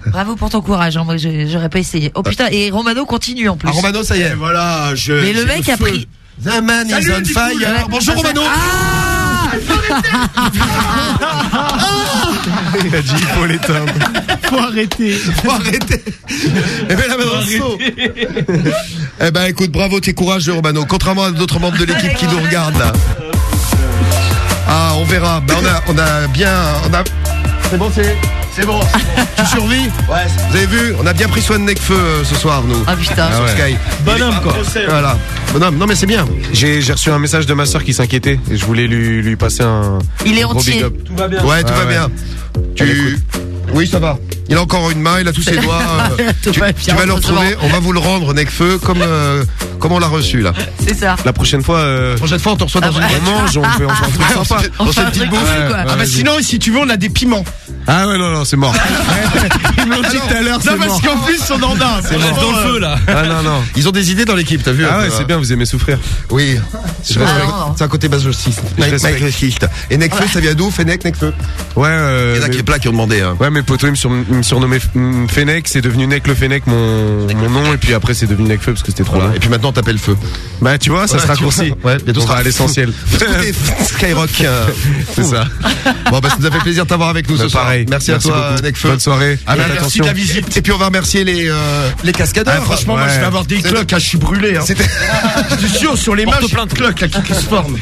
Bravo pour ton courage, hein. moi je- j'aurais pas essayé. Oh putain, et Romano continue en plus. Ah Romano ça y est. Voilà, je. Mais le mec a feu. pris. The man is on coup, fire. Bonjour Romano. Ah Il a dit il faut l'éteindre. Faut arrêter. Faut arrêter. Eh ben la main dans le seau. Eh ben écoute, bravo, t'es courageux Romano. Contrairement à d'autres membres de l'équipe qui nous regardent là. Ah, on verra. Ben on a, on a bien, on a. C'est bon, c'est. C'est bon. Tu survis Ouais. Vous avez vu On a bien pris soin de Necfeu euh, ce soir, nous. Ah putain. Sur ouais. Sky. Bonhomme quoi. Voilà. Bonhomme. Non mais c'est bien. J'ai reçu un message de ma soeur qui s'inquiétait et je voulais lui, lui passer un, Il est un gros entier. big up. Tout va bien. Ouais, tout va ouais. bien. Tu. Oui, ça va. Il a encore une main, il a tous ses doigts. euh, Tout tu, va tu bien, vas le retrouver. On va vous le rendre, Necfeu, comme euh, comme on l'a reçu là. C'est ça. La prochaine fois, euh, Prochaine fois, on te reçoit dans Ah une ouais. on mange, on fait, on fait un truc sympa. on fait une petite bouffe. Ouais, ouais. Ah bah sinon, si tu veux, on a des piments. Ah ouais, non, non, c'est mort. Ils me l'ont dit tout à l'heure, Non, c'est parce mort. qu'en plus, on en a. On reste dans le feu là. Ah non, non. Ils ont des idées dans l'équipe, t'as vu Ah un ouais, peu, c'est hein bien, vous aimez souffrir. Oui. Je Ouais, respecte. non. C'est un côté masochiste. Je respecte. Masochiste. Et Necfeu, ça vient d'où Fennec, Necfeu? Ouais, euh, Il y en a mais- qui plein qui ont demandé. Hein. Ouais, mes potos, ils me, sur- ils me surnommaient Fennec, c'est devenu Nec le Fennec, mon, mon nom, et puis après c'est devenu Necfeu parce que c'était trop Voilà. long. Et puis maintenant, on t'appelle Feu. Bah, tu vois, ça se raccourcit. Ouais, bientôt, on sera à l'essentiel. Skyrock. euh, C'est ça. Bon, bah, ça nous a fait plaisir de t'avoir avec nous Bah, ce soir. pareil. Merci, Merci à toi, beaucoup. Necfeu. Bonne soirée. Ah, bah, merci de la visite. Et puis, on va remercier les, euh, les cascadeurs. Ah, franchement, moi, je vais avoir des cloques, hein, je suis brûlé. Hein. C'était. Je suis sûr, sur les j'ai plein de cloques là, qui se forment.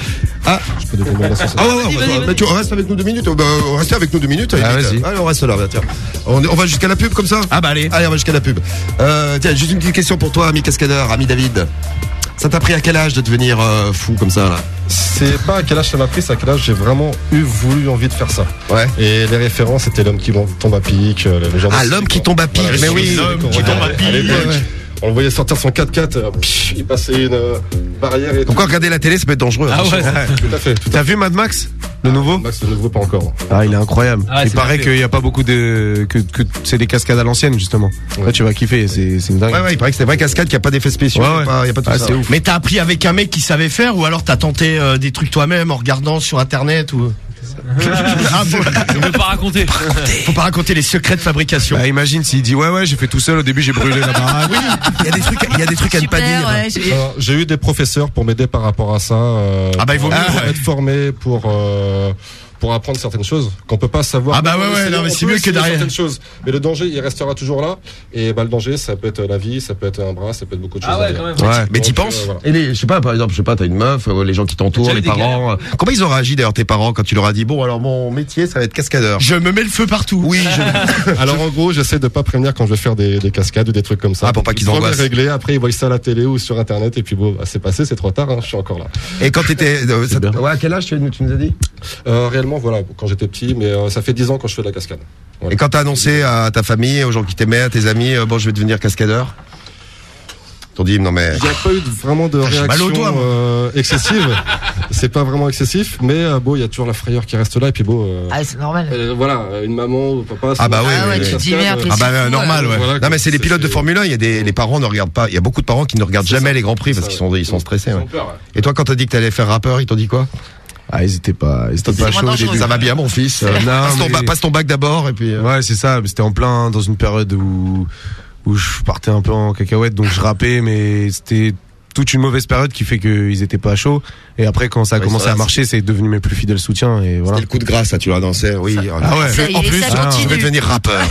Ah, Je peux découvrir l'association. ah ouais, ouais, on va- bah, tu restes avec nous deux minutes. Bah, restez avec nous deux minutes. Ah, vas-y. Allez, on reste là, bah, tiens. On, on va jusqu'à la pub comme ça Ah bah allez. Allez, on va jusqu'à la pub. Euh, tiens, juste une petite question pour toi, ami cascadeur, ami David. Ça t'a pris à quel âge de devenir euh, fou comme ça là C'est pas à quel âge ça m'a pris, c'est à quel âge j'ai vraiment eu voulu envie de faire ça. Ouais. Et les références c'était l'homme qui tombe à pic, euh, le genre de Ah, l'homme qui tombe à pic. Voilà, mais oui. l'homme qui tombe à pic. On le voyait sortir son 4x4, euh, pff, il passait une euh, barrière et Donc, quand regarder la télé, ça peut être dangereux. Ah attention. ouais, Tout à fait. Tout à T'as vu Mad Max Le nouveau fait. Max ne le voit pas encore. Ah, il est incroyable. Ah ouais, il c'est paraît qu'il n'y a pas beaucoup de. que, que c'est des cascades à l'ancienne, justement. Là, tu vas kiffer, c'est c'est une dingue. Ouais, ouais, il paraît que c'est vrai cascade, qu'il n'y a pas d'effets spéciaux. Ouais, il y a ouais. pas- il y a pas tout Ah, ça. c'est ouf. Mais t'as appris avec un mec qui savait faire ou alors t'as tenté euh, des trucs toi-même en regardant sur internet ou? Ah, veux pas raconter. faut pas raconter les secrets de fabrication. Bah, imagine s'il dit ouais ouais j'ai fait tout seul au début j'ai brûlé la baraque. Il y a des trucs, il y a des trucs à ne pas dire. ouais, j'ai- eu des professeurs pour m'aider par rapport à ça. euh, Ah bah, il vaut mieux, ouais. être formé pour euh, pour apprendre certaines choses qu'on peut pas savoir. Ah bah ouais, ouais, non, mais c'est mieux que derrière. certaines choses. Mais le danger, il restera toujours là. Et bah le danger, ça peut être la vie, ça peut être un bras, ça peut être beaucoup de choses. Ah ouais, quand même. Ouais, mais t'y Donc, penses euh, voilà. Et les, je sais pas, par exemple, je sais pas, t'as une meuf, euh, les gens qui t'entourent, les parents. euh, Comment ils ont réagi d'ailleurs tes parents quand tu leur as dit bon alors mon métier ça va être cascadeur. Je me mets le feu partout. Oui, je... Alors en gros, j'essaie de pas prévenir quand je vais faire des, des cascades ou des trucs comme ça. Ah, pour pas qu'ils angoissent. réglés. Après, ils voient ça à la télé ou sur internet et puis bon, bah, c'est passé, c'est trop tard. hein, je suis encore là. Et quand t'étais, euh, ça- ouais, à quel âge tu, tu nous as dit? Euh, réellement, voilà, quand j'étais petit, mais euh, ça fait 10 ans quand je fais de la cascade. Voilà. Et quand t'as annoncé à ta famille, aux gens qui t'aimaient, à tes amis, euh, bon je vais devenir cascadeur? T'ont dit non mais. Il n'y a pas eu vraiment de au réaction doigt, euh, excessive. c'est pas vraiment excessif, mais euh, bon, il y a toujours la frayeur qui reste là. Et puis bon, euh, Ah, c'est normal. euh, voilà, une maman ou papa. Ah bah oui, Ah oui, ouais, oui. tu te dis merde, Ah bah c'est euh, fou, normal ouais. Voilà, non mais c'est les pilotes de Formule 1, il y a des les parents ne regardent pas, il y a beaucoup de parents qui ne regardent jamais ça. les grands prix parce C'est qu'ils sont ils sont stressés. Ils ouais. ont peur, ouais. Et toi quand t'as dit que t'allais faire rappeur, ils t'ont dit quoi? Ah étaient pas C'est pas début. Ça va bien mon fils. Euh, Non, passe, ton mais- ba- passe ton bac d'abord et puis. euh, Ouais, c'est ça. C'était en plein dans une période où où je partais un peu en cacahuète, donc je rappais, mais c'était toute une mauvaise période qui fait qu'ils étaient pas chauds. Et après, quand ça a commencé ça à marcher, c'est devenu mes plus fidèles soutiens. Et voilà. C'était le coup de grâce, là, tu l'as dansé, oui. Ah ouais. Ça En plus, ça je vais devenir rappeur.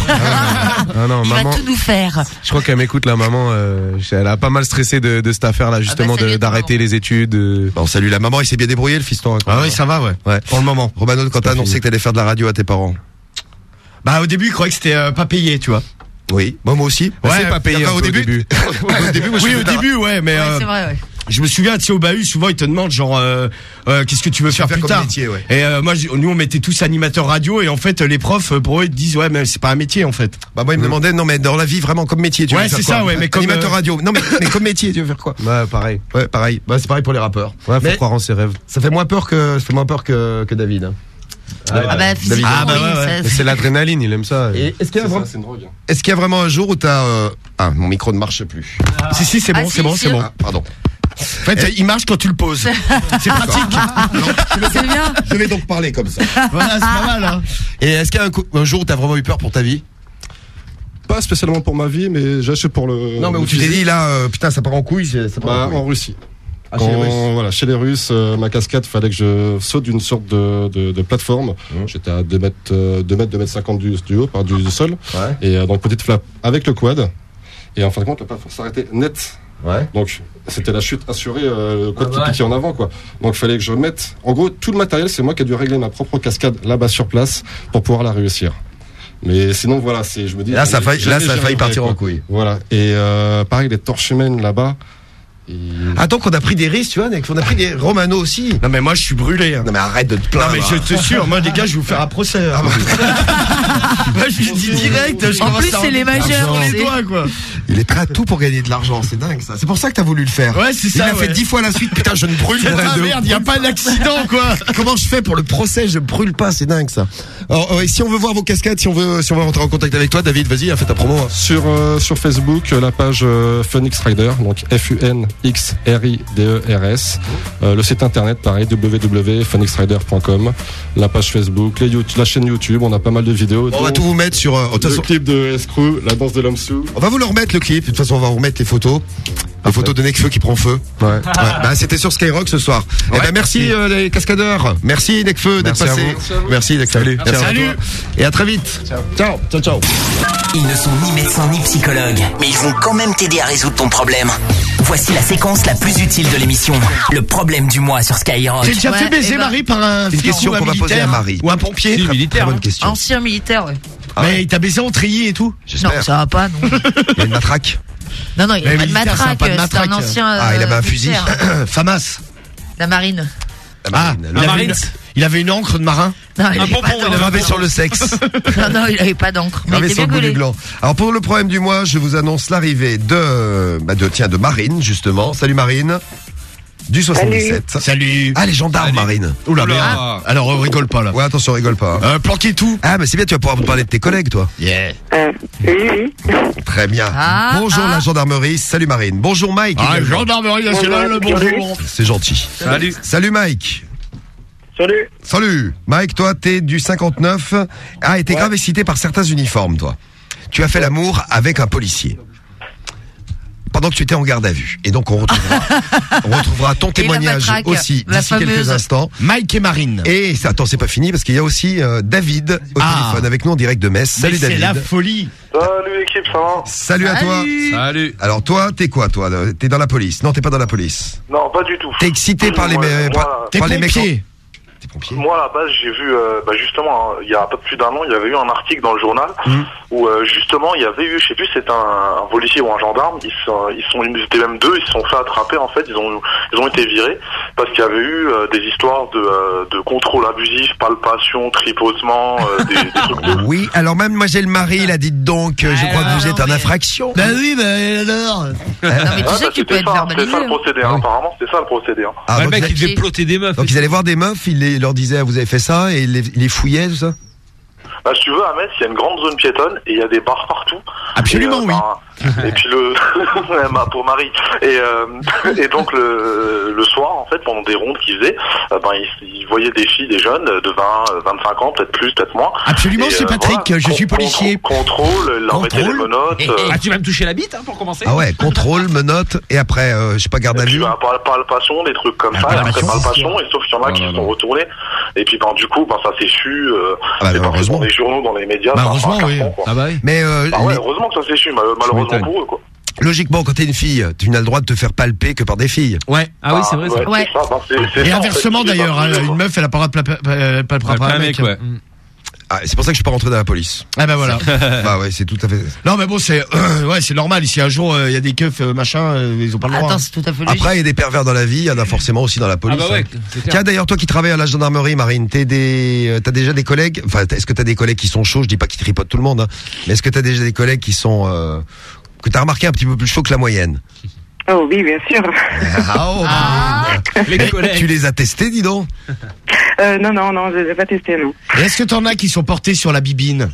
Ah non, Il maman. va tout nous faire. Je crois qu'elle m'écoute la maman. euh, elle a pas mal stressé de, de cette affaire-là, justement, de- à ta d'arrêter les études. euh. Bon, salut la maman, il s'est bien débrouillé le fiston. hein, quoi. Ah oui, ça va, ouais. Ouais. Pour le moment. Romano, quand t'as annoncé que t'allais faire de la radio à tes parents? Bah au début, il croyait que c'était euh, pas payé, tu vois. Oui. Bon, moi aussi. Bah, c'est pas payé Enfin, au peu début. au début, moi, je Oui, au début, ouais, mais Ouais, euh, c'est vrai, ouais. je me souviens, tu sais, au bahut, souvent ils te demandent genre, euh, euh, qu'est-ce que tu veux faire faire plus comme tard métier, ouais. Et euh, moi, je- nous, on mettait tous animateurs radio, et en fait, les profs, pour eux, ils te disent, ouais, mais c'est pas un métier, en fait. Bah moi il me demandait non mais dans la vie vraiment comme métier tu Ouais, veux faire c'est quoi ça, ouais, mais comme, animateur radio non mais, mais comme métier tu veux faire quoi Ouais, pareil. ouais pareil bah c'est pareil pour les rappeurs Ouais, faut Mais croire en ses rêves. ça fait moins peur que ça fait moins peur que, que David hein. Ah bah, physiquement, Ah, bah, oui, ouais, c'est l'adrénaline, il aime ça. Et est-ce qu'il y a vraiment ça, c'est une drogue. est-ce qu'il y a vraiment un jour où t'as euh... ah mon micro ne marche plus Si, si, c'est Ah, bon, si, c'est bon, si. c'est bon. ah, pardon En fait, il marche quand tu le poses. C'est pratique. C'est bien. je vais donc parler comme ça voilà, c'est pas mal, hein. et est-ce qu'il y a un, coup- un jour où t'as vraiment eu peur pour ta vie? Pas spécialement pour ma vie, mais j'ai acheté pour le. non mais où tu t'es dit là euh, putain ça part en couille ça part Bah, en couille en Russie. Ah, chez les Russes. voilà, chez les Russes, euh, ma casquette, fallait que je saute d'une sorte de, de, de plateforme. J'étais à 2 mètres, euh, 2 mètres, 2 mètres 50 du, du haut, par du, du sol. Ouais. Et euh, donc, petite flappe avec le quad. Et en fin de compte, la plateforme s'arrêtait net. Ouais. Donc, c'était la chute assurée, euh, le quad Ah qui ouais. piquait en avant, quoi. Donc, il fallait que je mette, en gros, tout le matériel, c'est moi qui ai dû régler ma propre cascade là-bas sur place pour pouvoir la réussir. Mais sinon, voilà, c'est, je me dis. Là, ça a failli- là, ça a failli partir quoi. en couille. Voilà. Et euh, pareil, les torches humaines là-bas. Et- attends qu'on a pris des risques tu vois on a pris des Romano aussi Non, mais moi, je suis brûlé. hein. non mais arrête de te Non, plaindre mais je te jure, moi, les gars, je vais vous faire un procès. hein. Moi, je lui dis direct. je En plus, c'est les majeurs, les doigts, quoi. il est prêt à tout pour gagner de l'argent c'est dingue ça c'est pour ça que t'as voulu le faire Ouais, c'est il ça, a fait dix fois la suite putain je ne brûle pas Ah de merde, y a pas d'accident, quoi. Comment je fais pour le procès? Je brûle pas, c'est dingue ça. Alors, euh, et si on veut voir vos cascades, si on veut, si on veut rentrer en contact avec toi, David, vas-y, hein, fais ta promo. hein. Sur, euh, sur Facebook, euh, la page euh, Phoenix Rider, donc F-U-N-X-R-I-D-E-R-S. Euh, le site internet, pareil, www.phoenixrider.com. La page Facebook, les YouTube- la chaîne YouTube, on a pas mal de vidéos. On va tout vous mettre sur. euh, le façon, clip de Escrew, la danse de l'homme sous. on va vous le remettre le clip. De toute façon, on va vous remettre les photos. Les photos de Necfeu qui prend feu. Ouais. Ouais. Bah, c'était sur Skyrock ce soir. eh ben, merci euh, les cascadeurs. Merci Necfeu d'être passé. vous. Merci Necfeu. Salut. Merci à Salut. toi. Et à très vite. Ciao. Ciao, ciao. Ils ne sont ni médecins ni psychologues, mais ils vont quand même t'aider à résoudre ton problème. Voici la séquence la plus utile de l'émission. Le problème du mois sur Skyrock. J'ai déjà Ouais, fait baiser eh ben- Marie par un Une flic question ou un qu'on va poser militaire à Marie. Ou un pompier. Si, militaire. bonne hein. question. Ancien militaire, ouais. Ah ouais Mais il t'a baisé en treillis et tout. Non, ça va pas, non. Il y a une matraque. Non, non, il a pas de matraque. pas de C'est un ancien. Ah, il avait euh, un fusil. militaire. Famas. La marine. La Ah, marine. avait, Marines. une, il avait une encre de marin. Non, il Un pompon, pas il gravé sur le sexe. Non, non, il avait pas d'encre. Gravé sur le bout du gland. Alors pour le problème du mois, je vous annonce l'arrivée de, bah de tiens de Marine justement. Salut Marine. Du 77. Salut. Ah les gendarmes Marine. Oula, Oula. merde. Alors, on rigole pas là. Ouais attention rigole pas. hein. Euh, planquez tout. Ah mais c'est bien tu vas pouvoir me parler de tes collègues toi. Yeah. Très bien. Ah, bonjour ah. la gendarmerie. Salut Marine. Bonjour Mike. Ah, gendarmerie nationale, bonjour. C'est gentil. Salut. Salut Mike. Salut. Salut. Mike, toi, t'es du 59. Ah, et t'es grave excité par certains uniformes, toi. Tu as fait l'amour avec un policier. Pendant que tu étais en garde à vue. Et donc, on retrouvera, on retrouvera ton témoignage matraque, aussi d'ici quelques instants. Mike et Marine. Et attends, c'est pas fini parce qu'il y a aussi euh, David au Ah. téléphone avec nous en direct de Metz. Mais Salut c'est David. la folie. Salut l'équipe, ça va? Salut à toi. Salut. Alors toi, t'es quoi toi? T'es dans la police? Non, t'es pas dans la police. Non, pas du tout. T'es excité par les, Moi, me- moi, par, T'es par les mecs Moi, à la base, j'ai vu, euh, bah, justement, hein, il y a un peu plus d'un an, il y avait eu un article dans le journal Mhm. où, euh, justement, il y avait eu, je sais plus, c'était un, un policier ou un gendarme, ils sont, ils sont, ils étaient même deux, ils se sont fait attraper, en fait, ils ont, ils ont été virés parce qu'il y avait eu euh, des histoires de, euh, de contrôle abusif, palpation, tripotement, euh, des, des trucs de... Oui, alors même Mademoiselle Marie l'a dit donc, euh, je crois que vous êtes en infraction. Bah oui, bah alors. Non, mais tu Ah, sais bah, que tu peux c'était être ça, c'est verbalisé. ça le hein. procédé, hein, apparemment, c'était ça le procédé. hein. Ah, Ouais, le donc, mec, il- devait plotter des meufs. donc ils allaient voir des meufs, il les, leur disait, vous avez fait ça, et les, les tout ça? Bah, si tu veux, à Metz, il y a une grande zone piétonne et il y a des bars partout. Absolument, et, oui. bah, et puis le, bah, pour Marie. Et, euh, et donc le, le soir, en fait, pendant des rondes qu'ils faisaient, euh, ben ils, ils voyaient des filles, des jeunes de 20, euh, 25 ans, peut-être plus, peut-être moins. Absolument, c'est euh, Patrick, voilà, je suis policier. con- Contrôle, leur mettait des Contrôle. menottes. euh, Ah, tu vas me toucher la bite hein, pour commencer Ah ouais, contrôle, menottes, et après, euh, je sais pas, garde à vue. bah, pal- palpation, des trucs comme Ah, ça, et après palpation. palpation, et sauf qu'il y en a qui se sont retournés. Et puis, ben, du coup, ben, ça s'est su, euh, Ah bah, heureusement. dans les journaux, dans les médias. Bah, heureusement, oui. carton, quoi. Ah bah oui. Mais euh, ouais, les- heureusement que ça s'est su, mal- malheureusement m'étonnes. pour eux, quoi. logiquement, quand t'es une fille, tu n'as le droit de te faire palper que par des filles. Ouais. Ah oui, c'est vrai. ça. Ouais. c'est ça, ben, c'est- c'est Et ça, en fait, inversement d'ailleurs, hein, une quoi. meuf, elle a pas le droit de palper Ouais, un mec. mec, ouais. Ah, c'est pour ça que je suis pas rentré dans la police. Ah bah voilà. bah ouais, c'est tout à fait. Non mais bon c'est euh, ouais c'est normal. Si un jour euh, il y a des keufs euh, machin, euh, ils ont pas le droit. Attends, hein. c'est tout à fait Après, il y a des pervers dans la vie, il y en a forcément aussi dans la police. Ah bah ouais, hein. c'est clair. Tiens, d'ailleurs, toi qui travailles à la gendarmerie, Marine, t'es des, euh, t'as déjà des collègues, enfin, est-ce que t'as des collègues qui sont chauds? Je dis pas qu'ils tripotent tout le monde, hein, mais est-ce que t'as déjà des collègues qui sont, euh, que t'as remarqué un petit peu plus chauds que la moyenne? Oh oui, bien sûr. Ah, oh, Eh, Tu les as testés, dis donc? Euh, non, non, non, je les ai pas testés, non. Est-ce que t'en as qui sont portés sur la bibine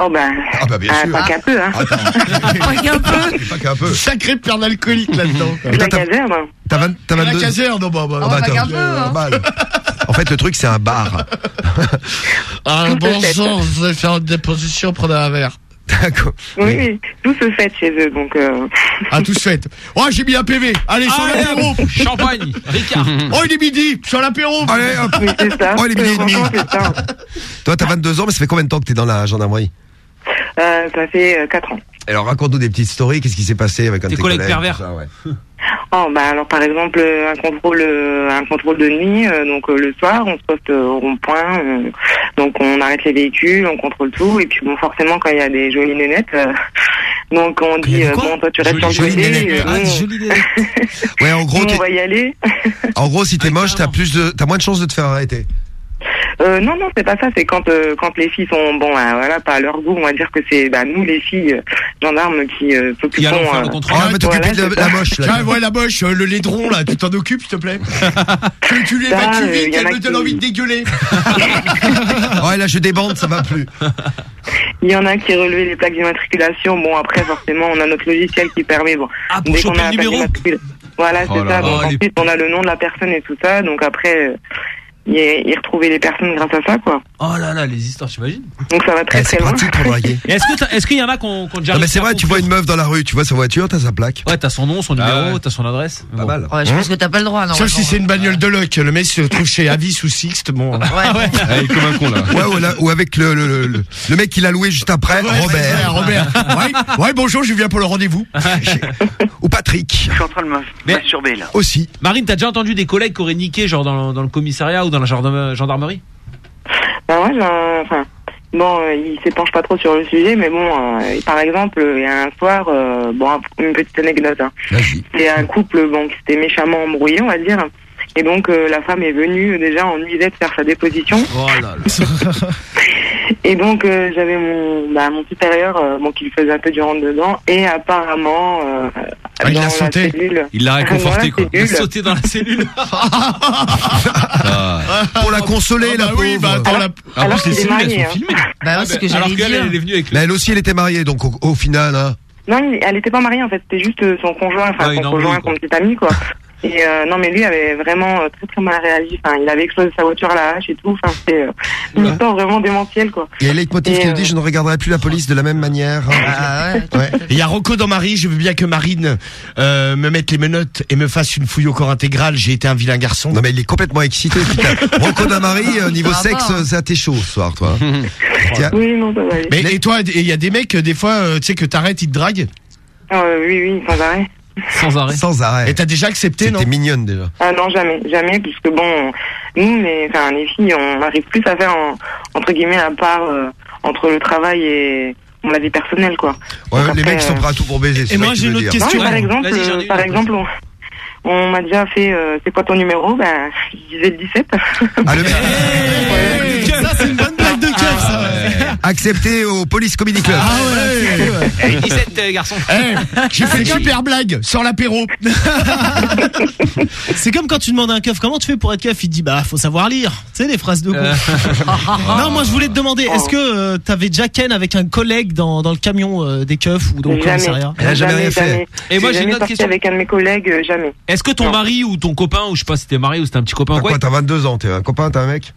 Oh ben. Ah bah bien euh, sûr. Pas qu'un peu, hein. pas qu'un peu. Pas qu'un peu. Sacré père d'alcoolique là-dedans. La caserne. T'as 20 t'as La 22 caserne, non, bah, bah, Ah bah, pas attends, qu'un peu, hein. normal. En fait, le truc, c'est un bar. Ah bonjour, vous allez faire une déposition, prenez un verre. D'accord. Oui, oui, tout se fait chez eux, donc. Euh... Ah tout se fait. Oh j'ai mis un PV. Allez sur Allez, l'apéro. Champagne, Ricard. Oh il est midi sur l'apéro. Allez, hop. Oui, c'est ça. Oh, il est midi et demi. Toi, t'as 22 ans, mais ça fait combien de temps que t'es dans la gendarmerie? Euh, ça fait 4 ans. Alors, raconte-nous des petites stories. Qu'est-ce qui s'est passé avec un de Tes tes collègues collègues pervers. tout ça, ouais. Oh, bah alors par exemple euh, un contrôle, euh, un contrôle de nuit, euh, donc euh, le soir on se poste euh, au rond-point, euh, donc on arrête les véhicules, on contrôle tout, et puis bon forcément quand il y a des jolies nénettes, euh, donc on dit bon toi tu restes sur le côté, euh, Ah, Ouais, en gros, on va y aller. en gros, si t'es moche, t'as plus de, t'as moins de chances de te faire arrêter. Euh, non, non, c'est pas ça. C'est quand euh, quand les filles sont bon, euh, voilà, pas à leur goût. On va dire que c'est bah, nous les filles euh, gendarmes qui euh, s'occupons. allons faire le euh, contrôle. Ah, mais t'occuper de la- la moche, là. Tiens, ouais, la moche, euh, le laidron, là, tu t'en occupes, s'il te plaît Tu, tu l'évacues euh, vite, elle me donne envie de dégueuler. ouais, là, je débande, ça va plus. Il y en a qui relevaient les plaques d'immatriculation. Bon, après, forcément, on a notre logiciel qui permet, bon, Ah, pour dès qu'on a numéro Voilà, c'est Oh ça. Donc, Oh, les- ensuite, on a le nom de la personne et tout ça. Donc, après, euh, y, y retrouver les personnes grâce à ça, quoi. Oh là là, les histoires, t'imagines Donc, ça va très, Eh, très c'est loin. pratique pour draguer. Est-ce que t'as- est-ce qu'il y en a qu'on qu'on déjà Non, mais c'est vrai, tu vois une meuf dans la rue, tu vois sa voiture, t'as sa plaque. Ouais, t'as son nom, son Ah numéro, ouais. t'as son adresse. Pas mal. Ouais, je pense que t'as pas le droit, non. Sauf si c'est une bagnole de luck. Le mec se trouve chez Avis ou Sixte, bon. Ouais. Ah, il est comme un con là. Ouais, ou, là- ou avec le, le, le, le- le mec qui l'a loué juste après, Ouais, Robert. Robert. Ouais, ouais, bonjour, je viens pour le rendez-vous. Ou Patrick. Je suis en train de me Mais- masturber là. Aussi. Marine, t'as déjà entendu des collègues qui auraient niqué, genre dans, dans le commissariat ou dans la gendarme- gendarmerie? Bah ouais, j'ai un- enfin, bon, euh, il s'épanche pas trop sur le sujet, mais bon, euh, par exemple, il y a un soir, euh, bon, un- une petite anecdote. Hein. C'est un couple, bon, qui s'était méchamment embrouillé, on va dire. Et donc, euh, la femme est venue déjà en nuisette faire sa déposition. Oh là là. Et donc, euh, j'avais mon, bah, mon supérieur, euh, bon, qui faisait un peu du rentre-dedans. Et apparemment, euh, Ah, il dans l'a la sauté cellule- Il l'a réconforté, quoi. Il a sauté dans la cellule. Pour la consoler, la bah pauvre. oui, bah attends, la- En Alors plus, les cellules, elles marié, sont hein. filmées. Bah ouais, c'est ce que Alors qu'elle, elle est venue avec Mais elle aussi, elle était mariée, donc au, au final, hein. Non, elle était pas mariée en fait, c'était juste son conjoint, enfin une son conjoint, son petit ami quoi. Et euh, non, mais lui avait vraiment euh, très très mal réagi. Enfin, il avait explosé sa voiture à la hache et tout. Enfin, c'était euh, une histoire vraiment démentielle quoi. Il y a Leitmotiv Et, qui nous euh, dit, je ne regarderai plus la police de la même manière. Ah ouais. Ouais. Et Il y a Rocco dans Marie, je veux bien que Marine euh, me mette les menottes et me fasse une fouille au corps intégral. J'ai été un vilain garçon. Non mais il est complètement excité. putain. Rocco Damari, euh, niveau sexe, ça t'es chaud ce soir, toi. Tiens. Oui, non, ça va aller. Mais et toi, il y a des mecs, des fois, euh, tu sais, que t'arrêtes, ils te draguent? Euh, oui, oui, sans arrêt. Sans arrêt. Sans arrêt. Et t'as déjà accepté, non T'es mignonne déjà. Ah non, jamais, jamais, puisque bon, nous, les, enfin, les filles, on arrive plus à faire en- entre guillemets la part euh, entre le travail et bon, la vie personnelle quoi. Ouais, Donc les après, mecs sont prêts à tout pour baiser. Et moi, j'ai une autre question. par exemple, euh, par exemple, on, on m'a déjà fait, euh, c'est quoi ton numéro? Ben, je disais le 17. Ah, le mec. Ça, c'est une bonne ça. Accepté au Police Comedy Club. Ah ouais. Eh, 17 euh, garçons. Eh, J'ai fait une super blague sur l'apéro. C'est comme quand tu demandes à un keuf comment tu fais pour être keuf, il te dit bah faut savoir lire. Tu sais les phrases de con. Euh. non, moi je voulais te demander, est-ce que euh, t'avais déjà ken avec un collègue dans, dans le camion euh, des keufs ou dans le Jamais. commissariat Elle a jamais rien fait. jamais. Et moi, j'ai une jamais autre question. avec un de mes collègues, euh, jamais. Est-ce que ton Non. mari ou ton copain, ou je sais pas si t'es marié ou c'était un petit copain T'as quoi quoi, t'as 22 ans, t'es un copain, t'as un mec?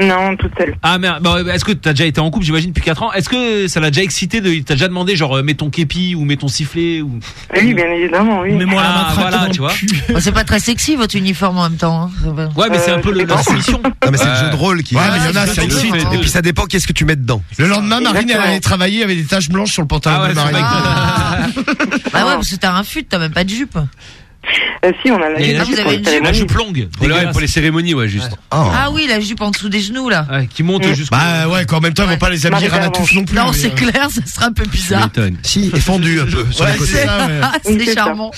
Non, toute seule. Ah merde, bah, est-ce que t'as déjà été en couple, j'imagine, depuis 4 ans? Est-ce que ça l'a déjà excité de, T'as déjà demandé, genre, euh, mets ton képi ou mets ton sifflet ou... Oui, bien évidemment, oui. Mets-moi la Ah, matraque voilà, dans tu vois. Bon, c'est pas très sexy votre uniforme en même temps. hein. Pas- Ouais, mais c'est Euh, un peu le, la soumission. Non mais c'est le jeu de rôle qui. Ouais, mais il y en a, c'est ça le excite. jeu. Et puis ça dépend qu'est-ce que tu mets dedans. Le lendemain, Marine, elle allait travailler avec des taches blanches sur le pantalon Ah ouais, de euh, si, on a la, jupe, ah, vous une jupe. longue. Pour les cérémonies, ouais, juste. Ah. Ah. ah, oui, la jupe en dessous des genoux, là. Qui monte mmh. jusqu'au. Bah ouais, qu'en même temps, ils vont pas les habiller ramatous non plus. Non, c'est euh, clair, ça sera un peu bizarre. Si, fondu un peu. Sur ouais, c'est charmant.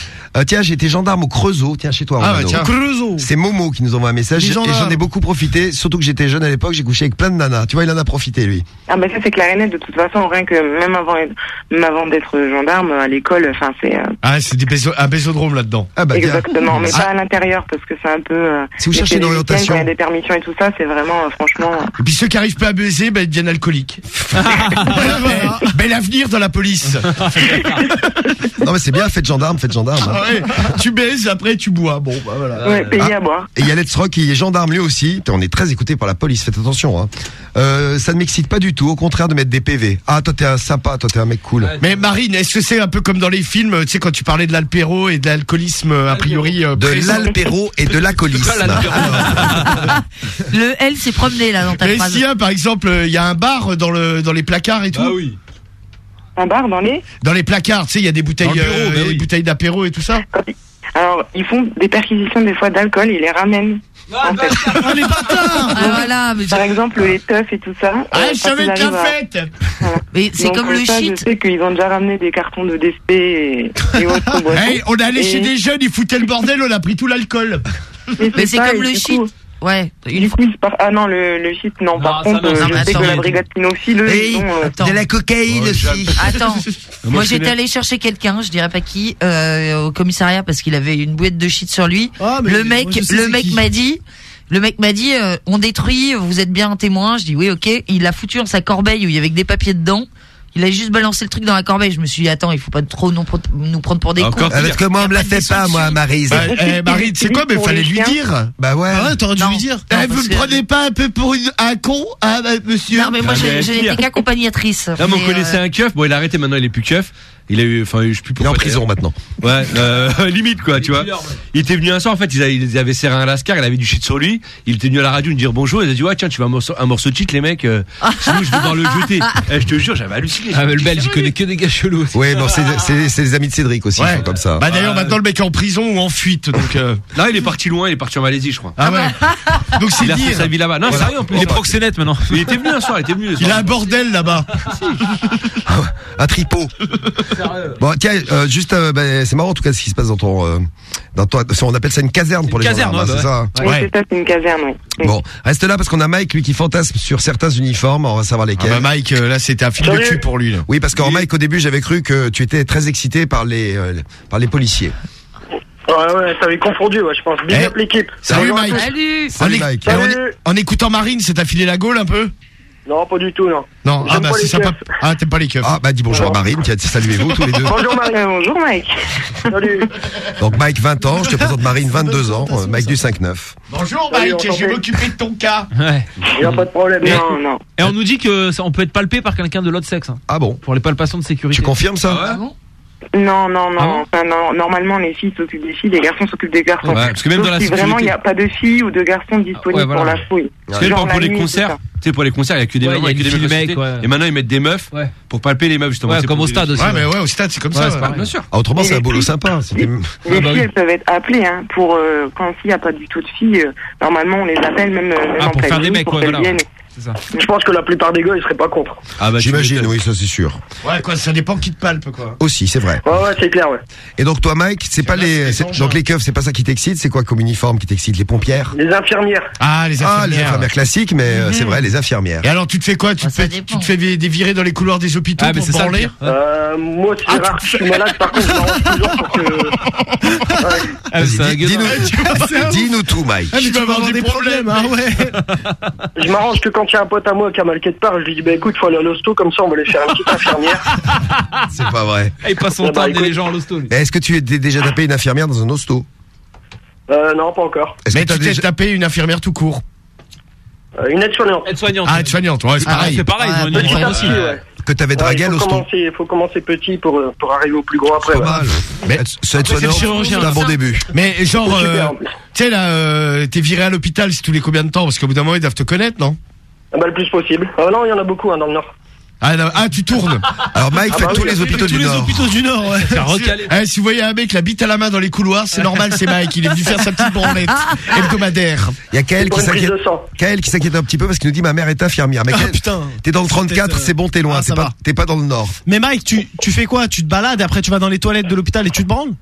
Tiens, j'étais gendarme au Creusot, tiens, chez toi. Ah, tiens. Creusot. C'est Momo qui nous envoie un message. Et j'en ai beaucoup profité, surtout que j'étais jeune à l'époque, j'ai couché avec plein de nanas. Tu vois, il en a profité, lui. Ah, bah ça, c'est clair et net, de toute façon, rien que même avant, d'être gendarme, à l'école, enfin, c'est. Euh, ah, c'est un baisodrome là-dedans. Ah bah, Exactement, mais ah. pas à l'intérieur parce que c'est un peu. Euh, si vous cherchez une orientation, quand il y a des permissions et tout ça, c'est vraiment euh, franchement. Et puis ceux qui arrivent pas à baiser, bah, ils deviennent alcooliques. Bel avenir dans la police. non mais c'est bien, faites gendarme, faites gendarme. Hein. Ah ouais, tu baises, après tu bois. Bon, bah voilà. Ouais, payé ah. à boire. Et il y a Let's Rock, il est gendarme lui aussi. On est très écouté par la police. Faites attention. Hein. Euh, ça ne m'excite pas du tout. Au contraire, de mettre des PV. Ah, toi, t'es un sympa, toi, t'es un mec cool. Mais Marine, est-ce que c'est un peu comme dans les films, tu sais, quand tu parlais de l'alpéro et de l'alcoolisme, a priori. Euh, de l'alpéro et de l'alcoolisme. le L s'est promené, là, dans ta Mais si, hein, par exemple, il y a un bar dans, les placards et tout. Ah oui. Un bar dans les Dans les placards, tu sais, il y a des bouteilles, euh, des bouteilles d'apéro et tout ça. Alors, ils font des perquisitions des fois d'alcool, ils les ramènent. Ah, bah, les bâtards Par exemple, les teufs et tout ça. Ah, euh, je savais de la. Mais c'est comme le shit. Je sais qu'ils ont déjà ramené des cartons de DSP et, On est allé chez des jeunes, ils foutaient le bordel, on a pris tout l'alcool. Mais c'est comme le shit. Ouais. Une... Par... Ah non, le, le shit, non, non, par contre, non, euh, je sais que la brigade pinophile, oui, euh, de la cocaïne aussi. Attends, moi j'étais allé chercher quelqu'un, je dirais pas qui, euh, au commissariat parce qu'il avait une bouette de shit sur lui. Le mec, m'a dit, le mec m'a dit, on détruit, vous êtes bien un témoin. Je dis oui, ok. Il l'a foutu dans sa corbeille où il y avait des papiers dedans. Il a juste balancé le truc dans la corbeille. Je me suis dit, attends, il faut pas trop nous, prendre pour des cons. Parce que moi, on me la fait pas, moi, Marise. Bah, eh, Marise, c'est quoi Mais fallait lui dire. Bah ouais. Ah ouais, t'aurais dû lui dire. Eh, non, eh, vous me prenez pas un peu pour un con, hein, monsieur Non, mais moi, ah, j'ai j'étais qu'accompagnatrice. Là, mais on connaissait euh, un keuf. Bon, il a arrêté, maintenant, il est plus keuf. Il a eu, enfin, je plus. Il est en prison maintenant. Ouais, euh, limite quoi, tu vois. Il était venu un soir, en fait, ils avaient, serré un lascar, il avait du shit sur lui. Il était venu à la radio me dire bonjour. Il a dit ouais tiens, tu veux un morceau, de shit les mecs. Euh, sinon je vais devoir le jeter. Eh, je te jure, j'avais halluciné. Ah, mais le belge, il connaît que des gars chelous. Ouais, bon, c'est- les amis de Cédric aussi, ils sont comme ça. Bah d'ailleurs maintenant le mec est en prison ou en fuite donc euh. Là, il est parti loin. Il est parti en Malaisie, je crois. ah ouais. Donc c'est Il a dire sa vie là-bas. Non, sérieux en plus. Les proxénètes maintenant. Il était venu un soir. Il était venu. le soir. il a un bordel là-bas. Ah un tripot. Bon, tiens, euh, juste, euh, ben, c'est marrant en tout cas ce qui se passe dans ton, euh, dans ton- on appelle ça une caserne pour les caserne, gendarmes, hein, ouais, c'est ça. Hein oui, c'est ça, c'est une caserne, oui. Bon, reste là parce qu'on a Mike lui qui fantasme sur certains uniformes, on va savoir lesquels. Ah bah Mike, là c'était un film de cul pour lui. Là. Oui, parce qu'en Mike au début j'avais cru que tu étais très excité par les, par les policiers. Ouais, ouais, t'avais confondu, ouais, je pense. Big Eh. up l'équipe. Salut Mike. Salut. Salut, En écoutant Marine, c'est affilé la gaule un peu? Non, pas du tout, non. Non, ah bah c'est sympa. Ah, t'aimes pas les keufs. Ah bah dis bonjour à Marine, tiens, saluez-vous tous les deux. Bonjour Marine, euh, bonjour Mike. Salut. Donc Mike, 20 ans, je te présente Marine, 22 ans, euh, Mike du 5-9. Bonjour Mike, je vais m'occuper de ton cas. Ouais. Il a pas de problème, non, non. Et on nous dit que on peut être palpé par quelqu'un de l'autre sexe. Hein. Ah bon Pour les palpations de sécurité. Tu confirmes ça ah ouais? Non, non, non. Ah enfin. Normalement, les filles s'occupent des filles, les garçons s'occupent des garçons. Parce que même dans la si vraiment il n'y a pas de filles ou de garçons disponibles ah ouais, voilà. pour la fouille. C'est pour, pour les concerts. Tu sais, pour les concerts, il n'y a que des, ouais, mamans, y a que des mecs. et maintenant, ils mettent des meufs pour palper les meufs, justement. comme au stade aussi. Ouais, mais ouais, au stade, c'est comme ça. Bien sûr. Ah, autrement, c'est un boulot sympa. Hein, les filles, bah elles peuvent être appelées, hein pour euh, quand s'il n'y a pas du tout de filles, euh, normalement, on les appelle même. Euh, pour faire des mecs, ouais. Je pense que la plupart des gars, ils seraient pas contre. Ah bah, J'imagine, oui, ça c'est sûr. Ouais, quoi, ça dépend qui te palpe, quoi. Aussi, c'est vrai. Ouais, c'est clair, ouais. Et donc, toi, Mike, c'est pas les. c'est- hein. donc, les keufs, c'est pas ça qui t'excite, c'est quoi comme uniforme qui t'excite? Les pompières? Les infirmières. Ah, les Ah, les infirmières. classiques, mais euh, c'est mhm. vrai, les infirmières. Et alors, tu te fais quoi? Tu, bah, te fais, dévirer dans les couloirs des hôpitaux ah, mais pour c'est ça, euh, moi, c'est ah, rare je suis malade, par contre, je Dis-nous tout, Mike. Tu vas avoir des problèmes, hein, ouais. Je m'arrange que quand quand il y a un pote à moi qui a mal quelque part, je lui dis, bah écoute, faut aller à l'hosto, comme ça on va aller faire une petite infirmière. C'est pas vrai. Et il passe son eh ben, temps à amener les gens à l'hosto. Eh, est-ce que tu es déjà tapé une infirmière dans un hosto? Euh, non, pas encore. Est-ce que Mais tu t'es déjà- tapé une infirmière tout court. Euh, une aide-soignante. Aide-soignante. Ah, soignante, ouais, c'est ah, pareil. C'est pareil, ah, une Petit à que t'avais dragué à Il faut l'hosto? commencer, faut commencer petit pour, euh, pour arriver au plus gros après. Pas ouais. Mais- Ça c'est le chirurgien. un bon début. Mais genre, euh, tu sais là, t'es viré à l'hôpital si tous les combien de temps? Parce qu'au bout d'un moment, ils doivent te connaître, non? Bah, le plus possible. Ah non, il y en a beaucoup hein, dans le Nord. Ah, non, ah, tu tournes. Alors Mike Ah fait bah tous oui, les il fait hôpitaux tous du les Nord. hôpitaux du Nord, ouais. Eh, si vous voyez un mec la bite à la main dans les couloirs, c'est normal, c'est Mike. Il est venu faire sa petite branlette hebdomadaire. Il y a Kael Pour qui une prise s'inquiète. de sang. Kael qui s'inquiète un petit peu parce qu'il nous dit ma mère est infirmière. Mais Ah, Kael, putain. t'es dans le 34, Peut-être, euh, c'est bon, t'es loin. ah, T'es ça pas, va. t'es pas dans le Nord. Mais Mike, tu, tu fais quoi? Tu te balades et après tu vas dans les toilettes de l'hôpital et tu te branles?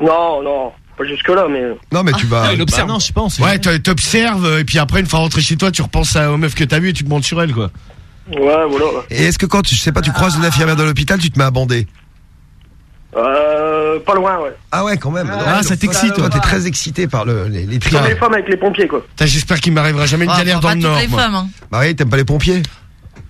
Non, non, pas jusque-là, mais. Non, mais tu vas. Ah, il observe. Bah non, je sait Ouais, t'observes, et puis après, une fois rentré chez toi, tu repenses à- aux meufs que t'as vues et tu te montes sur elles, quoi. Ouais, voilà. Et est-ce que quand, tu- je sais pas, tu croises une infirmière dans l'hôpital, tu te mets à bander? Euh, pas loin, ouais. Ah ouais, quand même. Ah, Non, ça t'excite, Toi, t'es très excité par le, les, les trials. les femmes avec les pompiers, quoi. J'espère qu'il m'arrivera jamais une Ah, galère pas dans le Nord. les moi. femmes, hein. Bah oui, t'aimes pas les pompiers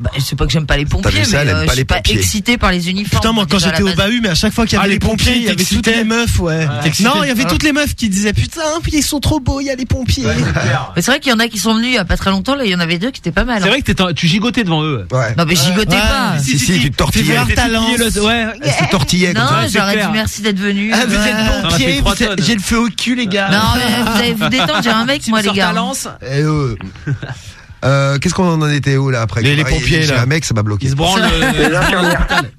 Bah, c'est pas que j'aime pas les pompiers, ça, mais euh, pas je suis pas excité par les uniformes. Putain, moi, quand j'étais au bahut, mais à chaque fois qu'il y Ah, avait les les pompiers, il y avait toutes les meufs, ouais. Non, il y avait Ah. toutes les meufs qui disaient putain, puis ils sont trop beaux, il y a les pompiers. Mais c'est vrai qu'il y en a qui sont venus il y a pas très longtemps, là, il y en avait deux qui étaient pas mal. C'est hein. vrai que tu gigotais devant eux. Ouais. Non, mais gigotais Ouais. pas. Si, si, tu te tortillais. leur talent. Ouais. Elle se tortillait comme Non, j'aurais dit merci d'être venu. Ah, vous êtes pompiers, j'ai le feu au cul, les gars. Non, mais vous allez vous détendre, j'ai un mec, moi, les gars. Euh. Qu'est-ce qu'on en était où là après Les- les Ah, pompiers, j'ai là. un mec, ça m'a bloqué. Ils se branlent. euh,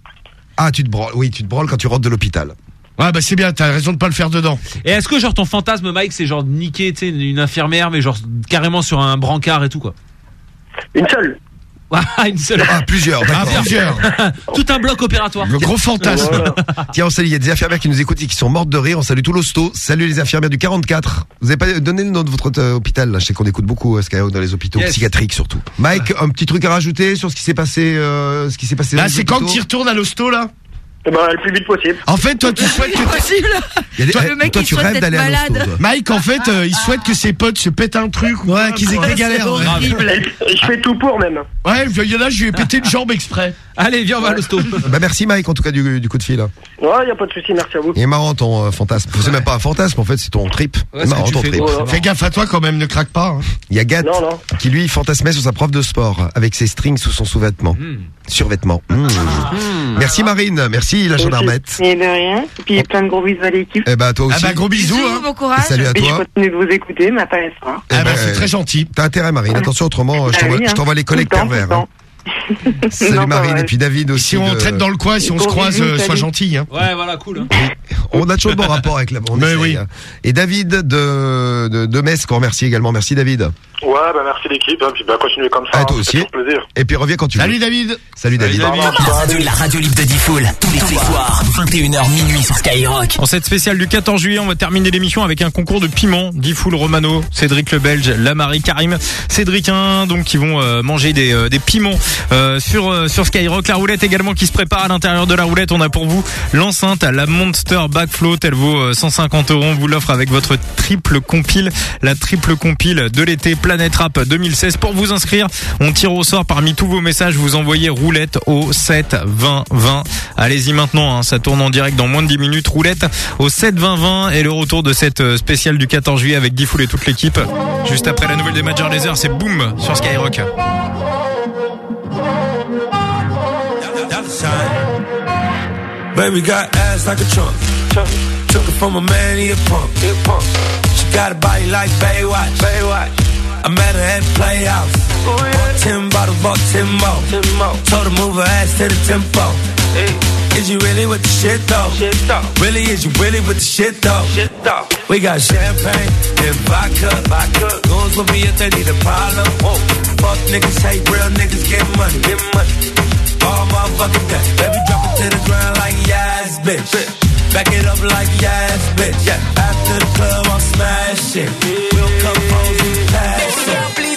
Ah, tu te branles. Oui, tu te branles quand tu rentres de l'hôpital. Ouais, bah c'est bien, t'as raison de pas le faire dedans. Et est-ce que genre ton fantasme Mike c'est genre de niquer tu sais une infirmière mais genre carrément sur un brancard et tout quoi? Une seule. Ah une seule. Ah, plusieurs, Ah, d'accord. plusieurs. Tout un bloc opératoire. Le gros fantasme. Voilà. Tiens, on salue, il y a des infirmières qui nous écoutent et qui sont mortes de rire. On salue tout l'hosto. Salut les infirmières du 44. Vous avez pas donné le nom de votre euh, hôpital là? Je sais qu'on écoute beaucoup euh, Skyrock dans les hôpitaux Yes. psychiatriques surtout. Mike, un petit truc à rajouter sur ce qui s'est passé, euh, ce qui s'est passé. dans Là, c'est quand tu retournes à l'hosto, là? Eh ben, le plus vite possible. En fait, toi, tu souhaites que. Possible. Des- Toi, le mec, toi, il tu rêves d'aller à malade. l'hosto. Mike, en fait, euh, il souhaite que ses potes se pètent un truc. ou Ouais, quoi, qu'ils aient des galères. ouais. Je fais tout pour, même. Ouais, il y en a, je lui ai pété une jambe exprès. Allez viens on va à l'hosto. Bah merci Mike en tout cas du, du coup de fil. Ouais, y a pas de souci, merci à vous. Il est marrant ton euh, fantasme. C'est même pas un fantasme en fait, c'est ton trip. Ouais, marrant ton fais. trip. Fais gaffe à toi quand même, ne craque pas. hein. Il y a Gat Non, non. qui lui fantasmait sur sa prof de sport avec ses strings sous son sous-vêtement. Hmm. Survêtement. Mmh. Merci Marine, merci la gendarmette. Et de rien. Et puis plein de gros bisous à l'équipe. Eh bah toi aussi. Ah bah gros bisous. Bisous, Hein. bon courage. Et salut à Et je toi. continue de vous écouter, mais pas. Eh Ah bah ben, c'est très gentil. T'as intérêt Marine, attention autrement je Ah t'envoie oui, je hein. t'envoie les collègues pervers. hein. Salut Non, Marine et puis David aussi. Si on de- traite dans le coin, si on se croise, euh, sois salut. gentil. Hein. Ouais voilà cool. hein. On a toujours bon rapport avec la essaye, oui. hein. Et David de, de, de Metz qu'on remercie également. Merci David. Ouais, bah merci l'équipe, hein, puis bah continuez comme ça. Ah, hein, toi aussi. plaisir. Et puis reviens quand tu Salut veux. David. Salut David. David. La radio, la radio libre de Diffoul, tous les soirs, 21h minuit sur Skyrock. En cette spéciale du 14 juillet, on va terminer l'émission avec un concours de piment. Difool Romano, Cédric le Belge, la Marie Karim, Cédric 1, donc qui vont euh, manger des, euh, des piments euh, sur euh, Skyrock. La roulette également qui se prépare à l'intérieur de la roulette. On a pour vous l'enceinte à la Monster Backfloat. Elle vaut euh, 150 euros. On vous l'offre avec votre triple compile, la triple compile de l'été Planète Rap 2016. Pour vous inscrire, on tire au sort parmi tous vos messages. Vous envoyez roulette au 7 20 20. Allez-y maintenant, hein, ça tourne en direct dans moins de 10 minutes. Roulette au 7 20 20 et le retour de cette euh, spéciale du 14 juillet avec Diffoul et toute l'équipe. Juste après la nouvelle des Major Laser, c'est Boom sur Skyrock. Baby got ass like a trunk. trunk. Took it from a man, he a punk. She got a body like Baywatch. Baywatch. I met her at Playhouse. Bought ten bottles, bought ten more. Told her move her ass to the tempo. Is you really with the shit though? Really, is you really with the shit though? We got champagne and vodka. vodka. Goons with me if they need a problem. Fuck niggas, hate real niggas, get money. Get money. All motherfucking day. Baby, to the ground like yes, bitch. Back it up like yes, bitch. After the club, I'm smashing. We'll come home and pass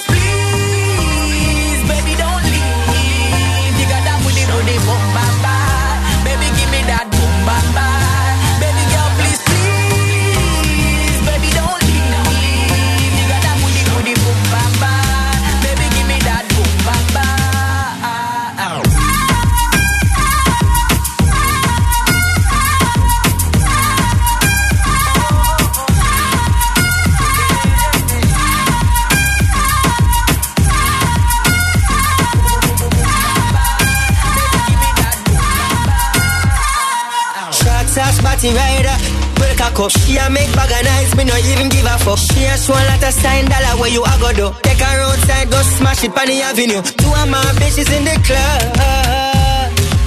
body rider. Break a cup. She a make bag of nice. Me no even give a fuck. She a show a sign dollar where you a go do. Take her outside, go smash it on the avenue. Two of my bitches in the club.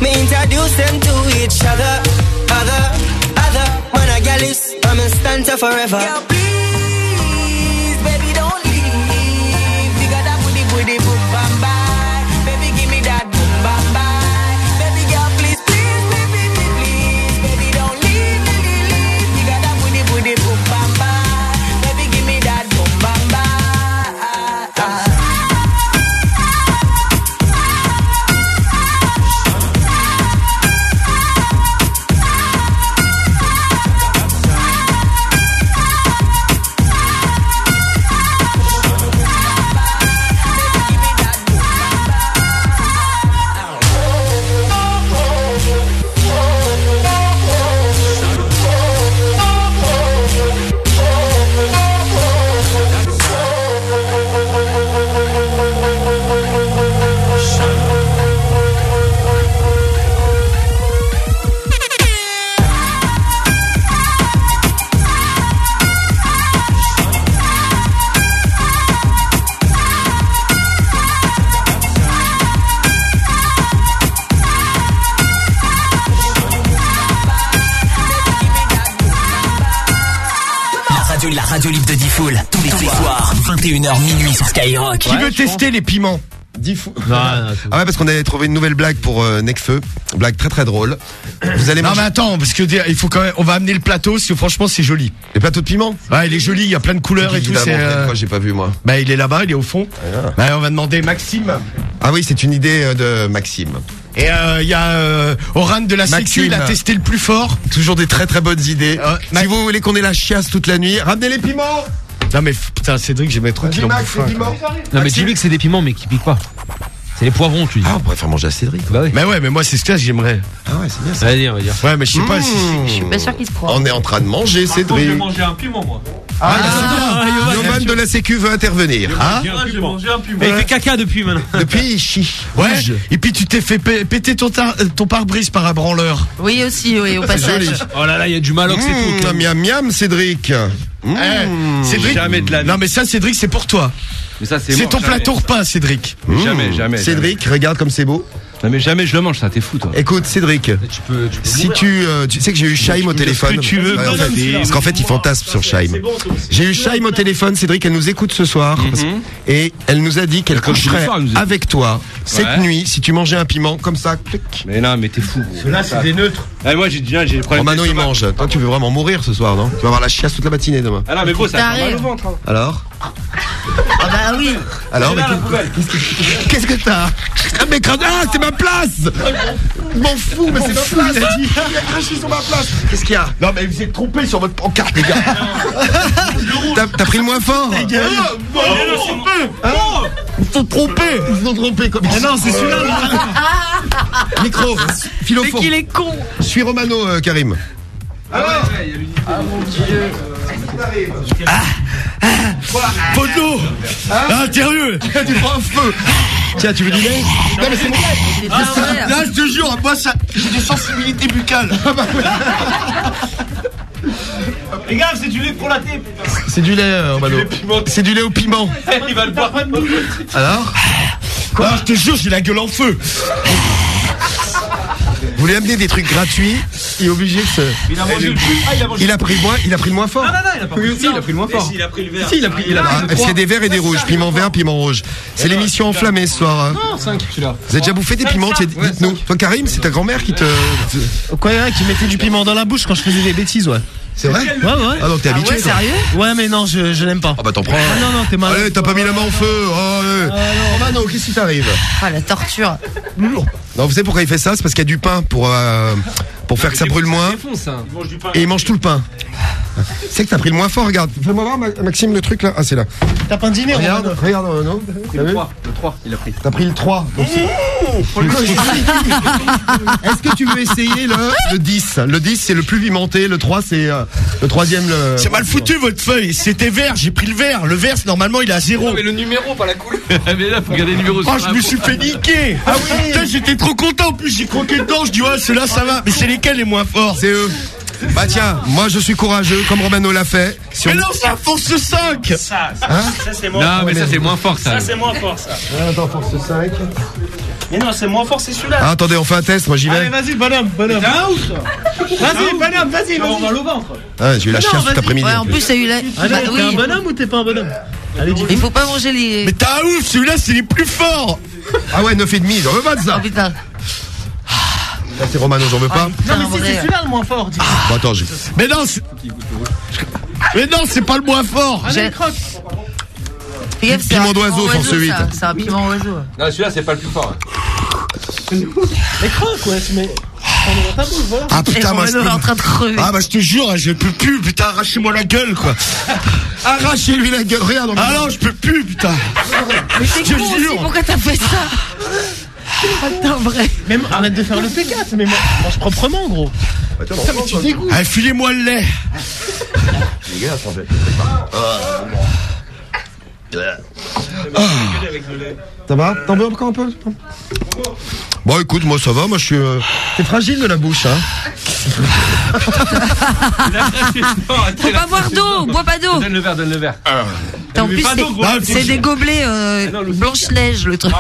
Me introduce them to each other, other, other. When I get loose, I'm a stanza forever. Girl, radio, libre de Diffoul. Tous les, tous les soirs, 21h minuit sur Skyrock. Qui veut tester les piments Dis fou. Ah ouais, parce qu'on avait trouvé une nouvelle blague pour euh, Necfeu. Blague très très drôle. Vous allez Non manger- mais attends, parce que il faut quand même, on va amener le plateau, parce que franchement c'est joli. Les plateaux de piment Ouais, il est joli, il y a plein de couleurs et tout. C'est, euh, j'ai pas vu moi. bah il est là-bas, il est au fond. Bah, on va demander Maxime. Ah oui, c'est une idée euh, de Maxime. Et euh, il y a euh, Oran de la Sécu, Maxime. il a testé le plus fort. Toujours des très très bonnes idées. si vous voulez qu'on ait la chiasse toute la nuit, ramenez les piments Non mais putain, Cédric, j'ai trop Dis qu'il en Max, bouffe les un, piments quoi. Non, mais dis-lui que c'est des piments, mais qui piquent pas. C'est les poivrons, tu dis. Ah, on pourrait faire manger à Cédric. Bah oui. Mais ouais, mais moi c'est ce que j'aimerais. Ah ouais, c'est bien ça. Vas-y, on va dire. Ouais, mais je sais pas si. Je suis pas sûr qu'il se croit. On est en train de manger Cédric. manger un piment, moi. Ah, Yovan de la Sécu veut intervenir. Hein J'ai un piment. Il fait caca depuis maintenant. Depuis, il chie. Ouais. Et puis tu t'es fait pé- péter ton, tar- euh, ton pare-brise par un branleur. Oui, aussi, oui, au passage. Oh là là, il y a du malox et tout. Mmh, miam miam Cédric. Mmh. Eh, Cédric. Jamais de la vie. Non mais ça, Cédric, c'est pour toi. Mais ça, c'est ton jamais. plateau repas, Cédric. Mais Jamais, jamais. Cédric, regarde comme c'est beau. Non, mais jamais je le mange, ça, t'es fou, toi. Écoute, Cédric. Tu peux, tu peux Si mourir. tu, euh, tu sais que j'ai eu Shaim au téléphone. que tu veux, Ouais, en fait, parce qu'en fait, il fantasme sur Shaim. J'ai eu Shaim au téléphone, Cédric, elle nous écoute ce soir. Et elle nous a dit qu'elle coucherait avec toi cette Ouais. nuit si tu mangeais un piment comme ça. Mais non, mais t'es fou. Là, c'est des neutres. Ah, moi, j'ai déjà, j'ai des problèmes. Romano, il mange. Toi, tu veux vraiment mourir ce soir, non? Tu vas avoir la chiasse toute la matinée demain. Ah non, mais gros, ça mal T'arrives. au ventre. hein. Alors? Ah bah oui. Alors, qu'est-ce que t'as Ah, mais ah, c'est ma place. Je m'en fous, mais c'est ma place. il a dit. Il a craché sur ma place. Qu'est-ce qu'il y a Non mais vous êtes trompé sur votre pancarte, les gars. T'as t'as pris le moins fort. Ils sont trompés. Ils sont trompés comme Ah non, c'est celui-là. Micro, philo Mais qu'il est con. Suis Romano, Karim. Poteau. Ah, sérieux. Tu prends un feu Tiens, tu veux du lait Non, mais c'est mon bien vrai, là. Je te jure, moi, ça, j'ai des sensibilités buccales. Les gars, c'est du lait pour la thé. C'est du lait, euh, Romano. C'est du lait au piment. Il va le boire. Alors Quoi Je te jure, j'ai la gueule en feu. Vous voulez amener des trucs gratuits Il est obligé de se... Il a mangé le plus. Ah, il a mangé Il a pris le moins, il a pris le moins fort. Non, non, non, il a pas pris le Si, il a pris le moins fort. Si, il a pris le vert. Si, il a pris, il a Ah, des verts et des rouges. Piment vert, piment rouge. C'est l'émission enflammée ce soir. hein. Non, 5, celui-là. Vous avez déjà bouffé des piments Dites-nous. Toi, Karim, c'est ta grand-mère qui te. Quoi, qui mettait du piment dans la bouche quand je faisais des bêtises, ouais. C'est vrai Ouais, ouais. Ah, donc t'es habitué. toi. Ouais, mais non, je, je l'aime pas. Ah, bah t'en prends. Ah, non, non, t'es mal. Allez, t'as pas mis la main au feu. Oh, allez. Romano, qu'est-ce qui t'arrive Ah, la torture. Non, vous savez pourquoi il fait ça? C'est parce qu'il y a du pain pour, euh, pour faire que ça brûle moins. Et il mange tout le pain. C'est que t'as pris le moins fort, regarde. Fais-moi voir, Ma- Maxime, le truc là. Ah, c'est là. T'as pas de dîner, Regarde, Romano regarde, Romano. T'as vu Le 3, il a pris. T'as pris le 3. donc c'est- Est-ce que tu veux essayer le, le 10 Le 10, c'est le plus pimenté. Le 3, c'est euh, le troisième. Le... C'est mal foutu votre feuille. C'était vert, j'ai pris le vert. Le vert, c'est normalement il est à zéro. mais le numéro, pas la couleur. mais là, faut regarder le numéro Oh, je me suis fait niquer. Ah oui. Putain, j'étais trop content. En plus, j'ai croqué dedans. Je dis ouais, ceux-là, ça va. Mais c'est lesquels les moins forts? C'est eux. Bah tiens, moi je suis courageux, comme Romano l'a fait. Si Mais on- non, c'est un force 5 Ça, ça, Hein ça, c'est Non, moins mais ça, c'est moins fort, ça. Ça, c'est moins fort, ça. Attends, force 5. Mais non, c'est moins fort, c'est celui-là. Ah, attendez, on fait un test, moi j'y Allez, vais. vas-y, bonhomme, bonhomme. T'es un ouf, toi. Vas-y, bonhomme, vas-y, vas-y. On va le ventre. Ah, j'ai eu la chiasse tout l'après-midi. Ouais, en plus, ça a eu la. Allez, Bah t'es oui. un bonhomme ou t'es pas un bonhomme Allez, Il faut pas manger les. Mais t'as un ouf, celui-là c'est les plus forts Ah ouais, 9,5, j'en veux pas de ça. Oh putain. Ça c'est Romano, j'en veux pas. Non, mais si, c'est celui-là le moins fort. Bon, attends, j'ai. Mais non, c'est... Mais non, c'est pas le moins fort Allez, croque. C'est Piment un d'oiseau, piment force oiseau, 8. ça. C'est un piment oiseau. Non, celui-là, c'est pas le plus fort. Mais croque, ouais, voilà. Ah putain, moi je en train de crever. Ah bah je te jure, je peux plus, putain, arrachez-moi la gueule quoi Arrachez-lui la gueule, regarde. Ah non, je peux plus, putain Mais aussi, jure. pourquoi t'as fait ça? Putain, vrai. Même arrête de faire le P4, mais moi, mange proprement, gros. Putain, mais tu dégoûtes. Allez, filez-moi le lait Les gars, attendez. Ça va T'en veux encore un peu? Bon, écoute, moi ça va, moi je suis. euh, T'es fragile de la bouche, hein Faut pas boire d'eau, bois pas d'eau. Donne le verre, donne le verre. Putain, En Mais plus, pas d'eau, gros. c'est- c'est des gobelets euh, Blanche-Neige, le truc.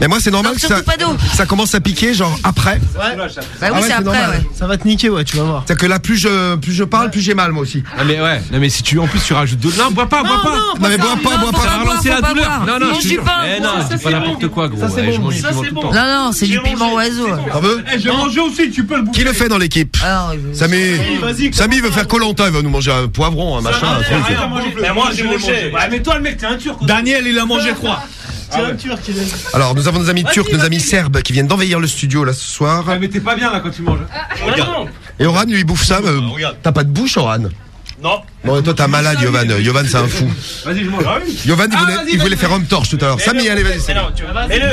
Mais moi c'est normal Non, que ça, surtout pas d'eau. ça commence à piquer, genre après. Bah oui, Ah c'est ouais, après, normal. ouais. Ça va te niquer, ouais, tu vas voir. C'est que là, plus je, plus je parle, plus j'ai mal, moi aussi. Non, mais ouais, non, mais si tu, en plus, tu rajoutes de Non, bois pas, bois pas. Non, mais bois pas, bois pas. relancer la douleur. Non, non, Mange je te du jure. pain, gros. non, Ça, dis pas n'importe quoi, gros. Ça, c'est Ouais, je bon, mange du ça, piment c'est tout le bon. temps. Non, non, c'est du piment oiseau. Veux Eh, j'ai mangé aussi, tu peux le bouffer. Qui le fait dans l'équipe Ah, non, il veut- Samy, vas-y, Samy veut faire Colanta, il va nous manger un poivron, un machin, un truc. Mais moi, j'ai mangé. Ouais, mais toi, le mec, t'es un turc. Daniel, il a mangé trois C'est un turc, il est. Alors, nous avons nos amis turcs, nos amis serbes qui viennent d'envahir le studio là ce soir. Ouais, mais t'es pas bien là quand tu manges. Regarde. Et Oran lui il bouffe ça. euh, T'as pas de bouche, Oran Non. Bon, et toi t'as malade, Yovan. Yovan, c'est un fou. Vas-y, je mange. Yovan, il Ah, voulait, il voulait vas-y, faire homme torche tout à l'heure. Samy, allez, vas-y. Mais non, tu vas Mais le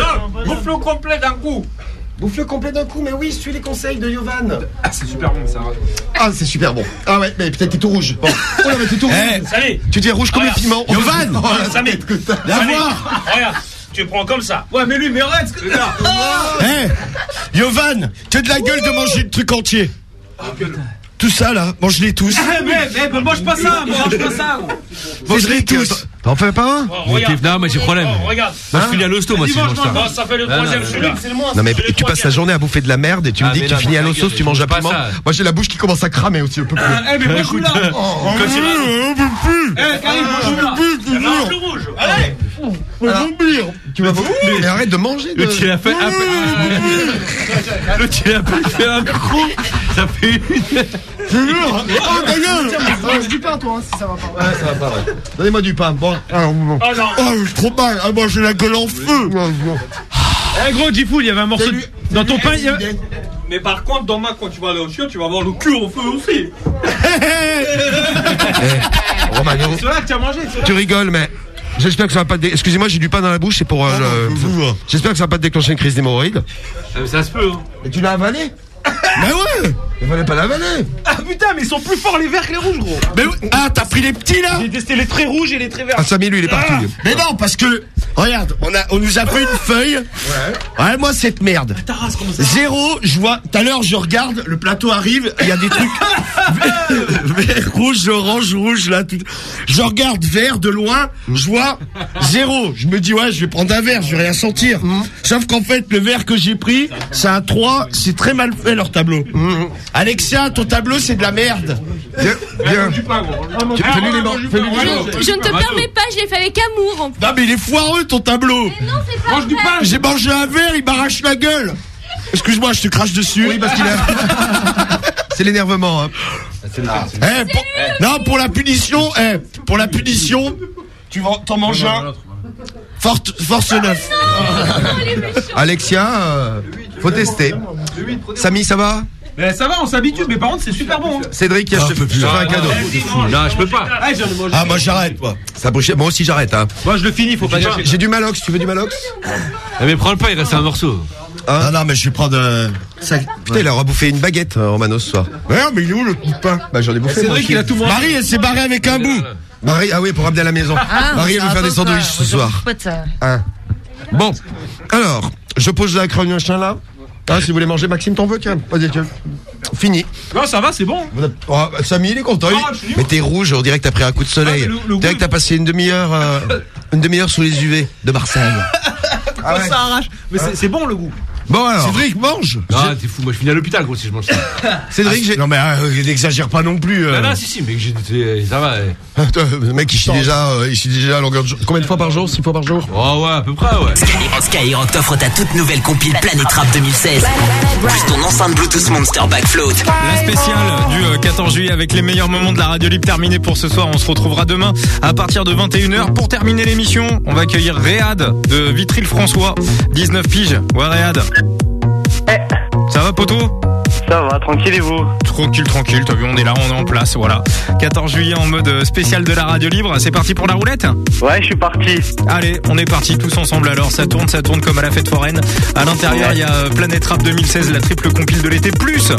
bouffe-le complet d'un coup. Bouffe le complet d'un coup, mais oui, suis les conseils de Yovan. Ah, c'est super bon ça. Ah, c'est super bon. Ah ouais, mais peut-être t'es tout rouge. Bon. Oh là, mais t'es tout rouge. Eh, Salut. Tu dis rouge comme les Regarde. piments. Yovan Oh, la Samy. Regarde, tu prends comme ça. Ouais, mais lui, mais arrête. ce que- Eh Yovan, t'as de la gueule de manger le truc entier Tout ça là, mange-les tous Eh, mais, mais, mais mange pas ça, mange pas ça. Mange-les tous T'en fais pas un Oh, regarde. t'es- Non, mais j'ai problème. Oh, regarde. Moi, je finis à l'hosto, moi, si je mange ça. Bon, ça fait le Non, troisième, non, celui-là. Non mais tu passes la journée à bouffer de la merde et tu me Ah, dis que tu là, finis à l'ossos, gueule, tu je manges mange pas piment. ça. Moi j'ai la bouche qui commence à cramer aussi, un peu plus. Eh, mais mange là. Quand il va- Eh, Karim, mange là. Mange le rouge. Allez. Tu vas vomir. Mais arrête de manger. De... Le tu a fait un peu. Le tu a fait un coup. Ça fait une. Oh ta gueule Mange du pain, toi, hein, si ça va pas. Ouais, ça va pas, ouais. Donnez-moi du pain. Bon. Ah, bon. Oh non. Oh, j'ai trop mal, ah, moi j'ai la gueule en feu Eh, gros, Jifoul, il y avait un morceau. de- Dans ton pain, il y a. Mais par contre, demain, quand tu vas aller au chien, tu vas avoir le cul au feu aussi. Eh, Romano, C'est là que tu as mangé. c'est tu rigoles, mais. J'espère que ça va pas. Dé... Excusez-moi, j'ai du pain dans la bouche, c'est pour. euh, le- J'espère que ça va pas te déclencher une crise d'hémorroïdes. Ah, mais Ça se peut, hein. Et tu l'as avalé? Mais ouais Il fallait pas l'avaler. Ah putain, mais ils sont plus forts les verts que les rouges, gros. Mais oui. Ah, t'as pris les petits là J'ai testé les très rouges et les très verts. Ah, Samy, lui, il est parti. lui. Mais non, parce que, regarde, on, a, on nous a fait une feuille. Ouais. Ouais, moi, cette merde. Zéro, je vois, tout à l'heure, je regarde, le plateau arrive, il y a des trucs vert, rouge, orange, rouge, là, tout. Je regarde vert de loin, je vois zéro. Je me dis, ouais, je vais prendre un verre, je vais rien sentir. Sauf qu'en fait, le verre que j'ai pris, c'est un 3, c'est très mal fait, leur tableau. Alexia, ton tableau, c'est de la merde. Viens, viens. Les bancs. Je ne te permets pas, je l'ai fait avec amour. en plus. Non, mais il est foireux, ton tableau. Non, c'est pas Mange du vrai. pain. J'ai mangé un verre, il m'arrache la gueule. Excuse-moi, je te crache dessus. Oui, parce qu'il a. C'est l'énervement. Hein. Eh, pour- Non, pour la punition, eh, pour la punition, tu vas t'en manges un. Forte, force neuf. Alexia, euh, faut tester. Samy, ça va? Mais ça va, on s'habitue, mais par contre, c'est super bon. hein. Cédric, je te je te fais un cadeau. Non, je peux pas. Ah, j'en ai mangé. Ah, moi j'arrête, moi. Ça bouge. Moi aussi, j'arrête. Hein. Moi, je le finis, faut pas gâcher. J'ai du malox. Tu veux du malox Ah, Mais prends le pain, il reste un morceau. Ah non, mais je vais prendre. euh, ça- Putain, il aura bouffé une baguette, euh, Romano, ce soir. Ouais, mais il est où le coup de pain Bah, j'en ai bouffé. moi Cédric, aussi. il a tout mangé. Marie, elle s'est barrée avec un bout. Marie, ah oui, pour ramener à la maison. Ah, Marie, elle veut faire des pas, sandwichs ce soir. Pas. Hein. Bon, alors, je pose la chien là. Ah, si vous voulez manger, Maxime, t'en veux, tiens. Vas-y, tiens. fini. Non, ça va, c'est bon. Oh, Samy, il est content. il- Ah, Mais t'es rouge, on dirait que t'as pris un coup de soleil. Ah, le- le On dirait que t'as passé une demi-heure, euh, une demi-heure sous les UV de Marseille. Ah ouais. ça arrache. Mais c'est bon le goût. Bon alors. Cédric, mange. Ah, t'es fou, moi je finis à l'hôpital gros si je mange ça. Cédric, j'ai. Non mais euh, n'exagère pas non plus. euh. Ah, non, si, si, mais j'ai- c'est- ça va. eh. Le mec, il chie déjà, euh, il chie déjà à longueur de jour. Combien de fois par jour? Six fois par jour? Oh ouais, à peu près, ouais. Skyrock, Skyrock t'offre ta toute nouvelle compile Planète Rap 2016. Plus ton enceinte Bluetooth Monster Backfloat. La spéciale du euh, 14 juillet avec les meilleurs moments de la radio libre terminée pour ce soir. On se retrouvera demain à partir de 21h. Pour terminer l'émission, on va accueillir Réad de Vitry-le-François. 19 piges. Ouais, Réad. Ça va, poteau Ça va, tranquille et vous Tranquille, tranquille. T'as vu, on est là, on est en place. Voilà. 14 juillet en mode spécial de la radio libre. C'est parti pour la roulette Ouais, je suis parti. Allez, on est parti tous ensemble alors. Ça tourne, ça tourne comme à la fête foraine. À l'intérieur, il y a euh, Planète Rap 2016, la triple compile de l'été, plus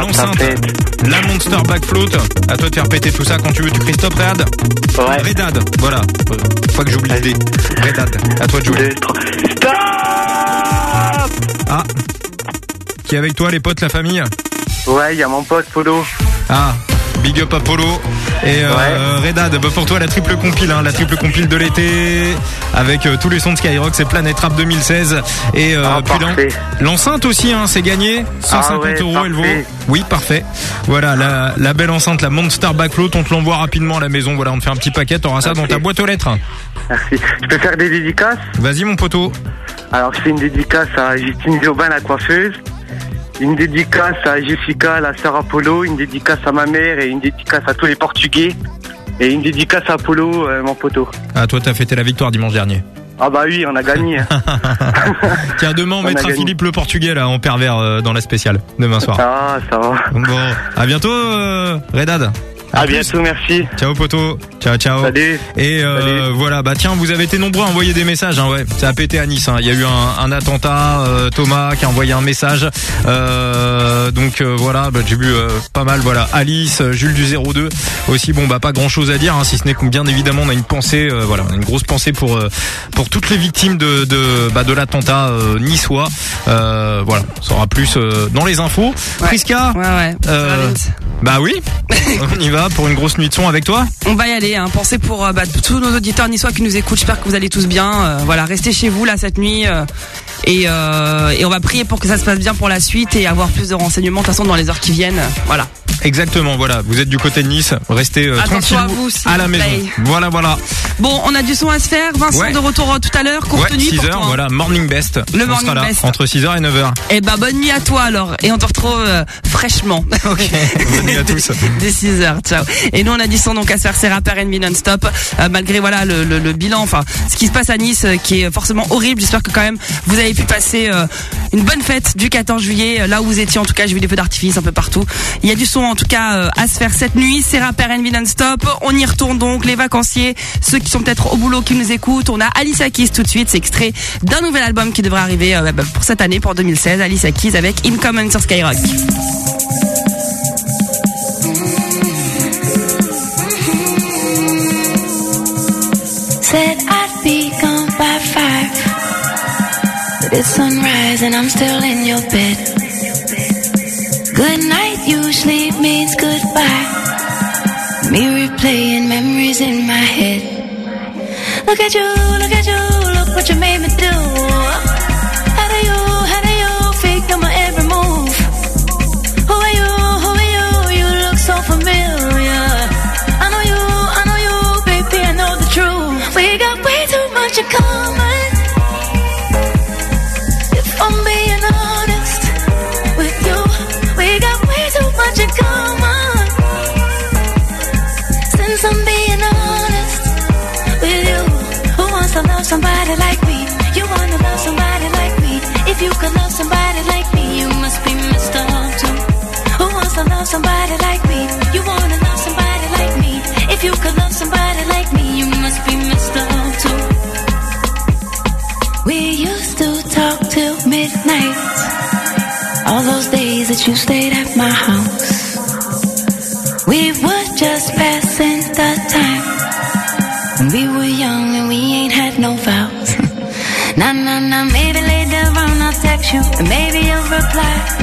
l'enceinte, la Monster Backfloat. À toi de faire péter tout ça quand tu veux. Tu Christophe Redad Ouais. Redad, voilà. Euh, Faut pas que j'oublie l'idée. Redad, à toi de jouer. Ah. Qui est avec toi, les potes, la famille Ouais, il y a mon pote Polo. Ah, big up Apollo. Et euh, Redad, bah pour toi la triple compile, hein, la triple compile de l'été avec euh, tous les sons de Skyrock, c'est Planète Rap 2016 et euh, puis l'en- l'enceinte aussi, hein, c'est gagné, 150 Ah ouais, euros elle vaut. Oui, parfait. Voilà la, la belle enceinte, la Monster Backfloat, on te l'envoie rapidement à la maison. Voilà, on te fait un petit paquet, t'auras ça dans ta boîte aux lettres. Merci. Je peux faire des dédicaces? Vas-y mon poteau. Alors, je fais une dédicace à Justine Jobin, la coiffeuse. Une dédicace à Jessica, la sœur Apollo. Une dédicace à ma mère et une dédicace à tous les Portugais. Et une dédicace à Apollo, euh, mon poteau. Ah toi t'as fêté la victoire dimanche dernier. Ah bah oui, on a gagné. hein. Tiens demain on, mettra. Philippe le portugais là en pervers euh, dans la spéciale demain soir. Ah, ça va. Bon, à bientôt, euh, Redad. À bientôt, merci. Ciao poto. Ciao ciao. Salut. Et euh, voilà, bah tiens, vous avez été nombreux à envoyer des messages. Hein, ouais, ça a pété à Nice. hein. Il y a eu un, un attentat. euh, Thomas qui a envoyé un message. Euh, donc euh, voilà, bah, j'ai vu euh, pas mal. Voilà, Alice, euh, Jules du 02 aussi. Bon bah pas grand chose à dire, hein, si ce n'est que bien évidemment on a une pensée. euh, voilà, on a une grosse pensée pour euh, pour toutes les victimes de de bah, de l'attentat euh, niçois. Euh, voilà, on saura plus euh, dans les infos. Priska. Ouais ouais. Euh, bah oui, on y va pour une grosse nuit de son avec toi. On va y aller. Hein. Pensez pour euh, bah, tous nos auditeurs niçois qui nous écoutent. J'espère que vous allez tous bien. Euh, voilà, restez chez vous là cette nuit. euh, et, on va prier pour que ça se passe bien pour la suite et avoir plus de renseignements de toute façon dans les heures qui viennent. Voilà. Exactement, voilà. Vous êtes du côté de Nice, restez euh, tranquille à vous, à la maison. Voilà, voilà. Bon, on a du son à se faire. Vincent Ouais. de retour tout à l'heure. Courte ouais, nuit 6 pour heures, toi. voilà, morning best. Le On morning sera là best. entre 6h et 9h. Eh ben bonne nuit à toi alors et on te retrouve euh, fraîchement. Ok. Bonne nuit à tous. Dès 6h, ciao. Et nous on a dit son donc à se faire c'est rapper NB non-stop euh, malgré voilà le, le- le bilan, enfin ce qui se passe à Nice euh, qui est forcément horrible. J'espère que quand même vous avez pu passer une bonne fête du 14 juillet là où vous étiez. En tout cas j'ai vu des feux d'artifice un peu partout. Il y a du son en tout cas euh, à se faire cette nuit. C'est rapper NB non-stop. On y retourne donc les vacanciers, ceux qui sont peut-être au boulot qui nous écoutent. On a Alicia Keys tout de suite. C'est extrait d'un nouvel album qui devrait arriver euh, bah, pour cette année pour 2016. Alicia Keys avec Incoming sur Skyrock. Said sunrise and I'm still in your bed. Usually means goodbye. Me replaying memories in my head. Look at you, look at you, look what you made me do. Wants to love somebody like me? You wanna love somebody like me? If you could love somebody like me, you must be messed up too. We used to talk till midnight. All those days that you stayed at my house. We were just passing the time. When we were young and we ain't had no vows. nah, nah, nah, maybe later on I'll text you and maybe you'll reply.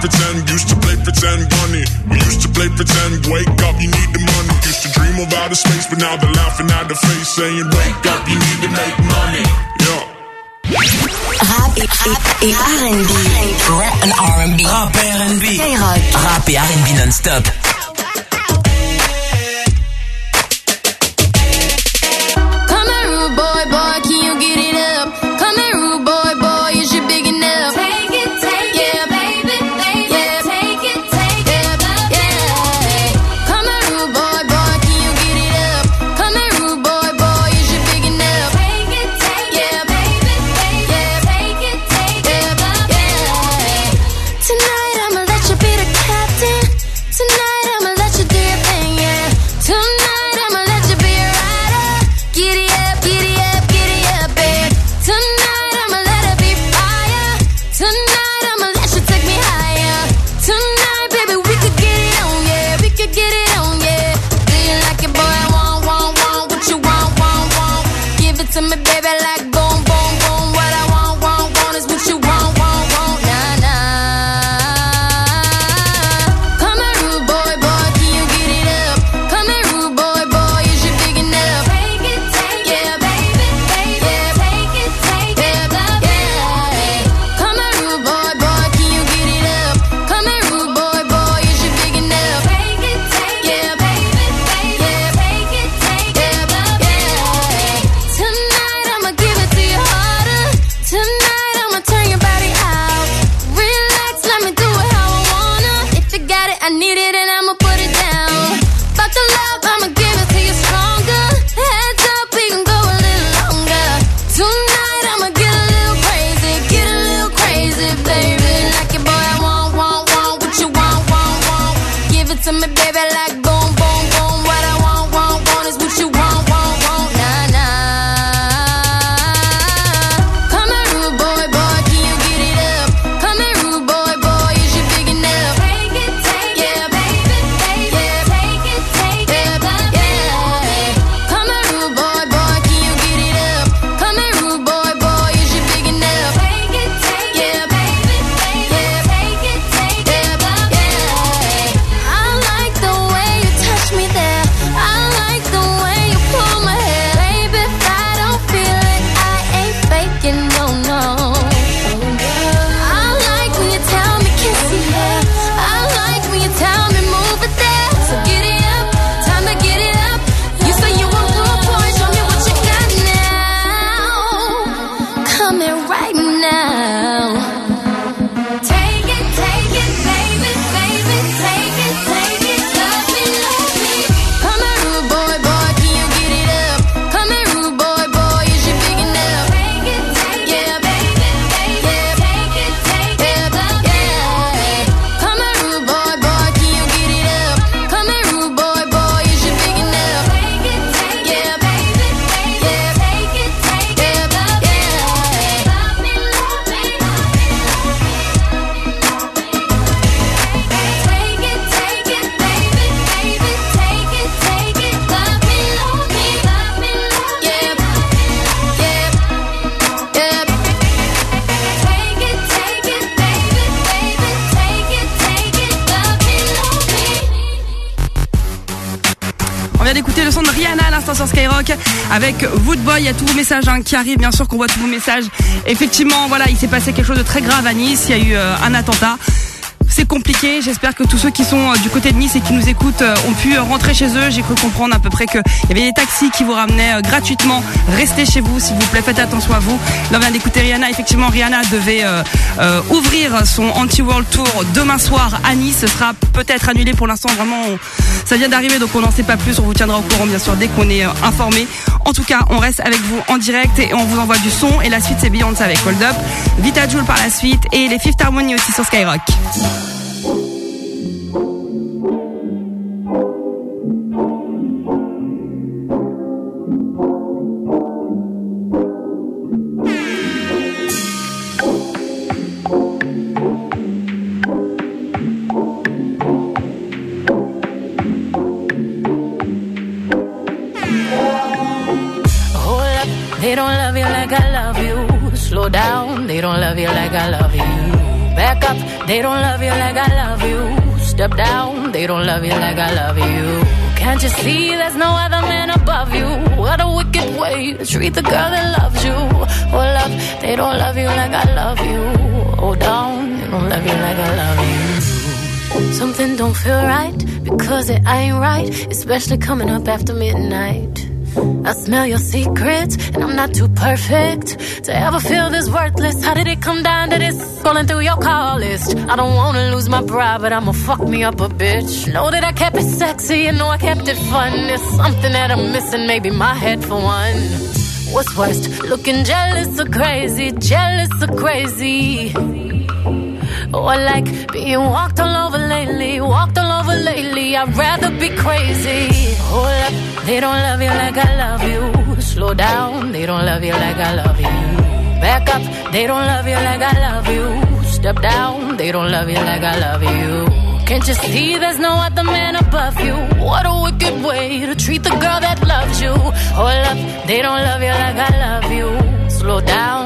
pretend, used to play pretend bunny. We used to play pretend, wake up, you need the money. Used to dream of outer space, but now they're laughing at the face, saying, Wake up, you need to make money. Yeah. Rap et, et, et R&B. Rap and R&B. Rap R&B. Rap R&B non-stop. Il y a tous vos messages hein, qui arrivent. Bien sûr qu'on voit tous vos messages. Effectivement, voilà, il s'est passé quelque chose de très grave à Nice. Il y a eu euh, un attentat. C'est compliqué. J'espère que tous ceux qui sont euh, du côté de Nice et qui nous écoutent euh, ont pu rentrer chez eux. J'ai cru comprendre à peu près qu'il y avait des taxis qui vous ramenaient gratuitement. Restez chez vous, s'il vous plaît. Faites attention à vous. Là, on vient d'écouter Rihanna. Effectivement, Rihanna devait ouvrir son anti-world tour demain soir à Nice. Ce sera peut-être annulé pour l'instant. Vraiment, on- ça vient d'arriver, donc on n'en sait pas plus. On vous tiendra au courant, bien sûr, dès qu'on est informé. En tout cas, on reste avec vous en direct et on vous envoie du son. Et la suite, c'est Beyoncé avec Hold Up, Vita Joule par la suite et les Fifth Harmony aussi sur Skyrock. They don't love you like I love you. Step down, they don't love you like I love you. Can't you see there's no other man above you? What a wicked way to treat the girl that loves you. Oh, love, they don't love you like I love you. Oh, down, they don't love you like I love you. Something don't feel right because it ain't right, especially coming up after midnight. I smell your secrets, and I'm not too perfect to ever feel this worthless. How did it come down to this? Scrolling through your call list. I don't wanna lose my pride, but I'ma fuck me up a bitch. Know that I kept it sexy, and know I kept it fun. There's something that I'm missing, maybe my head for one. What's worst, looking jealous or crazy? Jealous or crazy? Or like being walked all over lately, walked all over lately. I'd rather be crazy. Hold up, they don't love you like I love you. Slow down, they don't love you like I love you. Back up, they don't love you like I love you. Step down, they don't love you like I love you. Can't you see there's no other man above you? What a wicked way to treat the girl that loves you. Oh, love, they don't love you like I love you. Slow down,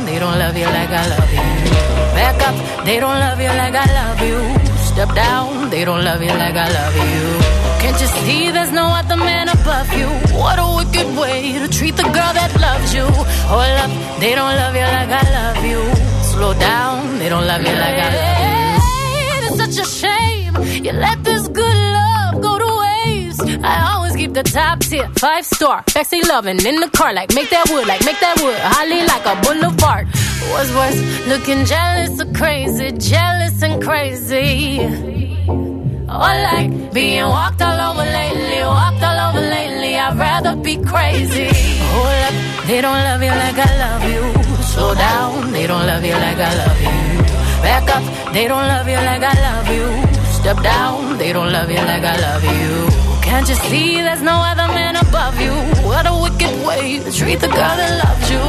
don't love you like I love you. Back up, they don't love you like I love you. Step down, they don't love you like I love you. Can't you see there's no other man above you? What a wicked way to treat the girl that loves you. Hold up, they don't love you like I love you. Slow down, they don't love you like I love you. It's such a shame you let this I always keep the top tier, five star, sexy loving in the car, like make that wood, like make that wood, holly like a boulevard. What's worse, looking jealous or crazy, jealous and crazy. Or like being walked all over lately, walked all over lately. I'd rather be crazy. Hold up, they don't love you like I love you. Slow down, they don't love you like I love you. Back up, they don't love you like I love you. Step down, they don't love you like I love you. Can't you see there's no other man above you? What a wicked way to treat the girl that loves you.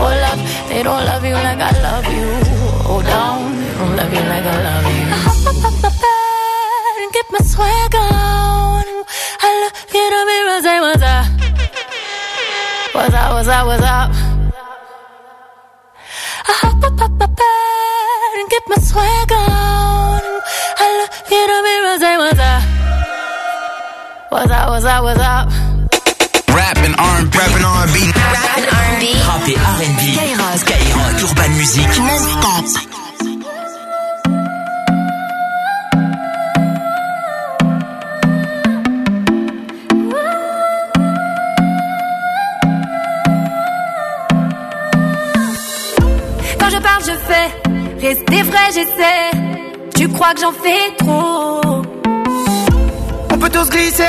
Oh, love, they don't love you like I love you. Oh, Hold down, they don't love you like I love you. I hop up up my bed and get my swag on. I look in the mirror, say what's up. What's up, what's up, what's up? I hop up up my bed and get my swag on. I look in the mirror, say what's up. What's up, what's up, what's up? Rap and R&B. Rap and R&B. Rap and R&B. Rap et R&B. Skyrock. Urban Music. Non-stop. Quand je parle, je fais. Rester vrai, j'essaie. Tu crois que j'en fais trop? On peut tous glisser,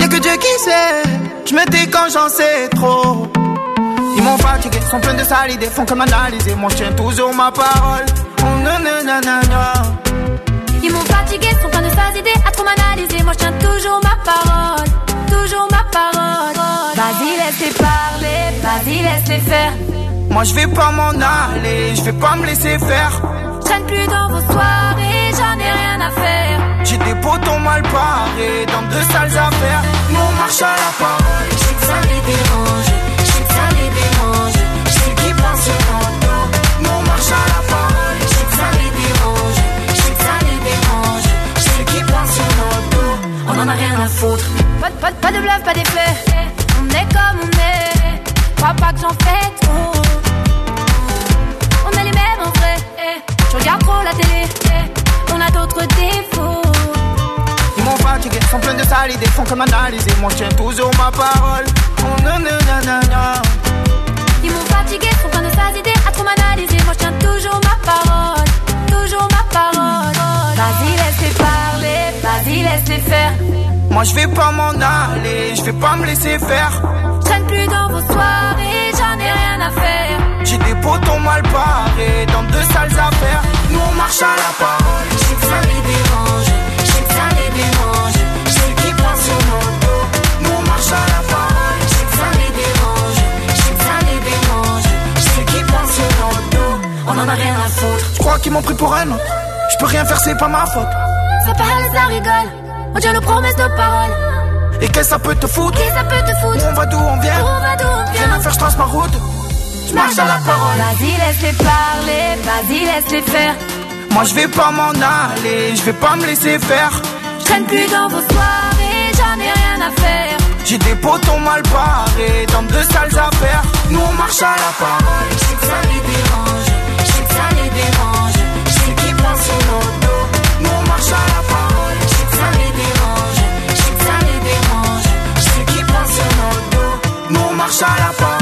y'a que Dieu qui sait. Je me tais quand j'en sais trop. Ils m'ont fatigué, sont pleins de sales idées, font que m'analyser. Moi je tiens toujours ma parole. Oh, nananana. Ils m'ont fatigué, sont pleins de sales idées à trop m'analyser. Moi, je tiens toujours ma parole. Toujours ma parole. Vas-y, laisse-les parler. Vas-y, laisse-les faire. Moi je vais pas m'en aller, je vais pas me laisser faire. Je traîne plus dans vos soirées, à faire. J'ai des potons mal parés dans de sales affaires. Nous on marche à la parole. Je sais que ça les dérange. Je sais que ça les dérange. Je sais qu'ils pensent sur mon dos. Nous on marche à la parole. Je sais que ça les dérange. Je sais que ça les dérange. Pensent sur dos. On en a rien à foutre. Pas, de- pas, pas de bluff, pas d'effet. On est comme on est. Crois pas que j'en fais trop. On est les mêmes en vrai. eh. Je regarde trop la télé. On a d'autres défauts. Ils m'ont fatigué, sont pleins de sales idées, font que m'analyser. Moi je tiens toujours ma parole. Oh, nananana. Ils m'ont fatigué, sont plein de sales idées à trop m'analyser. Moi, je tiens toujours ma parole, toujours ma parole. Vas-y, laisse-les parler, vas-y, laisse-les faire. Moi je vais pas m'en aller, je vais pas me laisser faire. Je traîne plus dans vos soirées, j'en ai rien à faire. J'ai des potons mal parés dans de sales affaires. Nous on marche à la parole. Ça les ça les sur dos. Nous on marche à la parole. Que ça les ça les. Je sais qu'ils pensent sur nos dos. On en a rien à foutre. Je crois qu'ils m'ont pris pour un autre. Je peux rien faire, c'est pas ma faute. Ça parle, ça rigole. On tient nos promesses, nos paroles. Et qu'est-ce que ça peut te foutre? Qui ça peut te foutre? On va d'où on vient? On va d'où on vient? Rien à faire, je trace ma route. Marche à la parole. Vas-y, laisse-les parler, vas-y, laisse-les faire. Moi je vais pas m'en aller, je vais pas me laisser faire. Je traîne plus dans vos soirées, j'en ai rien à faire. J'ai des potons mal barrés dans de sales affaires. Nous on marche à la parole. Je sais que ça les dérange, je sais que ça les dérange. Je sais qu'ils pensent sur nos dos. Nous on marche à la parole. Je sais que ça les dérange, je sais que ça les dérange. Je sais qu'ils pensent sur nos dos. Nous on marche à la parole.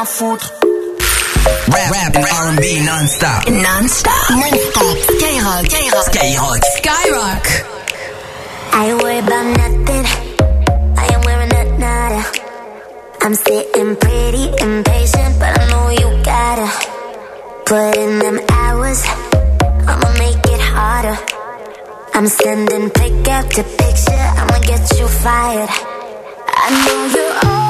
Rien à foutre. Rap, rap and R&B non-stop. Non-stop. Non-stop. Skyrock. Skyrock. Skyrock. Skyrock. I ain't worried about nothing. I am wearing a nada. I'm sitting pretty impatient, but I know you gotta put in them hours. I'ma make it harder. I'm sending pick after picture. I'ma get you fired. I know you're always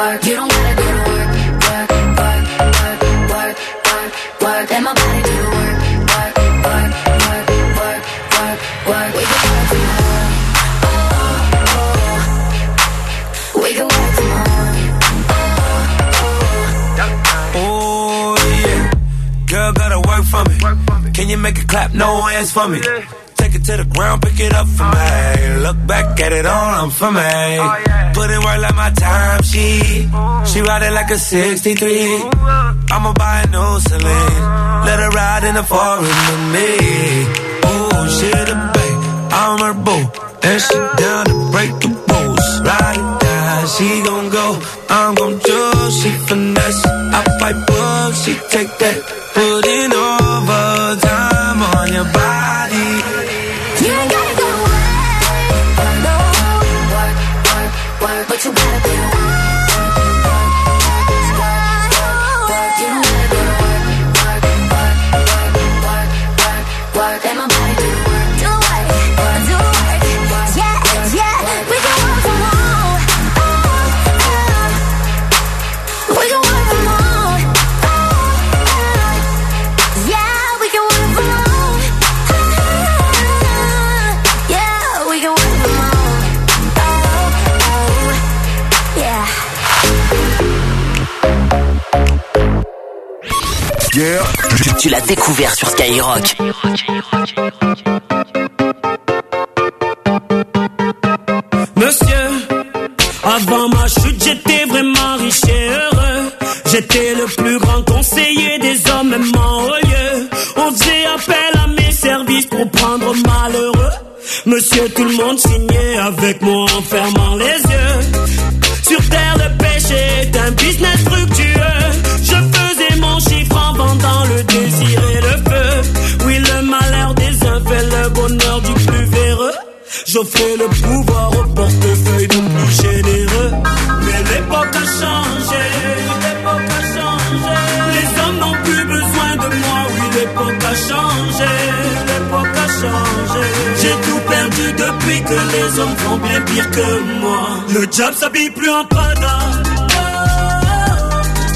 work. You don't gotta go to work, work, work, work, work, work, work. Let my body do the work, work, work, work, work, work, work. We can work from home. We can work from home. Oh yeah, girl gotta work for me. Can you make it clap? No hands for me. Take it to the ground, pick it up for me. Look back at it all, I'm for me. Put it work like my time, she She ride it like a 63. I'ma buy a new Celine. Let her ride in the foreign with me. Oh, she the babe, I'm her boo. And she down to break the rules. Ride it she gon' go. I'm gon' choose, she finesse. I fight book, she take that. Work, work, but you gotta go to Tu, l'as découvert sur Skyrock. Hommes font bien pire que moi. Le job s'habille plus en Prada.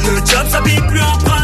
Le job s'habille plus en Prada.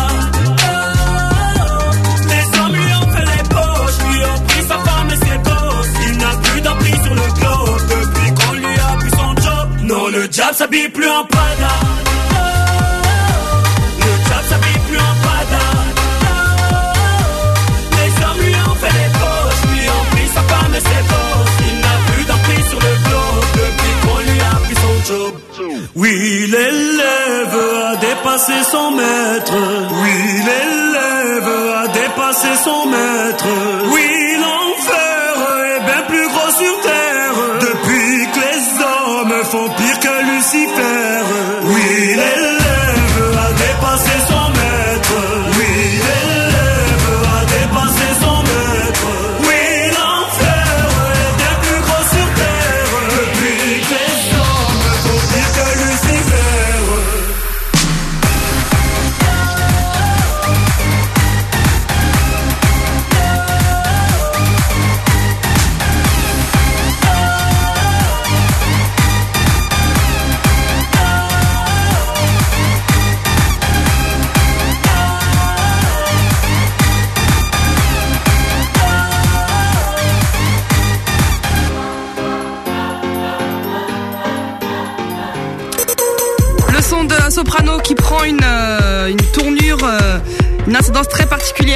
Non, le job s'habille plus en Prada. Le job s'habille plus en Prada. Les hommes lui ont fait les poches, lui ont pris sa femme et ses gosses. Il n'a plus d'emprise sur le globe depuis qu'on lui a pris son job. Oui, l'élève a dépassé son maître. Oui, l'élève a dépassé son maître. Oui,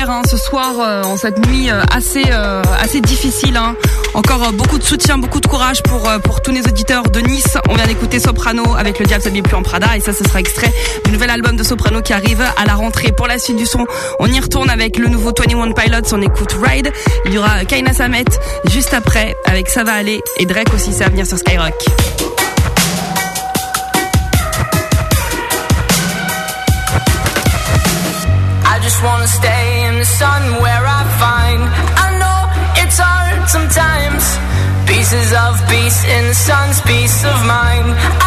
hein, ce soir, euh, en cette nuit euh, assez, euh, assez difficile. hein. Encore beaucoup de soutien, beaucoup de courage pour, pour tous les auditeurs de Nice. On vient d'écouter Soprano avec Le Diable s'habille plus en Prada et ça, ce sera extrait du nouvel album de Soprano qui arrive à la rentrée. Pour la suite du son, on y retourne avec le nouveau 21 Pilots, on écoute Ride. Il y aura Kaina Samet juste après avec Ça va aller et Drake aussi, c'est à venir sur Skyrock. Peace in the sun's peace of mind.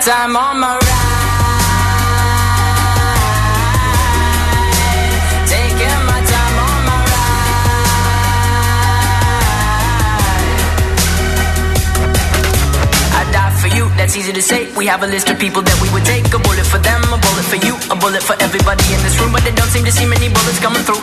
Time on my ride. Taking my time on my ride. I die for you, that's easy to say. We have a list of people that we would take. A bullet for them, a bullet for you, a bullet for everybody in this room. But they don't seem to see many bullets coming through.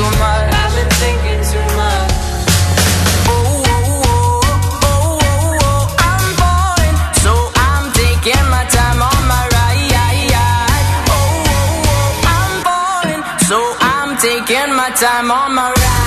Too much. I've been thinking too much. Oh, oh, oh, oh, oh, oh, I'm falling. So I'm taking my time on my ride. Oh, oh, oh, I'm falling. So I'm taking my time on my ride.